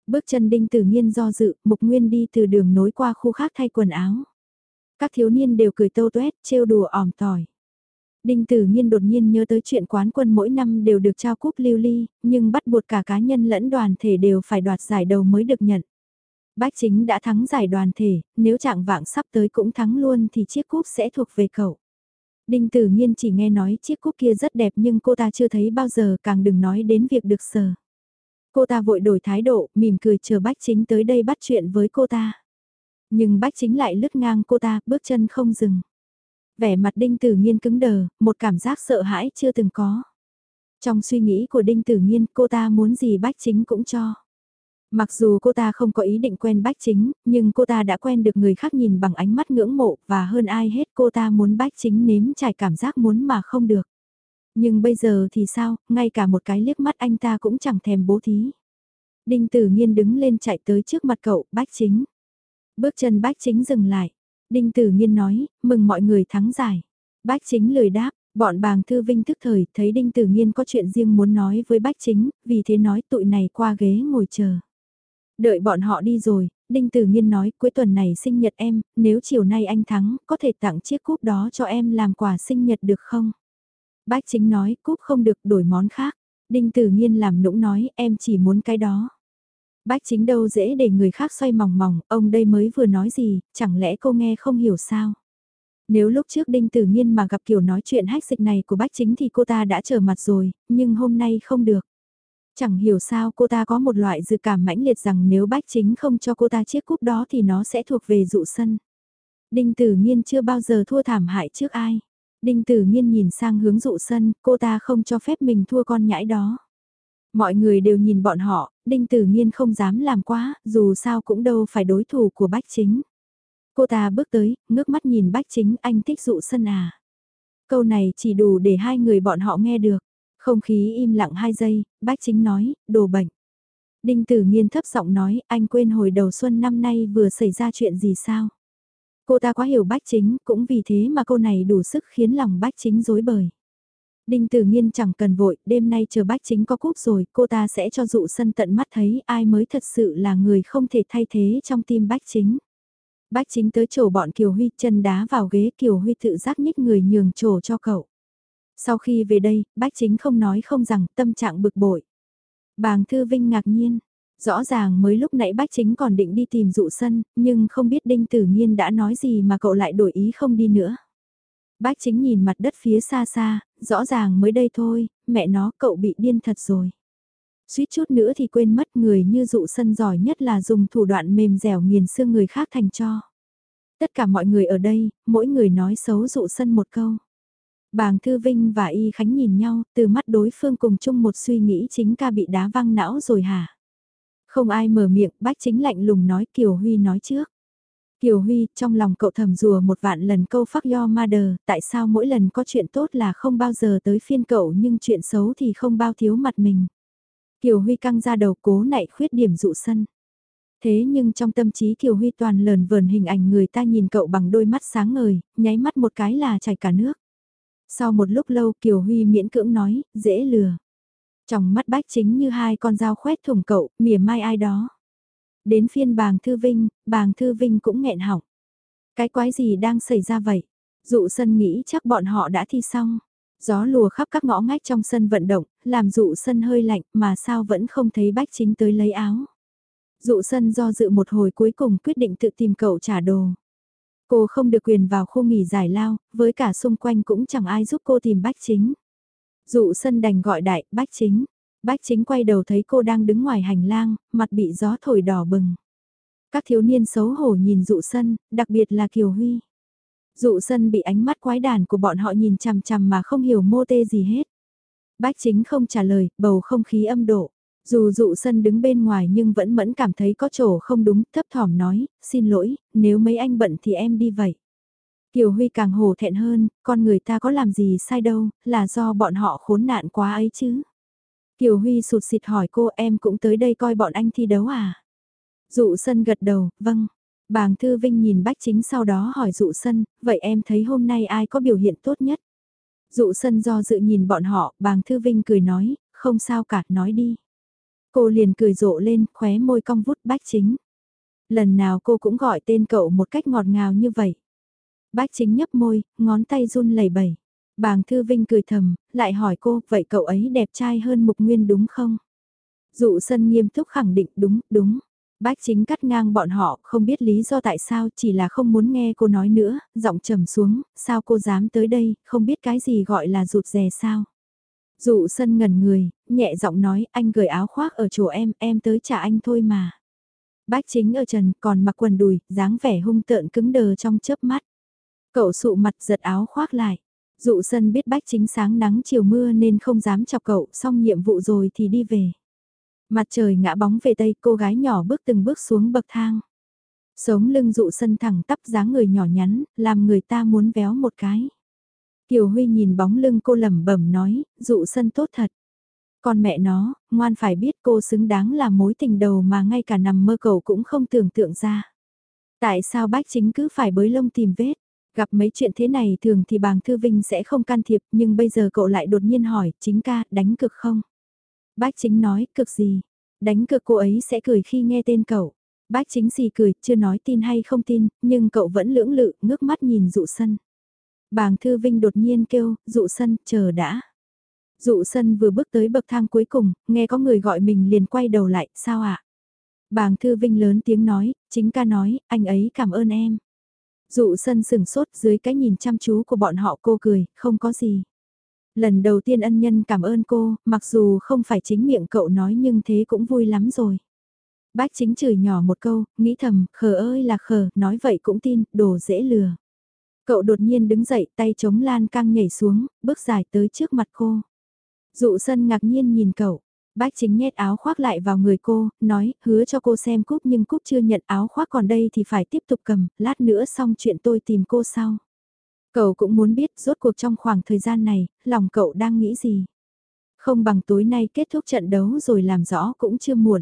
Bước chân Đinh Tử Nhiên do dự, Mục Nguyên đi từ đường nối qua khu khác thay quần áo. Các thiếu niên đều cười tâu tuét, trêu đùa ỏm tỏi. Đinh Tử Nhiên đột nhiên nhớ tới chuyện quán quân mỗi năm đều được trao cúp lưu ly, nhưng bắt buộc cả cá nhân lẫn đoàn thể đều phải đoạt giải đầu mới được nhận. Bách chính đã thắng giải đoàn thể, nếu trạng vạng sắp tới cũng thắng luôn thì chiếc cúp sẽ thuộc về cậu. Đinh Tử Nhiên chỉ nghe nói chiếc cúp kia rất đẹp nhưng cô ta chưa thấy bao giờ càng đừng nói đến việc được sờ. Cô ta vội đổi thái độ, mỉm cười chờ Bách Chính tới đây bắt chuyện với cô ta. Nhưng Bách Chính lại lướt ngang cô ta, bước chân không dừng. Vẻ mặt Đinh Tử Nghiên cứng đờ, một cảm giác sợ hãi chưa từng có. Trong suy nghĩ của Đinh Tử Nghiên cô ta muốn gì Bách Chính cũng cho. Mặc dù cô ta không có ý định quen Bách Chính, nhưng cô ta đã quen được người khác nhìn bằng ánh mắt ngưỡng mộ và hơn ai hết cô ta muốn Bách Chính nếm trải cảm giác muốn mà không được. Nhưng bây giờ thì sao, ngay cả một cái liếc mắt anh ta cũng chẳng thèm bố thí. Đinh Tử Nghiên đứng lên chạy tới trước mặt cậu, Bách Chính. Bước chân Bách Chính dừng lại. Đinh Tử Nghiên nói, mừng mọi người thắng giải. Bách Chính lời đáp, bọn bàng thư vinh thức thời thấy Đinh Tử Nghiên có chuyện riêng muốn nói với Bách Chính, vì thế nói tụi này qua ghế ngồi chờ. Đợi bọn họ đi rồi, Đinh Tử Nghiên nói cuối tuần này sinh nhật em, nếu chiều nay anh thắng, có thể tặng chiếc cúp đó cho em làm quà sinh nhật được không? Bách Chính nói cúp không được đổi món khác. Đinh Tử Nghiên làm nũng nói em chỉ muốn cái đó. Bách chính đâu dễ để người khác xoay mỏng mỏng, ông đây mới vừa nói gì, chẳng lẽ cô nghe không hiểu sao? Nếu lúc trước Đinh Tử Nhiên mà gặp kiểu nói chuyện hách dịch này của Bách Chính thì cô ta đã trở mặt rồi, nhưng hôm nay không được. Chẳng hiểu sao cô ta có một loại dự cảm mãnh liệt rằng nếu Bách Chính không cho cô ta chiếc cúp đó thì nó sẽ thuộc về dụ sân. Đinh Tử Nhiên chưa bao giờ thua thảm hại trước ai. Đinh Tử Nhiên nhìn sang hướng dụ sân, cô ta không cho phép mình thua con nhãi đó. Mọi người đều nhìn bọn họ, Đinh Tử Nhiên không dám làm quá, dù sao cũng đâu phải đối thủ của Bách Chính. Cô ta bước tới, ngước mắt nhìn Bách Chính anh thích dụ sân à. Câu này chỉ đủ để hai người bọn họ nghe được. Không khí im lặng hai giây, Bách Chính nói, đồ bệnh. Đinh Tử Nhiên thấp giọng nói, anh quên hồi đầu xuân năm nay vừa xảy ra chuyện gì sao? Cô ta quá hiểu Bách Chính, cũng vì thế mà câu này đủ sức khiến lòng Bách Chính dối bời. Đinh Tử Nghiên chẳng cần vội, đêm nay chờ bách chính có cúp rồi, cô ta sẽ cho dụ sân tận mắt thấy ai mới thật sự là người không thể thay thế trong tim bách chính. Bách chính tới chỗ bọn Kiều Huy chân đá vào ghế Kiều Huy tự giác nhích người nhường chỗ cho cậu. Sau khi về đây, bách chính không nói không rằng tâm trạng bực bội. Bàng Thư Vinh ngạc nhiên, rõ ràng mới lúc nãy bách chính còn định đi tìm dụ sân, nhưng không biết Đinh Tử Nhiên đã nói gì mà cậu lại đổi ý không đi nữa. Bác chính nhìn mặt đất phía xa xa, rõ ràng mới đây thôi, mẹ nó cậu bị điên thật rồi. Suýt chút nữa thì quên mất người như dụ sân giỏi nhất là dùng thủ đoạn mềm dẻo nghiền xương người khác thành cho. Tất cả mọi người ở đây, mỗi người nói xấu dụ sân một câu. Bàng Thư Vinh và Y Khánh nhìn nhau, từ mắt đối phương cùng chung một suy nghĩ chính ca bị đá văng não rồi hả? Không ai mở miệng, bách chính lạnh lùng nói Kiều Huy nói trước. Kiều Huy, trong lòng cậu thầm rùa một vạn lần câu fuck your mother, tại sao mỗi lần có chuyện tốt là không bao giờ tới phiên cậu nhưng chuyện xấu thì không bao thiếu mặt mình. Kiều Huy căng ra đầu cố nại khuyết điểm dụ sân. Thế nhưng trong tâm trí Kiều Huy toàn lờn vờn hình ảnh người ta nhìn cậu bằng đôi mắt sáng ngời, nháy mắt một cái là chảy cả nước. Sau một lúc lâu Kiều Huy miễn cưỡng nói, dễ lừa. Trong mắt bách chính như hai con dao khoét thủng cậu, mỉa mai ai đó. Đến phiên bàng Thư Vinh, bàng Thư Vinh cũng nghẹn họng. Cái quái gì đang xảy ra vậy? Dụ sân nghĩ chắc bọn họ đã thi xong. Gió lùa khắp các ngõ ngách trong sân vận động, làm dụ sân hơi lạnh mà sao vẫn không thấy bách chính tới lấy áo. Dụ sân do dự một hồi cuối cùng quyết định tự tìm cậu trả đồ. Cô không được quyền vào khu nghỉ giải lao, với cả xung quanh cũng chẳng ai giúp cô tìm bách chính. Dụ sân đành gọi đại, bách chính. Bách chính quay đầu thấy cô đang đứng ngoài hành lang, mặt bị gió thổi đỏ bừng. Các thiếu niên xấu hổ nhìn dụ sân, đặc biệt là Kiều Huy. Dụ sân bị ánh mắt quái đàn của bọn họ nhìn chằm chằm mà không hiểu mô tê gì hết. Bách chính không trả lời, bầu không khí âm độ. Dù dụ sân đứng bên ngoài nhưng vẫn mẫn cảm thấy có chỗ không đúng, thấp thỏm nói, xin lỗi, nếu mấy anh bận thì em đi vậy. Kiều Huy càng hổ thẹn hơn, con người ta có làm gì sai đâu, là do bọn họ khốn nạn quá ấy chứ. Kiều Huy sụt sịt hỏi cô em cũng tới đây coi bọn anh thi đấu à? Dụ sân gật đầu, vâng. Bàng Thư Vinh nhìn Bách Chính sau đó hỏi dụ sân, vậy em thấy hôm nay ai có biểu hiện tốt nhất? Dụ sân do dự nhìn bọn họ, bàng Thư Vinh cười nói, không sao cả, nói đi. Cô liền cười rộ lên, khóe môi cong vút Bách Chính. Lần nào cô cũng gọi tên cậu một cách ngọt ngào như vậy. Bách Chính nhấp môi, ngón tay run lẩy bẩy. Bàng Thư Vinh cười thầm, lại hỏi cô, vậy cậu ấy đẹp trai hơn Mục Nguyên đúng không? Dụ sân nghiêm túc khẳng định đúng, đúng. Bách chính cắt ngang bọn họ, không biết lý do tại sao, chỉ là không muốn nghe cô nói nữa, giọng trầm xuống, sao cô dám tới đây, không biết cái gì gọi là rụt rè sao. Dụ sân ngẩn người, nhẹ giọng nói, anh gửi áo khoác ở chỗ em, em tới trả anh thôi mà. Bách chính ở trần, còn mặc quần đùi, dáng vẻ hung tợn cứng đờ trong chớp mắt. Cậu sụ mặt giật áo khoác lại. Dụ sân biết bách chính sáng nắng chiều mưa nên không dám chọc cậu, xong nhiệm vụ rồi thì đi về. Mặt trời ngã bóng về tây, cô gái nhỏ bước từng bước xuống bậc thang. Sống lưng dụ sân thẳng tắp dáng người nhỏ nhắn, làm người ta muốn véo một cái. Kiều Huy nhìn bóng lưng cô lẩm bẩm nói, dụ sân tốt thật. Con mẹ nó, ngoan phải biết cô xứng đáng là mối tình đầu mà ngay cả nằm mơ cầu cũng không tưởng tượng ra. Tại sao bách chính cứ phải bới lông tìm vết? Gặp mấy chuyện thế này thường thì bàng Thư Vinh sẽ không can thiệp nhưng bây giờ cậu lại đột nhiên hỏi, chính ca, đánh cực không? Bách chính nói, cực gì? Đánh cực cô ấy sẽ cười khi nghe tên cậu. Bách chính gì cười, chưa nói tin hay không tin, nhưng cậu vẫn lưỡng lự, ngước mắt nhìn dụ sân. Bàng Thư Vinh đột nhiên kêu, dụ sân, chờ đã. Dụ sân vừa bước tới bậc thang cuối cùng, nghe có người gọi mình liền quay đầu lại, sao ạ? À? Bàng Thư Vinh lớn tiếng nói, chính ca nói, anh ấy cảm ơn em. Dụ sân sừng sốt dưới cái nhìn chăm chú của bọn họ cô cười, không có gì. Lần đầu tiên ân nhân cảm ơn cô, mặc dù không phải chính miệng cậu nói nhưng thế cũng vui lắm rồi. Bách chính chửi nhỏ một câu, nghĩ thầm, khờ ơi là khờ, nói vậy cũng tin, đồ dễ lừa. Cậu đột nhiên đứng dậy, tay chống lan căng nhảy xuống, bước dài tới trước mặt cô. Dụ sân ngạc nhiên nhìn cậu, Bách chính nhét áo khoác lại vào người cô, nói, hứa cho cô xem cúp nhưng cúp chưa nhận áo khoác còn đây thì phải tiếp tục cầm, lát nữa xong chuyện tôi tìm cô sau. Cậu cũng muốn biết rốt cuộc trong khoảng thời gian này, lòng cậu đang nghĩ gì. Không bằng tối nay kết thúc trận đấu rồi làm rõ cũng chưa muộn.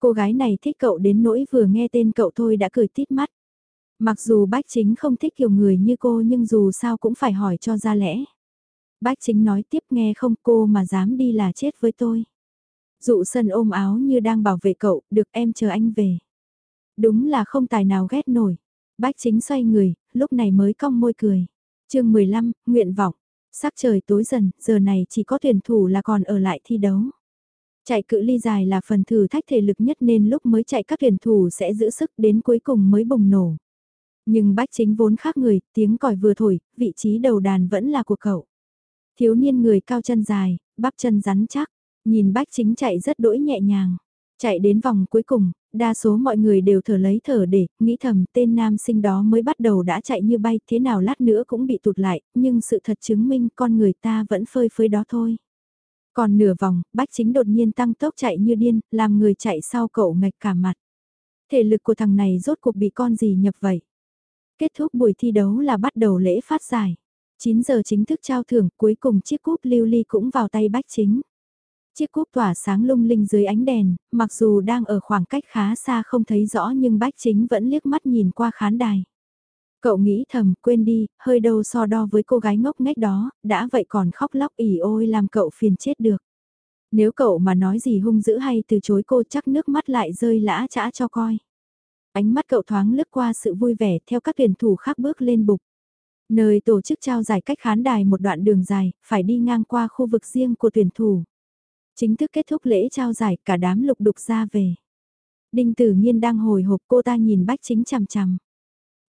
Cô gái này thích cậu đến nỗi vừa nghe tên cậu thôi đã cười tít mắt. Mặc dù bách chính không thích kiểu người như cô nhưng dù sao cũng phải hỏi cho ra lẽ. Bách chính nói tiếp nghe không cô mà dám đi là chết với tôi. Dụ sân ôm áo như đang bảo vệ cậu, được em chờ anh về. Đúng là không tài nào ghét nổi. Bách chính xoay người, lúc này mới cong môi cười. chương 15, nguyện vọng. Sắc trời tối dần, giờ này chỉ có tuyển thủ là còn ở lại thi đấu. Chạy cự ly dài là phần thử thách thể lực nhất nên lúc mới chạy các tuyển thủ sẽ giữ sức đến cuối cùng mới bùng nổ. Nhưng bách chính vốn khác người, tiếng còi vừa thổi, vị trí đầu đàn vẫn là của cậu. Thiếu niên người cao chân dài, bắp chân rắn chắc, nhìn bách chính chạy rất đỗi nhẹ nhàng. Chạy đến vòng cuối cùng, đa số mọi người đều thở lấy thở để, nghĩ thầm tên nam sinh đó mới bắt đầu đã chạy như bay, thế nào lát nữa cũng bị tụt lại, nhưng sự thật chứng minh con người ta vẫn phơi phới đó thôi. Còn nửa vòng, bách chính đột nhiên tăng tốc chạy như điên, làm người chạy sau cậu ngạch cả mặt. Thể lực của thằng này rốt cuộc bị con gì nhập vậy? Kết thúc buổi thi đấu là bắt đầu lễ phát giải. 9 giờ chính thức trao thưởng, cuối cùng chiếc cúp lưu ly cũng vào tay bách chính. Chiếc cúp tỏa sáng lung linh dưới ánh đèn, mặc dù đang ở khoảng cách khá xa không thấy rõ nhưng bách chính vẫn liếc mắt nhìn qua khán đài. Cậu nghĩ thầm, quên đi, hơi đâu so đo với cô gái ngốc nghếch đó, đã vậy còn khóc lóc ỉ ôi làm cậu phiền chết được. Nếu cậu mà nói gì hung dữ hay từ chối cô chắc nước mắt lại rơi lã chã cho coi. Ánh mắt cậu thoáng lướt qua sự vui vẻ theo các tuyển thủ khác bước lên bục. Nơi tổ chức trao giải cách khán đài một đoạn đường dài, phải đi ngang qua khu vực riêng của tuyển thủ. Chính thức kết thúc lễ trao giải, cả đám lục đục ra về. Đinh Tử Nhiên đang hồi hộp cô ta nhìn Bách Chính chằm chằm.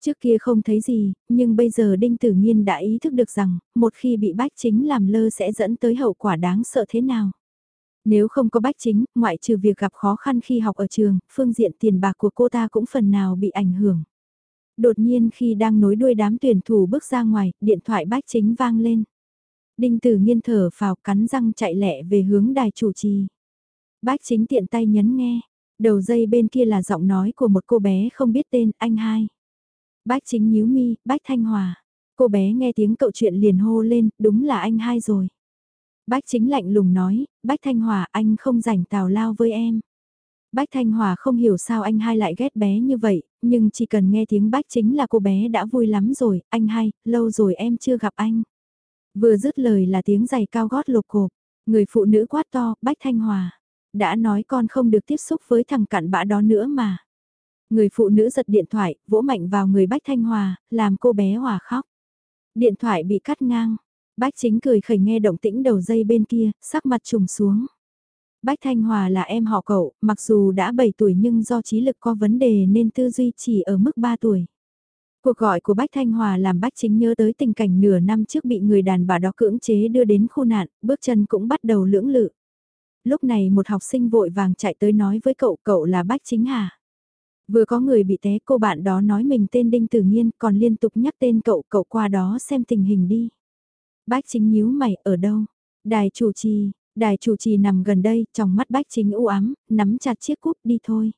Trước kia không thấy gì, nhưng bây giờ Đinh Tử Nhiên đã ý thức được rằng, một khi bị Bách Chính làm lơ sẽ dẫn tới hậu quả đáng sợ thế nào. Nếu không có Bách Chính, ngoại trừ việc gặp khó khăn khi học ở trường, phương diện tiền bạc của cô ta cũng phần nào bị ảnh hưởng. Đột nhiên khi đang nối đuôi đám tuyển thủ bước ra ngoài, điện thoại Bách Chính vang lên. Đinh Tử Nghiên thở phào cắn răng chạy lẹ về hướng đài chủ trì. Bách Chính tiện tay nhấn nghe, đầu dây bên kia là giọng nói của một cô bé không biết tên, anh hai. Bách Chính nhíu mi, Bách Thanh Hòa. Cô bé nghe tiếng cậu chuyện liền hô lên, đúng là anh hai rồi. Bách Chính lạnh lùng nói, Bách Thanh Hòa anh không rảnh tào lao với em. Bách Thanh Hòa không hiểu sao anh hai lại ghét bé như vậy, nhưng chỉ cần nghe tiếng Bách Chính là cô bé đã vui lắm rồi, anh hai, lâu rồi em chưa gặp anh. Vừa dứt lời là tiếng giày cao gót lột cộp, người phụ nữ quát to, Bách Thanh Hòa. Đã nói con không được tiếp xúc với thằng cặn bã đó nữa mà. Người phụ nữ giật điện thoại, vỗ mạnh vào người Bách Thanh Hòa, làm cô bé Hòa khóc. Điện thoại bị cắt ngang. Bách chính cười khẩy nghe động tĩnh đầu dây bên kia, sắc mặt trùng xuống. Bách Thanh Hòa là em họ cậu, mặc dù đã 7 tuổi nhưng do trí lực có vấn đề nên tư duy chỉ ở mức 3 tuổi. Cuộc gọi của Bách Thanh Hòa làm Bách Chính nhớ tới tình cảnh nửa năm trước bị người đàn bà đó cưỡng chế đưa đến khu nạn, bước chân cũng bắt đầu lưỡng lự. Lúc này một học sinh vội vàng chạy tới nói với cậu, cậu là Bách Chính hả? Vừa có người bị té cô bạn đó nói mình tên Đinh Tử Nhiên còn liên tục nhắc tên cậu, cậu qua đó xem tình hình đi. Bách Chính nhíu mày, ở đâu? Đài chủ trì, đài chủ trì nằm gần đây, trong mắt Bách Chính u ám, nắm chặt chiếc cúp đi thôi.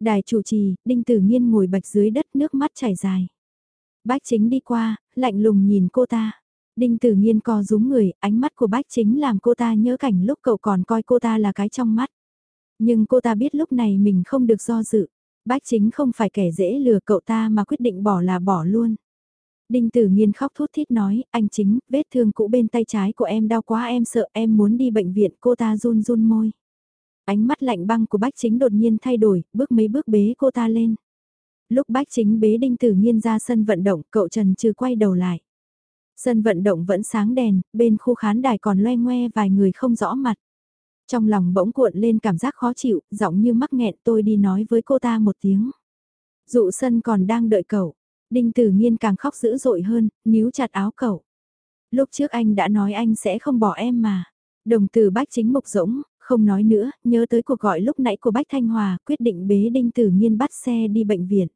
Đài chủ trì, Đinh Tử Nhiên ngồi bạch dưới đất nước mắt chảy dài. Bách Chính đi qua, lạnh lùng nhìn cô ta. Đinh Tử Nhiên co rúm người, ánh mắt của Bách Chính làm cô ta nhớ cảnh lúc cậu còn coi cô ta là cái trong mắt. Nhưng cô ta biết lúc này mình không được do dự. Bách Chính không phải kẻ dễ lừa cậu ta mà quyết định bỏ là bỏ luôn. Đinh Tử Nhiên khóc thút thít nói, anh Chính, vết thương cũ bên tay trái của em đau quá em sợ em muốn đi bệnh viện cô ta run run môi. Ánh mắt lạnh băng của Bách Chính đột nhiên thay đổi, bước mấy bước bế cô ta lên. Lúc Bách Chính bế Đinh Tử Nhiên ra sân vận động, cậu Trần Trừ quay đầu lại. Sân vận động vẫn sáng đèn, bên khu khán đài còn loe ngoe vài người không rõ mặt. Trong lòng bỗng cuộn lên cảm giác khó chịu, giọng như mắc nghẹn tôi đi nói với cô ta một tiếng. Dụ sân còn đang đợi cậu. Đinh Tử Nhiên càng khóc dữ dội hơn, níu chặt áo cậu. Lúc trước anh đã nói anh sẽ không bỏ em mà. Đồng từ bách chính mục rỗng, không nói nữa, nhớ tới cuộc gọi lúc nãy của Bách Thanh Hòa, quyết định bế Đinh Tử Nhiên bắt xe đi bệnh viện.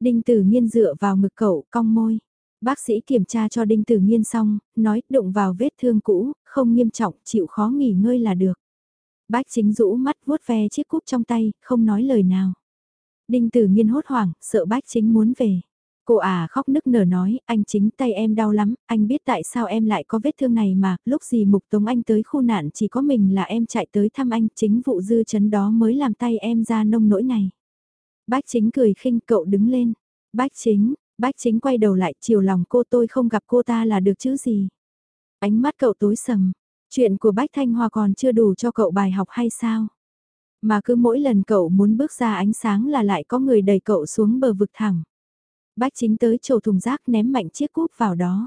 Đinh Tử Nhiên dựa vào ngực cậu, cong môi. Bác sĩ kiểm tra cho Đinh Tử Nhiên xong, nói đụng vào vết thương cũ, không nghiêm trọng, chịu khó nghỉ ngơi là được. Bách chính rũ mắt vuốt ve chiếc cúp trong tay, không nói lời nào. Đinh Tử Nhiên hốt hoảng, sợ bách chính muốn về. Cô à khóc nức nở nói, anh chính tay em đau lắm, anh biết tại sao em lại có vết thương này mà, lúc gì mục tống anh tới khu nạn chỉ có mình là em chạy tới thăm anh, chính vụ dư chấn đó mới làm tay em ra nông nỗi này. Bách chính cười khinh cậu đứng lên. Bách chính, bách chính quay đầu lại chiều lòng cô tôi không gặp cô ta là được chứ gì. Ánh mắt cậu tối sầm, chuyện của Bách Thanh Hoa còn chưa đủ cho cậu bài học hay sao? Mà cứ mỗi lần cậu muốn bước ra ánh sáng là lại có người đẩy cậu xuống bờ vực thẳng. Bách chính tới chỗ thùng rác ném mạnh chiếc cúp vào đó.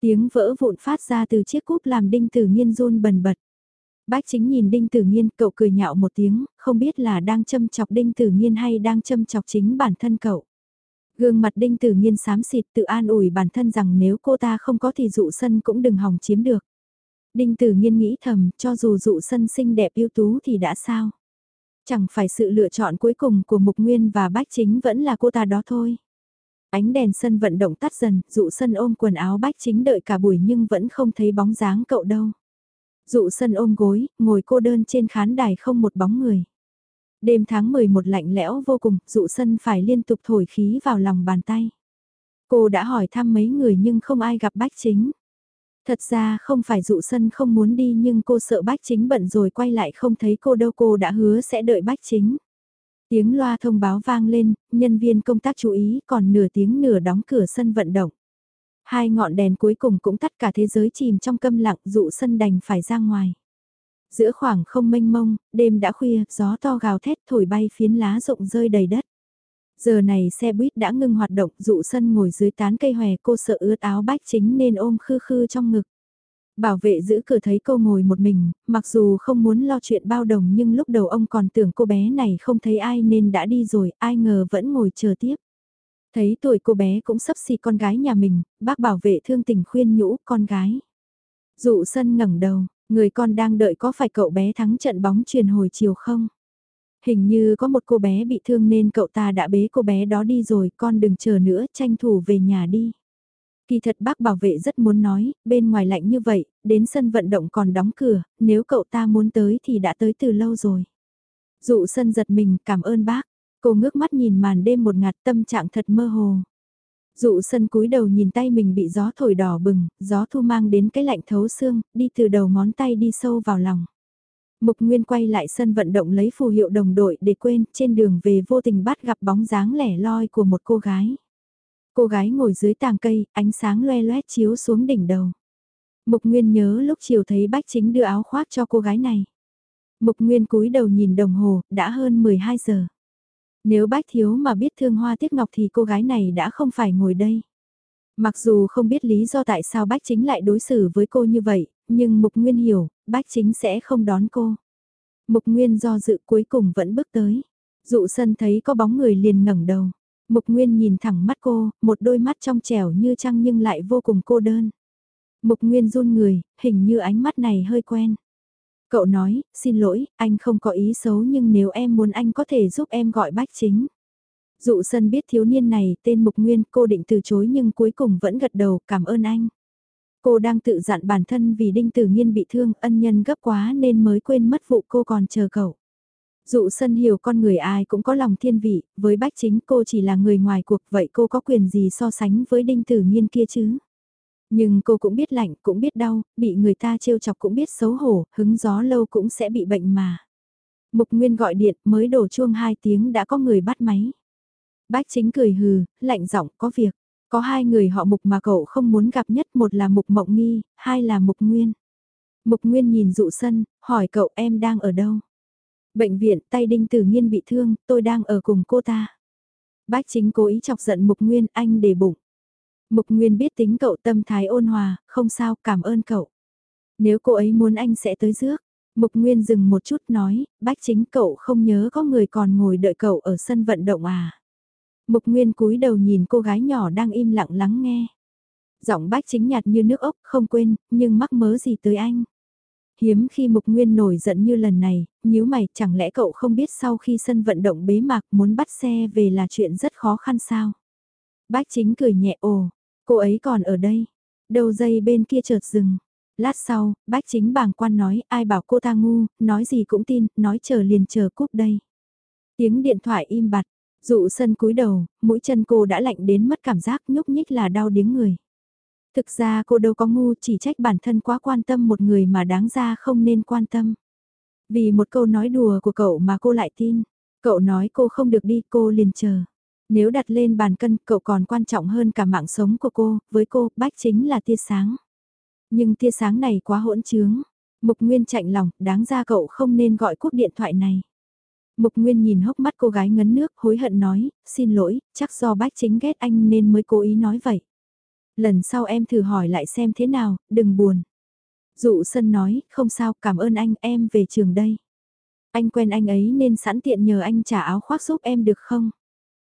Tiếng vỡ vụn phát ra từ chiếc cúp làm đinh tử nghiên run bần bật. Bách chính nhìn đinh tử nghiên cậu cười nhạo một tiếng, không biết là đang châm chọc đinh tử nghiên hay đang châm chọc chính bản thân cậu. Gương mặt đinh tử nghiên xám xịt tự an ủi bản thân rằng nếu cô ta không có thì dụ sân cũng đừng hòng chiếm được. Đinh tử nghiên nghĩ thầm, cho dù dụ sân xinh đẹp ưu tú thì đã sao? Chẳng phải sự lựa chọn cuối cùng của Mục Nguyên và Bách Chính vẫn là cô ta đó thôi. Ánh đèn sân vận động tắt dần, dụ sân ôm quần áo Bách Chính đợi cả buổi nhưng vẫn không thấy bóng dáng cậu đâu. Dụ sân ôm gối, ngồi cô đơn trên khán đài không một bóng người. Đêm tháng 11 lạnh lẽo vô cùng, dụ sân phải liên tục thổi khí vào lòng bàn tay. Cô đã hỏi thăm mấy người nhưng không ai gặp Bách Chính. Thật ra không phải dụ sân không muốn đi nhưng cô sợ Bách Chính bận rồi quay lại không thấy cô đâu cô đã hứa sẽ đợi Bách Chính. Tiếng loa thông báo vang lên, nhân viên công tác chú ý còn nửa tiếng nửa đóng cửa sân vận động. Hai ngọn đèn cuối cùng cũng tắt cả thế giới chìm trong câm lặng dụ sân đành phải ra ngoài. Giữa khoảng không mênh mông, đêm đã khuya, gió to gào thét thổi bay phiến lá rụng rơi đầy đất. Giờ này xe buýt đã ngưng hoạt động, dụ sân ngồi dưới tán cây hòe cô sợ ướt áo bách chính nên ôm khư khư trong ngực. Bảo vệ giữ cửa thấy cô ngồi một mình, mặc dù không muốn lo chuyện bao đồng nhưng lúc đầu ông còn tưởng cô bé này không thấy ai nên đã đi rồi, ai ngờ vẫn ngồi chờ tiếp. Thấy tuổi cô bé cũng sắp xì con gái nhà mình, bác bảo vệ thương tình khuyên nhũ con gái. Dụ sân ngẩng đầu, người con đang đợi có phải cậu bé thắng trận bóng truyền hồi chiều không? Hình như có một cô bé bị thương nên cậu ta đã bế cô bé đó đi rồi, con đừng chờ nữa, tranh thủ về nhà đi. Kỳ thật bác bảo vệ rất muốn nói, bên ngoài lạnh như vậy, đến sân vận động còn đóng cửa, nếu cậu ta muốn tới thì đã tới từ lâu rồi. Dụ sân giật mình, cảm ơn bác. Cô ngước mắt nhìn màn đêm một ngạt tâm trạng thật mơ hồ. Dụ sân cúi đầu nhìn tay mình bị gió thổi đỏ bừng, gió thu mang đến cái lạnh thấu xương, đi từ đầu ngón tay đi sâu vào lòng. Mục Nguyên quay lại sân vận động lấy phù hiệu đồng đội để quên, trên đường về vô tình bắt gặp bóng dáng lẻ loi của một cô gái. Cô gái ngồi dưới tàng cây, ánh sáng loe loét chiếu xuống đỉnh đầu. Mục Nguyên nhớ lúc chiều thấy Bách Chính đưa áo khoác cho cô gái này. Mục Nguyên cúi đầu nhìn đồng hồ, đã hơn 12 giờ. Nếu Bách Thiếu mà biết thương hoa tiếc ngọc thì cô gái này đã không phải ngồi đây. Mặc dù không biết lý do tại sao Bách Chính lại đối xử với cô như vậy, nhưng Mục Nguyên hiểu, Bách Chính sẽ không đón cô. Mục Nguyên do dự cuối cùng vẫn bước tới. Dụ sân thấy có bóng người liền ngẩng đầu. Mục Nguyên nhìn thẳng mắt cô, một đôi mắt trong trẻo như trăng nhưng lại vô cùng cô đơn. Mục Nguyên run người, hình như ánh mắt này hơi quen. Cậu nói, xin lỗi, anh không có ý xấu nhưng nếu em muốn anh có thể giúp em gọi bách chính. Dụ sân biết thiếu niên này tên Mục Nguyên cô định từ chối nhưng cuối cùng vẫn gật đầu cảm ơn anh. Cô đang tự dặn bản thân vì Đinh Tử Nhiên bị thương ân nhân gấp quá nên mới quên mất vụ cô còn chờ cậu. Dụ sân hiểu con người ai cũng có lòng thiên vị, với bách chính cô chỉ là người ngoài cuộc vậy cô có quyền gì so sánh với Đinh Tử Nghiên kia chứ? Nhưng cô cũng biết lạnh, cũng biết đau, bị người ta trêu chọc cũng biết xấu hổ, hứng gió lâu cũng sẽ bị bệnh mà. Mục Nguyên gọi điện mới đổ chuông 2 tiếng đã có người bắt máy. Bách chính cười hừ, lạnh giọng có việc. Có hai người họ Mục mà cậu không muốn gặp nhất một là Mục Mộng Nghi, hai là Mục Nguyên. Mục Nguyên nhìn dụ sân, hỏi cậu em đang ở đâu? Bệnh viện tay đinh tử nghiên bị thương, tôi đang ở cùng cô ta. Bách chính cố ý chọc giận Mục Nguyên anh để bụng. Mục Nguyên biết tính cậu tâm thái ôn hòa, không sao, cảm ơn cậu. Nếu cô ấy muốn anh sẽ tới rước. Mục Nguyên dừng một chút nói, bách chính cậu không nhớ có người còn ngồi đợi cậu ở sân vận động à. Mục Nguyên cúi đầu nhìn cô gái nhỏ đang im lặng lắng nghe. Giọng bách chính nhạt như nước ốc, không quên, nhưng mắc mớ gì tới anh. Hiếm khi Mục Nguyên nổi giận như lần này, Nếu mày, chẳng lẽ cậu không biết sau khi sân vận động bế mạc muốn bắt xe về là chuyện rất khó khăn sao? Bách chính cười nhẹ ồ, cô ấy còn ở đây. Đầu dây bên kia chợt dừng. Lát sau, bách chính bàng quan nói ai bảo cô ta ngu, nói gì cũng tin, nói chờ liền chờ cúp đây. Tiếng điện thoại im bặt, dụ sân cúi đầu, mũi chân cô đã lạnh đến mất cảm giác nhúc nhích là đau điếng người. Thực ra cô đâu có ngu chỉ trách bản thân quá quan tâm một người mà đáng ra không nên quan tâm. Vì một câu nói đùa của cậu mà cô lại tin. Cậu nói cô không được đi cô liền chờ. Nếu đặt lên bàn cân cậu còn quan trọng hơn cả mạng sống của cô, với cô bách chính là tia sáng. Nhưng tia sáng này quá hỗn trướng. Mục Nguyên chạnh lòng, đáng ra cậu không nên gọi cuộc điện thoại này. Mục Nguyên nhìn hốc mắt cô gái ngấn nước, hối hận nói, xin lỗi, chắc do bách chính ghét anh nên mới cố ý nói vậy. Lần sau em thử hỏi lại xem thế nào, đừng buồn. Dụ sân nói, không sao, cảm ơn anh, em về trường đây. Anh quen anh ấy nên sẵn tiện nhờ anh trả áo khoác giúp em được không?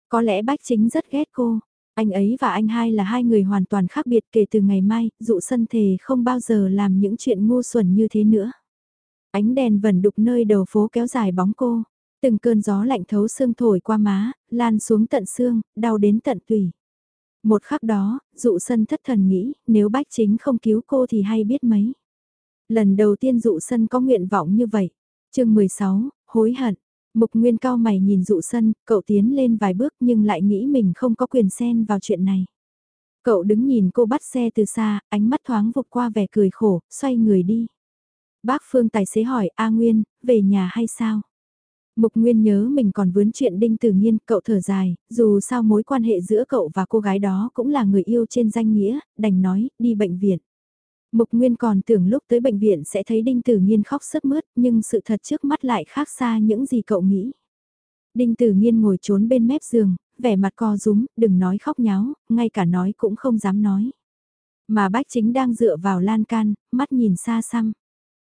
Có lẽ bách chính rất ghét cô. Anh ấy và anh hai là hai người hoàn toàn khác biệt kể từ ngày mai, dụ sân thề không bao giờ làm những chuyện ngu xuẩn như thế nữa. Ánh đèn vẩn đục nơi đầu phố kéo dài bóng cô. Từng cơn gió lạnh thấu xương thổi qua má, lan xuống tận xương, đau đến tận tủy. Một khắc đó, dụ sân thất thần nghĩ, nếu bách chính không cứu cô thì hay biết mấy. Lần đầu tiên dụ sân có nguyện vọng như vậy. chương 16, hối hận. Mục Nguyên cao mày nhìn dụ sân, cậu tiến lên vài bước nhưng lại nghĩ mình không có quyền xen vào chuyện này. Cậu đứng nhìn cô bắt xe từ xa, ánh mắt thoáng vụt qua vẻ cười khổ, xoay người đi. Bác Phương tài xế hỏi, A Nguyên, về nhà hay sao? Mục Nguyên nhớ mình còn vướng chuyện Đinh Tử Nhiên, cậu thở dài, dù sao mối quan hệ giữa cậu và cô gái đó cũng là người yêu trên danh nghĩa, đành nói, đi bệnh viện. Mục Nguyên còn tưởng lúc tới bệnh viện sẽ thấy Đinh Tử Nhiên khóc sướt mướt, nhưng sự thật trước mắt lại khác xa những gì cậu nghĩ. Đinh Tử Nhiên ngồi trốn bên mép giường, vẻ mặt co rúm, đừng nói khóc nháo, ngay cả nói cũng không dám nói. Mà bách chính đang dựa vào lan can, mắt nhìn xa xăm.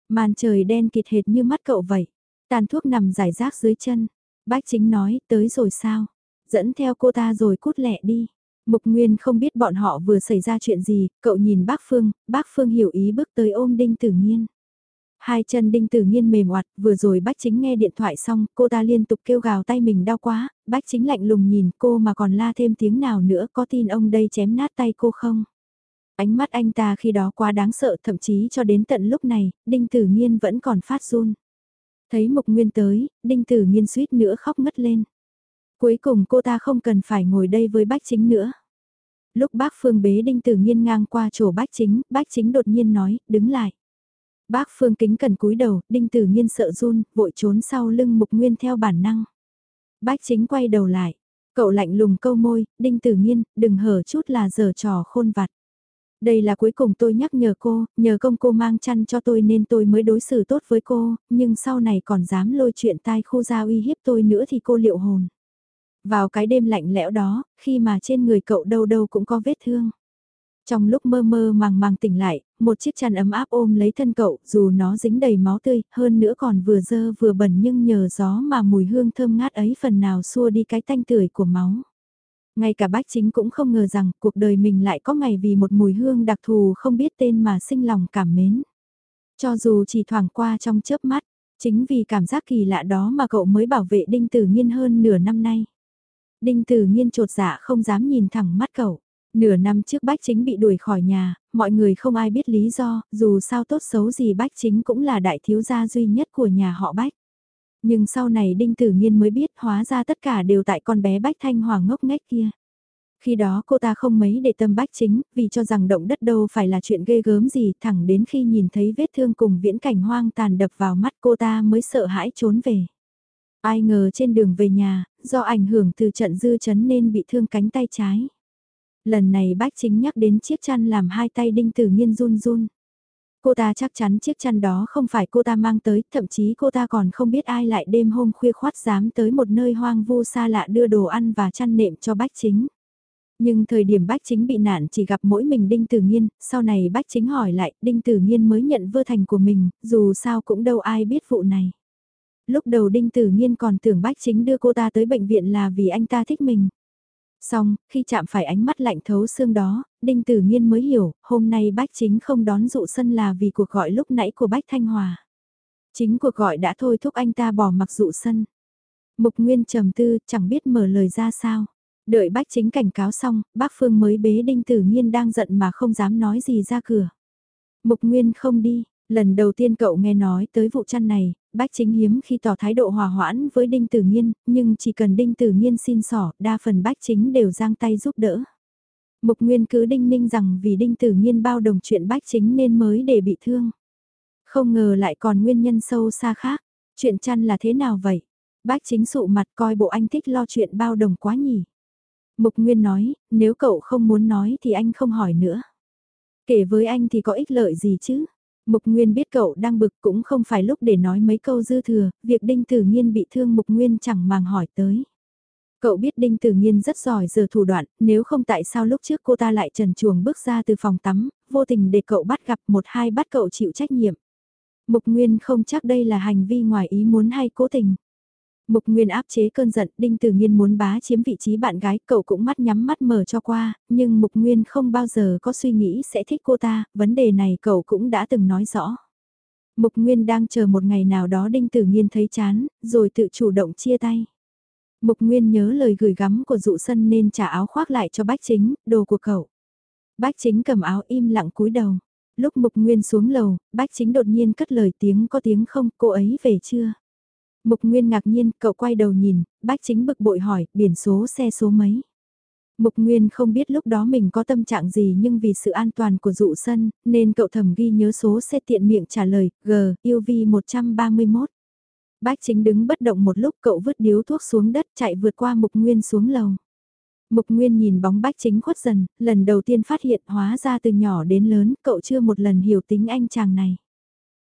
Màn trời đen kịt hệt như mắt cậu vậy. Tàn thuốc nằm giải rác dưới chân. Bách chính nói, tới rồi sao? Dẫn theo cô ta rồi cút lẹ đi. Mục Nguyên không biết bọn họ vừa xảy ra chuyện gì, cậu nhìn bác Phương, bác Phương hiểu ý bước tới ôm Đinh Tử nghiên Hai chân Đinh Tử nghiên mềm oặt, vừa rồi bách chính nghe điện thoại xong, cô ta liên tục kêu gào tay mình đau quá, bách chính lạnh lùng nhìn cô mà còn la thêm tiếng nào nữa có tin ông đây chém nát tay cô không? Ánh mắt anh ta khi đó quá đáng sợ thậm chí cho đến tận lúc này, Đinh Tử nghiên vẫn còn phát run. Thấy Mục Nguyên tới, Đinh Tử nghiên suýt nữa khóc ngất lên. Cuối cùng cô ta không cần phải ngồi đây với bách chính nữa. Lúc bác Phương bế Đinh Tử nghiên ngang qua chỗ bách chính, bách chính đột nhiên nói, đứng lại. Bác Phương kính cần cúi đầu, Đinh Tử nghiên sợ run, vội trốn sau lưng Mục Nguyên theo bản năng. Bách chính quay đầu lại, cậu lạnh lùng câu môi, Đinh Tử nghiên đừng hở chút là giờ trò khôn vặt. Đây là cuối cùng tôi nhắc nhở cô, nhờ công cô mang chăn cho tôi nên tôi mới đối xử tốt với cô, nhưng sau này còn dám lôi chuyện tai khu ra uy hiếp tôi nữa thì cô liệu hồn. Vào cái đêm lạnh lẽo đó, khi mà trên người cậu đâu đâu cũng có vết thương. Trong lúc mơ mơ màng màng tỉnh lại, một chiếc chăn ấm áp ôm lấy thân cậu, dù nó dính đầy máu tươi, hơn nữa còn vừa dơ vừa bẩn nhưng nhờ gió mà mùi hương thơm ngát ấy phần nào xua đi cái tanh tưởi của máu. Ngay cả bách chính cũng không ngờ rằng cuộc đời mình lại có ngày vì một mùi hương đặc thù không biết tên mà sinh lòng cảm mến. Cho dù chỉ thoảng qua trong chớp mắt, chính vì cảm giác kỳ lạ đó mà cậu mới bảo vệ Đinh Tử Nghiên hơn nửa năm nay. Đinh Tử Nghiên trột dạ không dám nhìn thẳng mắt cậu. Nửa năm trước Bách Chính bị đuổi khỏi nhà, mọi người không ai biết lý do, dù sao tốt xấu gì Bách Chính cũng là đại thiếu gia duy nhất của nhà họ Bách. Nhưng sau này Đinh Tử Nhiên mới biết hóa ra tất cả đều tại con bé Bách Thanh Hoàng ngốc nghếch kia. Khi đó cô ta không mấy để tâm Bách Chính, vì cho rằng động đất đâu phải là chuyện ghê gớm gì, thẳng đến khi nhìn thấy vết thương cùng viễn cảnh hoang tàn đập vào mắt cô ta mới sợ hãi trốn về. Ai ngờ trên đường về nhà, do ảnh hưởng từ trận dư chấn nên bị thương cánh tay trái. Lần này bách chính nhắc đến chiếc chăn làm hai tay đinh tử nghiên run run. Cô ta chắc chắn chiếc chăn đó không phải cô ta mang tới, thậm chí cô ta còn không biết ai lại đêm hôm khuya khoát dám tới một nơi hoang vu xa lạ đưa đồ ăn và chăn nệm cho bách chính. Nhưng thời điểm bách chính bị nạn chỉ gặp mỗi mình Đinh Tử Nghiên, sau này bách chính hỏi lại, Đinh Tử Nghiên mới nhận vơ thành của mình, dù sao cũng đâu ai biết vụ này. Lúc đầu Đinh Tử Nghiên còn tưởng bách chính đưa cô ta tới bệnh viện là vì anh ta thích mình. Xong, khi chạm phải ánh mắt lạnh thấu xương đó, Đinh Tử Nghiên mới hiểu, hôm nay Bách Chính không đón dụ sân là vì cuộc gọi lúc nãy của Bách Thanh Hòa. Chính cuộc gọi đã thôi thúc anh ta bỏ mặc dụ sân. Mục Nguyên trầm tư, chẳng biết mở lời ra sao. Đợi Bách Chính cảnh cáo xong, bác Phương mới bế Đinh Tử Nghiên đang giận mà không dám nói gì ra cửa. Mục Nguyên không đi, lần đầu tiên cậu nghe nói tới vụ chăn này, Bách chính hiếm khi tỏ thái độ hòa hoãn với Đinh Tử nhiên, nhưng chỉ cần Đinh Tử nhiên xin sỏ, đa phần Bách chính đều giang tay giúp đỡ. Mục Nguyên cứ đinh ninh rằng vì Đinh Tử nhiên bao đồng chuyện Bách chính nên mới để bị thương. Không ngờ lại còn nguyên nhân sâu xa khác. Chuyện chăn là thế nào vậy? Bách chính sụ mặt coi bộ anh thích lo chuyện bao đồng quá nhỉ. Mục Nguyên nói, nếu cậu không muốn nói thì anh không hỏi nữa. Kể với anh thì có ích lợi gì chứ? Mục Nguyên biết cậu đang bực cũng không phải lúc để nói mấy câu dư thừa, việc Đinh Tử Nhiên bị thương Mục Nguyên chẳng màng hỏi tới. Cậu biết Đinh Tử Nhiên rất giỏi giờ thủ đoạn, nếu không tại sao lúc trước cô ta lại trần chuồng bước ra từ phòng tắm, vô tình để cậu bắt gặp một hai bắt cậu chịu trách nhiệm. Mục Nguyên không chắc đây là hành vi ngoài ý muốn hay cố tình. Mục Nguyên áp chế cơn giận, Đinh Tử Nhiên muốn bá chiếm vị trí bạn gái, cậu cũng mắt nhắm mắt mở cho qua, nhưng Mục Nguyên không bao giờ có suy nghĩ sẽ thích cô ta, vấn đề này cậu cũng đã từng nói rõ. Mục Nguyên đang chờ một ngày nào đó Đinh Tử Nhiên thấy chán, rồi tự chủ động chia tay. Mục Nguyên nhớ lời gửi gắm của dụ sân nên trả áo khoác lại cho bách chính, đồ của cậu. Bách chính cầm áo im lặng cúi đầu. Lúc Mục Nguyên xuống lầu, bách chính đột nhiên cất lời tiếng có tiếng không, cô ấy về chưa? Mục Nguyên ngạc nhiên, cậu quay đầu nhìn, bách chính bực bội hỏi, biển số xe số mấy? Mục Nguyên không biết lúc đó mình có tâm trạng gì nhưng vì sự an toàn của dụ sân, nên cậu thầm ghi nhớ số xe tiện miệng trả lời, G, UV 131. Bách chính đứng bất động một lúc cậu vứt điếu thuốc xuống đất chạy vượt qua Mục Nguyên xuống lầu. Mục Nguyên nhìn bóng bách chính khuất dần, lần đầu tiên phát hiện hóa ra từ nhỏ đến lớn cậu chưa một lần hiểu tính anh chàng này.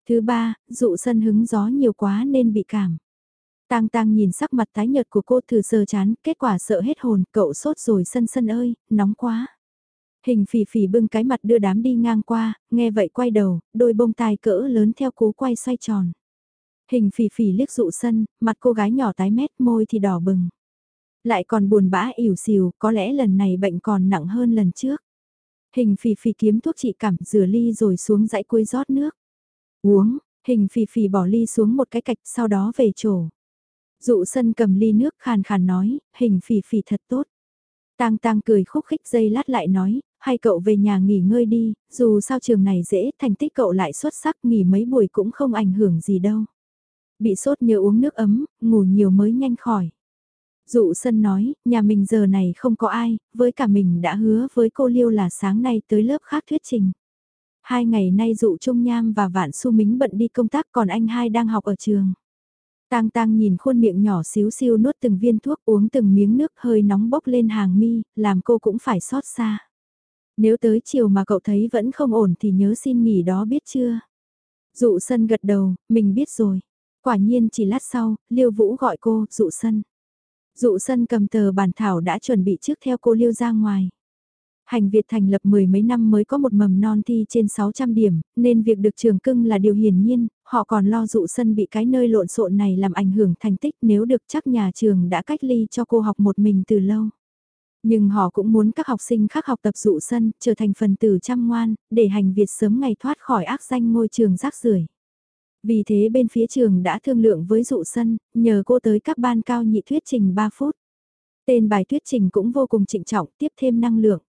Thứ ba, dụ sân hứng gió nhiều quá nên bị cảm. Tang tang nhìn sắc mặt tái nhợt của cô thử sờ chán, kết quả sợ hết hồn, cậu sốt rồi sân sân ơi, nóng quá. Hình phỉ phỉ bưng cái mặt đưa đám đi ngang qua, nghe vậy quay đầu, đôi bông tai cỡ lớn theo cú quay xoay tròn. Hình phỉ phỉ liếc dụ sân, mặt cô gái nhỏ tái mét môi thì đỏ bừng. Lại còn buồn bã ỉu xìu, có lẽ lần này bệnh còn nặng hơn lần trước. Hình phỉ phỉ kiếm thuốc trị cảm rửa ly rồi xuống dãy cuối rót nước. Uống, hình phỉ phỉ bỏ ly xuống một cái cạch sau đó về chỗ. Dụ sân cầm ly nước khàn khàn nói, hình phỉ phỉ thật tốt. Tang tang cười khúc khích dây lát lại nói, hay cậu về nhà nghỉ ngơi đi, dù sao trường này dễ, thành tích cậu lại xuất sắc nghỉ mấy buổi cũng không ảnh hưởng gì đâu. Bị sốt nhớ uống nước ấm, ngủ nhiều mới nhanh khỏi. Dụ sân nói, nhà mình giờ này không có ai, với cả mình đã hứa với cô Liêu là sáng nay tới lớp khác thuyết trình. Hai ngày nay dụ Trung Nham và Vạn Xu Mính bận đi công tác còn anh hai đang học ở trường. Tang Tang nhìn khuôn miệng nhỏ xíu xiu nuốt từng viên thuốc uống từng miếng nước hơi nóng bốc lên hàng mi, làm cô cũng phải xót xa. Nếu tới chiều mà cậu thấy vẫn không ổn thì nhớ xin nghỉ đó biết chưa? Dụ sân gật đầu, mình biết rồi. Quả nhiên chỉ lát sau, Liêu Vũ gọi cô, dụ sân. Dụ sân cầm tờ bản thảo đã chuẩn bị trước theo cô Liêu ra ngoài. Hành Việt thành lập mười mấy năm mới có một mầm non thi trên 600 điểm, nên việc được trường cưng là điều hiển nhiên, họ còn lo dụ sân bị cái nơi lộn xộn này làm ảnh hưởng thành tích nếu được chắc nhà trường đã cách ly cho cô học một mình từ lâu. Nhưng họ cũng muốn các học sinh khác học tập dụ sân, trở thành phần tử chăm ngoan, để hành Việt sớm ngày thoát khỏi ác danh ngôi trường rác rưởi. Vì thế bên phía trường đã thương lượng với dụ sân, nhờ cô tới các ban cao nhị thuyết trình 3 phút. Tên bài thuyết trình cũng vô cùng trịnh trọng, tiếp thêm năng lượng.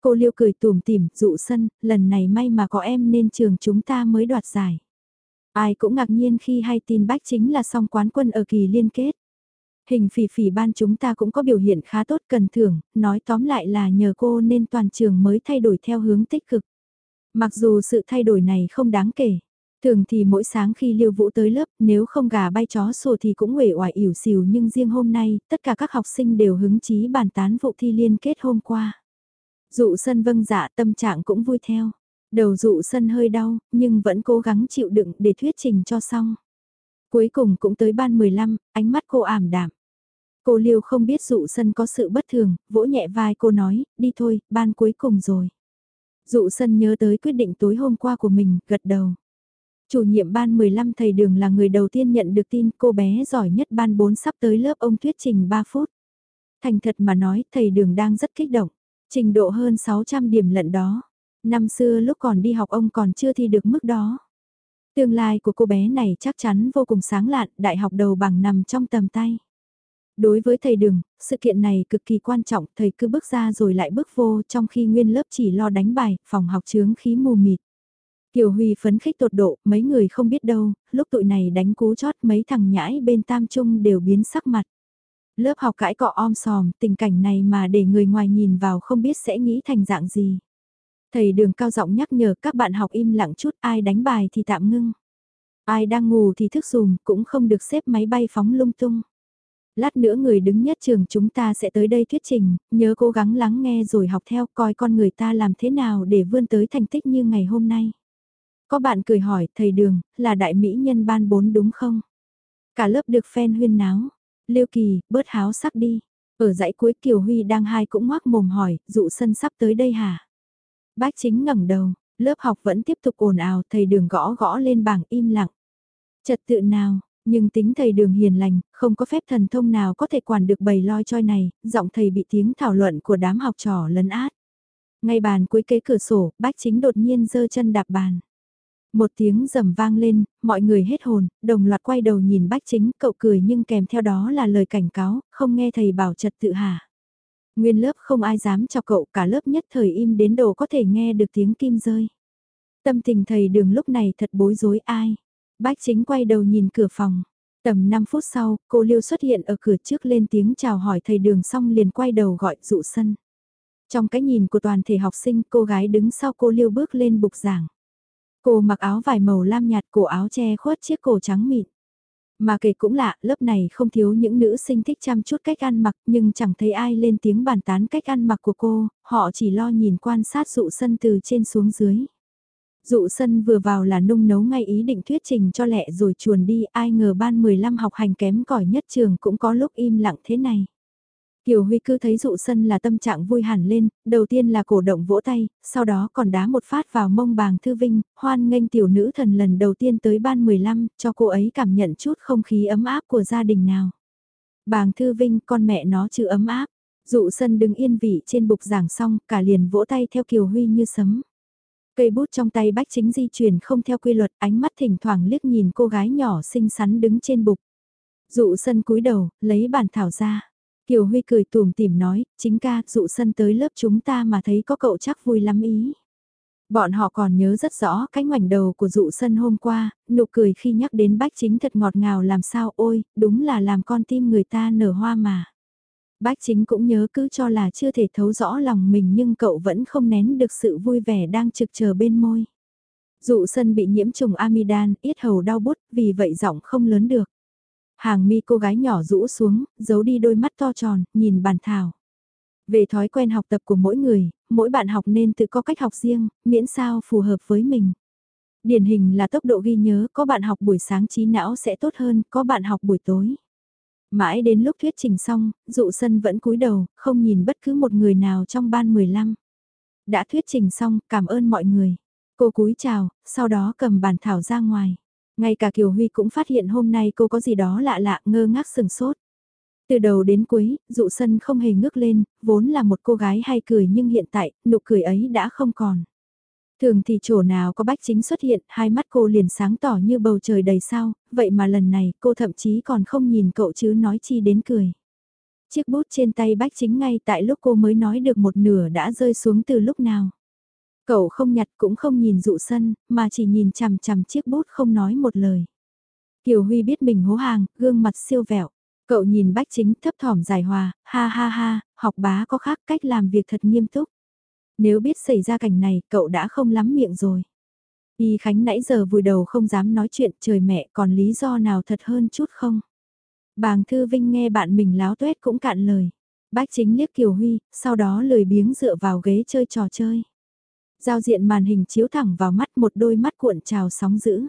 Cô Liêu cười tùm tìm, dụ sân, lần này may mà có em nên trường chúng ta mới đoạt giải. Ai cũng ngạc nhiên khi hay tin bách chính là song quán quân ở kỳ liên kết. Hình phỉ phỉ ban chúng ta cũng có biểu hiện khá tốt cần thưởng, nói tóm lại là nhờ cô nên toàn trường mới thay đổi theo hướng tích cực. Mặc dù sự thay đổi này không đáng kể. Thường thì mỗi sáng khi Liêu Vũ tới lớp, nếu không gà bay chó sủa thì cũng uể oải ỉu xìu nhưng riêng hôm nay, tất cả các học sinh đều hứng chí bàn tán vụ thi liên kết hôm qua. Dụ sân vâng dạ tâm trạng cũng vui theo. Đầu dụ sân hơi đau, nhưng vẫn cố gắng chịu đựng để thuyết trình cho xong. Cuối cùng cũng tới ban 15, ánh mắt cô ảm đạm. Cô Liêu không biết dụ sân có sự bất thường, vỗ nhẹ vai cô nói, đi thôi, ban cuối cùng rồi. Dụ sân nhớ tới quyết định tối hôm qua của mình, gật đầu. Chủ nhiệm ban 15 thầy đường là người đầu tiên nhận được tin cô bé giỏi nhất ban 4 sắp tới lớp ông thuyết trình 3 phút. Thành thật mà nói thầy đường đang rất kích động. Trình độ hơn 600 điểm lận đó. Năm xưa lúc còn đi học ông còn chưa thi được mức đó. Tương lai của cô bé này chắc chắn vô cùng sáng lạn, đại học đầu bằng nằm trong tầm tay. Đối với thầy đường, sự kiện này cực kỳ quan trọng, thầy cứ bước ra rồi lại bước vô trong khi nguyên lớp chỉ lo đánh bài, phòng học chướng khí mù mịt. Kiều Huy phấn khích tột độ, mấy người không biết đâu, lúc tụi này đánh cú chót mấy thằng nhãi bên tam trung đều biến sắc mặt. Lớp học cãi cọ om sòm, tình cảnh này mà để người ngoài nhìn vào không biết sẽ nghĩ thành dạng gì. Thầy đường cao giọng nhắc nhở các bạn học im lặng chút ai đánh bài thì tạm ngưng. Ai đang ngủ thì thức dùm cũng không được xếp máy bay phóng lung tung. Lát nữa người đứng nhất trường chúng ta sẽ tới đây thuyết trình, nhớ cố gắng lắng nghe rồi học theo coi con người ta làm thế nào để vươn tới thành tích như ngày hôm nay. Có bạn cười hỏi, thầy Đường, là đại mỹ nhân ban 4 đúng không? Cả lớp được phen huyên náo. Liêu Kỳ, bớt háo sắc đi. Ở dãy cuối Kiều Huy đang hai cũng ngoác mồm hỏi, dụ sân sắp tới đây hả? Bác chính ngẩng đầu, lớp học vẫn tiếp tục ồn ào, thầy đường gõ gõ lên bảng im lặng. Trật tự nào, nhưng tính thầy đường hiền lành, không có phép thần thông nào có thể quản được bầy loi choi này, giọng thầy bị tiếng thảo luận của đám học trò lấn át. Ngay bàn cuối kế cửa sổ, bác chính đột nhiên giơ chân đạp bàn. Một tiếng rầm vang lên, mọi người hết hồn, đồng loạt quay đầu nhìn bách chính, cậu cười nhưng kèm theo đó là lời cảnh cáo, không nghe thầy bảo trật tự hả. Nguyên lớp không ai dám cho cậu cả lớp nhất thời im đến đồ có thể nghe được tiếng kim rơi. Tâm tình thầy đường lúc này thật bối rối ai. Bách chính quay đầu nhìn cửa phòng. Tầm 5 phút sau, cô Liêu xuất hiện ở cửa trước lên tiếng chào hỏi thầy đường xong liền quay đầu gọi dụ sân. Trong cái nhìn của toàn thể học sinh cô gái đứng sau cô Liêu bước lên bục giảng. Cô mặc áo vải màu lam nhạt cổ áo che khuất chiếc cổ trắng mịn. Mà kể cũng lạ, lớp này không thiếu những nữ sinh thích chăm chút cách ăn mặc nhưng chẳng thấy ai lên tiếng bàn tán cách ăn mặc của cô, họ chỉ lo nhìn quan sát dụ sân từ trên xuống dưới. Dụ sân vừa vào là nung nấu ngay ý định thuyết trình cho lẹ rồi chuồn đi, ai ngờ ban 15 học hành kém cỏi nhất trường cũng có lúc im lặng thế này. Kiều Huy cứ thấy dụ sân là tâm trạng vui hẳn lên, đầu tiên là cổ động vỗ tay, sau đó còn đá một phát vào mông bàng thư vinh, hoan nghênh tiểu nữ thần lần đầu tiên tới ban 15, cho cô ấy cảm nhận chút không khí ấm áp của gia đình nào. Bàng thư vinh con mẹ nó chữ ấm áp, dụ sân đứng yên vị trên bục giảng xong, cả liền vỗ tay theo Kiều Huy như sấm. Cây bút trong tay bách chính di chuyển không theo quy luật, ánh mắt thỉnh thoảng liếc nhìn cô gái nhỏ xinh xắn đứng trên bục. Dụ sân cúi đầu, lấy bản thảo ra. Kiều Huy cười tùm tìm nói, chính ca, dụ sân tới lớp chúng ta mà thấy có cậu chắc vui lắm ý. Bọn họ còn nhớ rất rõ cái ngoảnh đầu của dụ sân hôm qua, nụ cười khi nhắc đến bách chính thật ngọt ngào làm sao ôi, đúng là làm con tim người ta nở hoa mà. Bách chính cũng nhớ cứ cho là chưa thể thấu rõ lòng mình nhưng cậu vẫn không nén được sự vui vẻ đang trực chờ bên môi. Dụ sân bị nhiễm trùng amidan, ít hầu đau bút, vì vậy giọng không lớn được. Hàng mi cô gái nhỏ rũ xuống, giấu đi đôi mắt to tròn, nhìn bàn thảo. Về thói quen học tập của mỗi người, mỗi bạn học nên tự có cách học riêng, miễn sao phù hợp với mình. Điển hình là tốc độ ghi nhớ, có bạn học buổi sáng trí não sẽ tốt hơn, có bạn học buổi tối. Mãi đến lúc thuyết trình xong, dụ sân vẫn cúi đầu, không nhìn bất cứ một người nào trong ban 15. Đã thuyết trình xong, cảm ơn mọi người. Cô cúi chào, sau đó cầm bàn thảo ra ngoài. Ngay cả Kiều Huy cũng phát hiện hôm nay cô có gì đó lạ lạ ngơ ngác sừng sốt. Từ đầu đến cuối, dụ sân không hề ngước lên, vốn là một cô gái hay cười nhưng hiện tại, nụ cười ấy đã không còn. Thường thì chỗ nào có bách chính xuất hiện, hai mắt cô liền sáng tỏ như bầu trời đầy sao, vậy mà lần này cô thậm chí còn không nhìn cậu chứ nói chi đến cười. Chiếc bút trên tay bách chính ngay tại lúc cô mới nói được một nửa đã rơi xuống từ lúc nào. Cậu không nhặt cũng không nhìn dụ sân, mà chỉ nhìn chằm chằm chiếc bút không nói một lời. Kiều Huy biết mình hố hàng, gương mặt siêu vẹo. Cậu nhìn bách chính thấp thỏm giải hòa, ha ha ha, học bá có khác cách làm việc thật nghiêm túc. Nếu biết xảy ra cảnh này, cậu đã không lắm miệng rồi. Y Khánh nãy giờ vùi đầu không dám nói chuyện, trời mẹ còn lý do nào thật hơn chút không? Bàng Thư Vinh nghe bạn mình láo tuét cũng cạn lời. Bách chính liếc Kiều Huy, sau đó lười biếng dựa vào ghế chơi trò chơi. Giao diện màn hình chiếu thẳng vào mắt một đôi mắt cuộn trào sóng dữ.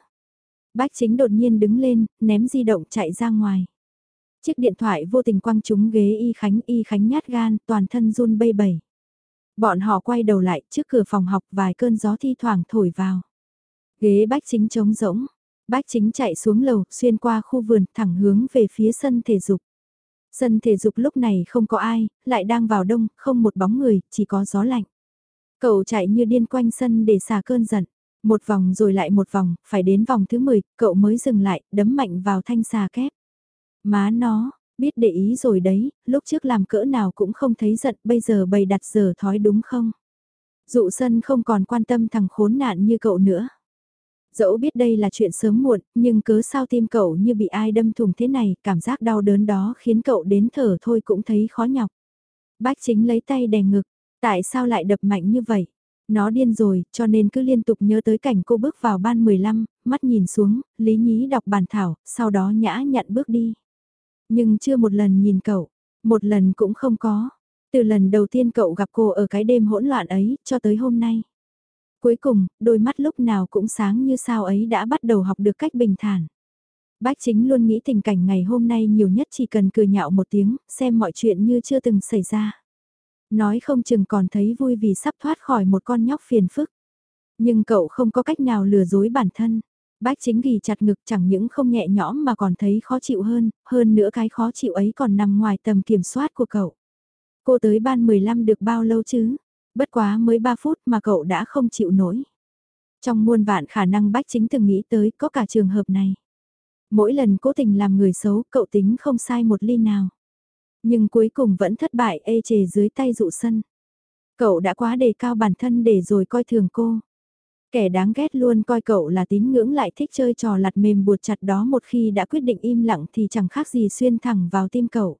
Bách chính đột nhiên đứng lên, ném di động chạy ra ngoài. Chiếc điện thoại vô tình quăng trúng ghế y khánh y khánh nhát gan, toàn thân run bay bẩy. Bọn họ quay đầu lại trước cửa phòng học vài cơn gió thi thoảng thổi vào. Ghế bách chính trống rỗng. Bách chính chạy xuống lầu, xuyên qua khu vườn, thẳng hướng về phía sân thể dục. Sân thể dục lúc này không có ai, lại đang vào đông, không một bóng người, chỉ có gió lạnh. Cậu chạy như điên quanh sân để xả cơn giận. Một vòng rồi lại một vòng, phải đến vòng thứ 10, cậu mới dừng lại, đấm mạnh vào thanh xà kép. Má nó, biết để ý rồi đấy, lúc trước làm cỡ nào cũng không thấy giận, bây giờ bày đặt giờ thói đúng không? Dụ sân không còn quan tâm thằng khốn nạn như cậu nữa. Dẫu biết đây là chuyện sớm muộn, nhưng cớ sao tim cậu như bị ai đâm thùng thế này, cảm giác đau đớn đó khiến cậu đến thở thôi cũng thấy khó nhọc. Bác chính lấy tay đè ngực, Tại sao lại đập mạnh như vậy? Nó điên rồi, cho nên cứ liên tục nhớ tới cảnh cô bước vào ban 15, mắt nhìn xuống, Lý Nhí đọc bàn thảo, sau đó nhã nhặn bước đi. Nhưng chưa một lần nhìn cậu, một lần cũng không có. Từ lần đầu tiên cậu gặp cô ở cái đêm hỗn loạn ấy, cho tới hôm nay. Cuối cùng, đôi mắt lúc nào cũng sáng như sao ấy đã bắt đầu học được cách bình thản. Bách chính luôn nghĩ tình cảnh ngày hôm nay nhiều nhất chỉ cần cười nhạo một tiếng, xem mọi chuyện như chưa từng xảy ra. Nói không chừng còn thấy vui vì sắp thoát khỏi một con nhóc phiền phức. Nhưng cậu không có cách nào lừa dối bản thân. Bách chính ghi chặt ngực chẳng những không nhẹ nhõm mà còn thấy khó chịu hơn, hơn nữa cái khó chịu ấy còn nằm ngoài tầm kiểm soát của cậu. Cô tới ban 15 được bao lâu chứ? Bất quá mới 3 phút mà cậu đã không chịu nổi. Trong muôn vạn khả năng bách chính từng nghĩ tới có cả trường hợp này. Mỗi lần cố tình làm người xấu cậu tính không sai một ly nào. Nhưng cuối cùng vẫn thất bại ê chề dưới tay dụ sân. Cậu đã quá đề cao bản thân để rồi coi thường cô. Kẻ đáng ghét luôn coi cậu là tín ngưỡng lại thích chơi trò lặt mềm buộc chặt đó một khi đã quyết định im lặng thì chẳng khác gì xuyên thẳng vào tim cậu.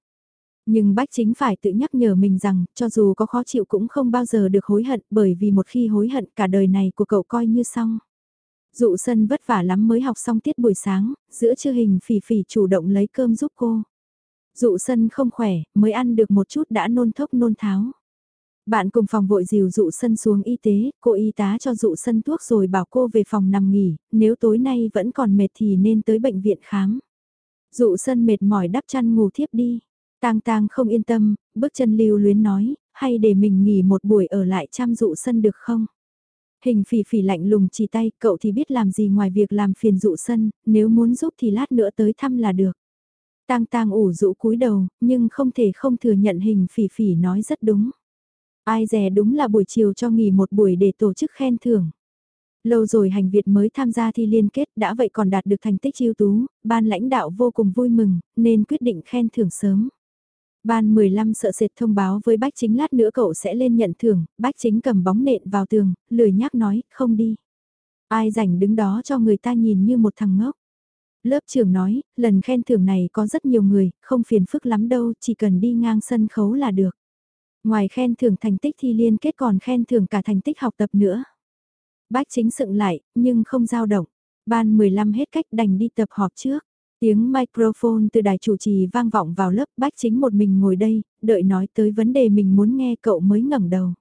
Nhưng bách chính phải tự nhắc nhở mình rằng, cho dù có khó chịu cũng không bao giờ được hối hận bởi vì một khi hối hận cả đời này của cậu coi như xong. Dụ sân vất vả lắm mới học xong tiết buổi sáng, giữa trưa hình phỉ phỉ chủ động lấy cơm giúp cô. Dụ sân không khỏe, mới ăn được một chút đã nôn thốc nôn tháo. Bạn cùng phòng vội dìu dụ sân xuống y tế, cô y tá cho dụ sân thuốc rồi bảo cô về phòng nằm nghỉ, nếu tối nay vẫn còn mệt thì nên tới bệnh viện khám. Dụ sân mệt mỏi đắp chăn ngủ thiếp đi. Tang tang không yên tâm, bước chân lưu luyến nói, hay để mình nghỉ một buổi ở lại chăm dụ sân được không? Hình phỉ phỉ lạnh lùng chỉ tay, cậu thì biết làm gì ngoài việc làm phiền dụ sân, nếu muốn giúp thì lát nữa tới thăm là được. Tang tang ủ rũ cúi đầu, nhưng không thể không thừa nhận hình phỉ phỉ nói rất đúng. Ai dè đúng là buổi chiều cho nghỉ một buổi để tổ chức khen thưởng. Lâu rồi hành Việt mới tham gia thi liên kết đã vậy còn đạt được thành tích ưu tú, ban lãnh đạo vô cùng vui mừng, nên quyết định khen thưởng sớm. Ban 15 sợ sệt thông báo với bách chính lát nữa cậu sẽ lên nhận thưởng, bách chính cầm bóng nện vào tường, lười nhác nói, không đi. Ai rảnh đứng đó cho người ta nhìn như một thằng ngốc. Lớp trưởng nói, lần khen thưởng này có rất nhiều người, không phiền phức lắm đâu, chỉ cần đi ngang sân khấu là được. Ngoài khen thưởng thành tích thi liên kết còn khen thưởng cả thành tích học tập nữa. Bách chính sựng lại, nhưng không dao động. Ban 15 hết cách đành đi tập họp trước. Tiếng microphone từ đài chủ trì vang vọng vào lớp bách chính một mình ngồi đây, đợi nói tới vấn đề mình muốn nghe cậu mới ngẩng đầu.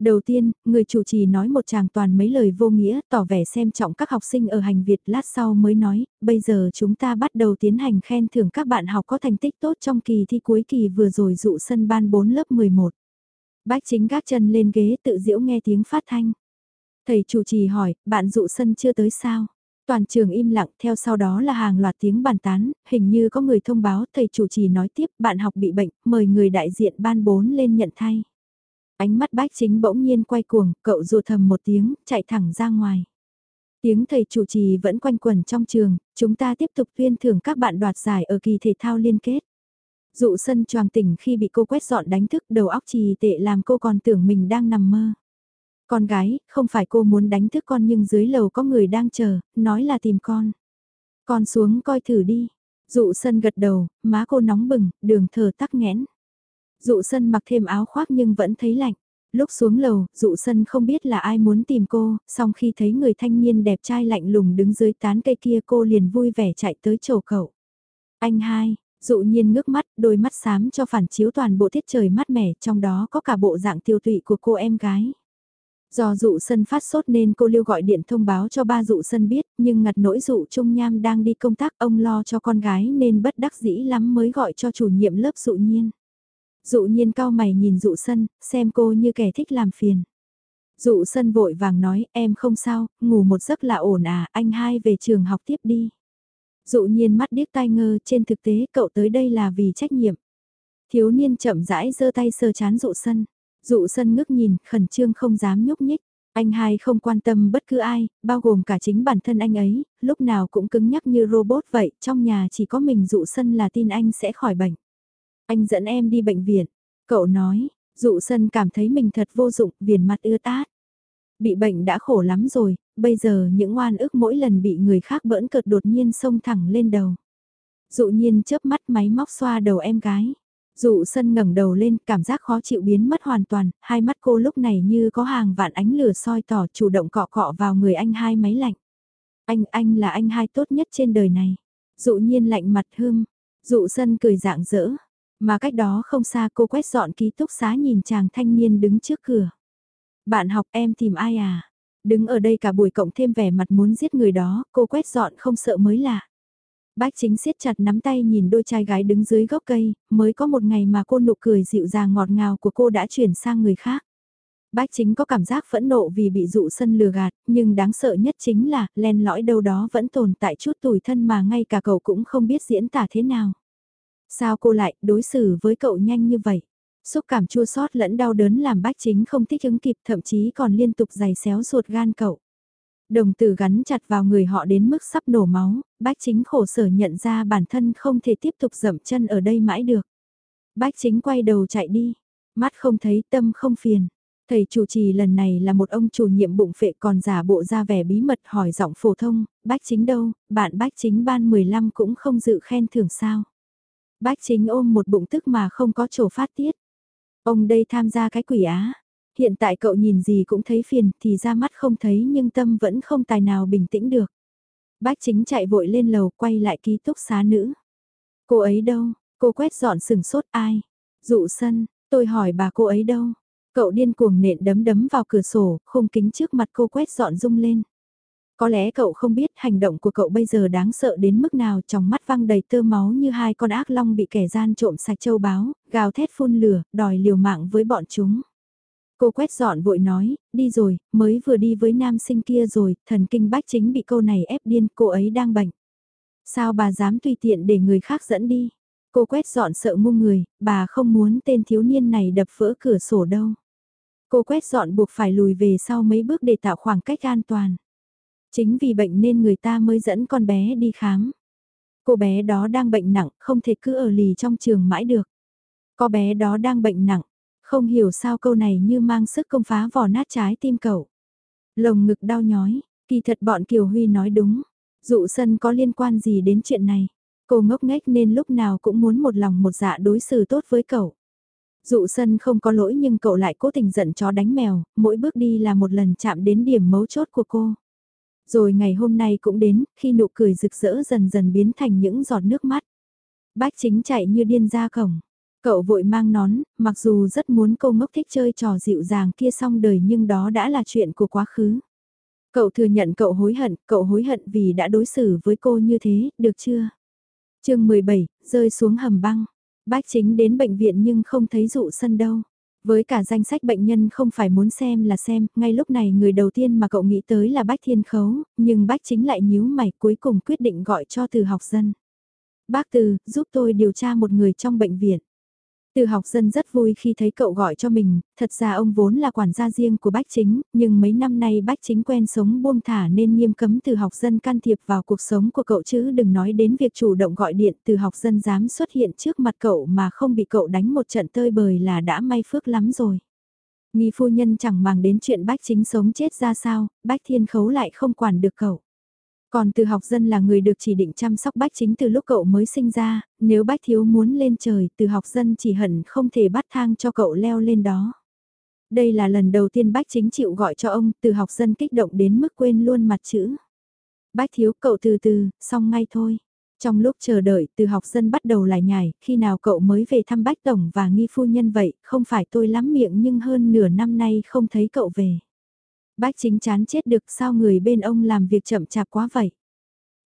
Đầu tiên, người chủ trì nói một chàng toàn mấy lời vô nghĩa, tỏ vẻ xem trọng các học sinh ở hành Việt lát sau mới nói, bây giờ chúng ta bắt đầu tiến hành khen thưởng các bạn học có thành tích tốt trong kỳ thi cuối kỳ vừa rồi dụ sân ban 4 lớp 11. Bách chính gác chân lên ghế tự diễu nghe tiếng phát thanh. Thầy chủ trì hỏi, bạn dụ sân chưa tới sao? Toàn trường im lặng theo sau đó là hàng loạt tiếng bàn tán, hình như có người thông báo thầy chủ trì nói tiếp bạn học bị bệnh, mời người đại diện ban 4 lên nhận thay. Ánh mắt bách chính bỗng nhiên quay cuồng, cậu rùa thầm một tiếng, chạy thẳng ra ngoài. Tiếng thầy chủ trì vẫn quanh quẩn trong trường, chúng ta tiếp tục tuyên thưởng các bạn đoạt giải ở kỳ thể thao liên kết. Dụ sân choàng tỉnh khi bị cô quét dọn đánh thức đầu óc trì tệ làm cô còn tưởng mình đang nằm mơ. Con gái, không phải cô muốn đánh thức con nhưng dưới lầu có người đang chờ, nói là tìm con. Con xuống coi thử đi. Dụ sân gật đầu, má cô nóng bừng, đường thở tắc nghẽn. Dụ sân mặc thêm áo khoác nhưng vẫn thấy lạnh. Lúc xuống lầu, dụ sân không biết là ai muốn tìm cô, song khi thấy người thanh niên đẹp trai lạnh lùng đứng dưới tán cây kia cô liền vui vẻ chạy tới chầu cậu. Anh hai, dụ nhiên ngước mắt, đôi mắt xám cho phản chiếu toàn bộ tiết trời mát mẻ, trong đó có cả bộ dạng tiêu tụy của cô em gái. Do dụ sân phát sốt nên cô lưu gọi điện thông báo cho ba dụ sân biết, nhưng ngặt nỗi dụ Trung Nham đang đi công tác ông lo cho con gái nên bất đắc dĩ lắm mới gọi cho chủ nhiệm lớp dụ nhiên. Dụ nhiên cao mày nhìn dụ sân, xem cô như kẻ thích làm phiền. Dụ sân vội vàng nói, em không sao, ngủ một giấc là ổn à, anh hai về trường học tiếp đi. Dụ nhiên mắt điếc tai ngơ, trên thực tế cậu tới đây là vì trách nhiệm. Thiếu niên chậm rãi giơ tay sờ chán dụ sân. Dụ sân ngước nhìn, khẩn trương không dám nhúc nhích. Anh hai không quan tâm bất cứ ai, bao gồm cả chính bản thân anh ấy, lúc nào cũng cứng nhắc như robot vậy, trong nhà chỉ có mình dụ sân là tin anh sẽ khỏi bệnh. Anh dẫn em đi bệnh viện. Cậu nói, dụ sân cảm thấy mình thật vô dụng, viền mặt ưa tát. Bị bệnh đã khổ lắm rồi, bây giờ những oan ức mỗi lần bị người khác bỡn cợt đột nhiên xông thẳng lên đầu. Dụ nhiên chớp mắt máy móc xoa đầu em gái. Dụ sân ngẩng đầu lên, cảm giác khó chịu biến mất hoàn toàn, hai mắt cô lúc này như có hàng vạn ánh lửa soi tỏ chủ động cọ cọ vào người anh hai máy lạnh. Anh, anh là anh hai tốt nhất trên đời này. Dụ nhiên lạnh mặt hương, Dụ sân cười dạng dỡ, mà cách đó không xa cô quét dọn ký túc xá nhìn chàng thanh niên đứng trước cửa. Bạn học em tìm ai à? Đứng ở đây cả buổi cộng thêm vẻ mặt muốn giết người đó, cô quét dọn không sợ mới lạ. Bách chính siết chặt nắm tay nhìn đôi trai gái đứng dưới gốc cây, mới có một ngày mà cô nụ cười dịu dàng ngọt ngào của cô đã chuyển sang người khác. Bách chính có cảm giác phẫn nộ vì bị dụ sân lừa gạt, nhưng đáng sợ nhất chính là, len lõi đâu đó vẫn tồn tại chút tủi thân mà ngay cả cậu cũng không biết diễn tả thế nào. Sao cô lại đối xử với cậu nhanh như vậy? Xúc cảm chua xót lẫn đau đớn làm bách chính không thích ứng kịp thậm chí còn liên tục giày xéo ruột gan cậu. Đồng tử gắn chặt vào người họ đến mức sắp nổ máu, bách chính khổ sở nhận ra bản thân không thể tiếp tục dậm chân ở đây mãi được. Bách chính quay đầu chạy đi, mắt không thấy tâm không phiền. Thầy chủ trì lần này là một ông chủ nhiệm bụng phệ còn giả bộ ra vẻ bí mật hỏi giọng phổ thông, bách chính đâu, bạn bách chính ban 15 cũng không dự khen thưởng sao. Bách chính ôm một bụng tức mà không có chỗ phát tiết. Ông đây tham gia cái quỷ á. Hiện tại cậu nhìn gì cũng thấy phiền thì ra mắt không thấy nhưng tâm vẫn không tài nào bình tĩnh được. Bách chính chạy vội lên lầu quay lại ký túc xá nữ. Cô ấy đâu? Cô quét dọn sừng sốt ai? Dụ sân, tôi hỏi bà cô ấy đâu? Cậu điên cuồng nện đấm đấm vào cửa sổ, khung kính trước mặt cô quét dọn rung lên. Có lẽ cậu không biết hành động của cậu bây giờ đáng sợ đến mức nào trong mắt văng đầy tơ máu như hai con ác long bị kẻ gian trộm sạch châu báu, gào thét phun lửa, đòi liều mạng với bọn chúng. Cô quét dọn vội nói, đi rồi, mới vừa đi với nam sinh kia rồi, thần kinh bách chính bị câu này ép điên, cô ấy đang bệnh. Sao bà dám tùy tiện để người khác dẫn đi? Cô quét dọn sợ ngu người, bà không muốn tên thiếu niên này đập vỡ cửa sổ đâu. Cô quét dọn buộc phải lùi về sau mấy bước để tạo khoảng cách an toàn. Chính vì bệnh nên người ta mới dẫn con bé đi khám. Cô bé đó đang bệnh nặng, không thể cứ ở lì trong trường mãi được. Có bé đó đang bệnh nặng, không hiểu sao câu này như mang sức công phá vỏ nát trái tim cậu. Lồng ngực đau nhói, kỳ thật bọn Kiều Huy nói đúng. Dụ sân có liên quan gì đến chuyện này? Cô ngốc nghếch nên lúc nào cũng muốn một lòng một dạ đối xử tốt với cậu. Dụ sân không có lỗi nhưng cậu lại cố tình giận chó đánh mèo, mỗi bước đi là một lần chạm đến điểm mấu chốt của cô. Rồi ngày hôm nay cũng đến, khi nụ cười rực rỡ dần dần biến thành những giọt nước mắt. Bách chính chạy như điên ra cổng. Cậu vội mang nón, mặc dù rất muốn cô ngốc thích chơi trò dịu dàng kia xong đời nhưng đó đã là chuyện của quá khứ. Cậu thừa nhận cậu hối hận, cậu hối hận vì đã đối xử với cô như thế, được chưa? chương 17, rơi xuống hầm băng. Bách chính đến bệnh viện nhưng không thấy dụ sân đâu. Với cả danh sách bệnh nhân không phải muốn xem là xem, ngay lúc này người đầu tiên mà cậu nghĩ tới là Bách Thiên Khấu, nhưng Bách chính lại nhíu mày cuối cùng quyết định gọi cho từ học dân. Bác Từ, giúp tôi điều tra một người trong bệnh viện. Từ học dân rất vui khi thấy cậu gọi cho mình, thật ra ông vốn là quản gia riêng của Bách Chính, nhưng mấy năm nay Bách Chính quen sống buông thả nên nghiêm cấm từ học dân can thiệp vào cuộc sống của cậu chứ đừng nói đến việc chủ động gọi điện từ học dân dám xuất hiện trước mặt cậu mà không bị cậu đánh một trận tơi bời là đã may phước lắm rồi. Nghi phu nhân chẳng màng đến chuyện Bách Chính sống chết ra sao, Bách Thiên Khấu lại không quản được cậu. Còn từ học dân là người được chỉ định chăm sóc bách chính từ lúc cậu mới sinh ra, nếu bách thiếu muốn lên trời từ học dân chỉ hận không thể bắt thang cho cậu leo lên đó. Đây là lần đầu tiên bách chính chịu gọi cho ông từ học dân kích động đến mức quên luôn mặt chữ. Bách thiếu cậu từ từ, xong ngay thôi. Trong lúc chờ đợi từ học dân bắt đầu lại nhảy, khi nào cậu mới về thăm bách tổng và nghi phu nhân vậy, không phải tôi lắm miệng nhưng hơn nửa năm nay không thấy cậu về. Bách chính chán chết được sao người bên ông làm việc chậm chạp quá vậy.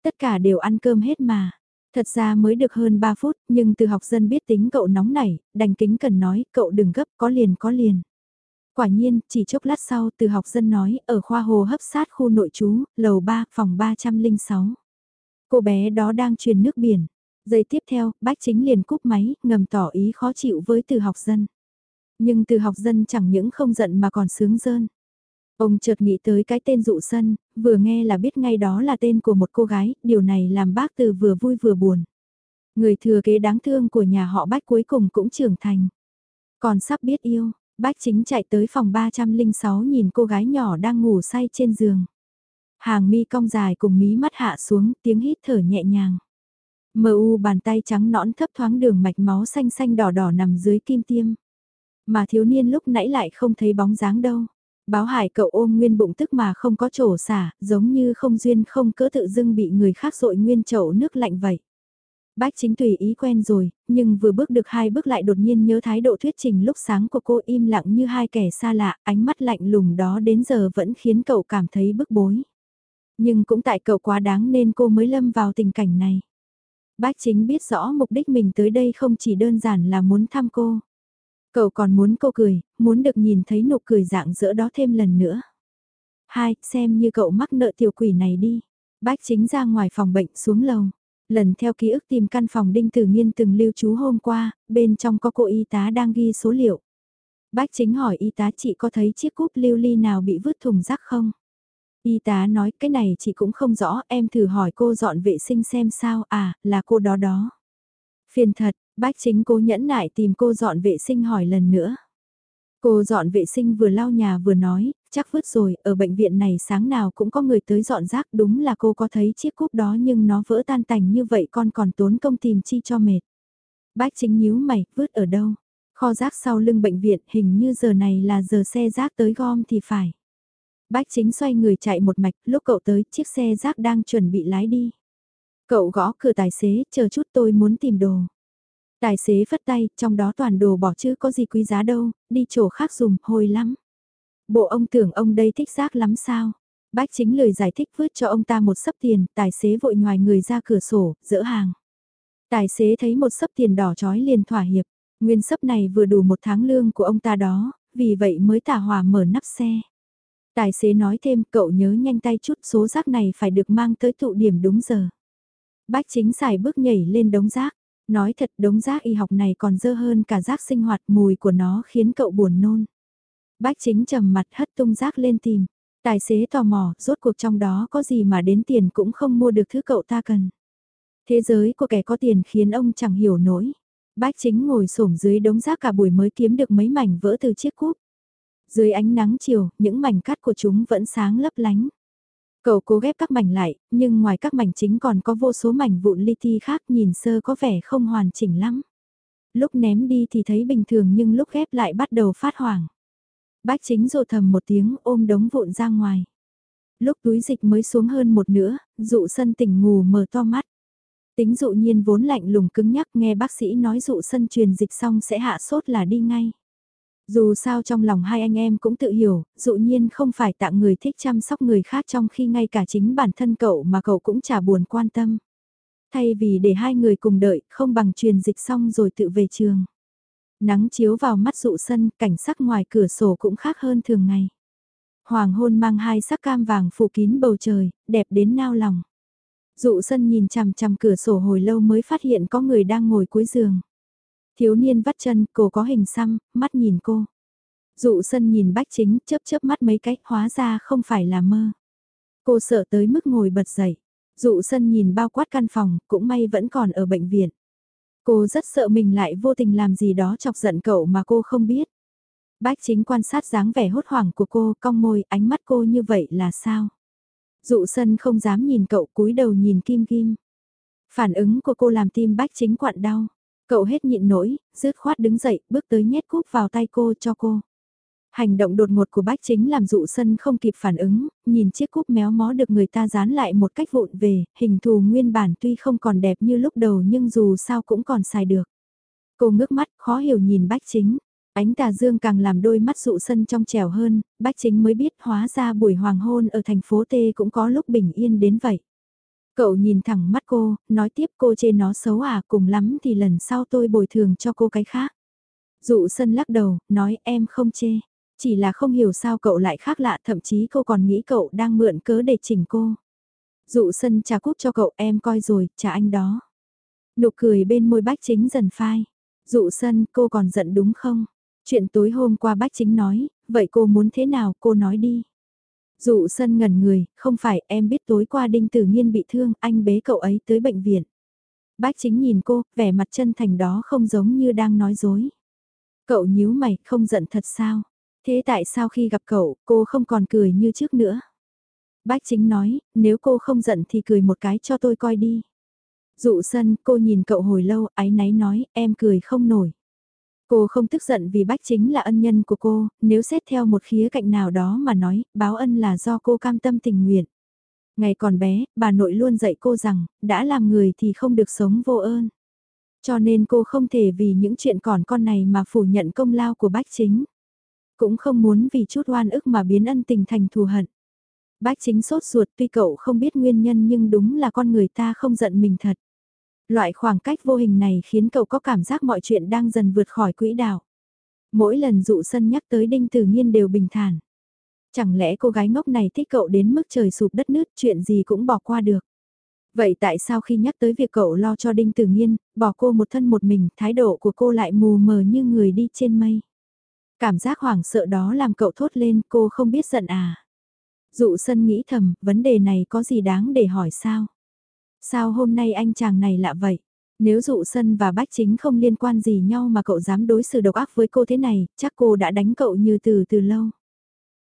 Tất cả đều ăn cơm hết mà. Thật ra mới được hơn 3 phút, nhưng từ học dân biết tính cậu nóng nảy, đành kính cần nói, cậu đừng gấp, có liền có liền. Quả nhiên, chỉ chốc lát sau, từ học dân nói, ở khoa hồ hấp sát khu nội trú, lầu 3, phòng 306. Cô bé đó đang truyền nước biển. Giây tiếp theo, bách chính liền cúp máy, ngầm tỏ ý khó chịu với từ học dân. Nhưng từ học dân chẳng những không giận mà còn sướng rơn. Ông chợt nghĩ tới cái tên dụ sân, vừa nghe là biết ngay đó là tên của một cô gái, điều này làm bác từ vừa vui vừa buồn. Người thừa kế đáng thương của nhà họ bách cuối cùng cũng trưởng thành. Còn sắp biết yêu, bách chính chạy tới phòng 306 nhìn cô gái nhỏ đang ngủ say trên giường. Hàng mi cong dài cùng mí mắt hạ xuống tiếng hít thở nhẹ nhàng. Mờ u bàn tay trắng nõn thấp thoáng đường mạch máu xanh xanh đỏ đỏ nằm dưới kim tiêm. Mà thiếu niên lúc nãy lại không thấy bóng dáng đâu. Báo hải cậu ôm nguyên bụng tức mà không có chỗ xả, giống như không duyên không cỡ tự dưng bị người khác dội nguyên chậu nước lạnh vậy. Bách chính tùy ý quen rồi, nhưng vừa bước được hai bước lại đột nhiên nhớ thái độ thuyết trình lúc sáng của cô im lặng như hai kẻ xa lạ, ánh mắt lạnh lùng đó đến giờ vẫn khiến cậu cảm thấy bức bối. Nhưng cũng tại cậu quá đáng nên cô mới lâm vào tình cảnh này. Bách chính biết rõ mục đích mình tới đây không chỉ đơn giản là muốn thăm cô. Cậu còn muốn cô cười, muốn được nhìn thấy nụ cười dạng dỡ đó thêm lần nữa. Hai, xem như cậu mắc nợ tiểu quỷ này đi. Bách chính ra ngoài phòng bệnh xuống lầu. Lần theo ký ức tìm căn phòng Đinh Tử Nghiên từng lưu trú hôm qua, bên trong có cô y tá đang ghi số liệu. Bách chính hỏi y tá chị có thấy chiếc cúp lưu ly nào bị vứt thùng rác không? Y tá nói cái này chị cũng không rõ, em thử hỏi cô dọn vệ sinh xem sao, à, là cô đó đó. Phiền thật, bách chính cô nhẫn nại tìm cô dọn vệ sinh hỏi lần nữa. Cô dọn vệ sinh vừa lau nhà vừa nói, chắc vứt rồi, ở bệnh viện này sáng nào cũng có người tới dọn rác, đúng là cô có thấy chiếc cúp đó nhưng nó vỡ tan tành như vậy con còn tốn công tìm chi cho mệt. Bách chính nhíu mày, vứt ở đâu? Kho rác sau lưng bệnh viện, hình như giờ này là giờ xe rác tới gom thì phải. Bách chính xoay người chạy một mạch, lúc cậu tới, chiếc xe rác đang chuẩn bị lái đi. Cậu gõ cửa tài xế, chờ chút tôi muốn tìm đồ. Tài xế phất tay, trong đó toàn đồ bỏ chứ có gì quý giá đâu, đi chỗ khác dùng, hồi lắm. Bộ ông tưởng ông đây thích rác lắm sao? Bách chính lời giải thích vứt cho ông ta một sấp tiền, tài xế vội ngoài người ra cửa sổ, dỡ hàng. Tài xế thấy một sấp tiền đỏ chói liền thỏa hiệp, nguyên sấp này vừa đủ một tháng lương của ông ta đó, vì vậy mới tả hòa mở nắp xe. Tài xế nói thêm cậu nhớ nhanh tay chút số rác này phải được mang tới tụ điểm đúng giờ. Bách chính xài bước nhảy lên đống rác. Nói thật đống rác y học này còn dơ hơn cả rác sinh hoạt mùi của nó khiến cậu buồn nôn. Bách chính trầm mặt hất tung rác lên tìm. Tài xế tò mò, rốt cuộc trong đó có gì mà đến tiền cũng không mua được thứ cậu ta cần. Thế giới của kẻ có tiền khiến ông chẳng hiểu nổi. Bách chính ngồi xổm dưới đống rác cả buổi mới kiếm được mấy mảnh vỡ từ chiếc cúp. Dưới ánh nắng chiều, những mảnh cắt của chúng vẫn sáng lấp lánh. Cậu cố ghép các mảnh lại, nhưng ngoài các mảnh chính còn có vô số mảnh vụn li ti khác nhìn sơ có vẻ không hoàn chỉnh lắm. Lúc ném đi thì thấy bình thường nhưng lúc ghép lại bắt đầu phát hoảng. Bách chính rồ thầm một tiếng ôm đống vụn ra ngoài. Lúc túi dịch mới xuống hơn một nửa, dụ sân tỉnh ngủ mở to mắt. Tính dụ nhiên vốn lạnh lùng cứng nhắc nghe bác sĩ nói dụ sân truyền dịch xong sẽ hạ sốt là đi ngay. Dù sao trong lòng hai anh em cũng tự hiểu, dụ nhiên không phải tặng người thích chăm sóc người khác trong khi ngay cả chính bản thân cậu mà cậu cũng chả buồn quan tâm. Thay vì để hai người cùng đợi, không bằng truyền dịch xong rồi tự về trường. Nắng chiếu vào mắt dụ sân, cảnh sắc ngoài cửa sổ cũng khác hơn thường ngày. Hoàng hôn mang hai sắc cam vàng phủ kín bầu trời, đẹp đến nao lòng. Dụ sân nhìn chằm chằm cửa sổ hồi lâu mới phát hiện có người đang ngồi cuối giường. Thiếu niên vắt chân, cổ có hình xăm, mắt nhìn cô. Dụ sân nhìn bách chính, chớp chớp mắt mấy cách, hóa ra không phải là mơ. Cô sợ tới mức ngồi bật dậy. Dụ sân nhìn bao quát căn phòng, cũng may vẫn còn ở bệnh viện. Cô rất sợ mình lại vô tình làm gì đó chọc giận cậu mà cô không biết. Bách chính quan sát dáng vẻ hốt hoảng của cô, cong môi, ánh mắt cô như vậy là sao? Dụ sân không dám nhìn cậu cúi đầu nhìn Kim Kim. Phản ứng của cô làm tim bách chính quặn đau. Cậu hết nhịn nổi, rứt khoát đứng dậy, bước tới nhét cúp vào tay cô cho cô. Hành động đột ngột của bách chính làm dụ sân không kịp phản ứng, nhìn chiếc cúp méo mó được người ta dán lại một cách vụn về, hình thù nguyên bản tuy không còn đẹp như lúc đầu nhưng dù sao cũng còn xài được. Cô ngước mắt khó hiểu nhìn bách chính, ánh tà dương càng làm đôi mắt dụ sân trong trẻo hơn, bách chính mới biết hóa ra buổi hoàng hôn ở thành phố T cũng có lúc bình yên đến vậy. Cậu nhìn thẳng mắt cô, nói tiếp cô chê nó xấu à cùng lắm thì lần sau tôi bồi thường cho cô cái khác. Dụ sân lắc đầu, nói em không chê. Chỉ là không hiểu sao cậu lại khác lạ thậm chí cô còn nghĩ cậu đang mượn cớ để chỉnh cô. Dụ sân trả cúp cho cậu em coi rồi, trả anh đó. Nụ cười bên môi bách chính dần phai. Dụ sân cô còn giận đúng không? Chuyện tối hôm qua bách chính nói, vậy cô muốn thế nào cô nói đi. Dụ sân ngẩn người, không phải em biết tối qua Đinh Tử Nhiên bị thương, anh bế cậu ấy tới bệnh viện. Bách chính nhìn cô, vẻ mặt chân thành đó không giống như đang nói dối. Cậu nhíu mày, không giận thật sao? Thế tại sao khi gặp cậu, cô không còn cười như trước nữa? Bách chính nói, nếu cô không giận thì cười một cái cho tôi coi đi. Dụ sân, cô nhìn cậu hồi lâu, áy náy nói, em cười không nổi. Cô không tức giận vì bách chính là ân nhân của cô, nếu xét theo một khía cạnh nào đó mà nói, báo ân là do cô cam tâm tình nguyện. Ngày còn bé, bà nội luôn dạy cô rằng, đã làm người thì không được sống vô ơn. Cho nên cô không thể vì những chuyện còn con này mà phủ nhận công lao của bách chính. Cũng không muốn vì chút oan ức mà biến ân tình thành thù hận. Bách chính sốt ruột tuy cậu không biết nguyên nhân nhưng đúng là con người ta không giận mình thật. Loại khoảng cách vô hình này khiến cậu có cảm giác mọi chuyện đang dần vượt khỏi quỹ đạo. Mỗi lần dụ sân nhắc tới Đinh Tử Nhiên đều bình thản. Chẳng lẽ cô gái ngốc này thích cậu đến mức trời sụp đất nứt chuyện gì cũng bỏ qua được. Vậy tại sao khi nhắc tới việc cậu lo cho Đinh Tử Nhiên, bỏ cô một thân một mình, thái độ của cô lại mù mờ như người đi trên mây. Cảm giác hoảng sợ đó làm cậu thốt lên cô không biết giận à. Dụ sân nghĩ thầm, vấn đề này có gì đáng để hỏi sao? Sao hôm nay anh chàng này lạ vậy? Nếu dụ sân và bách chính không liên quan gì nhau mà cậu dám đối xử độc ác với cô thế này, chắc cô đã đánh cậu như từ từ lâu.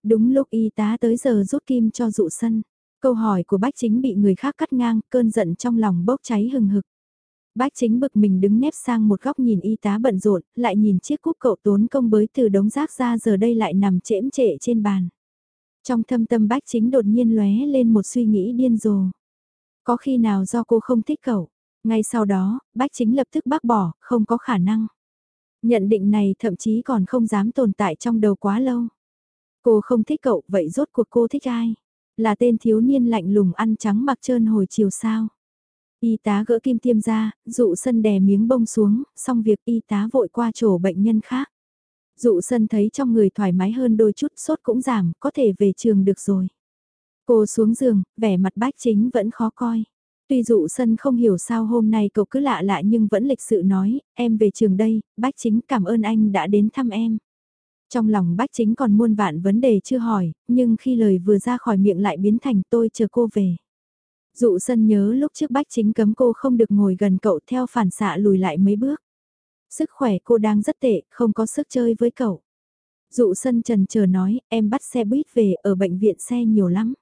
Đúng lúc y tá tới giờ rút kim cho dụ sân. Câu hỏi của bách chính bị người khác cắt ngang, cơn giận trong lòng bốc cháy hừng hực. Bách chính bực mình đứng nép sang một góc nhìn y tá bận rộn, lại nhìn chiếc cúp cậu tốn công bới từ đống rác ra giờ đây lại nằm trễm trệ trên bàn. Trong thâm tâm bách chính đột nhiên lóe lên một suy nghĩ điên rồ. Có khi nào do cô không thích cậu? Ngay sau đó, bách chính lập tức bác bỏ, không có khả năng. Nhận định này thậm chí còn không dám tồn tại trong đầu quá lâu. Cô không thích cậu, vậy rốt cuộc cô thích ai? Là tên thiếu niên lạnh lùng ăn trắng mặc trơn hồi chiều sao? Y tá gỡ kim tiêm ra, dụ sân đè miếng bông xuống, xong việc y tá vội qua chỗ bệnh nhân khác. Dụ sân thấy trong người thoải mái hơn đôi chút, sốt cũng giảm, có thể về trường được rồi. Cô xuống giường, vẻ mặt bách chính vẫn khó coi. Tuy dụ sân không hiểu sao hôm nay cậu cứ lạ lạ nhưng vẫn lịch sự nói, em về trường đây, bách chính cảm ơn anh đã đến thăm em. Trong lòng bách chính còn muôn vạn vấn đề chưa hỏi, nhưng khi lời vừa ra khỏi miệng lại biến thành tôi chờ cô về. Dụ sân nhớ lúc trước bách chính cấm cô không được ngồi gần cậu theo phản xạ lùi lại mấy bước. Sức khỏe cô đang rất tệ, không có sức chơi với cậu. Dụ sân trần chờ nói, em bắt xe buýt về, ở bệnh viện xe nhiều lắm.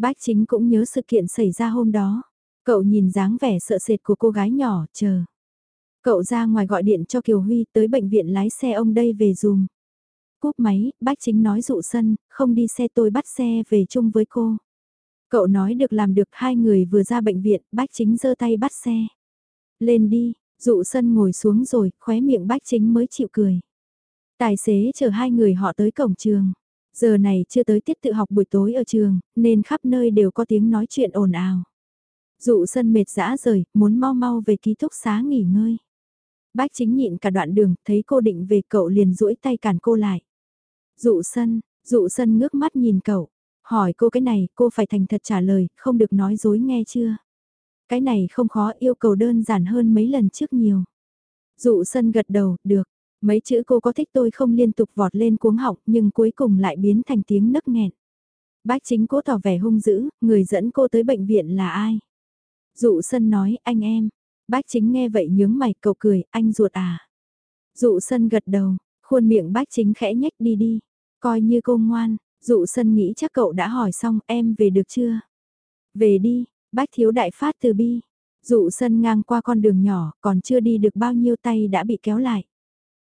Bách chính cũng nhớ sự kiện xảy ra hôm đó. Cậu nhìn dáng vẻ sợ sệt của cô gái nhỏ, chờ. Cậu ra ngoài gọi điện cho Kiều Huy tới bệnh viện lái xe ông đây về dùm. Cúp máy, bách chính nói dụ sân, không đi xe tôi bắt xe về chung với cô. Cậu nói được làm được hai người vừa ra bệnh viện, bách chính giơ tay bắt xe. Lên đi, dụ sân ngồi xuống rồi, khóe miệng bách chính mới chịu cười. Tài xế chờ hai người họ tới cổng trường. Giờ này chưa tới tiết tự học buổi tối ở trường, nên khắp nơi đều có tiếng nói chuyện ồn ào. Dụ sân mệt dã rời, muốn mau mau về ký túc xá nghỉ ngơi. Bách chính nhịn cả đoạn đường, thấy cô định về cậu liền duỗi tay cản cô lại. Dụ sân, dụ sân ngước mắt nhìn cậu, hỏi cô cái này, cô phải thành thật trả lời, không được nói dối nghe chưa? Cái này không khó yêu cầu đơn giản hơn mấy lần trước nhiều. Dụ sân gật đầu, được, mấy chữ cô có thích tôi không liên tục vọt lên cuống họng nhưng cuối cùng lại biến thành tiếng nấc nghẹn. Bách chính cố tỏ vẻ hung dữ, người dẫn cô tới bệnh viện là ai? Dụ sân nói, anh em. Bách chính nghe vậy nhướng mày, cậu cười, anh ruột à? Dụ sân gật đầu, khuôn miệng bách chính khẽ nhách đi đi. Coi như cô ngoan, dụ sân nghĩ chắc cậu đã hỏi xong em về được chưa? Về đi, bách thiếu đại phát từ bi. Dụ sân ngang qua con đường nhỏ, còn chưa đi được bao nhiêu tay đã bị kéo lại.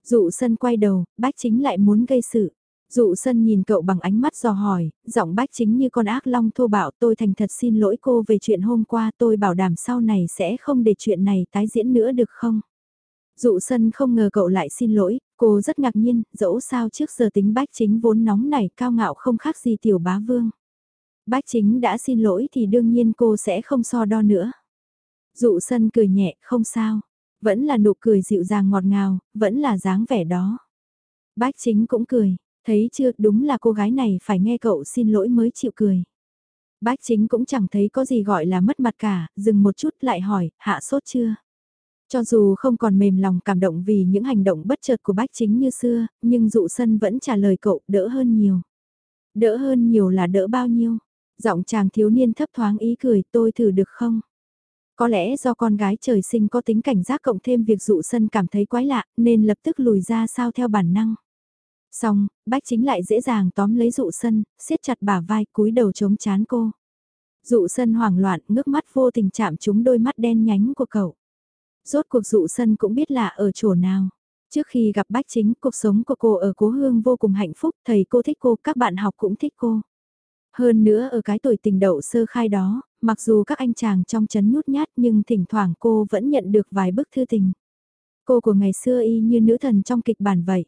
Dụ sân quay đầu, bách chính lại muốn gây sự. Dụ sân nhìn cậu bằng ánh mắt dò hỏi, giọng bách chính như con ác long thô bạo tôi thành thật xin lỗi cô về chuyện hôm qua tôi bảo đảm sau này sẽ không để chuyện này tái diễn nữa được không? Dụ sân không ngờ cậu lại xin lỗi, cô rất ngạc nhiên, dẫu sao trước giờ tính bách chính vốn nóng nảy cao ngạo không khác gì tiểu bá vương. Bách chính đã xin lỗi thì đương nhiên cô sẽ không so đo nữa. Dụ sân cười nhẹ, không sao. Vẫn là nụ cười dịu dàng ngọt ngào, vẫn là dáng vẻ đó. Bách chính cũng cười, thấy chưa đúng là cô gái này phải nghe cậu xin lỗi mới chịu cười. Bách chính cũng chẳng thấy có gì gọi là mất mặt cả, dừng một chút lại hỏi, hạ sốt chưa? Cho dù không còn mềm lòng cảm động vì những hành động bất chợt của bách chính như xưa, nhưng dụ sân vẫn trả lời cậu đỡ hơn nhiều. Đỡ hơn nhiều là đỡ bao nhiêu? Giọng chàng thiếu niên thấp thoáng ý cười tôi thử được không? Có lẽ do con gái trời sinh có tính cảnh giác cộng thêm việc dụ sân cảm thấy quái lạ nên lập tức lùi ra sao theo bản năng. Xong, bách chính lại dễ dàng tóm lấy dụ sân, siết chặt bả vai cúi đầu chống chán cô. Dụ sân hoảng loạn ngước mắt vô tình chạm trúng đôi mắt đen nhánh của cậu. Rốt cuộc dụ sân cũng biết là ở chỗ nào. Trước khi gặp bách chính, cuộc sống của cô ở cố hương vô cùng hạnh phúc, thầy cô thích cô, các bạn học cũng thích cô. Hơn nữa ở cái tuổi tình đậu sơ khai đó, mặc dù các anh chàng trong chấn nhút nhát nhưng thỉnh thoảng cô vẫn nhận được vài bức thư tình. Cô của ngày xưa y như nữ thần trong kịch bản vậy.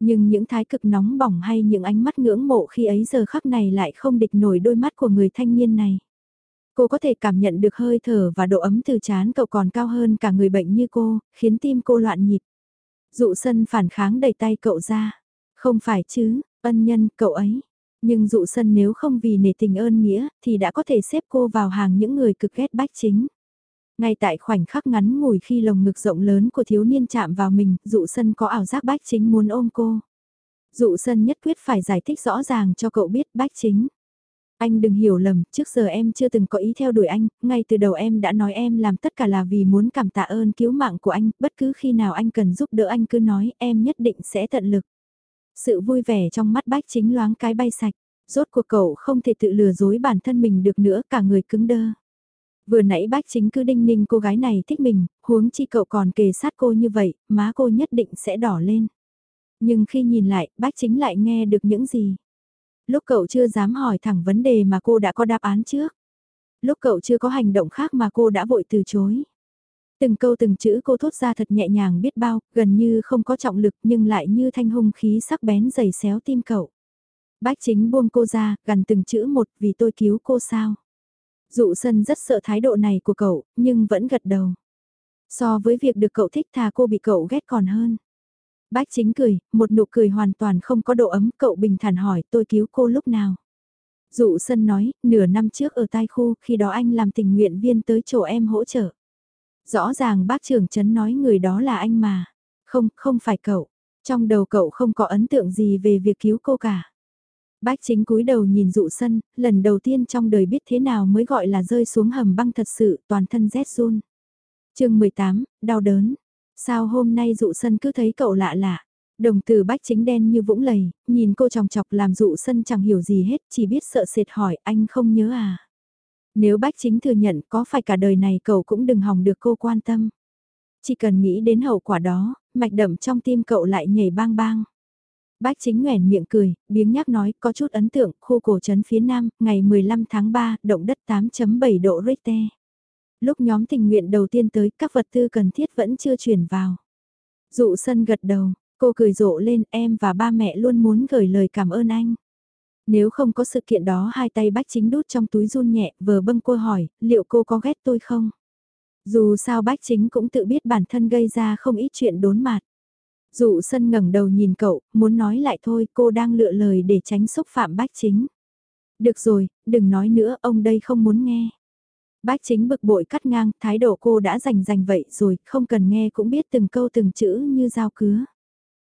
Nhưng những thái cực nóng bỏng hay những ánh mắt ngưỡng mộ khi ấy giờ khắc này lại không địch nổi đôi mắt của người thanh niên này. Cô có thể cảm nhận được hơi thở và độ ấm từ chán cậu còn cao hơn cả người bệnh như cô, khiến tim cô loạn nhịp. Dụ sân phản kháng đẩy tay cậu ra. Không phải chứ, ân nhân cậu ấy. Nhưng dụ sân nếu không vì nể tình ơn nghĩa thì đã có thể xếp cô vào hàng những người cực ghét bách chính. Ngay tại khoảnh khắc ngắn ngủi khi lồng ngực rộng lớn của thiếu niên chạm vào mình, dụ sân có ảo giác bách chính muốn ôm cô. Dụ sân nhất quyết phải giải thích rõ ràng cho cậu biết bách chính. Anh đừng hiểu lầm, trước giờ em chưa từng có ý theo đuổi anh, ngay từ đầu em đã nói em làm tất cả là vì muốn cảm tạ ơn cứu mạng của anh, bất cứ khi nào anh cần giúp đỡ anh cứ nói, em nhất định sẽ tận lực. Sự vui vẻ trong mắt bách chính loáng cái bay sạch, rốt cuộc cậu không thể tự lừa dối bản thân mình được nữa, cả người cứng đơ. Vừa nãy bách chính cứ đinh ninh cô gái này thích mình, huống chi cậu còn kề sát cô như vậy, má cô nhất định sẽ đỏ lên. Nhưng khi nhìn lại, bách chính lại nghe được những gì? Lúc cậu chưa dám hỏi thẳng vấn đề mà cô đã có đáp án trước. Lúc cậu chưa có hành động khác mà cô đã vội từ chối. Từng câu từng chữ cô thốt ra thật nhẹ nhàng biết bao, gần như không có trọng lực nhưng lại như thanh hung khí sắc bén dày xéo tim cậu. Bách chính buông cô ra, gần từng chữ một vì tôi cứu cô sao. Dụ sân rất sợ thái độ này của cậu, nhưng vẫn gật đầu. So với việc được cậu thích thà cô bị cậu ghét còn hơn. Bách chính cười, một nụ cười hoàn toàn không có độ ấm, cậu bình thản hỏi tôi cứu cô lúc nào. Dụ sân nói, nửa năm trước ở tai khu, khi đó anh làm tình nguyện viên tới chỗ em hỗ trợ. Rõ ràng bác trưởng chấn nói người đó là anh mà. Không, không phải cậu. Trong đầu cậu không có ấn tượng gì về việc cứu cô cả. Bách chính cúi đầu nhìn dụ sân, lần đầu tiên trong đời biết thế nào mới gọi là rơi xuống hầm băng thật sự, toàn thân rét run. chương 18, đau đớn. Sao hôm nay dụ sân cứ thấy cậu lạ lạ? Đồng từ bách chính đen như vũng lầy, nhìn cô chòng chọc làm dụ sân chẳng hiểu gì hết, chỉ biết sợ sệt hỏi anh không nhớ à? Nếu bách chính thừa nhận có phải cả đời này cậu cũng đừng hòng được cô quan tâm. Chỉ cần nghĩ đến hậu quả đó, mạch đậm trong tim cậu lại nhảy bang bang. Bách chính nguèn miệng cười, biếng nhắc nói có chút ấn tượng, khu cổ trấn phía nam, ngày 15 tháng 3, động đất 8.7 độ Richter. Lúc nhóm tình nguyện đầu tiên tới, các vật tư cần thiết vẫn chưa chuyển vào. Dụ sân gật đầu, cô cười rộ lên em và ba mẹ luôn muốn gửi lời cảm ơn anh. Nếu không có sự kiện đó hai tay bách chính đút trong túi run nhẹ, vờ bâng cô hỏi, liệu cô có ghét tôi không? Dù sao bách chính cũng tự biết bản thân gây ra không ít chuyện đốn mạt Dụ sân ngẩng đầu nhìn cậu, muốn nói lại thôi, cô đang lựa lời để tránh xúc phạm bách chính. Được rồi, đừng nói nữa, ông đây không muốn nghe. Bách chính bực bội cắt ngang, thái độ cô đã rành rành vậy rồi, không cần nghe cũng biết từng câu từng chữ như dao cứa.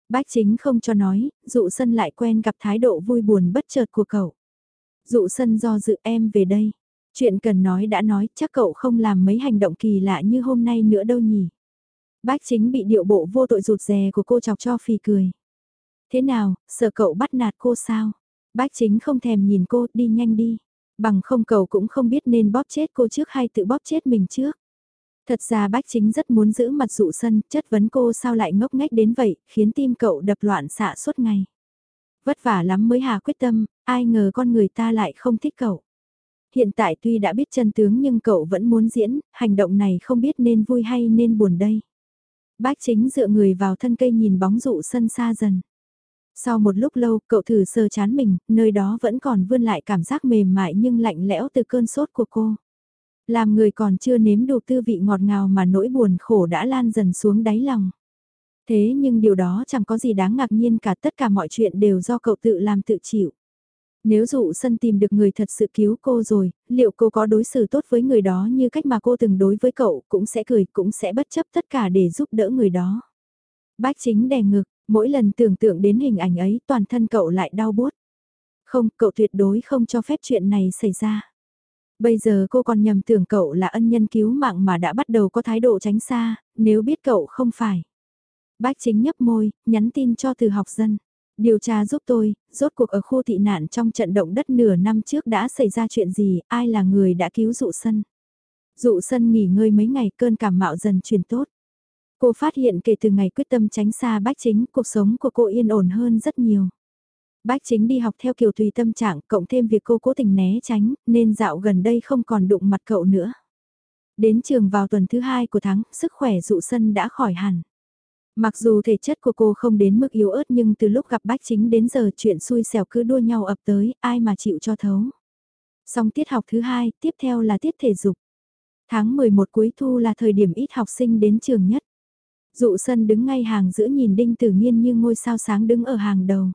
Bách chính không cho nói, dụ sân lại quen gặp thái độ vui buồn bất chợt của cậu. Dụ sân do dự em về đây. Chuyện cần nói đã nói, chắc cậu không làm mấy hành động kỳ lạ như hôm nay nữa đâu nhỉ. Bách chính bị điệu bộ vô tội rụt rè của cô chọc cho phì cười. Thế nào, sợ cậu bắt nạt cô sao? Bách chính không thèm nhìn cô, đi nhanh đi. Bằng không cậu cũng không biết nên bóp chết cô trước hay tự bóp chết mình trước. Thật ra bách chính rất muốn giữ mặt dụ sân, chất vấn cô sao lại ngốc nghếch đến vậy, khiến tim cậu đập loạn xạ suốt ngày. Vất vả lắm mới hà quyết tâm, ai ngờ con người ta lại không thích cậu. Hiện tại tuy đã biết chân tướng nhưng cậu vẫn muốn diễn, hành động này không biết nên vui hay nên buồn đây. Bách chính dựa người vào thân cây nhìn bóng dụ sân xa dần. Sau một lúc lâu, cậu thử sờ chán mình, nơi đó vẫn còn vươn lại cảm giác mềm mại nhưng lạnh lẽo từ cơn sốt của cô. Làm người còn chưa nếm đủ tư vị ngọt ngào mà nỗi buồn khổ đã lan dần xuống đáy lòng. Thế nhưng điều đó chẳng có gì đáng ngạc nhiên cả tất cả mọi chuyện đều do cậu tự làm tự chịu. Nếu dụ sân tìm được người thật sự cứu cô rồi, liệu cô có đối xử tốt với người đó như cách mà cô từng đối với cậu cũng sẽ cười cũng sẽ bất chấp tất cả để giúp đỡ người đó. Bách chính đè ngực, mỗi lần tưởng tượng đến hình ảnh ấy toàn thân cậu lại đau buốt. Không, cậu tuyệt đối không cho phép chuyện này xảy ra. Bây giờ cô còn nhầm tưởng cậu là ân nhân cứu mạng mà đã bắt đầu có thái độ tránh xa, nếu biết cậu không phải. Bách chính nhấp môi, nhắn tin cho từ học dân. Điều tra giúp tôi, rốt cuộc ở khu thị nạn trong trận động đất nửa năm trước đã xảy ra chuyện gì, ai là người đã cứu dụ sân. Dụ sân nghỉ ngơi mấy ngày cơn cảm mạo dần chuyển tốt. Cô phát hiện kể từ ngày quyết tâm tránh xa bách chính, cuộc sống của cô yên ổn hơn rất nhiều. Bách chính đi học theo kiểu tùy tâm trạng, cộng thêm việc cô cố tình né tránh, nên dạo gần đây không còn đụng mặt cậu nữa. Đến trường vào tuần thứ hai của tháng, sức khỏe dụ sân đã khỏi hẳn. Mặc dù thể chất của cô không đến mức yếu ớt nhưng từ lúc gặp bách chính đến giờ chuyện xui xẻo cứ đua nhau ập tới, ai mà chịu cho thấu. Xong tiết học thứ hai, tiếp theo là tiết thể dục. Tháng 11 cuối thu là thời điểm ít học sinh đến trường nhất. Dụ sân đứng ngay hàng giữa nhìn Đinh Tử Nghiên như ngôi sao sáng đứng ở hàng đầu.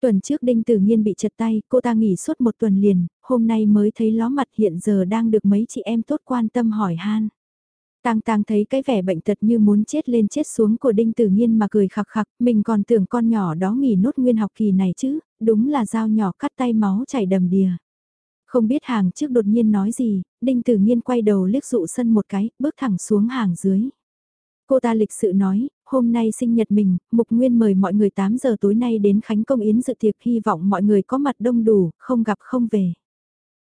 Tuần trước Đinh Tử Nghiên bị chật tay, cô ta nghỉ suốt một tuần liền, hôm nay mới thấy ló mặt hiện giờ đang được mấy chị em tốt quan tâm hỏi han. Tang Tang thấy cái vẻ bệnh tật như muốn chết lên chết xuống của Đinh Tử Nghiên mà cười khặc khặc, mình còn tưởng con nhỏ đó nghỉ nốt nguyên học kỳ này chứ, đúng là dao nhỏ cắt tay máu chảy đầm đìa. Không biết hàng trước đột nhiên nói gì, Đinh Tử Nghiên quay đầu liếc dụ sân một cái, bước thẳng xuống hàng dưới. Cô ta lịch sự nói, hôm nay sinh nhật mình, Mục Nguyên mời mọi người 8 giờ tối nay đến Khánh Công Yến dự tiệc hy vọng mọi người có mặt đông đủ, không gặp không về.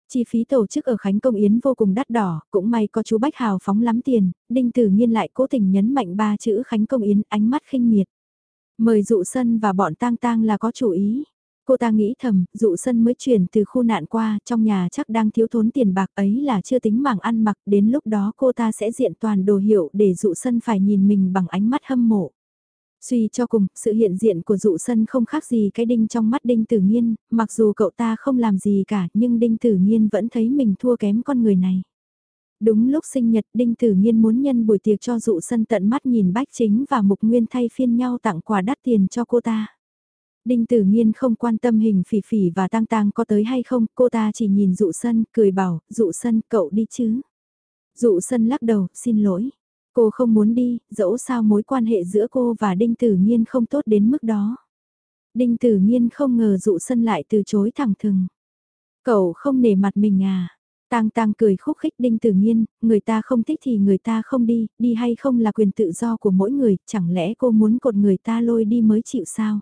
Chi phí tổ chức ở Khánh Công Yến vô cùng đắt đỏ, cũng may có chú Bách Hào phóng lắm tiền, Đinh Tử Nhiên lại cố tình nhấn mạnh ba chữ Khánh Công Yến ánh mắt khinh miệt. Mời dụ sân và bọn tang tang là có chủ ý. Cô ta nghĩ thầm, dụ sân mới chuyển từ khu nạn qua, trong nhà chắc đang thiếu thốn tiền bạc ấy là chưa tính mảng ăn mặc, đến lúc đó cô ta sẽ diện toàn đồ hiệu để dụ sân phải nhìn mình bằng ánh mắt hâm mộ. Suy cho cùng, sự hiện diện của dụ sân không khác gì cái đinh trong mắt đinh tử nghiên, mặc dù cậu ta không làm gì cả nhưng đinh tử nghiên vẫn thấy mình thua kém con người này. Đúng lúc sinh nhật đinh tử nghiên muốn nhân buổi tiệc cho dụ sân tận mắt nhìn bách chính và mục nguyên thay phiên nhau tặng quà đắt tiền cho cô ta. Đinh Tử Nghiên không quan tâm hình phỉ phỉ và tang tang có tới hay không, cô ta chỉ nhìn dụ sân, cười bảo, dụ sân cậu đi chứ. Dụ sân lắc đầu, xin lỗi. Cô không muốn đi, dẫu sao mối quan hệ giữa cô và Đinh Tử Nghiên không tốt đến mức đó. Đinh Tử Nghiên không ngờ dụ sân lại từ chối thẳng thừng. Cậu không nể mặt mình à? Tang Tang cười khúc khích Đinh Tử Nghiên, người ta không thích thì người ta không đi, đi hay không là quyền tự do của mỗi người, chẳng lẽ cô muốn cột người ta lôi đi mới chịu sao?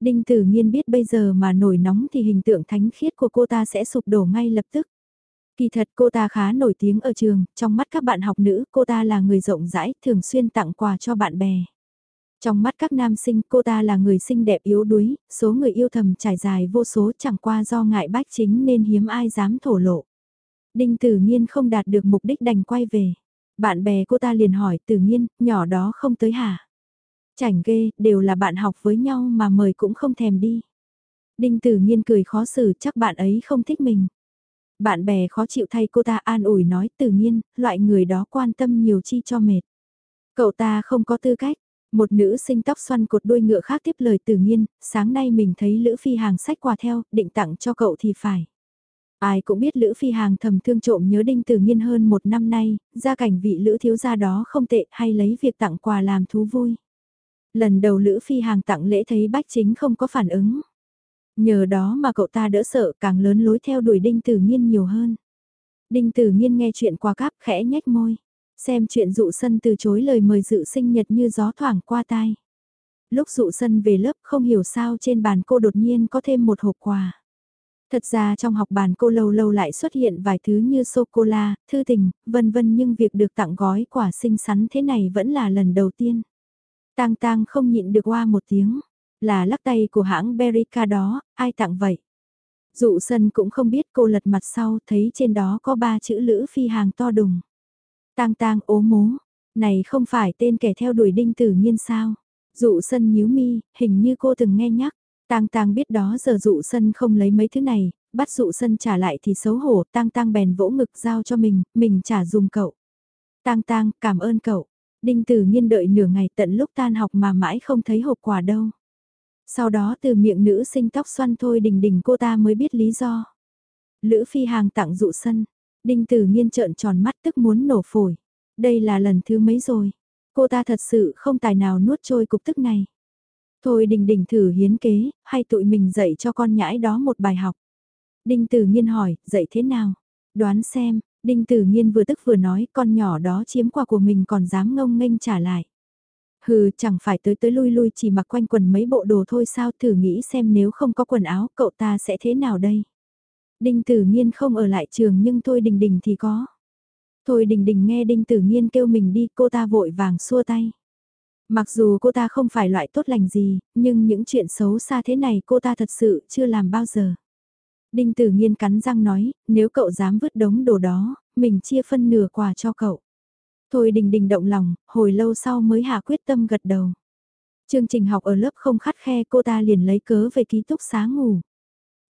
Đinh Tử Nhiên biết bây giờ mà nổi nóng thì hình tượng thánh khiết của cô ta sẽ sụp đổ ngay lập tức. Kỳ thật cô ta khá nổi tiếng ở trường, trong mắt các bạn học nữ cô ta là người rộng rãi, thường xuyên tặng quà cho bạn bè. Trong mắt các nam sinh cô ta là người xinh đẹp yếu đuối, số người yêu thầm trải dài vô số chẳng qua do ngại bách chính nên hiếm ai dám thổ lộ. Đinh Tử Nhiên không đạt được mục đích đành quay về. Bạn bè cô ta liền hỏi Tử Nhiên, nhỏ đó không tới hả? Chảnh ghê, đều là bạn học với nhau mà mời cũng không thèm đi. Đinh Tử Nhiên cười khó xử chắc bạn ấy không thích mình. Bạn bè khó chịu thay cô ta an ủi nói Tử Nhiên, loại người đó quan tâm nhiều chi cho mệt. Cậu ta không có tư cách. Một nữ sinh tóc xoăn cột đuôi ngựa khác tiếp lời Tử Nhiên, sáng nay mình thấy Lữ Phi Hàng sách quà theo, định tặng cho cậu thì phải. Ai cũng biết Lữ Phi Hàng thầm thương trộm nhớ Đinh Tử Nhiên hơn một năm nay, gia cảnh vị Lữ thiếu gia đó không tệ hay lấy việc tặng quà làm thú vui. Lần đầu Lữ Phi Hàng tặng lễ thấy Bách Chính không có phản ứng. Nhờ đó mà cậu ta đỡ sợ càng lớn lối theo đuổi Đinh Tử nhiên nhiều hơn. Đinh Tử nhiên nghe chuyện qua cáp khẽ nhếch môi. Xem chuyện dụ sân từ chối lời mời dự sinh nhật như gió thoảng qua tai. Lúc dụ sân về lớp không hiểu sao trên bàn cô đột nhiên có thêm một hộp quà. Thật ra trong học bàn cô lâu lâu lại xuất hiện vài thứ như sô-cô-la, thư tình, vân vân nhưng việc được tặng gói quả xinh xắn thế này vẫn là lần đầu tiên. Tang tang không nhịn được qua một tiếng. Là lắc tay của hãng Berica đó, ai tặng vậy? Dụ sân cũng không biết cô lật mặt sau thấy trên đó có ba chữ lữ phi hàng to đùng. Tang tang ố mố, này không phải tên kẻ theo đuổi đinh tử nhiên sao? Dụ sân nhíu mi, hình như cô từng nghe nhắc. Tang tang biết đó giờ dụ sân không lấy mấy thứ này, bắt dụ sân trả lại thì xấu hổ, tang tang bèn vỗ ngực giao cho mình, mình trả dùng cậu. Tang tang, cảm ơn cậu. Đinh Tử Nhiên đợi nửa ngày tận lúc tan học mà mãi không thấy hộp quà đâu. Sau đó từ miệng nữ sinh tóc xoăn thôi đình đình cô ta mới biết lý do. Lữ Phi Hàng tặng dụ sân. Đinh Tử Nhiên trợn tròn mắt tức muốn nổ phổi. Đây là lần thứ mấy rồi. Cô ta thật sự không tài nào nuốt trôi cục tức này. Thôi đình đình thử hiến kế, hay tụi mình dạy cho con nhãi đó một bài học. Đinh Tử Nhiên hỏi, dạy thế nào? Đoán xem, Đinh Tử Nhiên vừa tức vừa nói con nhỏ đó chiếm quà của mình còn dám ngông nghênh trả lại. Hừ, chẳng phải tới tới lui lui chỉ mặc quanh quần mấy bộ đồ thôi sao thử nghĩ xem nếu không có quần áo cậu ta sẽ thế nào đây. Đinh Tử Nhiên không ở lại trường nhưng Thôi Đình Đình thì có. Thôi Đình Đình nghe Đinh Tử Nhiên kêu mình đi cô ta vội vàng xua tay. Mặc dù cô ta không phải loại tốt lành gì, nhưng những chuyện xấu xa thế này cô ta thật sự chưa làm bao giờ. Đinh Tử Nghiên cắn răng nói, nếu cậu dám vứt đống đồ đó, mình chia phân nửa quà cho cậu. Thôi đình đình động lòng, hồi lâu sau mới hạ quyết tâm gật đầu. Chương trình học ở lớp không khắt khe cô ta liền lấy cớ về ký túc xá ngủ.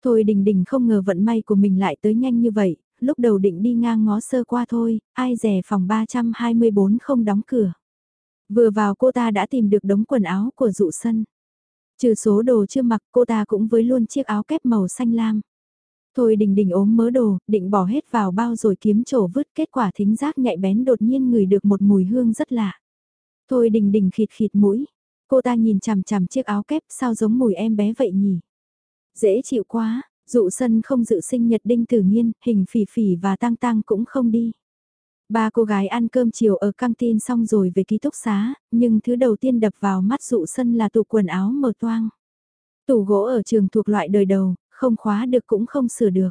Thôi đình đình không ngờ vận may của mình lại tới nhanh như vậy, lúc đầu định đi ngang ngó sơ qua thôi, ai rẻ phòng 324 không đóng cửa. Vừa vào cô ta đã tìm được đống quần áo của dụ sân. Trừ số đồ chưa mặc cô ta cũng với luôn chiếc áo kép màu xanh lam. Thôi đình đình ốm mớ đồ, định bỏ hết vào bao rồi kiếm chỗ vứt kết quả thính giác nhạy bén đột nhiên ngửi được một mùi hương rất lạ. Thôi đình đình khịt khịt mũi, cô ta nhìn chằm chằm chiếc áo kép sao giống mùi em bé vậy nhỉ? Dễ chịu quá, dụ sân không dự sinh nhật đinh tử nghiên, hình phỉ phỉ và tang tang cũng không đi. Ba cô gái ăn cơm chiều ở căng tin xong rồi về ký túc xá, nhưng thứ đầu tiên đập vào mắt dụ sân là tủ quần áo mở toang. Tủ gỗ ở trường thuộc loại đời đầu, không khóa được cũng không sửa được.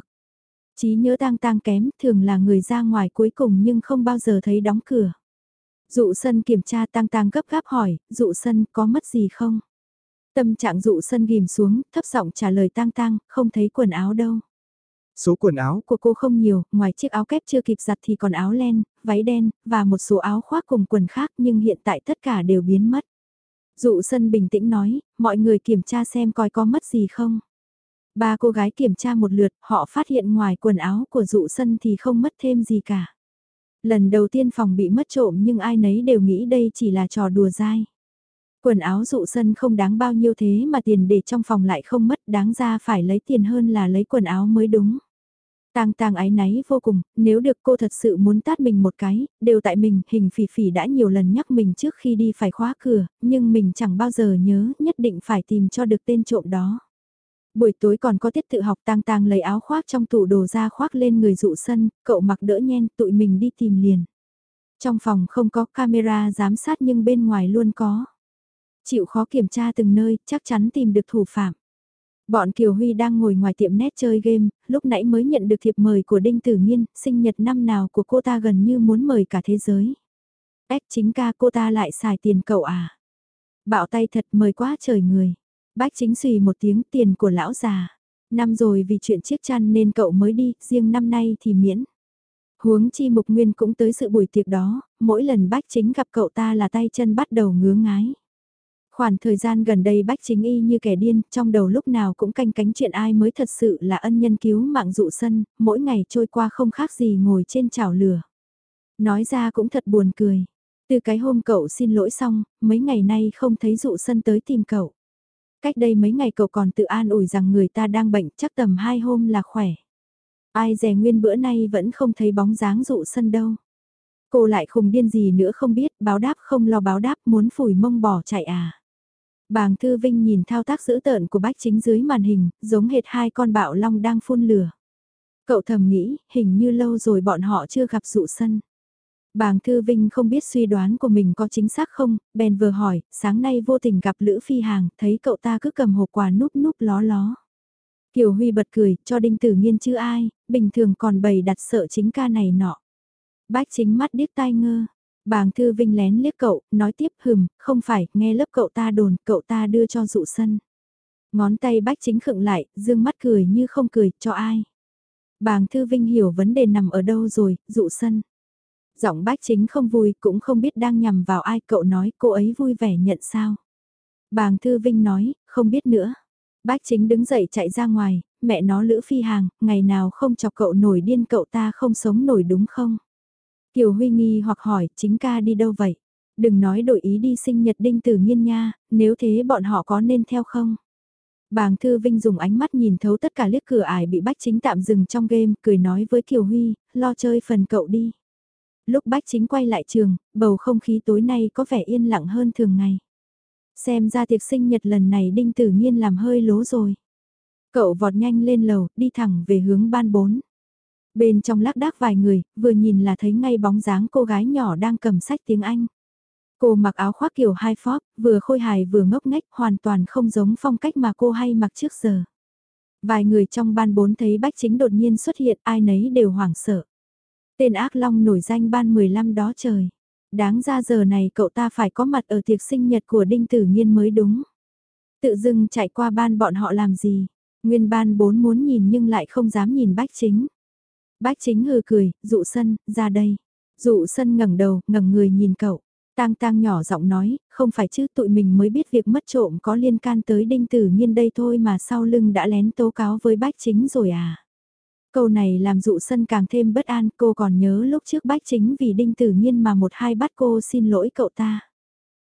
Chí nhớ tang tang kém, thường là người ra ngoài cuối cùng nhưng không bao giờ thấy đóng cửa. Dụ sân kiểm tra tang tang gấp gáp hỏi, dụ sân có mất gì không? Tâm trạng dụ sân ghim xuống, thấp giọng trả lời tang tang, không thấy quần áo đâu. Số quần áo của cô không nhiều, ngoài chiếc áo kép chưa kịp giặt thì còn áo len, váy đen, và một số áo khoác cùng quần khác nhưng hiện tại tất cả đều biến mất. Dụ sân bình tĩnh nói, mọi người kiểm tra xem coi có mất gì không. Ba cô gái kiểm tra một lượt, họ phát hiện ngoài quần áo của dụ sân thì không mất thêm gì cả. Lần đầu tiên phòng bị mất trộm nhưng ai nấy đều nghĩ đây chỉ là trò đùa dai. Quần áo dụ sân không đáng bao nhiêu thế mà tiền để trong phòng lại không mất đáng ra phải lấy tiền hơn là lấy quần áo mới đúng. Tang tang ái náy vô cùng, nếu được cô thật sự muốn tát mình một cái, đều tại mình, hình phỉ phỉ đã nhiều lần nhắc mình trước khi đi phải khóa cửa, nhưng mình chẳng bao giờ nhớ, nhất định phải tìm cho được tên trộm đó. Buổi tối còn có tiết tự học tang tang lấy áo khoác trong tủ đồ ra khoác lên người dụ sân, cậu mặc đỡ nhen, tụi mình đi tìm liền. Trong phòng không có camera giám sát nhưng bên ngoài luôn có. Chịu khó kiểm tra từng nơi, chắc chắn tìm được thủ phạm. Bọn Kiều Huy đang ngồi ngoài tiệm net chơi game, lúc nãy mới nhận được thiệp mời của Đinh Tử Nghiên, sinh nhật năm nào của cô ta gần như muốn mời cả thế giới. Ếch chính ca cô ta lại xài tiền cậu à. Bạo tay thật mời quá trời người. Bách chính xùy một tiếng tiền của lão già. Năm rồi vì chuyện chiếc chăn nên cậu mới đi, riêng năm nay thì miễn. Huống chi mục nguyên cũng tới sự buổi tiệc đó, mỗi lần bách chính gặp cậu ta là tay chân bắt đầu ngứa ngái. Khoảng thời gian gần đây bách chính y như kẻ điên, trong đầu lúc nào cũng canh cánh chuyện ai mới thật sự là ân nhân cứu mạng dụ sân, mỗi ngày trôi qua không khác gì ngồi trên chảo lửa. Nói ra cũng thật buồn cười. Từ cái hôm cậu xin lỗi xong, mấy ngày nay không thấy dụ sân tới tìm cậu. Cách đây mấy ngày cậu còn tự an ủi rằng người ta đang bệnh chắc tầm hai hôm là khỏe. Ai dè nguyên bữa nay vẫn không thấy bóng dáng dụ sân đâu. Cô lại khùng điên gì nữa không biết, báo đáp không lo báo đáp muốn phủi mông bỏ chạy à. Bàng Thư Vinh nhìn thao tác dữ tợn của bách chính dưới màn hình, giống hệt hai con bạo long đang phun lửa. Cậu thầm nghĩ, hình như lâu rồi bọn họ chưa gặp dụ sân. Bàng Thư Vinh không biết suy đoán của mình có chính xác không, bèn vừa hỏi, sáng nay vô tình gặp Lữ Phi Hàng, thấy cậu ta cứ cầm hộp quà núp núp ló ló. Kiều Huy bật cười, cho đinh tử nghiên chứ ai, bình thường còn bày đặt sợ chính ca này nọ. Bách chính mắt điếc tai ngơ, Bàng Thư Vinh lén liếc cậu, nói tiếp hừm, không phải, nghe lớp cậu ta đồn, cậu ta đưa cho dụ sân. Ngón tay bách chính khựng lại, dương mắt cười như không cười, cho ai. Bàng Thư Vinh hiểu vấn đề nằm ở đâu rồi, dụ sân. Giọng bách chính không vui, cũng không biết đang nhằm vào ai, cậu nói cô ấy vui vẻ nhận sao. Bàng Thư Vinh nói, không biết nữa. Bách chính đứng dậy chạy ra ngoài, mẹ nó Lữ Phi Hàng, ngày nào không chọc cậu nổi điên cậu ta không sống nổi đúng không? Kiều Huy nghi hoặc hỏi, chính ca đi đâu vậy? Đừng nói đổi ý đi sinh nhật đinh tử nghiên nha, nếu thế bọn họ có nên theo không? Bàng Thư Vinh dùng ánh mắt nhìn thấu tất cả liếc cửa ải bị Bách Chính tạm dừng trong game, cười nói với Kiều Huy, lo chơi phần cậu đi. Lúc Bách Chính quay lại trường, bầu không khí tối nay có vẻ yên lặng hơn thường ngày. Xem ra tiệc sinh nhật lần này Đinh Tử nhiên làm hơi lố rồi. Cậu vọt nhanh lên lầu, đi thẳng về hướng ban 4. Bên trong lác đác vài người, vừa nhìn là thấy ngay bóng dáng cô gái nhỏ đang cầm sách tiếng Anh. Cô mặc áo khoác kiểu hai phóp, vừa khôi hài vừa ngốc nghếch, hoàn toàn không giống phong cách mà cô hay mặc trước giờ. Vài người trong ban bốn thấy bách chính đột nhiên xuất hiện, ai nấy đều hoảng sợ. Tên ác long nổi danh ban 15 đó trời. Đáng ra giờ này cậu ta phải có mặt ở tiệc sinh nhật của Đinh Tử Nhiên mới đúng. Tự dưng chạy qua ban bọn họ làm gì? Nguyên ban bốn muốn nhìn nhưng lại không dám nhìn bách chính. Bách chính hừ cười, dụ sân, ra đây. Dụ sân ngẩng đầu, ngẩng người nhìn cậu. Tang tang nhỏ giọng nói, không phải chứ tụi mình mới biết việc mất trộm có liên can tới đinh tử nhiên đây thôi mà sau lưng đã lén tố cáo với bách chính rồi à. Câu này làm dụ sân càng thêm bất an, cô còn nhớ lúc trước bách chính vì đinh tử nhiên mà một hai bắt cô xin lỗi cậu ta.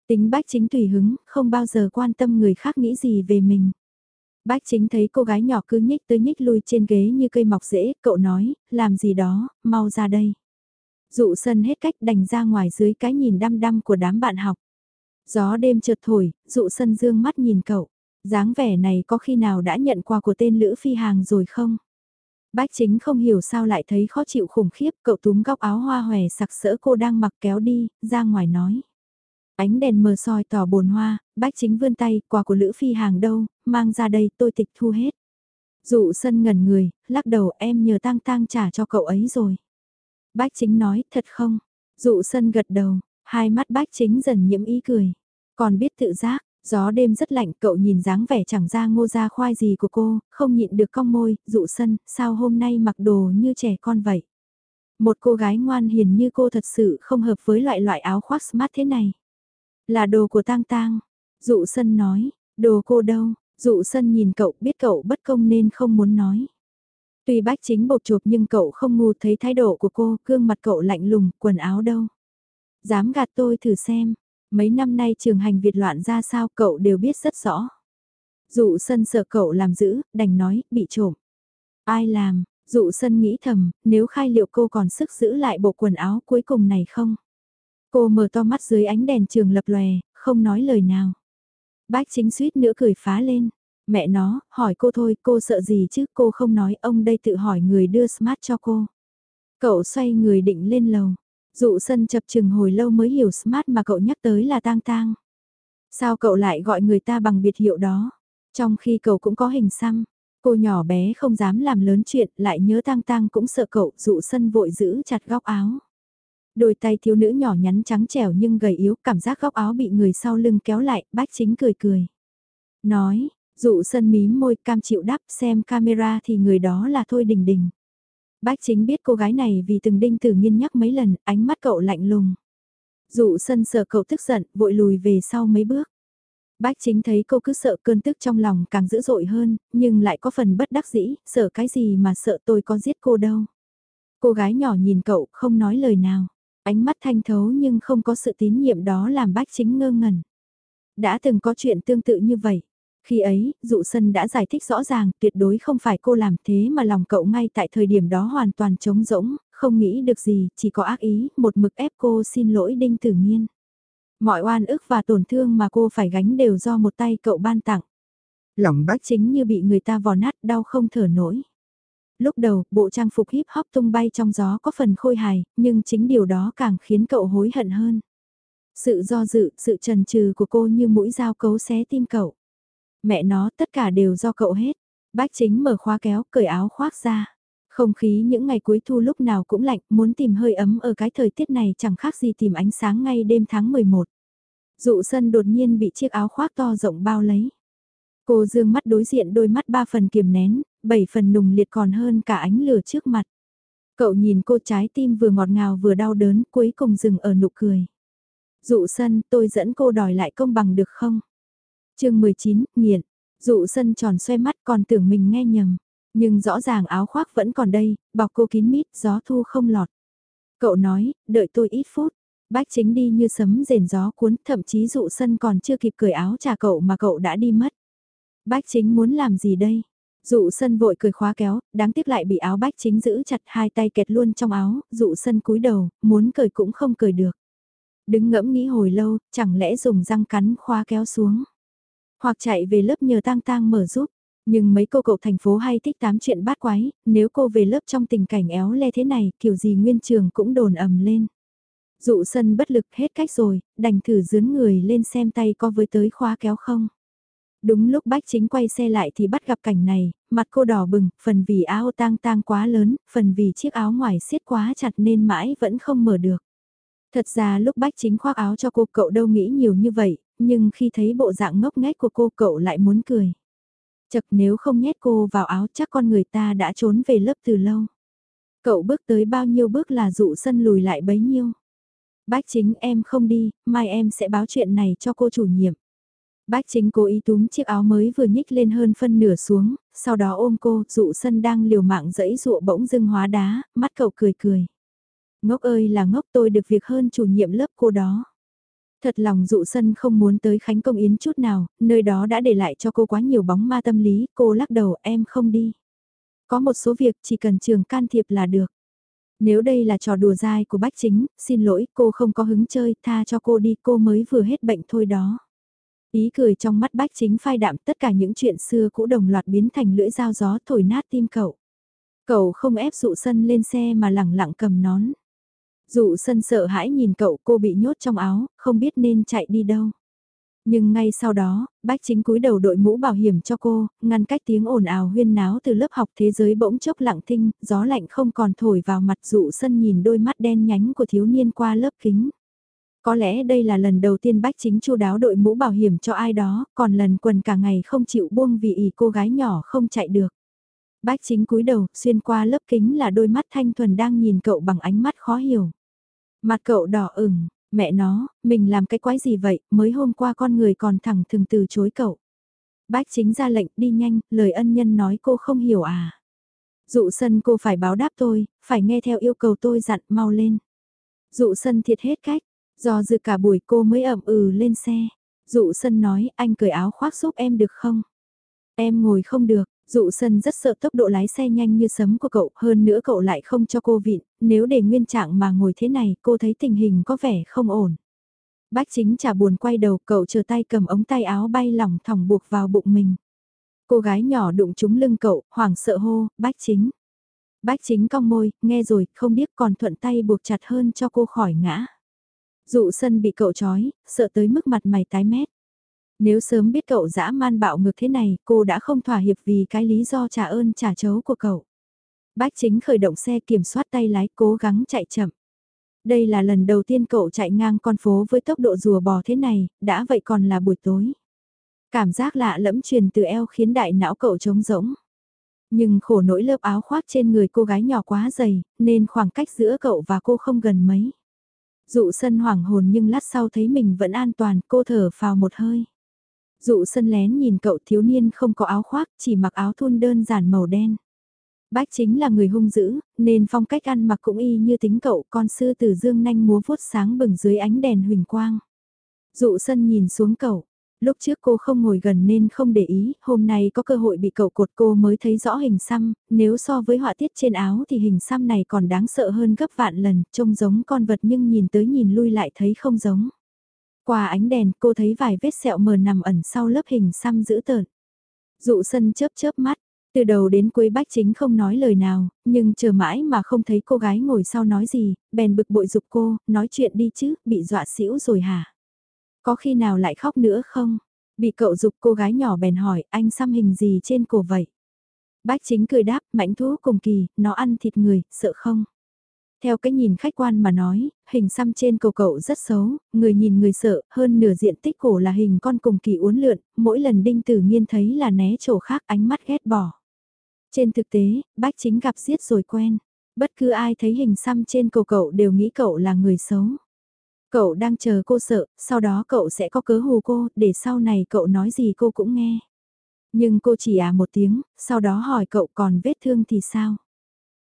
Tính bách chính tùy hứng, không bao giờ quan tâm người khác nghĩ gì về mình. Bách chính thấy cô gái nhỏ cứ nhích tới nhích lui trên ghế như cây mọc rễ, cậu nói, làm gì đó, mau ra đây. Dụ sân hết cách đành ra ngoài dưới cái nhìn đăm đăm của đám bạn học. Gió đêm chợt thổi, dụ sân dương mắt nhìn cậu. dáng vẻ này có khi nào đã nhận quà của tên Lữ Phi Hàng rồi không? Bách chính không hiểu sao lại thấy khó chịu khủng khiếp, cậu túm góc áo hoa hòe sặc sỡ cô đang mặc kéo đi, ra ngoài nói. Ánh đèn mờ soi tỏ bồn hoa, bách chính vươn tay, quà của Lữ Phi Hàng đâu, mang ra đây tôi tịch thu hết. Dụ sân ngẩn người, lắc đầu em nhờ tang tang trả cho cậu ấy rồi. Bách chính nói, thật không? Dụ sân gật đầu, hai mắt bách chính dần nhiễm ý cười. Còn biết tự giác, gió đêm rất lạnh, cậu nhìn dáng vẻ chẳng ra ngô ra khoai gì của cô, không nhịn được cong môi, dụ sân, sao hôm nay mặc đồ như trẻ con vậy? Một cô gái ngoan hiền như cô thật sự không hợp với loại loại áo khoác smart thế này. Là đồ của tang tang. Dụ sân nói, đồ cô đâu, dụ sân nhìn cậu biết cậu bất công nên không muốn nói. Tuy bách chính bột chụp nhưng cậu không ngu thấy thái độ của cô, gương mặt cậu lạnh lùng, quần áo đâu. Dám gạt tôi thử xem, mấy năm nay trường hành Việt loạn ra sao cậu đều biết rất rõ. Dụ sân sợ cậu làm giữ, đành nói, bị trộm. Ai làm, dụ sân nghĩ thầm, nếu khai liệu cô còn sức giữ lại bộ quần áo cuối cùng này không? Cô mở to mắt dưới ánh đèn trường lập lòe, không nói lời nào. Bách chính suýt nữa cười phá lên. Mẹ nó, hỏi cô thôi, cô sợ gì chứ, cô không nói, ông đây tự hỏi người đưa smart cho cô. Cậu xoay người định lên lầu. Dụ sân chập chừng hồi lâu mới hiểu smart mà cậu nhắc tới là tang tang. Sao cậu lại gọi người ta bằng biệt hiệu đó? Trong khi cậu cũng có hình xăm, cô nhỏ bé không dám làm lớn chuyện, lại nhớ tang tang cũng sợ cậu, dụ sân vội giữ chặt góc áo. Đôi tay thiếu nữ nhỏ nhắn trắng trẻo nhưng gầy yếu, cảm giác góc áo bị người sau lưng kéo lại, bách chính cười cười. Nói, dụ sân mím môi cam chịu đáp xem camera thì người đó là Thôi Đình Đình. Bách chính biết cô gái này vì từng đinh tử nghiên nhắc mấy lần, ánh mắt cậu lạnh lùng. Dụ sân sợ cậu tức giận, vội lùi về sau mấy bước. Bách chính thấy cô cứ sợ cơn tức trong lòng càng dữ dội hơn, nhưng lại có phần bất đắc dĩ, sợ cái gì mà sợ tôi có giết cô đâu. Cô gái nhỏ nhìn cậu, không nói lời nào. Ánh mắt thanh thấu nhưng không có sự tín nhiệm đó làm bách chính ngơ ngẩn. Đã từng có chuyện tương tự như vậy. Khi ấy, dụ sân đã giải thích rõ ràng, tuyệt đối không phải cô làm thế mà lòng cậu ngay tại thời điểm đó hoàn toàn trống rỗng, không nghĩ được gì, chỉ có ác ý, một mực ép cô xin lỗi đinh tử nhiên. Mọi oan ức và tổn thương mà cô phải gánh đều do một tay cậu ban tặng. Lòng bách chính như bị người ta vò nát đau không thở nổi lúc đầu bộ trang phục hip hop tung bay trong gió có phần khôi hài, nhưng chính điều đó càng khiến cậu hối hận hơn. Sự do dự, sự trần trừ của cô như mũi dao cấu xé tim cậu. Mẹ nó tất cả đều do cậu hết. Bách chính mở khóa kéo, cởi áo khoác ra. Không khí những ngày cuối thu lúc nào cũng lạnh, muốn tìm hơi ấm ở cái thời tiết này chẳng khác gì tìm ánh sáng ngay đêm tháng 11. Dụ sân đột nhiên bị chiếc áo khoác to rộng bao lấy. Cô dương mắt đối diện đôi mắt ba phần kiềm nén, bảy phần nùng liệt còn hơn cả ánh lửa trước mặt. Cậu nhìn cô trái tim vừa ngọt ngào vừa đau đớn cuối cùng dừng ở nụ cười. Dụ sân tôi dẫn cô đòi lại công bằng được không? Chương 19, nghiện. Dụ sân tròn xoay mắt còn tưởng mình nghe nhầm. Nhưng rõ ràng áo khoác vẫn còn đây, bọc cô kín mít, gió thu không lọt. Cậu nói, đợi tôi ít phút. Bách chính đi như sấm rền gió cuốn, thậm chí dụ sân còn chưa kịp cởi áo trà cậu mà cậu đã đi mất. Bách chính muốn làm gì đây? Dụ sân vội cười khóa kéo, đáng tiếc lại bị áo bách chính giữ chặt hai tay kẹt luôn trong áo, dụ sân cúi đầu, muốn cười cũng không cười được. Đứng ngẫm nghĩ hồi lâu, chẳng lẽ dùng răng cắn khóa kéo xuống. Hoặc chạy về lớp nhờ tang tang mở giúp. Nhưng mấy cô cậu thành phố hay thích tám chuyện bát quái, nếu cô về lớp trong tình cảnh éo le thế này, kiểu gì nguyên trường cũng đồn ầm lên. Dụ sân bất lực hết cách rồi, đành thử dướn người lên xem tay có với tới khóa kéo không. Đúng lúc bách chính quay xe lại thì bắt gặp cảnh này, mặt cô đỏ bừng, phần vì áo tang tang quá lớn, phần vì chiếc áo ngoài siết quá chặt nên mãi vẫn không mở được. Thật ra lúc bách chính khoác áo cho cô cậu đâu nghĩ nhiều như vậy, nhưng khi thấy bộ dạng ngốc nghếch của cô cậu lại muốn cười. Chật nếu không nhét cô vào áo chắc con người ta đã trốn về lớp từ lâu. Cậu bước tới bao nhiêu bước là dụ sân lùi lại bấy nhiêu. Bách chính em không đi, mai em sẽ báo chuyện này cho cô chủ nhiệm. Bách chính cố ý túm chiếc áo mới vừa nhích lên hơn phân nửa xuống, sau đó ôm cô, dụ sân đang liều mạng dẫy dụa bỗng dưng hóa đá, mắt cậu cười cười. Ngốc ơi là ngốc tôi được việc hơn chủ nhiệm lớp cô đó. Thật lòng dụ sân không muốn tới Khánh Công Yến chút nào, nơi đó đã để lại cho cô quá nhiều bóng ma tâm lý, cô lắc đầu em không đi. Có một số việc chỉ cần trường can thiệp là được. Nếu đây là trò đùa dai của Bách Chính, xin lỗi cô không có hứng chơi, tha cho cô đi cô mới vừa hết bệnh thôi đó. Ý cười trong mắt Bách Chính phai đạm tất cả những chuyện xưa cũ đồng loạt biến thành lưỡi dao gió thổi nát tim cậu. Cậu không ép dụ sân lên xe mà lẳng lặng cầm nón. Dụ sân sợ hãi nhìn cậu cô bị nhốt trong áo, không biết nên chạy đi đâu. Nhưng ngay sau đó, bách chính cúi đầu đội mũ bảo hiểm cho cô, ngăn cách tiếng ồn ào huyên náo từ lớp học thế giới bỗng chốc lặng thinh, gió lạnh không còn thổi vào mặt dụ sân nhìn đôi mắt đen nhánh của thiếu niên qua lớp kính. Có lẽ đây là lần đầu tiên bách chính chu đáo đội mũ bảo hiểm cho ai đó, còn lần quần cả ngày không chịu buông vì ý cô gái nhỏ không chạy được. Bách chính cúi đầu, xuyên qua lớp kính là đôi mắt thanh thuần đang nhìn cậu bằng ánh mắt khó hiểu. Mặt cậu đỏ ửng, mẹ nó, mình làm cái quái gì vậy, mới hôm qua con người còn thẳng thừng từ chối cậu. Bách chính ra lệnh đi nhanh, lời ân nhân nói cô không hiểu à. Dụ sân cô phải báo đáp tôi, phải nghe theo yêu cầu tôi dặn mau lên. Dụ sân thiệt hết cách, do dự cả buổi cô mới ẩm ừ lên xe. Dụ sân nói anh cởi áo khoác giúp em được không? Em ngồi không được, Dụ sân rất sợ tốc độ lái xe nhanh như sấm của cậu, hơn nữa cậu lại không cho cô vịn, nếu để nguyên trạng mà ngồi thế này cô thấy tình hình có vẻ không ổn. Bách chính chả buồn quay đầu cậu chờ tay cầm ống tay áo bay lỏng thòng buộc vào bụng mình. Cô gái nhỏ đụng trúng lưng cậu, hoảng sợ hô, bách chính. Bách chính cong môi, nghe rồi, không biết còn thuận tay buộc chặt hơn cho cô khỏi ngã. Dụ sân bị cậu trói, sợ tới mức mặt mày tái mét. Nếu sớm biết cậu dã man bạo ngược thế này, cô đã không thỏa hiệp vì cái lý do trả ơn trả chấu của cậu. Bách chính khởi động xe kiểm soát tay lái cố gắng chạy chậm. Đây là lần đầu tiên cậu chạy ngang con phố với tốc độ rùa bò thế này, đã vậy còn là buổi tối. Cảm giác lạ lẫm truyền từ eo khiến đại não cậu trống rỗng. Nhưng khổ nỗi lớp áo khoác trên người cô gái nhỏ quá dày, nên khoảng cách giữa cậu và cô không gần mấy. Dụ sân hoảng hồn nhưng lát sau thấy mình vẫn an toàn, cô thở phào một hơi. Dụ sân lén nhìn cậu thiếu niên không có áo khoác, chỉ mặc áo thun đơn giản màu đen. Bách chính là người hung dữ, nên phong cách ăn mặc cũng y như tính cậu con sư tử dương nanh múa vuốt sáng bừng dưới ánh đèn huỳnh quang. Dụ sân nhìn xuống cậu, lúc trước cô không ngồi gần nên không để ý, hôm nay có cơ hội bị cậu cột cô mới thấy rõ hình xăm, nếu so với họa tiết trên áo thì hình xăm này còn đáng sợ hơn gấp vạn lần, trông giống con vật nhưng nhìn tới nhìn lui lại thấy không giống. Qua ánh đèn cô thấy vài vết sẹo mờ nằm ẩn sau lớp hình xăm dữ tợn. Dụ sân chớp chớp mắt, từ đầu đến cuối bách chính không nói lời nào, nhưng chờ mãi mà không thấy cô gái ngồi sau nói gì, bèn bực bội dục cô, nói chuyện đi chứ, bị dọa xỉu rồi hả? Có khi nào lại khóc nữa không? Bị cậu dục cô gái nhỏ bèn hỏi, anh xăm hình gì trên cổ vậy? Bách chính cười đáp, mảnh thú cùng kỳ, nó ăn thịt người, sợ không? Theo cái nhìn khách quan mà nói, hình xăm trên cầu cậu rất xấu, người nhìn người sợ, hơn nửa diện tích cổ là hình con cùng kỳ uốn lượn, mỗi lần đinh tử nghiên thấy là né chỗ khác ánh mắt ghét bỏ. Trên thực tế, bách chính gặp giết rồi quen, bất cứ ai thấy hình xăm trên cầu cậu đều nghĩ cậu là người xấu. Cậu đang chờ cô sợ, sau đó cậu sẽ có cớ hù cô, để sau này cậu nói gì cô cũng nghe. Nhưng cô chỉ à một tiếng, sau đó hỏi cậu còn vết thương thì sao?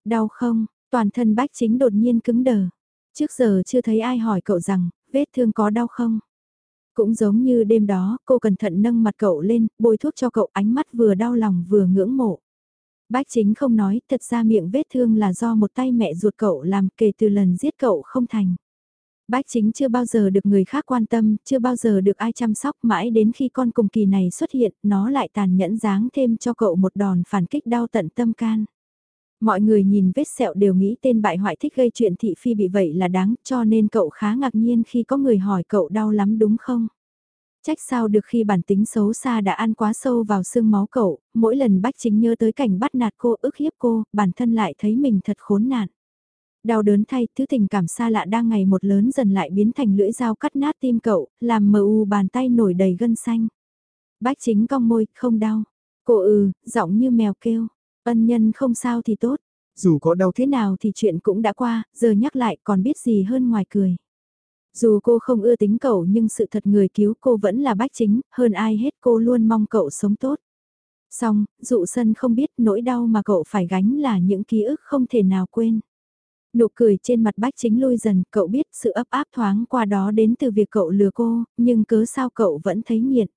Đau không? Toàn thân bách chính đột nhiên cứng đờ. Trước giờ chưa thấy ai hỏi cậu rằng, vết thương có đau không? Cũng giống như đêm đó, cô cẩn thận nâng mặt cậu lên, bôi thuốc cho cậu ánh mắt vừa đau lòng vừa ngưỡng mộ. Bách chính không nói, thật ra miệng vết thương là do một tay mẹ ruột cậu làm kể từ lần giết cậu không thành. Bách chính chưa bao giờ được người khác quan tâm, chưa bao giờ được ai chăm sóc mãi đến khi con cùng kỳ này xuất hiện, nó lại tàn nhẫn dáng thêm cho cậu một đòn phản kích đau tận tâm can. Mọi người nhìn vết sẹo đều nghĩ tên bại hoại thích gây chuyện thị phi bị vậy là đáng cho nên cậu khá ngạc nhiên khi có người hỏi cậu đau lắm đúng không? Trách sao được khi bản tính xấu xa đã ăn quá sâu vào xương máu cậu, mỗi lần bách chính nhớ tới cảnh bắt nạt cô ức hiếp cô, bản thân lại thấy mình thật khốn nạn. Đau đớn thay, thứ tình cảm xa lạ đang ngày một lớn dần lại biến thành lưỡi dao cắt nát tim cậu, làm mờ u bàn tay nổi đầy gân xanh. Bách chính cong môi, không đau. Cô ừ, giọng như mèo kêu. Ân nhân không sao thì tốt. Dù có đau thế nào thì chuyện cũng đã qua, giờ nhắc lại còn biết gì hơn ngoài cười. Dù cô không ưa tính cậu nhưng sự thật người cứu cô vẫn là bách chính, hơn ai hết cô luôn mong cậu sống tốt. Xong, dụ sân không biết nỗi đau mà cậu phải gánh là những ký ức không thể nào quên. Nụ cười trên mặt bách chính lui dần, cậu biết sự ấp áp thoáng qua đó đến từ việc cậu lừa cô, nhưng cớ sao cậu vẫn thấy nghiện.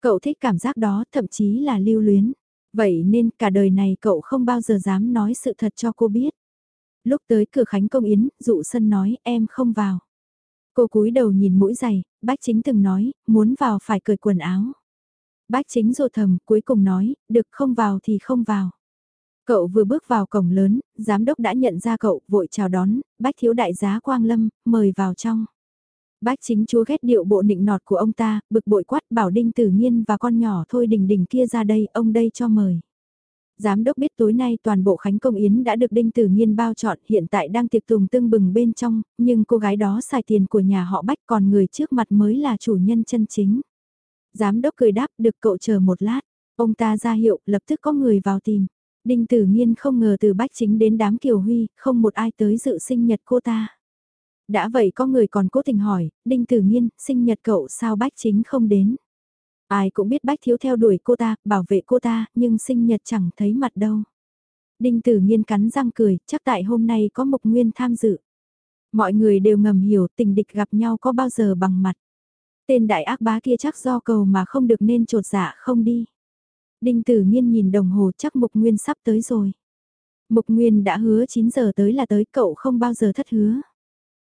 Cậu thích cảm giác đó, thậm chí là lưu luyến. Vậy nên cả đời này cậu không bao giờ dám nói sự thật cho cô biết. Lúc tới cửa khánh công yến, dụ sân nói em không vào. Cô cúi đầu nhìn mũi giày, bách chính từng nói, muốn vào phải cởi quần áo. Bách chính rồ thầm, cuối cùng nói, được không vào thì không vào. Cậu vừa bước vào cổng lớn, giám đốc đã nhận ra cậu, vội chào đón, bách thiếu đại giá Quang Lâm, mời vào trong. Bách chính chúa ghét điệu bộ nịnh nọt của ông ta, bực bội quát bảo Đinh Tử Nghiên và con nhỏ thôi đình đình kia ra đây, ông đây cho mời. Giám đốc biết tối nay toàn bộ Khánh Công Yến đã được Đinh Tử Nghiên bao chọn hiện tại đang tiệc tùng tưng bừng bên trong, nhưng cô gái đó xài tiền của nhà họ Bách còn người trước mặt mới là chủ nhân chân chính. Giám đốc cười đáp được cậu chờ một lát, ông ta ra hiệu lập tức có người vào tìm. Đinh Tử Nghiên không ngờ từ Bách Chính đến đám Kiều Huy, không một ai tới dự sinh nhật cô ta. Đã vậy có người còn cố tình hỏi, Đinh Tử Nhiên sinh nhật cậu sao Bách Chính không đến? Ai cũng biết Bách Thiếu theo đuổi cô ta, bảo vệ cô ta, nhưng sinh nhật chẳng thấy mặt đâu. Đinh Tử Nhiên cắn răng cười, chắc tại hôm nay có Mục Nguyên tham dự. Mọi người đều ngầm hiểu tình địch gặp nhau có bao giờ bằng mặt. Tên đại ác bá kia chắc do cầu mà không được nên trột dạ không đi. Đinh Tử Nhiên nhìn đồng hồ chắc Mục Nguyên sắp tới rồi. Mục Nguyên đã hứa 9 giờ tới là tới cậu không bao giờ thất hứa.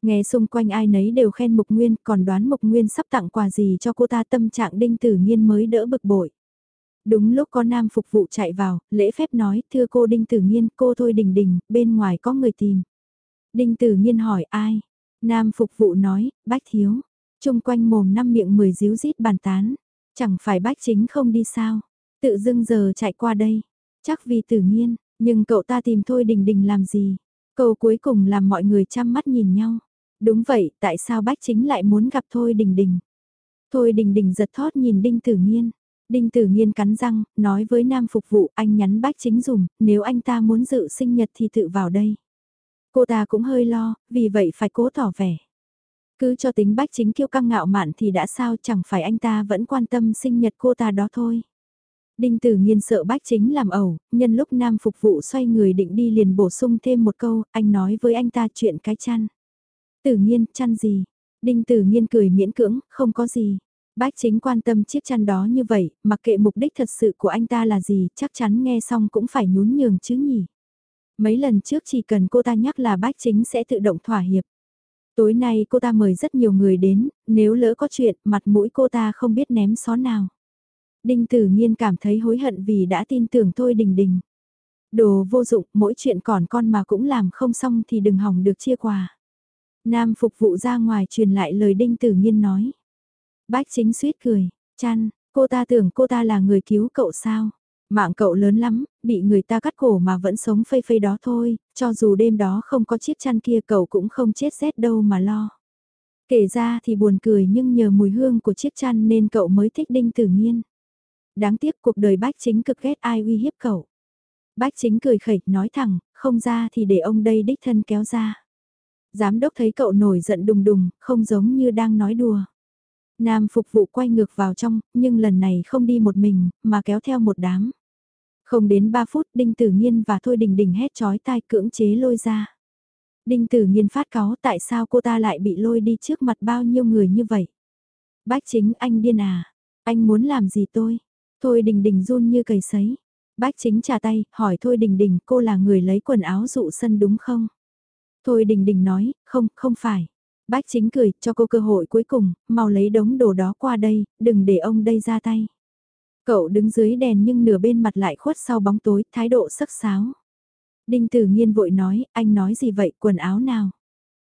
Nghe xung quanh ai nấy đều khen Mục Nguyên còn đoán Mục Nguyên sắp tặng quà gì cho cô ta tâm trạng Đinh Tử Nghiên mới đỡ bực bội. Đúng lúc có nam phục vụ chạy vào, lễ phép nói, thưa cô Đinh Tử Nghiên, cô thôi đình đình, bên ngoài có người tìm. Đinh Tử Nghiên hỏi ai? Nam phục vụ nói, bách thiếu. Trung quanh mồm năm miệng mười díu rít bàn tán. Chẳng phải bách chính không đi sao? Tự dưng giờ chạy qua đây. Chắc vì tử nghiên, nhưng cậu ta tìm Thôi Đình Đình làm gì? Câu cuối cùng làm mọi người chăm mắt nhìn nhau. Đúng vậy, tại sao bách chính lại muốn gặp Thôi Đình Đình? Thôi Đình Đình giật thót nhìn Đinh Tử Nghiên. Đinh Tử Nghiên cắn răng, nói với nam phục vụ anh nhắn bách chính dùm, nếu anh ta muốn dự sinh nhật thì tự vào đây. Cô ta cũng hơi lo, vì vậy phải cố tỏ vẻ. Cứ cho tính bách chính kiêu căng ngạo mạn thì đã sao chẳng phải anh ta vẫn quan tâm sinh nhật cô ta đó thôi. Đinh Tử Nghiên sợ bách chính làm ẩu, nhân lúc nam phục vụ xoay người định đi liền bổ sung thêm một câu, anh nói với anh ta chuyện cái chăn. Tử Nghiên, chăn gì? Đinh Tử Nghiên cười miễn cưỡng, không có gì. Bách chính quan tâm chiếc chăn đó như vậy, mặc kệ mục đích thật sự của anh ta là gì, chắc chắn nghe xong cũng phải nhún nhường chứ nhỉ. Mấy lần trước chỉ cần cô ta nhắc là bách chính sẽ tự động thỏa hiệp. Tối nay cô ta mời rất nhiều người đến, nếu lỡ có chuyện, mặt mũi cô ta không biết ném xó nào. Đinh Tử Nghiên cảm thấy hối hận vì đã tin tưởng Thôi Đình Đình. Đồ vô dụng, mỗi chuyện còn con mà cũng làm không xong thì đừng hỏng được chia quà. Nam phục vụ ra ngoài truyền lại lời Đinh Tử Nghiên nói. Bách chính suýt cười, chăn, cô ta tưởng cô ta là người cứu cậu sao? Mạng cậu lớn lắm, bị người ta cắt cổ mà vẫn sống phây phây đó thôi, cho dù đêm đó không có chiếc chăn kia cậu cũng không chết rét đâu mà lo. Kể ra thì buồn cười nhưng nhờ mùi hương của chiếc chăn nên cậu mới thích đinh tử nhiên. Đáng tiếc cuộc đời bách chính cực ghét ai uy hiếp cậu. Bách chính cười khẩy, nói thẳng, không ra thì để ông đây đích thân kéo ra. Giám đốc thấy cậu nổi giận đùng đùng, không giống như đang nói đùa. Nam phục vụ quay ngược vào trong, nhưng lần này không đi một mình, mà kéo theo một đám. Không đến 3 phút, Đinh Tử Nhiên và Thôi Đình Đình hét chói tai cưỡng chế lôi ra. Đinh Tử Nhiên phát cáo tại sao cô ta lại bị lôi đi trước mặt bao nhiêu người như vậy. Bách chính anh điên à, anh muốn làm gì tôi? Thôi Đình Đình run như cầy sấy. Bách chính trả tay, hỏi Thôi Đình Đình cô là người lấy quần áo dụ sân đúng không? Thôi Đình Đình nói, không, không phải. Bách chính cười, cho cô cơ hội cuối cùng, mau lấy đống đồ đó qua đây, đừng để ông đây ra tay. Cậu đứng dưới đèn nhưng nửa bên mặt lại khuất sau bóng tối, thái độ sắc sáo. Đinh Tử Nghiên vội nói, anh nói gì vậy, quần áo nào?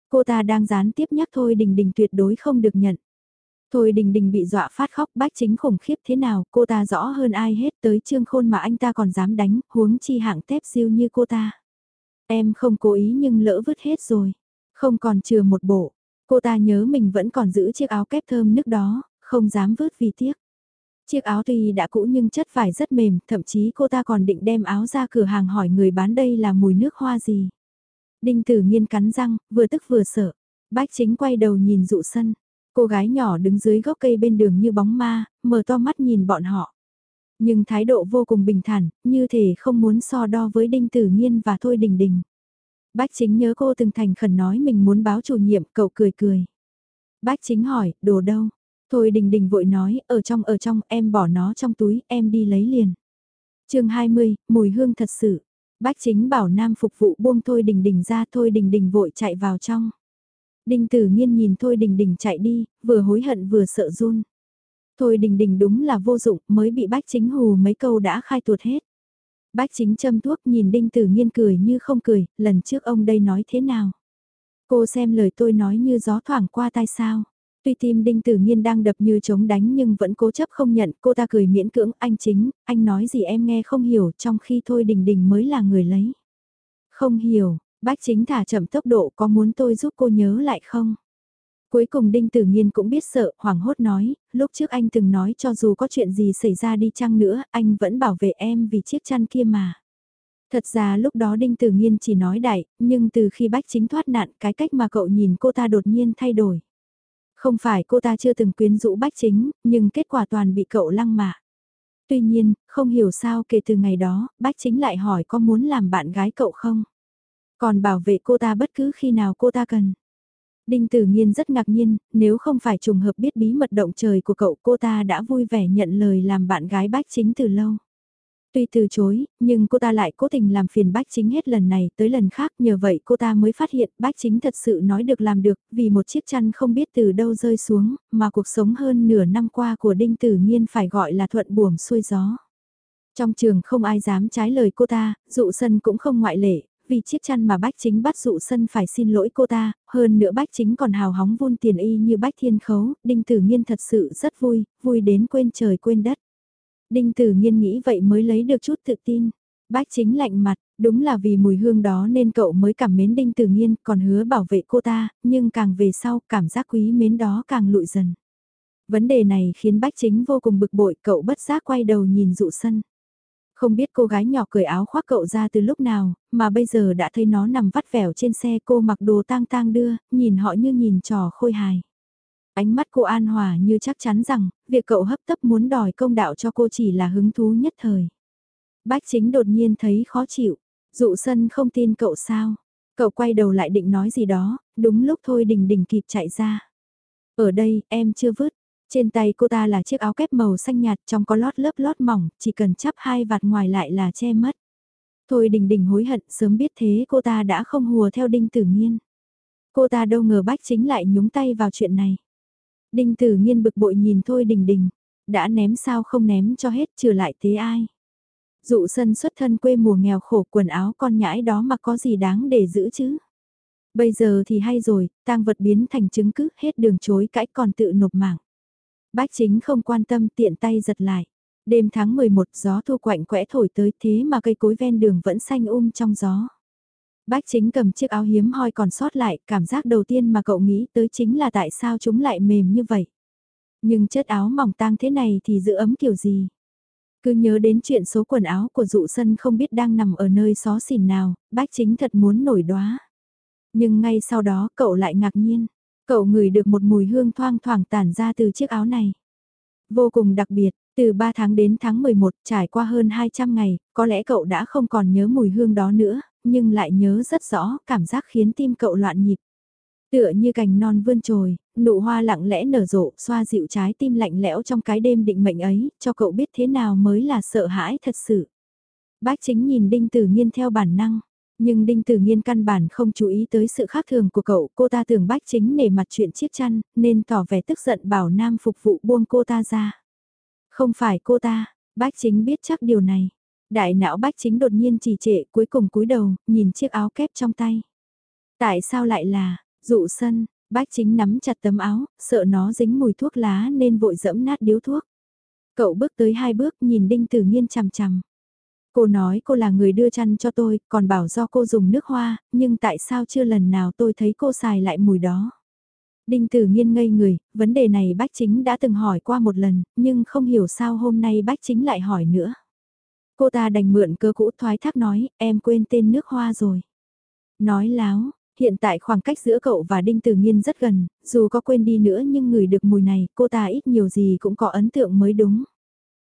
Cô ta đang gián tiếp nhắc Thôi Đình Đình tuyệt đối không được nhận. Thôi Đình Đình bị dọa phát khóc bách chính khủng khiếp thế nào, cô ta rõ hơn ai hết tới trương khôn mà anh ta còn dám đánh, huống chi hạng tép siêu như cô ta. Em không cố ý nhưng lỡ vứt hết rồi. Không còn chừa một bộ. Cô ta nhớ mình vẫn còn giữ chiếc áo kép thơm nước đó, không dám vứt vì tiếc. Chiếc áo tuy đã cũ nhưng chất vải rất mềm, thậm chí cô ta còn định đem áo ra cửa hàng hỏi người bán đây là mùi nước hoa gì. Đinh tử nghiên cắn răng, vừa tức vừa sợ. Bách chính quay đầu nhìn dụ sân. Cô gái nhỏ đứng dưới gốc cây bên đường như bóng ma, mở to mắt nhìn bọn họ. Nhưng thái độ vô cùng bình thản, như thể không muốn so đo với Đinh Tử Nghiên và Thôi Đình Đình. Bách chính nhớ cô từng thành khẩn nói mình muốn báo chủ nhiệm, cậu cười cười. Bách chính hỏi, đồ đâu? Thôi Đình Đình vội nói, ở trong ở trong, em bỏ nó trong túi, em đi lấy liền. chương 20, mùi hương thật sự. Bách chính bảo nam phục vụ buông Thôi Đình Đình ra, Thôi Đình Đình vội chạy vào trong. Đinh Tử Nghiên nhìn Thôi Đình Đình chạy đi, vừa hối hận vừa sợ run. Thôi Đình Đình đúng là vô dụng, mới bị Bách Chính hù mấy câu đã khai tuột hết. Bách Chính châm thuốc nhìn Đinh Tử Nghiên cười như không cười, lần trước ông đây nói thế nào? Cô xem lời tôi nói như gió thoảng qua tai sao? Tuy tim Đinh Tử Nghiên đang đập như chống đánh nhưng vẫn cố chấp không nhận, cô ta cười miễn cưỡng, anh chính, anh nói gì em nghe không hiểu trong khi Thôi Đình Đình mới là người lấy. Không hiểu, Bách chính thả chậm tốc độ có muốn tôi giúp cô nhớ lại không? Cuối cùng Đinh Tử nhiên cũng biết sợ, hoảng hốt nói, lúc trước anh từng nói cho dù có chuyện gì xảy ra đi chăng nữa, anh vẫn bảo vệ em vì chiếc chăn kia mà. Thật ra lúc đó Đinh Tử nhiên chỉ nói đại, nhưng từ khi Bách chính thoát nạn cái cách mà cậu nhìn cô ta đột nhiên thay đổi. Không phải cô ta chưa từng quyến rũ Bách chính, nhưng kết quả toàn bị cậu lăng mạ. Tuy nhiên, không hiểu sao kể từ ngày đó, Bách chính lại hỏi có muốn làm bạn gái cậu không? Còn bảo vệ cô ta bất cứ khi nào cô ta cần. Đinh Tử Nhiên rất ngạc nhiên, nếu không phải trùng hợp biết bí mật động trời của cậu cô ta đã vui vẻ nhận lời làm bạn gái Bách Chính từ lâu. Tuy từ chối, nhưng cô ta lại cố tình làm phiền Bách Chính hết lần này tới lần khác nhờ vậy cô ta mới phát hiện Bách Chính thật sự nói được làm được vì một chiếc chăn không biết từ đâu rơi xuống mà cuộc sống hơn nửa năm qua của Đinh Tử Nhiên phải gọi là thuận buồm xuôi gió. Trong trường không ai dám trái lời cô ta, dụ sân cũng không ngoại lệ, vì chiếc chăn mà bách chính bắt dụ sân phải xin lỗi cô ta, hơn nữa bách chính còn hào hóng vun tiền y như bách thiên khấu, đinh tử nghiên thật sự rất vui, vui đến quên trời quên đất. Đinh tử nghiên nghĩ vậy mới lấy được chút tự tin. Bách chính lạnh mặt, đúng là vì mùi hương đó nên cậu mới cảm mến đinh tử nghiên còn hứa bảo vệ cô ta, nhưng càng về sau cảm giác quý mến đó càng lụi dần. Vấn đề này khiến bách chính vô cùng bực bội cậu bất giác quay đầu nhìn dụ sân. Không biết cô gái nhỏ cởi áo khoác cậu ra từ lúc nào, mà bây giờ đã thấy nó nằm vắt vẻo trên xe cô mặc đồ tang tang đưa, nhìn họ như nhìn trò khôi hài. Ánh mắt cô an hòa như chắc chắn rằng, việc cậu hấp tấp muốn đòi công đạo cho cô chỉ là hứng thú nhất thời. Bách chính đột nhiên thấy khó chịu, dụ sân không tin cậu sao. Cậu quay đầu lại định nói gì đó, đúng lúc thôi đình đình kịp chạy ra. Ở đây, em chưa vứt, trên tay cô ta là chiếc áo kép màu xanh nhạt trong có lót lớp lót mỏng, chỉ cần chắp hai vạt ngoài lại là che mất. Thôi đình đình hối hận sớm biết thế cô ta đã không hùa theo đinh tử nghiên. Cô ta đâu ngờ bách chính lại nhúng tay vào chuyện này. Đinh tử nghiên bực bội nhìn thôi đình đình, đã ném sao không ném cho hết trừ lại thế ai. Dụ sân xuất thân quê mùa nghèo khổ quần áo con nhãi đó mà có gì đáng để giữ chứ. Bây giờ thì hay rồi, tang vật biến thành chứng cứ hết đường chối cãi còn tự nộp mạng. Bách chính không quan tâm tiện tay giật lại. Đêm tháng 11 gió thu quạnh quẽ thổi tới thế mà cây cối ven đường vẫn xanh um trong gió. Bách chính cầm chiếc áo hiếm hoi còn sót lại, cảm giác đầu tiên mà cậu nghĩ tới chính là tại sao chúng lại mềm như vậy. Nhưng chất áo mỏng tang thế này thì giữ ấm kiểu gì? Cứ nhớ đến chuyện số quần áo của dụ sân không biết đang nằm ở nơi xó xỉn nào, bách chính thật muốn nổi đóa. Nhưng ngay sau đó cậu lại ngạc nhiên, Cậu ngửi được một mùi hương thoang thoảng tản ra từ chiếc áo này. Vô cùng đặc biệt, từ 3 tháng đến tháng 11 trải qua hơn 200 ngày, có lẽ cậu đã không còn nhớ mùi hương đó nữa, nhưng lại nhớ rất rõ cảm giác khiến tim cậu loạn nhịp. Tựa như cành non vươn trồi, nụ hoa lặng lẽ nở rộ, xoa dịu trái tim lạnh lẽo trong cái đêm định mệnh ấy, cho cậu biết thế nào mới là sợ hãi thật sự. Bác chính nhìn Đinh Tử Nghiên theo bản năng. Nhưng Đinh Tử Nghiên căn bản không chú ý tới sự khác thường của cậu, cô ta tưởng bách chính nể mặt chuyện chiếc chăn, nên tỏ vẻ tức giận bảo Nam phục vụ buông cô ta ra. Không phải cô ta, bách chính biết chắc điều này. Đại não bách chính đột nhiên trì trệ cuối cùng cúi đầu, nhìn chiếc áo kép trong tay. Tại sao lại là, dụ sân, bách chính nắm chặt tấm áo, sợ nó dính mùi thuốc lá nên vội dẫm nát điếu thuốc. Cậu bước tới hai bước nhìn Đinh Tử Nghiên chằm chằm. Cô nói cô là người đưa chăn cho tôi, còn bảo do cô dùng nước hoa, nhưng tại sao chưa lần nào tôi thấy cô xài lại mùi đó. Đinh Tử Nghiên ngây người, vấn đề này Bách Chính đã từng hỏi qua một lần, nhưng không hiểu sao hôm nay Bách Chính lại hỏi nữa. Cô ta đành mượn cơ cũ thoái thác nói, em quên tên nước hoa rồi. Nói láo, hiện tại khoảng cách giữa cậu và Đinh Tử Nghiên rất gần, dù có quên đi nữa nhưng người được mùi này, cô ta ít nhiều gì cũng có ấn tượng mới đúng.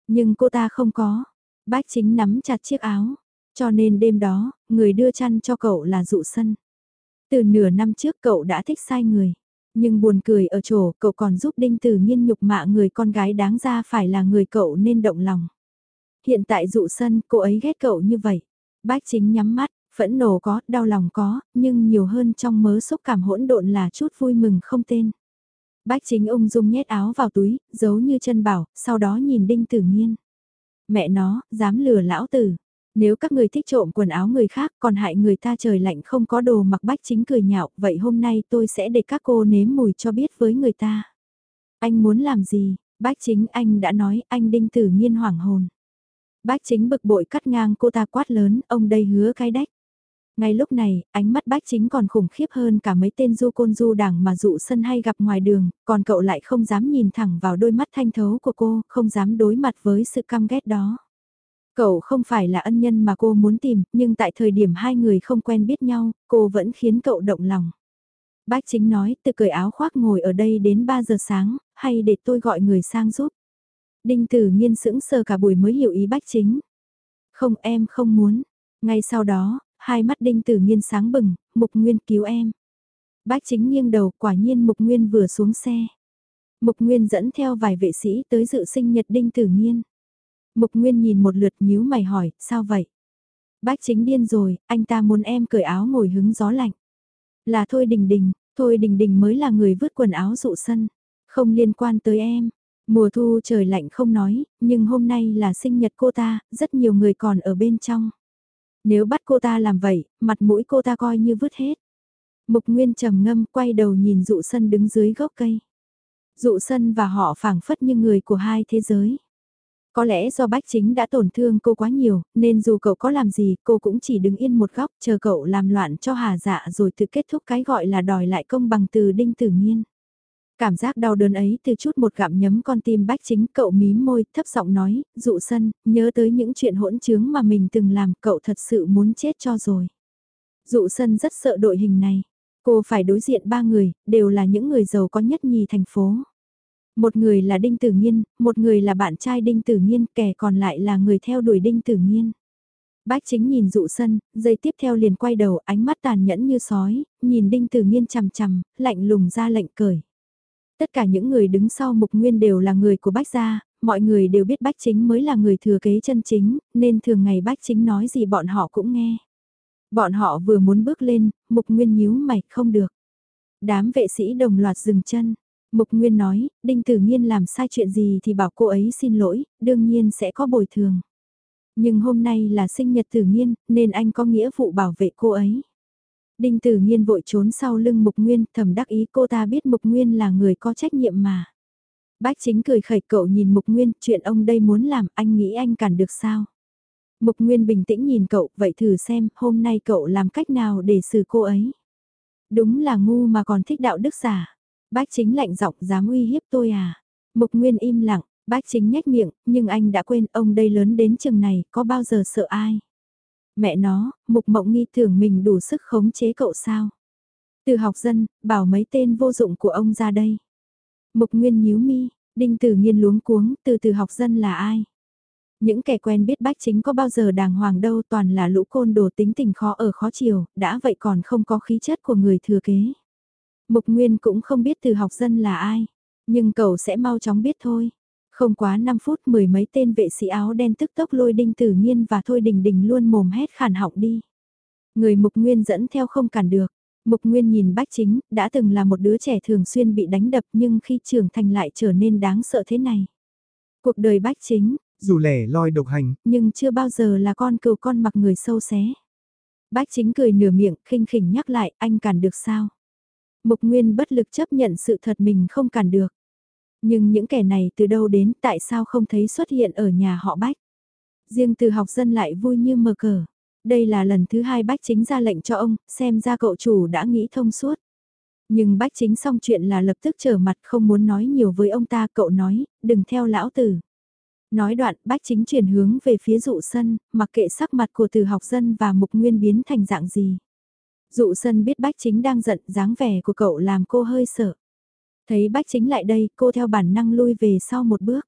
Nhưng cô ta không có. Bách chính nắm chặt chiếc áo. Cho nên đêm đó, người đưa chăn cho cậu là dụ sân. Từ nửa năm trước cậu đã thích sai người. Nhưng buồn cười ở chỗ cậu còn giúp Đinh Tử Nhiên nhục mạ người con gái đáng ra phải là người cậu nên động lòng. Hiện tại dụ sân cô ấy ghét cậu như vậy. Bách chính nhắm mắt, phẫn nộ có, đau lòng có, nhưng nhiều hơn trong mớ xúc cảm hỗn độn là chút vui mừng không tên. Bách chính ung dung nhét áo vào túi, giấu như chân bảo, sau đó nhìn Đinh Tử Nhiên. Mẹ nó, dám lừa lão tử. Nếu các người thích trộm quần áo người khác còn hại người ta trời lạnh không có đồ mặc bách chính cười nhạo, vậy hôm nay tôi sẽ để các cô nếm mùi cho biết với người ta. Anh muốn làm gì? Bách chính anh đã nói anh đinh tử nghiên hoảng hồn. Bách chính bực bội cắt ngang cô ta quát lớn, ông đây hứa cái đách. Ngay lúc này, ánh mắt bách chính còn khủng khiếp hơn cả mấy tên du côn du đảng mà dụ sân hay gặp ngoài đường, còn cậu lại không dám nhìn thẳng vào đôi mắt thanh thấu của cô, không dám đối mặt với sự căm ghét đó. Cậu không phải là ân nhân mà cô muốn tìm, nhưng tại thời điểm hai người không quen biết nhau, cô vẫn khiến cậu động lòng. Bách chính nói, từ cởi áo khoác ngồi ở đây đến 3 giờ sáng, hay để tôi gọi người sang giúp. Đinh tử nghiên sững sờ cả buổi mới hiểu ý bách chính. Không em không muốn. Ngay sau đó, hai mắt đinh tử nghiên sáng bừng, mục nguyên cứu em. Bách chính nghiêng đầu quả nhiên mục nguyên vừa xuống xe. Mục nguyên dẫn theo vài vệ sĩ tới dự sinh nhật đinh tử nghiên. Mục Nguyên nhìn một lượt nhíu mày hỏi, sao vậy? Bách chính điên rồi, anh ta muốn em cởi áo ngồi hứng gió lạnh. Là Thôi Đình Đình, Thôi Đình Đình mới là người vứt quần áo dụ sân. Không liên quan tới em. Mùa thu trời lạnh không nói, nhưng hôm nay là sinh nhật cô ta, rất nhiều người còn ở bên trong. Nếu bắt cô ta làm vậy, mặt mũi cô ta coi như vứt hết. Mục Nguyên trầm ngâm quay đầu nhìn dụ sân đứng dưới gốc cây. Dụ sân và họ phảng phất như người của hai thế giới. Có lẽ do bách chính đã tổn thương cô quá nhiều, nên dù cậu có làm gì, cô cũng chỉ đứng yên một góc, chờ cậu làm loạn cho hà dạ rồi tự kết thúc cái gọi là đòi lại công bằng từ đinh tử nhiên. Cảm giác đau đớn ấy từ chút một gặm nhấm con tim bách chính cậu mím môi, thấp giọng nói, dụ sân, nhớ tới những chuyện hỗn trướng mà mình từng làm, cậu thật sự muốn chết cho rồi. Dụ sân rất sợ đội hình này. Cô phải đối diện ba người, đều là những người giàu có nhất nhì thành phố. Một người là Đinh Tử Nghiên, một người là bạn trai Đinh Tử Nghiên, kẻ còn lại là người theo đuổi Đinh Tử Nghiên. Bách chính nhìn dụ sân, giây tiếp theo liền quay đầu ánh mắt tàn nhẫn như sói, nhìn Đinh Tử Nghiên chằm chằm, lạnh lùng ra lệnh cởi. Tất cả những người đứng sau mục nguyên đều là người của Bách gia, mọi người đều biết Bách chính mới là người thừa kế chân chính, nên thường ngày Bách chính nói gì bọn họ cũng nghe. Bọn họ vừa muốn bước lên, mục nguyên nhíu mày không được. Đám vệ sĩ đồng loạt dừng chân, Mục Nguyên nói, Đinh Tử Nhiên làm sai chuyện gì thì bảo cô ấy xin lỗi, đương nhiên sẽ có bồi thường. Nhưng hôm nay là sinh nhật Tử Nhiên, nên anh có nghĩa vụ bảo vệ cô ấy. Đinh Tử Nhiên vội trốn sau lưng Mục Nguyên, thầm đắc ý cô ta biết Mục Nguyên là người có trách nhiệm mà. Bách chính cười khẩy cậu nhìn Mục Nguyên, chuyện ông đây muốn làm, anh nghĩ anh cản được sao? Mục Nguyên bình tĩnh nhìn cậu, vậy thử xem, hôm nay cậu làm cách nào để xử cô ấy? Đúng là ngu mà còn thích đạo đức giả. Bách chính lạnh giọng dám uy hiếp tôi à? Mục Nguyên im lặng, bách chính nhếch miệng, nhưng anh đã quên ông đây lớn đến chừng này, có bao giờ sợ ai? Mẹ nó, Mục Mộng nghi tưởng mình đủ sức khống chế cậu sao? Từ học dân, bảo mấy tên vô dụng của ông ra đây. Mục Nguyên nhíu mi, đinh tử nghiên luống cuống, từ từ học dân là ai? Những kẻ quen biết bách chính có bao giờ đàng hoàng đâu toàn là lũ côn đồ tính tình khó ở khó chiều, đã vậy còn không có khí chất của người thừa kế. Mục Nguyên cũng không biết từ học dân là ai, nhưng cậu sẽ mau chóng biết thôi. Không quá 5 phút mười mấy tên vệ sĩ áo đen tức tốc lôi đinh tử nghiên và thôi đình đình luôn mồm hét khản họng đi. Người Mục Nguyên dẫn theo không cản được. Mục Nguyên nhìn Bách Chính, đã từng là một đứa trẻ thường xuyên bị đánh đập nhưng khi trưởng thành lại trở nên đáng sợ thế này. Cuộc đời Bách Chính, dù lẻ loi độc hành, nhưng chưa bao giờ là con cừu con mặc người sâu xé. Bách Chính cười nửa miệng, khinh khỉnh nhắc lại, anh cản được sao? Mục Nguyên bất lực chấp nhận sự thật mình không cản được. Nhưng những kẻ này từ đâu đến tại sao không thấy xuất hiện ở nhà họ Bách? Riêng từ học dân lại vui như mờ cờ. Đây là lần thứ hai bách chính ra lệnh cho ông, xem ra cậu chủ đã nghĩ thông suốt. Nhưng bách chính xong chuyện là lập tức trở mặt không muốn nói nhiều với ông ta, cậu nói, đừng theo lão tử. Nói đoạn, bách chính chuyển hướng về phía dụ sân, mặc kệ sắc mặt của từ học dân và mục nguyên biến thành dạng gì. Dụ sân biết bách chính đang giận, dáng vẻ của cậu làm cô hơi sợ. Thấy bách chính lại đây, cô theo bản năng lui về sau một bước.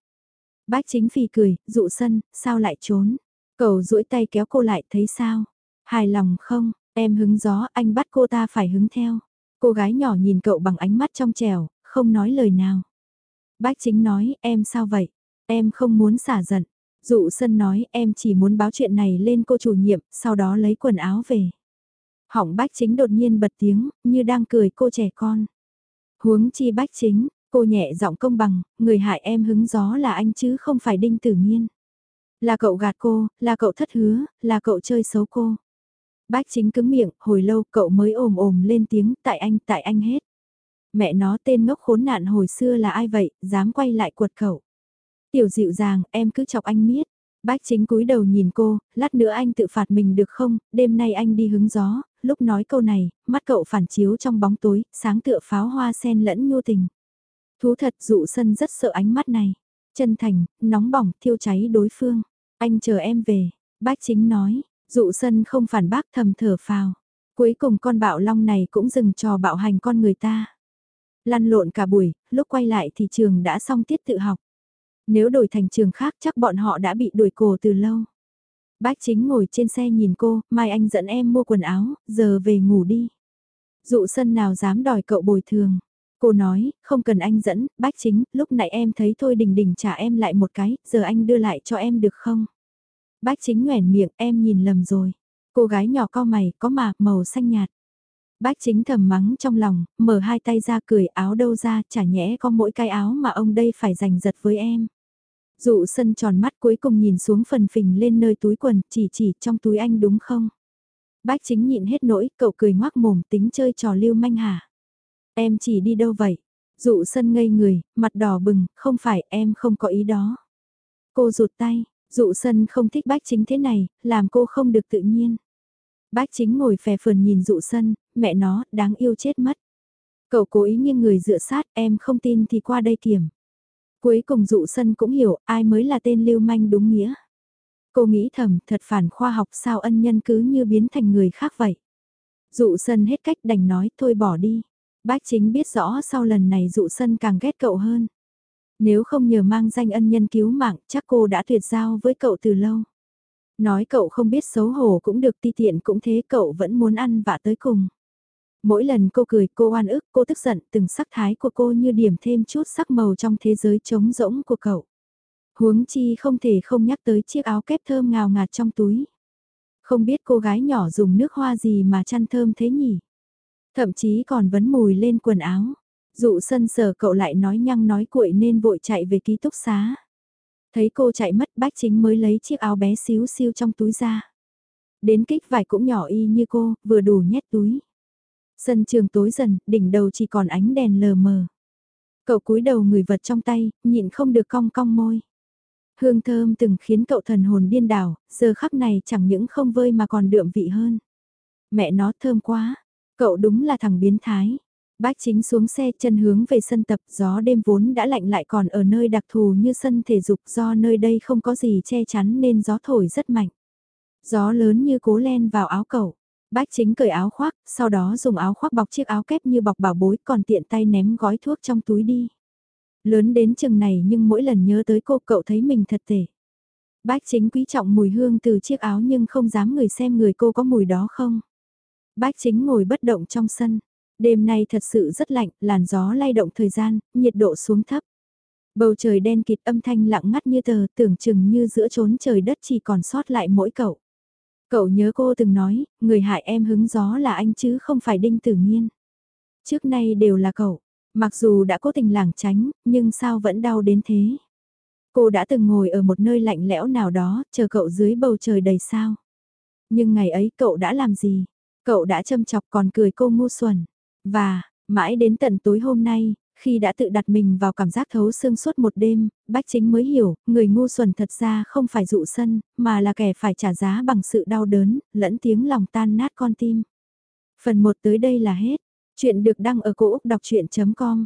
Bách chính phì cười, dụ sân, sao lại trốn? Cậu duỗi tay kéo cô lại, thấy sao? Hài lòng không? Em hứng gió, anh bắt cô ta phải hứng theo. Cô gái nhỏ nhìn cậu bằng ánh mắt trong trèo, không nói lời nào. Bách chính nói, em sao vậy? Em không muốn xả giận. Dụ sân nói, em chỉ muốn báo chuyện này lên cô chủ nhiệm, sau đó lấy quần áo về. Hỏng bách chính đột nhiên bật tiếng, như đang cười cô trẻ con. Huống chi bách chính, cô nhẹ giọng công bằng, người hại em hứng gió là anh chứ không phải đinh tử nhiên. Là cậu gạt cô, là cậu thất hứa, là cậu chơi xấu cô. Bách chính cứng miệng, hồi lâu cậu mới ồm ồm lên tiếng, tại anh, tại anh hết. Mẹ nó tên ngốc khốn nạn hồi xưa là ai vậy, dám quay lại quật cậu. Tiểu dịu dàng, em cứ chọc anh miết. Bách chính cúi đầu nhìn cô, lát nữa anh tự phạt mình được không, đêm nay anh đi hứng gió, lúc nói câu này, mắt cậu phản chiếu trong bóng tối, sáng tựa pháo hoa sen lẫn nhu tình. Thú thật dụ sân rất sợ ánh mắt này. Chân thành, nóng bỏng, thiêu cháy đối phương. Anh chờ em về. Bách chính nói, dụ sân không phản bác thầm thở phào. Cuối cùng con bạo long này cũng dừng trò bạo hành con người ta. Lăn lộn cả buổi, lúc quay lại thì trường đã xong tiết tự học. Nếu đổi thành trường khác chắc bọn họ đã bị đuổi cổ từ lâu. Bác chính ngồi trên xe nhìn cô, mai anh dẫn em mua quần áo, giờ về ngủ đi. Dụ sân nào dám đòi cậu bồi thường. Cô nói, không cần anh dẫn, bác chính, lúc nãy em thấy thôi đình đình trả em lại một cái, giờ anh đưa lại cho em được không? Bác chính nhoẻn miệng, em nhìn lầm rồi. Cô gái nhỏ co mày, có mà, màu xanh nhạt. Bác chính thầm mắng trong lòng, mở hai tay ra cười áo đâu ra, chả nhẽ có mỗi cái áo mà ông đây phải giành giật với em. Dụ sân tròn mắt cuối cùng nhìn xuống phần phình lên nơi túi quần, chỉ chỉ trong túi anh đúng không? Bách chính nhịn hết nỗi, cậu cười ngoác mồm tính chơi trò lưu manh hả? Em chỉ đi đâu vậy? Dụ sân ngây người, mặt đỏ bừng, không phải em không có ý đó. Cô rụt tay, dụ sân không thích bác chính thế này, làm cô không được tự nhiên. Bác chính ngồi phè phườn nhìn dụ sân, mẹ nó, đáng yêu chết mất. Cậu cố ý nghiêng người dựa sát, em không tin thì qua đây kiểm. Cuối cùng dụ sân cũng hiểu ai mới là tên lưu manh đúng nghĩa. Cô nghĩ thầm, thật phản khoa học sao ân nhân cứ như biến thành người khác vậy. Dụ sân hết cách đành nói, thôi bỏ đi. Bác chính biết rõ sau lần này dụ sân càng ghét cậu hơn. Nếu không nhờ mang danh ân nhân cứu mạng, chắc cô đã tuyệt giao với cậu từ lâu. Nói cậu không biết xấu hổ cũng được, ti tiện cũng thế, cậu vẫn muốn ăn vạ tới cùng. Mỗi lần cô cười, cô oan ức, cô tức giận, từng sắc thái của cô như điểm thêm chút sắc màu trong thế giới trống rỗng của cậu. Huống chi không thể không nhắc tới chiếc áo kép thơm ngào ngạt trong túi. Không biết cô gái nhỏ dùng nước hoa gì mà chăn thơm thế nhỉ? Thậm chí còn vấn mùi lên quần áo. Dụ sân sở cậu lại nói nhăng nói cuội nên vội chạy về ký túc xá. Thấy cô chạy mất bách chính mới lấy chiếc áo bé xíu xiu trong túi ra. Đến kích vải cũng nhỏ y như cô, vừa đủ nhét túi. Sân trường tối dần, đỉnh đầu chỉ còn ánh đèn lờ mờ. Cậu cúi đầu người vật trong tay, nhịn không được cong cong môi. Hương thơm từng khiến cậu thần hồn điên đảo, giờ khắc này chẳng những không vơi mà còn đượm vị hơn. Mẹ nó thơm quá, cậu đúng là thằng biến thái. Bác chính xuống xe chân hướng về sân tập gió đêm vốn đã lạnh lại còn ở nơi đặc thù như sân thể dục do nơi đây không có gì che chắn nên gió thổi rất mạnh. Gió lớn như cố len vào áo cậu. Bác chính cởi áo khoác, sau đó dùng áo khoác bọc chiếc áo kép như bọc bảo bối còn tiện tay ném gói thuốc trong túi đi. Lớn đến chừng này nhưng mỗi lần nhớ tới cô cậu thấy mình thật tệ. Bác chính quý trọng mùi hương từ chiếc áo nhưng không dám người xem người cô có mùi đó không. Bác chính ngồi bất động trong sân. Đêm nay thật sự rất lạnh, làn gió lay động thời gian, nhiệt độ xuống thấp. Bầu trời đen kịt âm thanh lặng ngắt như tờ, tưởng chừng như giữa chốn trời đất chỉ còn sót lại mỗi cậu. Cậu nhớ cô từng nói, người hại em hứng gió là anh chứ không phải đinh tử nhiên. Trước nay đều là cậu, mặc dù đã cố tình lảng tránh, nhưng sao vẫn đau đến thế. Cô đã từng ngồi ở một nơi lạnh lẽo nào đó, chờ cậu dưới bầu trời đầy sao. Nhưng ngày ấy cậu đã làm gì? Cậu đã châm chọc còn cười cô ngu xuẩn. Và, mãi đến tận tối hôm nay, khi đã tự đặt mình vào cảm giác thấu xương suốt một đêm, Bách Chính mới hiểu, người ngu xuẩn thật ra không phải dụ sân, mà là kẻ phải trả giá bằng sự đau đớn, lẫn tiếng lòng tan nát con tim. Phần 1 tới đây là hết. Chuyện được đăng ở cổ Úc đọc chuyện.com